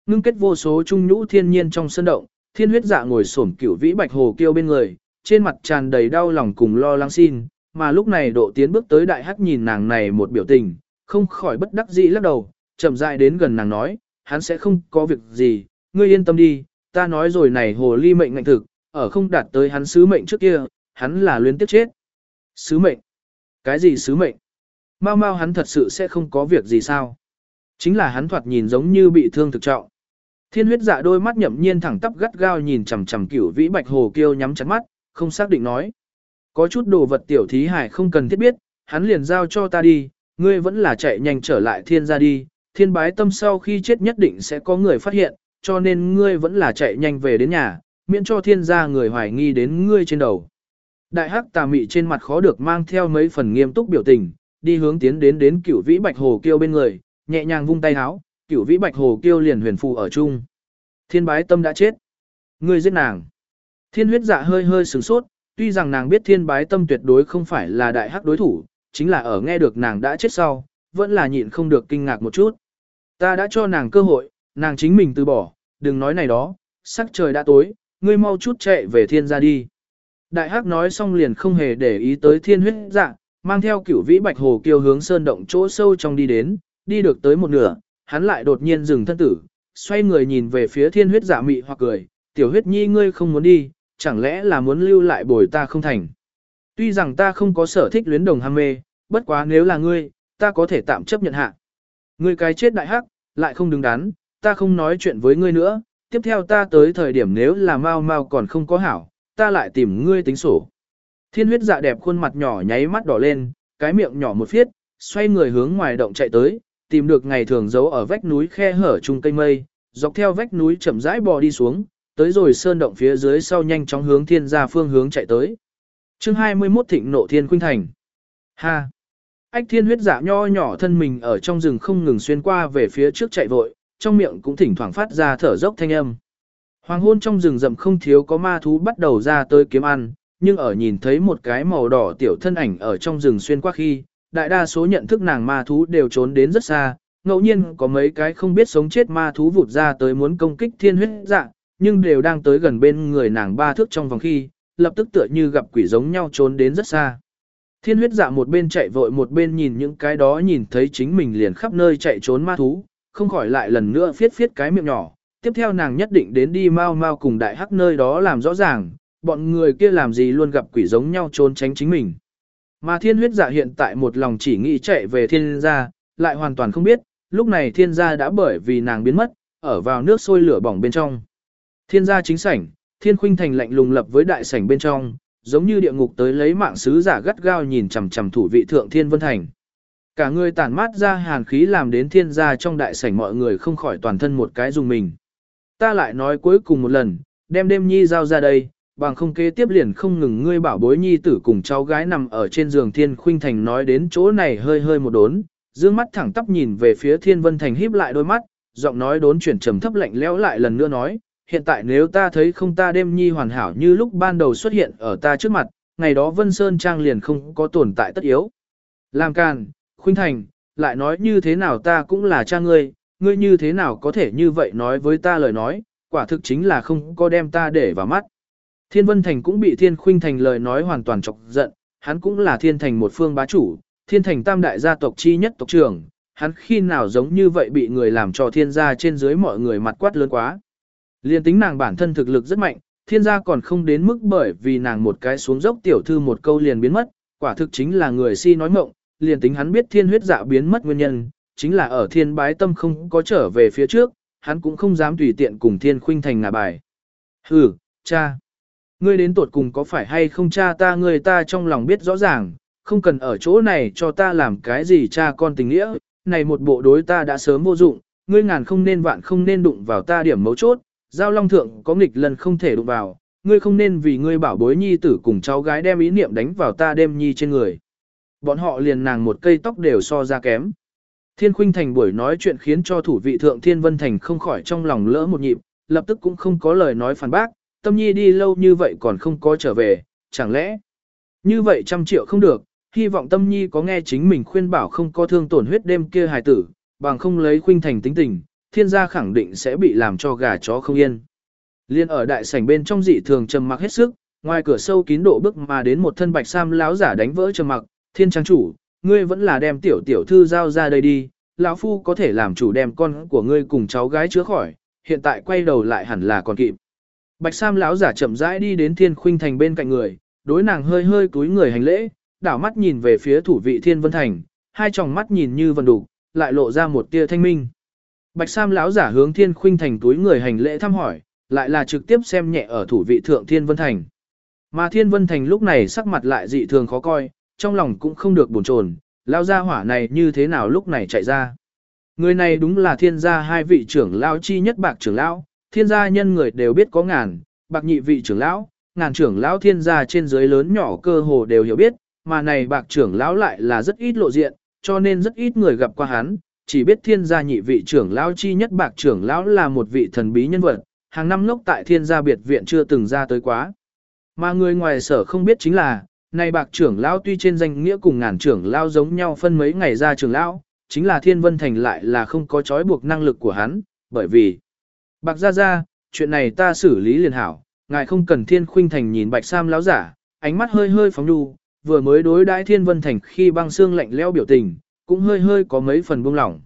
Ngưng kết vô số trung nhũ thiên nhiên trong sân động, thiên huyết dạ ngồi xổm cửu vĩ bạch hồ kêu bên người, trên mặt tràn đầy đau lòng cùng lo lắng xin, mà lúc này độ tiến bước tới đại hắc nhìn nàng này một biểu tình, không khỏi bất đắc dĩ lắc đầu, chậm rãi đến gần nàng nói, hắn sẽ không có việc gì, ngươi yên tâm đi, ta nói rồi này hồ ly mệnh ngạnh thực, ở không đạt tới hắn sứ mệnh trước kia, hắn là luyến tiếp chết. Sứ mệnh? Cái gì sứ mệnh? Mau mau hắn thật sự sẽ không có việc gì sao? Chính là hắn thoạt nhìn giống như bị thương thực trọng. Thiên huyết dạ đôi mắt nhậm nhiên thẳng tắp gắt gao nhìn chằm chằm cửu vĩ bạch hồ kêu nhắm chặt mắt, không xác định nói. Có chút đồ vật tiểu thí hải không cần thiết biết, hắn liền giao cho ta đi, ngươi vẫn là chạy nhanh trở lại thiên gia đi, thiên bái tâm sau khi chết nhất định sẽ có người phát hiện, cho nên ngươi vẫn là chạy nhanh về đến nhà, miễn cho thiên gia người hoài nghi đến ngươi trên đầu. Đại hắc tà mị trên mặt khó được mang theo mấy phần nghiêm túc biểu tình, đi hướng tiến đến đến cửu vĩ bạch hồ kêu bên người, nhẹ nhàng vung tay háo, cửu vĩ bạch hồ kêu liền huyền phù ở chung. Thiên bái tâm đã chết. Ngươi giết nàng. Thiên huyết dạ hơi hơi sửng sốt, tuy rằng nàng biết thiên bái tâm tuyệt đối không phải là đại hắc đối thủ, chính là ở nghe được nàng đã chết sau, vẫn là nhịn không được kinh ngạc một chút. Ta đã cho nàng cơ hội, nàng chính mình từ bỏ, đừng nói này đó, sắc trời đã tối, ngươi mau chút chạy về thiên gia đi. Đại hắc nói xong liền không hề để ý tới thiên huyết dạ, mang theo cửu vĩ bạch hồ kiêu hướng sơn động chỗ sâu trong đi đến, đi được tới một nửa, hắn lại đột nhiên dừng thân tử, xoay người nhìn về phía thiên huyết giả mị hoặc cười, tiểu huyết nhi ngươi không muốn đi, chẳng lẽ là muốn lưu lại bồi ta không thành. Tuy rằng ta không có sở thích luyến đồng ham mê, bất quá nếu là ngươi, ta có thể tạm chấp nhận hạ. Ngươi cái chết đại hắc, lại không đứng đắn, ta không nói chuyện với ngươi nữa, tiếp theo ta tới thời điểm nếu là mau mau còn không có hảo, ta lại tìm ngươi tính sổ. Thiên huyết dạ đẹp khuôn mặt nhỏ nháy mắt đỏ lên, cái miệng nhỏ một phiết, xoay người hướng ngoài động chạy tới, tìm được ngày thường giấu ở vách núi khe hở chung cây mây, dọc theo vách núi chậm rãi bò đi xuống, tới rồi sơn động phía dưới sau nhanh chóng hướng thiên gia phương hướng chạy tới. chương 21 thịnh nộ thiên khuynh thành. Ha! Ách thiên huyết dạ nho nhỏ thân mình ở trong rừng không ngừng xuyên qua về phía trước chạy vội, trong miệng cũng thỉnh thoảng phát ra thở dốc thanh âm. Hoàng hôn trong rừng rậm không thiếu có ma thú bắt đầu ra tới kiếm ăn, nhưng ở nhìn thấy một cái màu đỏ tiểu thân ảnh ở trong rừng xuyên qua khi, đại đa số nhận thức nàng ma thú đều trốn đến rất xa, ngẫu nhiên có mấy cái không biết sống chết ma thú vụt ra tới muốn công kích thiên huyết dạ, nhưng đều đang tới gần bên người nàng ba thước trong vòng khi, lập tức tựa như gặp quỷ giống nhau trốn đến rất xa. Thiên huyết dạ một bên chạy vội một bên nhìn những cái đó nhìn thấy chính mình liền khắp nơi chạy trốn ma thú, không khỏi lại lần nữa phiết phiết cái miệng nhỏ. Tiếp theo nàng nhất định đến đi mau mau cùng đại hắc nơi đó làm rõ ràng, bọn người kia làm gì luôn gặp quỷ giống nhau trốn tránh chính mình. Mà thiên huyết dạ hiện tại một lòng chỉ nghĩ chạy về thiên gia, lại hoàn toàn không biết, lúc này thiên gia đã bởi vì nàng biến mất, ở vào nước sôi lửa bỏng bên trong. Thiên gia chính sảnh, thiên khuynh thành lạnh lùng lập với đại sảnh bên trong, giống như địa ngục tới lấy mạng sứ giả gắt gao nhìn chằm chằm thủ vị thượng thiên vân thành. Cả người tản mát ra hàn khí làm đến thiên gia trong đại sảnh mọi người không khỏi toàn thân một cái dùng mình. Ta lại nói cuối cùng một lần, đem đêm nhi giao ra đây, bằng không kế tiếp liền không ngừng ngươi bảo bối nhi tử cùng cháu gái nằm ở trên giường thiên khuynh thành nói đến chỗ này hơi hơi một đốn, dương mắt thẳng tắp nhìn về phía thiên vân thành híp lại đôi mắt, giọng nói đốn chuyển trầm thấp lạnh lẽo lại lần nữa nói, hiện tại nếu ta thấy không ta đêm nhi hoàn hảo như lúc ban đầu xuất hiện ở ta trước mặt, ngày đó Vân Sơn Trang liền không có tồn tại tất yếu. Làm càn, khuynh thành, lại nói như thế nào ta cũng là cha ngươi, ngươi như thế nào có thể như vậy nói với ta lời nói, quả thực chính là không có đem ta để vào mắt. Thiên Vân Thành cũng bị Thiên Khuynh Thành lời nói hoàn toàn chọc giận, hắn cũng là Thiên Thành một phương bá chủ, Thiên Thành tam đại gia tộc chi nhất tộc trưởng, hắn khi nào giống như vậy bị người làm cho thiên gia trên dưới mọi người mặt quát lớn quá. Liên tính nàng bản thân thực lực rất mạnh, thiên gia còn không đến mức bởi vì nàng một cái xuống dốc tiểu thư một câu liền biến mất, quả thực chính là người si nói mộng, liền tính hắn biết thiên huyết dạ biến mất nguyên nhân, chính là ở thiên bái tâm không có trở về phía trước, hắn cũng không dám tùy tiện cùng thiên khuynh thành ngả bài. Hừ, cha. Ngươi đến tuột cùng có phải hay không cha ta ngươi ta trong lòng biết rõ ràng, không cần ở chỗ này cho ta làm cái gì cha con tình nghĩa, này một bộ đối ta đã sớm vô dụng, ngươi ngàn không nên vạn không nên đụng vào ta điểm mấu chốt, giao long thượng có nghịch lần không thể đụng vào, ngươi không nên vì ngươi bảo bối nhi tử cùng cháu gái đem ý niệm đánh vào ta đêm nhi trên người. Bọn họ liền nàng một cây tóc đều so ra kém. Thiên Khuynh Thành buổi nói chuyện khiến cho thủ vị thượng Thiên Vân Thành không khỏi trong lòng lỡ một nhịp, lập tức cũng không có lời nói phản bác, tâm nhi đi lâu như vậy còn không có trở về, chẳng lẽ như vậy trăm triệu không được, hy vọng tâm nhi có nghe chính mình khuyên bảo không có thương tổn huyết đêm kia hài tử, bằng không lấy Khuynh Thành tính tình, thiên gia khẳng định sẽ bị làm cho gà chó không yên. Liên ở đại sảnh bên trong dị thường trầm mặc hết sức, ngoài cửa sâu kín độ bước mà đến một thân bạch sam lão giả đánh vỡ trầm mặc, thiên trang chủ, ngươi vẫn là đem tiểu tiểu thư giao ra đây đi, lão phu có thể làm chủ đem con của ngươi cùng cháu gái chữa khỏi, hiện tại quay đầu lại hẳn là còn kịp. Bạch Sam lão giả chậm rãi đi đến Thiên Khuynh Thành bên cạnh người, đối nàng hơi hơi cúi người hành lễ, đảo mắt nhìn về phía thủ vị Thiên Vân Thành, hai tròng mắt nhìn như vần đủ, lại lộ ra một tia thanh minh. Bạch Sam lão giả hướng Thiên Khuynh Thành túi người hành lễ thăm hỏi, lại là trực tiếp xem nhẹ ở thủ vị thượng Thiên Vân Thành. Mà Thiên Vân Thành lúc này sắc mặt lại dị thường khó coi, trong lòng cũng không được buồn chồn, lao ra hỏa này như thế nào lúc này chạy ra. Người này đúng là thiên gia hai vị trưởng lão chi nhất bạc trưởng lão, thiên gia nhân người đều biết có ngàn, bạc nhị vị trưởng lão, ngàn trưởng lão thiên gia trên dưới lớn nhỏ cơ hồ đều hiểu biết, mà này bạc trưởng lão lại là rất ít lộ diện, cho nên rất ít người gặp qua hắn, chỉ biết thiên gia nhị vị trưởng lão chi nhất bạc trưởng lão là một vị thần bí nhân vật, hàng năm ngốc tại thiên gia biệt viện chưa từng ra tới quá. Mà người ngoài sở không biết chính là, này bạc trưởng lão tuy trên danh nghĩa cùng ngàn trưởng lão giống nhau phân mấy ngày ra trưởng lão, chính là thiên vân thành lại là không có trói buộc năng lực của hắn, bởi vì bạc gia gia, chuyện này ta xử lý liền hảo, ngài không cần thiên khuynh thành nhìn bạch sam lão giả, ánh mắt hơi hơi phóng đu, vừa mới đối đãi thiên vân thành khi băng xương lạnh leo biểu tình, cũng hơi hơi có mấy phần buông lỏng.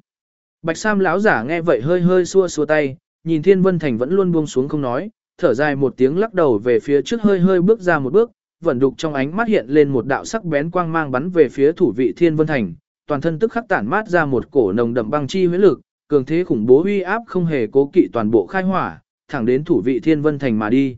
Bạch sam lão giả nghe vậy hơi hơi xua xua tay, nhìn thiên vân thành vẫn luôn buông xuống không nói, thở dài một tiếng lắc đầu về phía trước hơi hơi bước ra một bước, vận đục trong ánh mắt hiện lên một đạo sắc bén quang mang bắn về phía thủ vị thiên vân thành, toàn thân tức khắc tản mát ra một cổ nồng đậm băng chi huyết lực, cường thế khủng bố uy áp không hề cố kỵ toàn bộ khai hỏa, thẳng đến thủ vị thiên vân thành mà đi.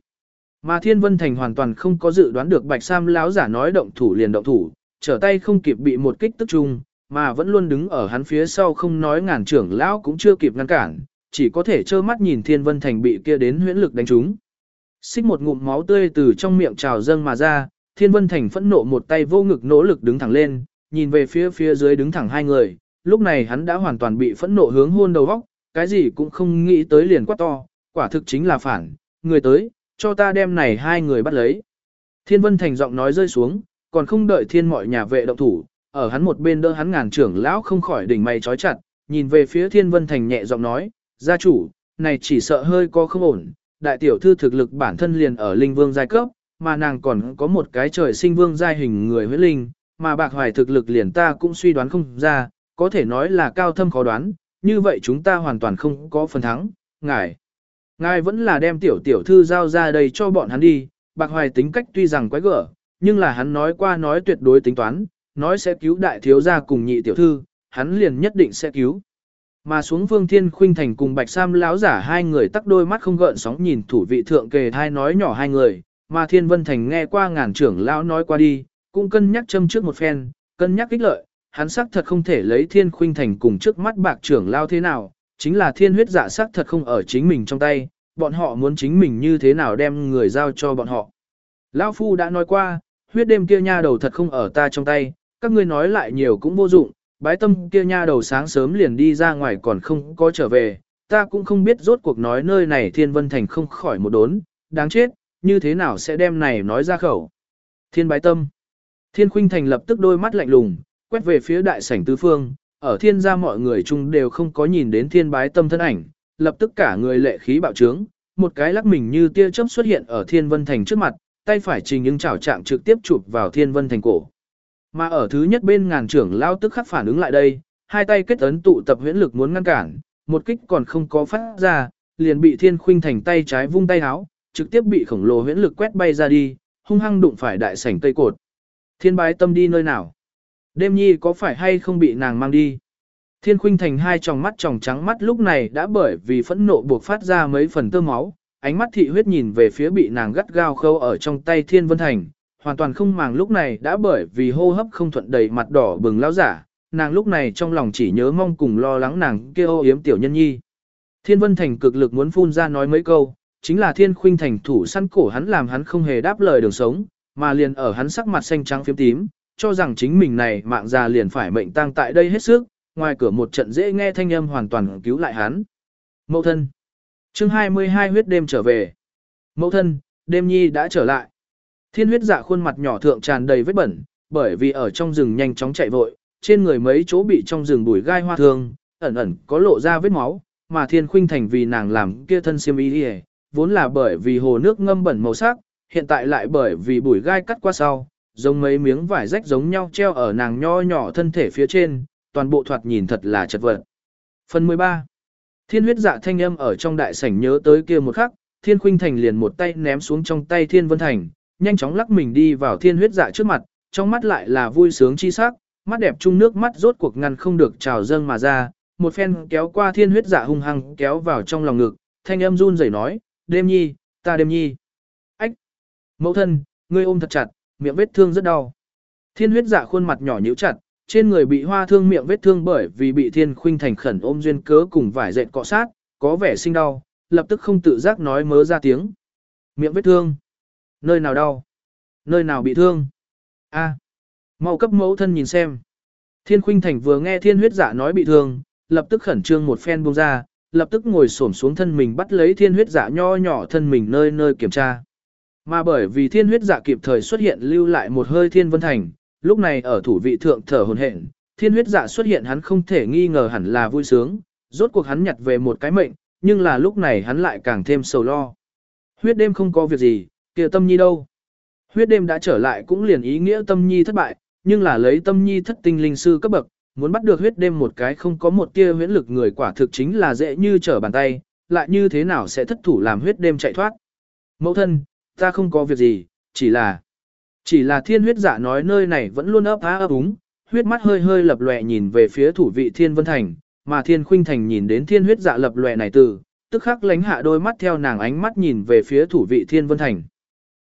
Mà thiên vân thành hoàn toàn không có dự đoán được bạch sam lão giả nói động thủ liền động thủ, trở tay không kịp bị một kích tức trung mà vẫn luôn đứng ở hắn phía sau không nói ngàn trưởng lão cũng chưa kịp ngăn cản, chỉ có thể trơ mắt nhìn thiên vân thành bị kia đến huyễn lực đánh trúng. Xích một ngụm máu tươi từ trong miệng trào dâng mà ra, thiên vân thành phẫn nộ một tay vô ngực nỗ lực đứng thẳng lên, nhìn về phía phía dưới đứng thẳng hai người, lúc này hắn đã hoàn toàn bị phẫn nộ hướng hôn đầu vóc, cái gì cũng không nghĩ tới liền quát to, quả thực chính là phản, người tới, cho ta đem này hai người bắt lấy. Thiên vân thành giọng nói rơi xuống, còn không đợi thiên mọi nhà vệ động thủ, ở hắn một bên đỡ hắn ngàn trưởng lão không khỏi đỉnh mày trói chặt, nhìn về phía thiên vân thành nhẹ giọng nói, gia chủ, này chỉ sợ hơi có không ổn, đại tiểu thư thực lực bản thân liền ở linh vương giai cấp, mà nàng còn có một cái trời sinh vương giai hình người huyết linh, mà bạc hoài thực lực liền ta cũng suy đoán không ra, có thể nói là cao thâm khó đoán, như vậy chúng ta hoàn toàn không có phần thắng, ngài. Ngài vẫn là đem tiểu tiểu thư giao ra đây cho bọn hắn đi, bạc hoài tính cách tuy rằng quái gở, nhưng là hắn nói qua nói tuyệt đối tính toán, nói sẽ cứu đại thiếu gia cùng nhị tiểu thư, hắn liền nhất định sẽ cứu. Mà xuống Vương Thiên Khuynh Thành cùng Bạch Sam lão giả hai người tắc đôi mắt không gợn sóng nhìn thủ vị thượng kề thai nói nhỏ hai người, mà Thiên Vân Thành nghe qua ngàn trưởng lão nói qua đi, cũng cân nhắc châm trước một phen, cân nhắc kích lợi, hắn xác thật không thể lấy Thiên Khuynh Thành cùng trước mắt bạc trưởng lao thế nào, chính là thiên huyết dạ xác thật không ở chính mình trong tay, bọn họ muốn chính mình như thế nào đem người giao cho bọn họ. Lão Phu đã nói qua, huyết đêm kia nha đầu thật không ở ta trong tay, các ngươi nói lại nhiều cũng vô dụng, bái tâm kia nha đầu sáng sớm liền đi ra ngoài còn không có trở về, ta cũng không biết rốt cuộc nói nơi này thiên vân thành không khỏi một đốn, đáng chết, như thế nào sẽ đem này nói ra khẩu. Thiên bái tâm. Thiên khuynh thành lập tức đôi mắt lạnh lùng, quét về phía đại sảnh tứ phương, ở thiên gia mọi người chung đều không có nhìn đến thiên bái tâm thân ảnh, lập tức cả người lệ khí bạo trướng, một cái lắc mình như tia chớp xuất hiện ở thiên vân thành trước mặt, tay phải trình những chảo trạng trực tiếp chụp vào thiên vân thành cổ. Mà ở thứ nhất bên ngàn trưởng lao tức khắc phản ứng lại đây, hai tay kết ấn tụ tập huyễn lực muốn ngăn cản, một kích còn không có phát ra, liền bị thiên khuynh thành tay trái vung tay háo, trực tiếp bị khổng lồ huyễn lực quét bay ra đi, hung hăng đụng phải đại sảnh tây cột. Thiên bái tâm đi nơi nào? Đêm nhi có phải hay không bị nàng mang đi? Thiên khuynh thành hai tròng mắt tròng trắng mắt lúc này đã bởi vì phẫn nộ buộc phát ra mấy phần tơ máu, ánh mắt thị huyết nhìn về phía bị nàng gắt gao khâu ở trong tay thiên vân thành, hoàn toàn không màng lúc này đã bởi vì hô hấp không thuận đầy mặt đỏ bừng lao giả, nàng lúc này trong lòng chỉ nhớ mong cùng lo lắng nàng kia ô yếm tiểu nhân nhi. Thiên Vân Thành cực lực muốn phun ra nói mấy câu, chính là Thiên Khuynh Thành thủ săn cổ hắn làm hắn không hề đáp lời đường sống, mà liền ở hắn sắc mặt xanh trắng phiếm tím, cho rằng chính mình này mạng già liền phải mệnh tang tại đây hết sức, ngoài cửa một trận dễ nghe thanh âm hoàn toàn cứu lại hắn. Mậu thân. Chương 22 huyết đêm trở về. Mậu thân, đêm nhi đã trở lại. Thiên huyết dạ khuôn mặt nhỏ thượng tràn đầy vết bẩn, bởi vì ở trong rừng nhanh chóng chạy vội, trên người mấy chỗ bị trong rừng bùi gai hoa thương, ẩn ẩn có lộ ra vết máu, mà thiên khuynh thành vì nàng làm kia thân xiêm y vốn là bởi vì hồ nước ngâm bẩn màu sắc, hiện tại lại bởi vì bùi gai cắt qua sau, giống mấy miếng vải rách giống nhau treo ở nàng nho nhỏ thân thể phía trên, toàn bộ thoạt nhìn thật là chật vật. Phần 13. Thiên huyết dạ thanh âm ở trong đại sảnh nhớ tới kia một khắc, Thiên Khuynh Thành liền một tay ném xuống trong tay Thiên Vân Thành, nhanh chóng lắc mình đi vào Thiên huyết dạ trước mặt, trong mắt lại là vui sướng chi sắc, mắt đẹp chung nước mắt rốt cuộc ngăn không được trào dâng mà ra, một phen kéo qua Thiên huyết dạ hung hăng kéo vào trong lòng ngực, thanh âm run rẩy nói, "Đêm nhi, ta đêm nhi." Ách. Mẫu thân, ngươi ôm thật chặt, miệng vết thương rất đau. Thiên huyết dạ khuôn mặt nhỏ nhíu chặt, trên người bị hoa thương miệng vết thương bởi vì bị thiên khuynh thành khẩn ôm duyên cớ cùng vải dệt cọ sát, có vẻ sinh đau, lập tức không tự giác nói mớ ra tiếng. Miệng vết thương. Nơi nào đau? Nơi nào bị thương? A. Mau cấp mẫu thân nhìn xem. Thiên khuynh thành vừa nghe thiên huyết dạ nói bị thương, lập tức khẩn trương một phen buông ra, lập tức ngồi xổm xuống thân mình bắt lấy thiên huyết dạ nho nhỏ thân mình nơi nơi kiểm tra. Mà bởi vì thiên huyết dạ kịp thời xuất hiện lưu lại một hơi thiên vân thành, lúc này ở thủ vị thượng thở hồn hển, thiên huyết dạ xuất hiện hắn không thể nghi ngờ hẳn là vui sướng, rốt cuộc hắn nhặt về một cái mệnh, nhưng là lúc này hắn lại càng thêm sầu lo. Huyết đêm không có việc gì, kia tâm nhi đâu. Huyết đêm đã trở lại cũng liền ý nghĩa tâm nhi thất bại, nhưng là lấy tâm nhi thất tinh linh sư cấp bậc, muốn bắt được huyết đêm một cái không có một tia huyễn lực người quả thực chính là dễ như trở bàn tay, lại như thế nào sẽ thất thủ làm huyết đêm chạy thoát. Mẫu thân, ta không có việc gì, chỉ là... Chỉ là thiên huyết giả nói nơi này vẫn luôn ấp á ấp úng, huyết mắt hơi hơi lập lòe nhìn về phía thủ vị thiên vân thành, mà thiên khuynh thành nhìn đến thiên huyết dạ lập lòe này từ, tức khắc lánh hạ đôi mắt theo nàng ánh mắt nhìn về phía thủ vị thiên vân thành.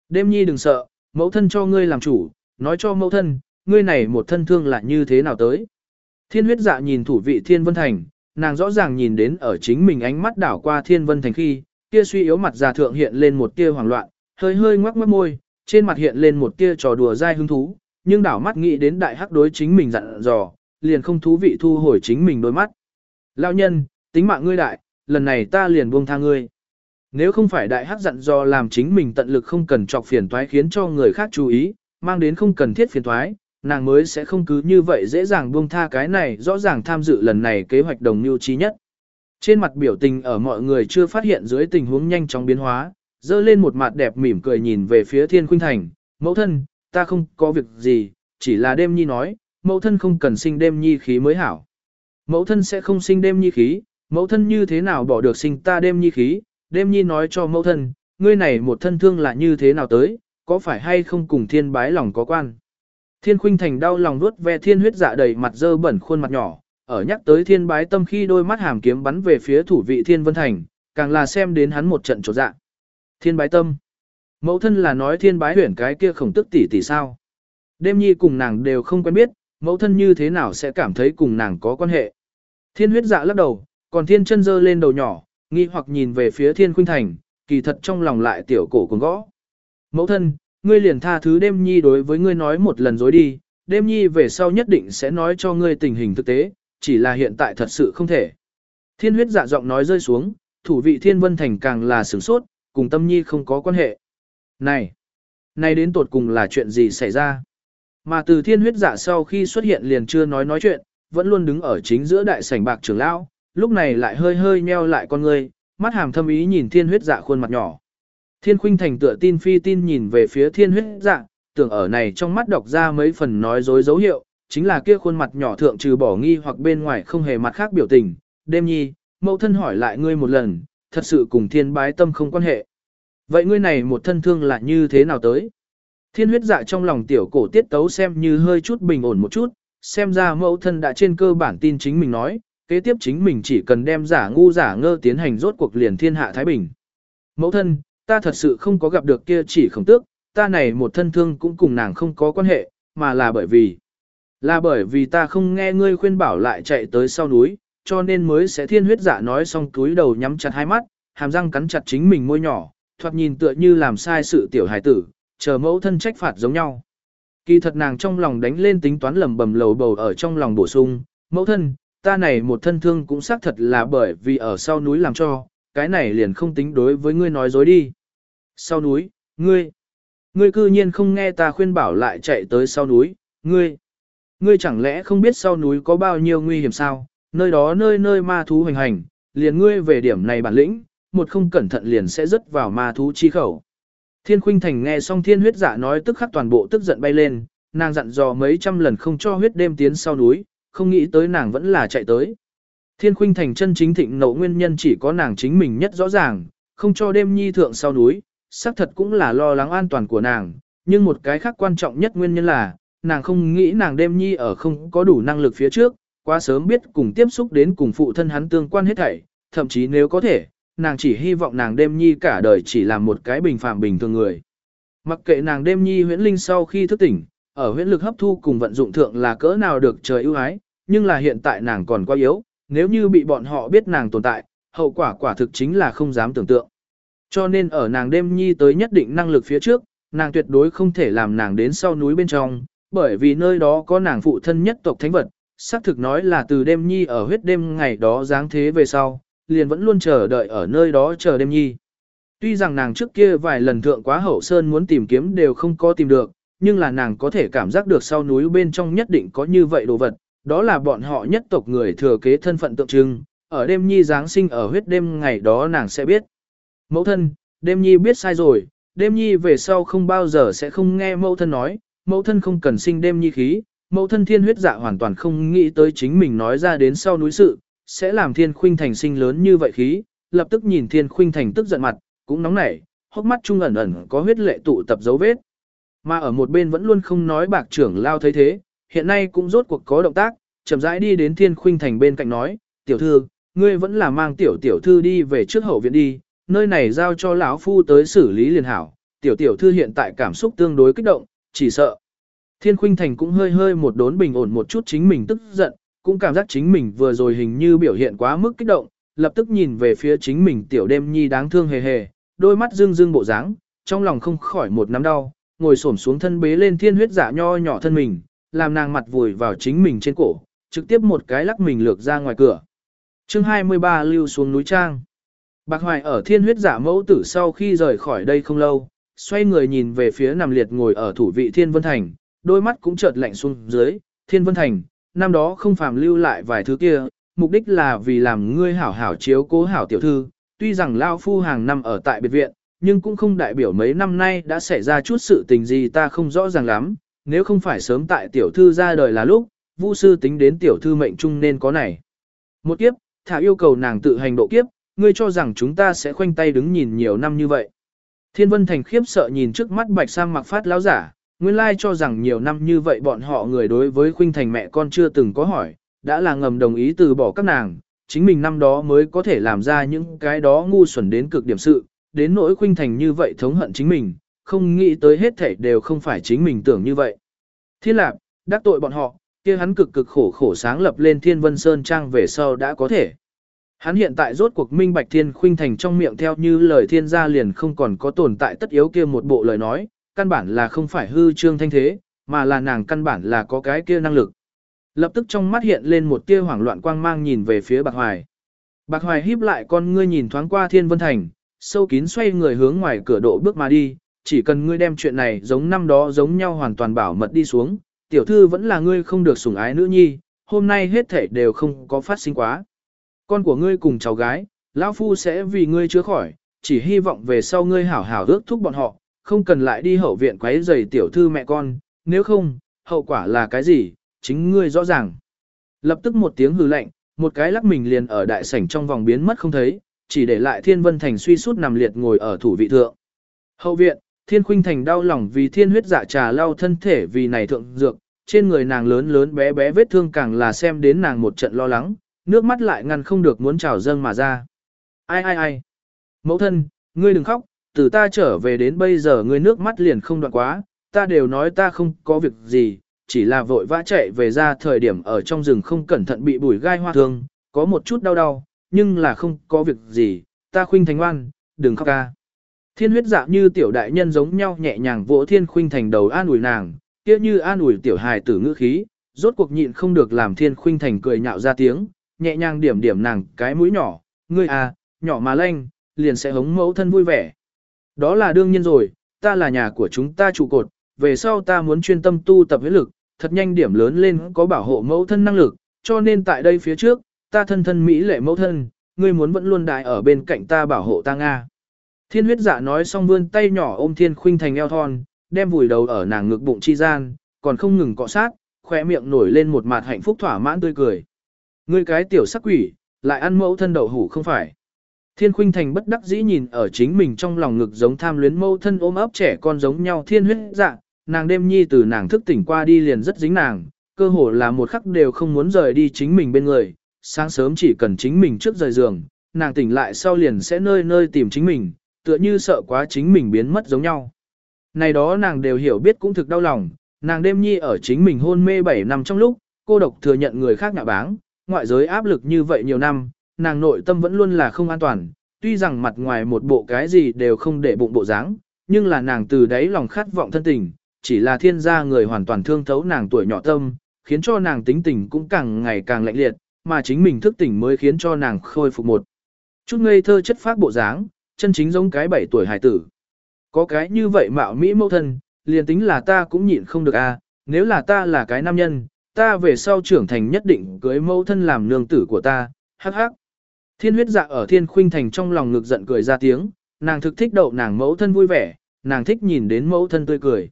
Đêm nhi đừng sợ, mẫu thân cho ngươi làm chủ, nói cho mẫu thân, ngươi này một thân thương là như thế nào tới. Thiên huyết dạ nhìn thủ vị thiên vân thành, nàng rõ ràng nhìn đến ở chính mình ánh mắt đảo qua thiên vân thành khi, kia suy yếu mặt già thượng hiện lên một tia hoảng loạn, hơi hơi ngoắc mắt môi, trên mặt hiện lên một tia trò đùa dai hứng thú, nhưng đảo mắt nghĩ đến đại hắc đối chính mình dặn dò, liền không thú vị thu hồi chính mình đôi mắt. Lão nhân, tính mạng ngươi đại, lần này ta liền buông tha ngươi. Nếu không phải đại hắc dặn dò làm chính mình tận lực không cần chọc phiền toái khiến cho người khác chú ý, mang đến không cần thiết phiền toái, nàng mới sẽ không cứ như vậy dễ dàng buông tha cái này rõ ràng tham dự lần này kế hoạch đồng mưu trí nhất. Trên mặt biểu tình ở mọi người chưa phát hiện dưới tình huống nhanh chóng biến hóa, dơ lên một mặt đẹp mỉm cười nhìn về phía thiên khuynh thành, mẫu thân, ta không có việc gì, chỉ là đêm nhi nói, mẫu thân không cần sinh đêm nhi khí mới hảo. Mẫu thân sẽ không sinh đêm nhi khí, mẫu thân như thế nào bỏ được sinh ta đêm nhi khí, đêm nhi nói cho mẫu thân, ngươi này một thân thương là như thế nào tới, có phải hay không cùng thiên bái lòng có quan. Thiên khuynh thành đau lòng nuốt ve thiên huyết dạ đầy mặt dơ bẩn khuôn mặt nhỏ, ở nhắc tới thiên bái tâm khi đôi mắt hàm kiếm bắn về phía thủ vị thiên vân thành, càng là xem đến hắn một trận trột dạ. Thiên bái tâm. Mẫu thân là nói thiên bái huyển cái kia khổng tức tỷ tỷ sao. Đêm nhi cùng nàng đều không quen biết, mẫu thân như thế nào sẽ cảm thấy cùng nàng có quan hệ. Thiên huyết dạ lắc đầu, còn thiên chân dơ lên đầu nhỏ, nghi hoặc nhìn về phía thiên khuynh thành, kỳ thật trong lòng lại tiểu cổ cùng gõ. Mẫu thân, ngươi liền tha thứ đêm nhi đối với ngươi nói một lần dối đi, đêm nhi về sau nhất định sẽ nói cho ngươi tình hình thực tế, chỉ là hiện tại thật sự không thể. Thiên huyết dạ giọng nói rơi xuống, thủ vị thiên vân thành càng là sửng sốt, cùng tâm nhi không có quan hệ. Này, này đến tột cùng là chuyện gì xảy ra? Mà từ thiên huyết giả sau khi xuất hiện liền chưa nói nói chuyện, vẫn luôn đứng ở chính giữa đại sảnh bạc trưởng lão, lúc này lại hơi hơi nheo lại con người, mắt hàm thâm ý nhìn thiên huyết dạ khuôn mặt nhỏ. Thiên khuynh thành tựa tin phi tin nhìn về phía thiên huyết dạ, tưởng ở này trong mắt đọc ra mấy phần nói dối dấu hiệu, chính là kia khuôn mặt nhỏ thượng trừ bỏ nghi hoặc bên ngoài không hề mặt khác biểu tình. Đêm nhi, mẫu thân hỏi lại ngươi một lần, thật sự cùng thiên bái tâm không quan hệ. Vậy ngươi này một thân thương là như thế nào tới? Thiên huyết dạ trong lòng tiểu cổ tiết tấu xem như hơi chút bình ổn một chút, xem ra mẫu thân đã trên cơ bản tin chính mình nói, kế tiếp chính mình chỉ cần đem giả ngu giả ngơ tiến hành rốt cuộc liền thiên hạ Thái Bình. Mẫu thân, ta thật sự không có gặp được kia chỉ khổng tước, ta này một thân thương cũng cùng nàng không có quan hệ, mà là bởi vì, là bởi vì ta không nghe ngươi khuyên bảo lại chạy tới sau núi, cho nên mới sẽ thiên huyết dạ nói xong túi đầu nhắm chặt hai mắt, hàm răng cắn chặt chính mình môi nhỏ, thoạt nhìn tựa như làm sai sự tiểu hài tử, chờ mẫu thân trách phạt giống nhau. Kỳ thật nàng trong lòng đánh lên tính toán lầm bầm lầu bầu ở trong lòng bổ sung, mẫu thân, ta này một thân thương cũng xác thật là bởi vì ở sau núi làm cho, cái này liền không tính đối với ngươi nói dối đi. Sau núi, ngươi, ngươi cư nhiên không nghe ta khuyên bảo lại chạy tới sau núi, ngươi, ngươi chẳng lẽ không biết sau núi có bao nhiêu nguy hiểm sao, nơi đó nơi nơi ma thú hoành hành, liền ngươi về điểm này bản lĩnh, một không cẩn thận liền sẽ rớt vào ma thú chi khẩu. Thiên Khuynh Thành nghe xong thiên huyết giả nói tức khắc toàn bộ tức giận bay lên, nàng dặn dò mấy trăm lần không cho huyết đêm tiến sau núi, không nghĩ tới nàng vẫn là chạy tới. Thiên khuynh thành chân chính thịnh nộ nguyên nhân chỉ có nàng chính mình nhất rõ ràng, không cho đêm nhi thượng sau núi, xác thật cũng là lo lắng an toàn của nàng, nhưng một cái khác quan trọng nhất nguyên nhân là, nàng không nghĩ nàng đêm nhi ở không có đủ năng lực phía trước, quá sớm biết cùng tiếp xúc đến cùng phụ thân hắn tương quan hết thảy, thậm chí nếu có thể, nàng chỉ hy vọng nàng đêm nhi cả đời chỉ là một cái bình phàm bình thường người. Mặc kệ nàng đêm nhi huyễn linh sau khi thức tỉnh, ở huyễn lực hấp thu cùng vận dụng thượng là cỡ nào được trời ưu ái, nhưng là hiện tại nàng còn quá yếu, nếu như bị bọn họ biết nàng tồn tại, hậu quả quả thực chính là không dám tưởng tượng. Cho nên ở nàng đêm nhi tới nhất định năng lực phía trước, nàng tuyệt đối không thể làm nàng đến sau núi bên trong, bởi vì nơi đó có nàng phụ thân nhất tộc thánh vật, xác thực nói là từ đêm nhi ở huyết đêm ngày đó dáng thế về sau, liền vẫn luôn chờ đợi ở nơi đó chờ đêm nhi. Tuy rằng nàng trước kia vài lần thượng quá hậu sơn muốn tìm kiếm đều không có tìm được, nhưng là nàng có thể cảm giác được sau núi bên trong nhất định có như vậy đồ vật, đó là bọn họ nhất tộc người thừa kế thân phận tượng trưng, ở đêm nhi Giáng sinh ở huyết đêm ngày đó nàng sẽ biết. Mẫu thân, đêm nhi biết sai rồi, đêm nhi về sau không bao giờ sẽ không nghe mẫu thân nói, mẫu thân không cần sinh đêm nhi khí, mẫu thân thiên huyết dạ hoàn toàn không nghĩ tới chính mình nói ra đến sau núi sự, sẽ làm thiên khuynh thành sinh lớn như vậy khí, lập tức nhìn thiên khuynh thành tức giận mặt, cũng nóng nảy, hốc mắt trung ẩn ẩn có huyết lệ tụ tập dấu vết. Mà ở một bên vẫn luôn không nói bạc trưởng lao thấy thế, hiện nay cũng rốt cuộc có động tác, chậm rãi đi đến thiên khuynh thành bên cạnh nói, tiểu thư, ngươi vẫn là mang tiểu tiểu thư đi về trước hậu viện đi, nơi này giao cho lão phu tới xử lý liền hảo, tiểu tiểu thư hiện tại cảm xúc tương đối kích động, chỉ sợ. Thiên khuynh thành cũng hơi hơi một đốn bình ổn một chút chính mình tức giận, cũng cảm giác chính mình vừa rồi hình như biểu hiện quá mức kích động, lập tức nhìn về phía chính mình tiểu đêm nhi đáng thương hề hề, đôi mắt dương dương bộ dáng, trong lòng không khỏi một nắm đau, ngồi xổm xuống thân bế lên thiên huyết dạ nho nhỏ thân mình, làm nàng mặt vùi vào chính mình trên cổ, trực tiếp một cái lắc mình lược ra ngoài cửa. chương 23 lưu xuống núi trang. Bạc Hoài ở thiên huyết giả mẫu tử sau khi rời khỏi đây không lâu, xoay người nhìn về phía nằm liệt ngồi ở thủ vị Thiên Vân Thành, đôi mắt cũng chợt lạnh xuống dưới, Thiên Vân Thành, năm đó không phàm lưu lại vài thứ kia, mục đích là vì làm ngươi hảo hảo chiếu cố hảo tiểu thư, tuy rằng Lao Phu hàng năm ở tại biệt viện, nhưng cũng không đại biểu mấy năm nay đã xảy ra chút sự tình gì ta không rõ ràng lắm, nếu không phải sớm tại tiểu thư ra đời là lúc, Vu sư tính đến tiểu thư mệnh trung nên có này. Một kiếp, thả yêu cầu nàng tự hành độ kiếp, ngươi cho rằng chúng ta sẽ khoanh tay đứng nhìn nhiều năm như vậy. Thiên Vân Thành khiếp sợ nhìn trước mắt Bạch Sam mặc phát lão giả, nguyên lai cho rằng nhiều năm như vậy bọn họ người đối với Khuynh Thành mẹ con chưa từng có hỏi, đã là ngầm đồng ý từ bỏ các nàng, chính mình năm đó mới có thể làm ra những cái đó ngu xuẩn đến cực điểm sự, đến nỗi Khuynh Thành như vậy thống hận chính mình, không nghĩ tới hết thảy đều không phải chính mình tưởng như vậy. Thiên lạc, đắc tội bọn họ, kia hắn cực cực khổ khổ sáng lập lên Thiên Vân Sơn Trang về sau đã có thể. Hắn hiện tại rốt cuộc minh bạch thiên khuynh thành trong miệng theo như lời thiên gia liền không còn có tồn tại tất yếu kia một bộ lời nói, căn bản là không phải hư trương thanh thế, mà là nàng căn bản là có cái kia năng lực. Lập tức trong mắt hiện lên một tia hoảng loạn quang mang nhìn về phía bạc hoài. Bạc hoài híp lại con ngươi nhìn thoáng qua thiên vân thành, sâu kín xoay người hướng ngoài cửa độ bước mà đi, chỉ cần ngươi đem chuyện này giống năm đó giống nhau hoàn toàn bảo mật đi xuống, tiểu thư vẫn là ngươi không được sủng ái nữ nhi, hôm nay hết thể đều không có phát sinh quá. Con của ngươi cùng cháu gái, lão phu sẽ vì ngươi chữa khỏi, chỉ hy vọng về sau ngươi hảo hảo ước thúc bọn họ, không cần lại đi hậu viện quấy rầy tiểu thư mẹ con, nếu không, hậu quả là cái gì, chính ngươi rõ ràng. Lập tức một tiếng hừ lạnh, một cái lắc mình liền ở đại sảnh trong vòng biến mất không thấy, chỉ để lại Thiên Vân Thành suy sút nằm liệt ngồi ở thủ vị thượng. Hậu viện, Thiên Khuynh Thành đau lòng vì thiên huyết dạ trà lau thân thể vì này thượng dược, trên người nàng lớn lớn bé bé vết thương càng là xem đến nàng một trận lo lắng, nước mắt lại ngăn không được muốn trào dâng mà ra. Ai ai ai? Mẫu thân, ngươi đừng khóc, từ ta trở về đến bây giờ ngươi nước mắt liền không đoạn quá, ta đều nói ta không có việc gì, chỉ là vội vã chạy về ra thời điểm ở trong rừng không cẩn thận bị bùi gai hoa thương, có một chút đau đau, nhưng là không có việc gì, ta khuynh thành oan, đừng khóc ca. Thiên huyết dạ như tiểu đại nhân giống nhau nhẹ nhàng vỗ thiên khuynh thành đầu an ủi nàng, kia như an ủi tiểu hài tử ngữ khí, rốt cuộc nhịn không được làm thiên khuynh thành cười nhạo ra tiếng, nhẹ nhàng điểm điểm nàng cái mũi nhỏ, ngươi à, nhỏ mà lanh, liền sẽ hống mẫu thân vui vẻ. Đó là đương nhiên rồi, ta là nhà của chúng ta trụ cột, về sau ta muốn chuyên tâm tu tập huyết lực, thật nhanh điểm lớn lên có bảo hộ mẫu thân năng lực, cho nên tại đây phía trước, ta thân thân mỹ lệ mẫu thân, ngươi muốn vẫn luôn đại ở bên cạnh ta bảo hộ ta Nga. Thiên huyết dạ nói xong vươn tay nhỏ ôm thiên khuynh thành eo thon, đem vùi đầu ở nàng ngực bụng chi gian, còn không ngừng cọ sát, khoe miệng nổi lên một mặt hạnh phúc thỏa mãn tươi cười. Ngươi cái tiểu sắc quỷ, lại ăn mẫu thân đậu hủ không phải. Thiên khuynh thành bất đắc dĩ nhìn ở chính mình trong lòng ngực giống tham luyến mâu thân ôm ấp trẻ con giống nhau thiên huyết dạ, nàng đêm nhi từ nàng thức tỉnh qua đi liền rất dính nàng, cơ hồ là một khắc đều không muốn rời đi chính mình bên người, sáng sớm chỉ cần chính mình trước rời giường, nàng tỉnh lại sau liền sẽ nơi nơi tìm chính mình, tựa như sợ quá chính mình biến mất giống nhau. Này đó nàng đều hiểu biết cũng thực đau lòng, nàng đêm nhi ở chính mình hôn mê 7 năm trong lúc, cô độc thừa nhận người khác ngạ báng, ngoại giới áp lực như vậy nhiều năm, nàng nội tâm vẫn luôn là không an toàn, tuy rằng mặt ngoài một bộ cái gì đều không để bụng bộ dáng, nhưng là nàng từ đấy lòng khát vọng thân tình, chỉ là thiên gia người hoàn toàn thương thấu nàng tuổi nhỏ tâm, khiến cho nàng tính tình cũng càng ngày càng lạnh liệt, mà chính mình thức tỉnh mới khiến cho nàng khôi phục một chút ngây thơ chất phát bộ dáng, chân chính giống cái bảy tuổi hải tử. Có cái như vậy mạo mỹ mẫu thân, liền tính là ta cũng nhịn không được a. À, nếu là ta là cái nam nhân, ta về sau trưởng thành nhất định cưới mẫu thân làm nương tử của ta, hắc hắc. Thiên huyết dạ ở thiên khuynh thành trong lòng ngực giận cười ra tiếng, nàng thực thích đậu nàng mẫu thân vui vẻ, nàng thích nhìn đến mẫu thân tươi cười.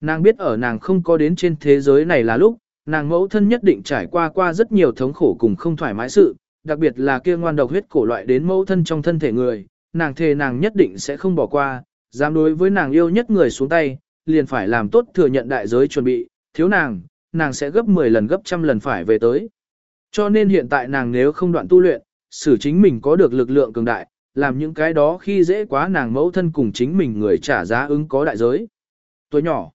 Nàng biết ở nàng không có đến trên thế giới này là lúc, nàng mẫu thân nhất định trải qua qua rất nhiều thống khổ cùng không thoải mái sự, đặc biệt là kia ngoan độc huyết cổ loại đến mẫu thân trong thân thể người, nàng thề nàng nhất định sẽ không bỏ qua, dám đối với nàng yêu nhất người xuống tay, liền phải làm tốt thừa nhận đại giới chuẩn bị, thiếu nàng, nàng sẽ gấp 10 lần gấp trăm lần phải về tới. Cho nên hiện tại nàng nếu không đoạn tu luyện, xử chính mình có được lực lượng cường đại, làm những cái đó khi dễ quá nàng mẫu thân cùng chính mình người trả giá ứng có đại giới. Tuổi nhỏ,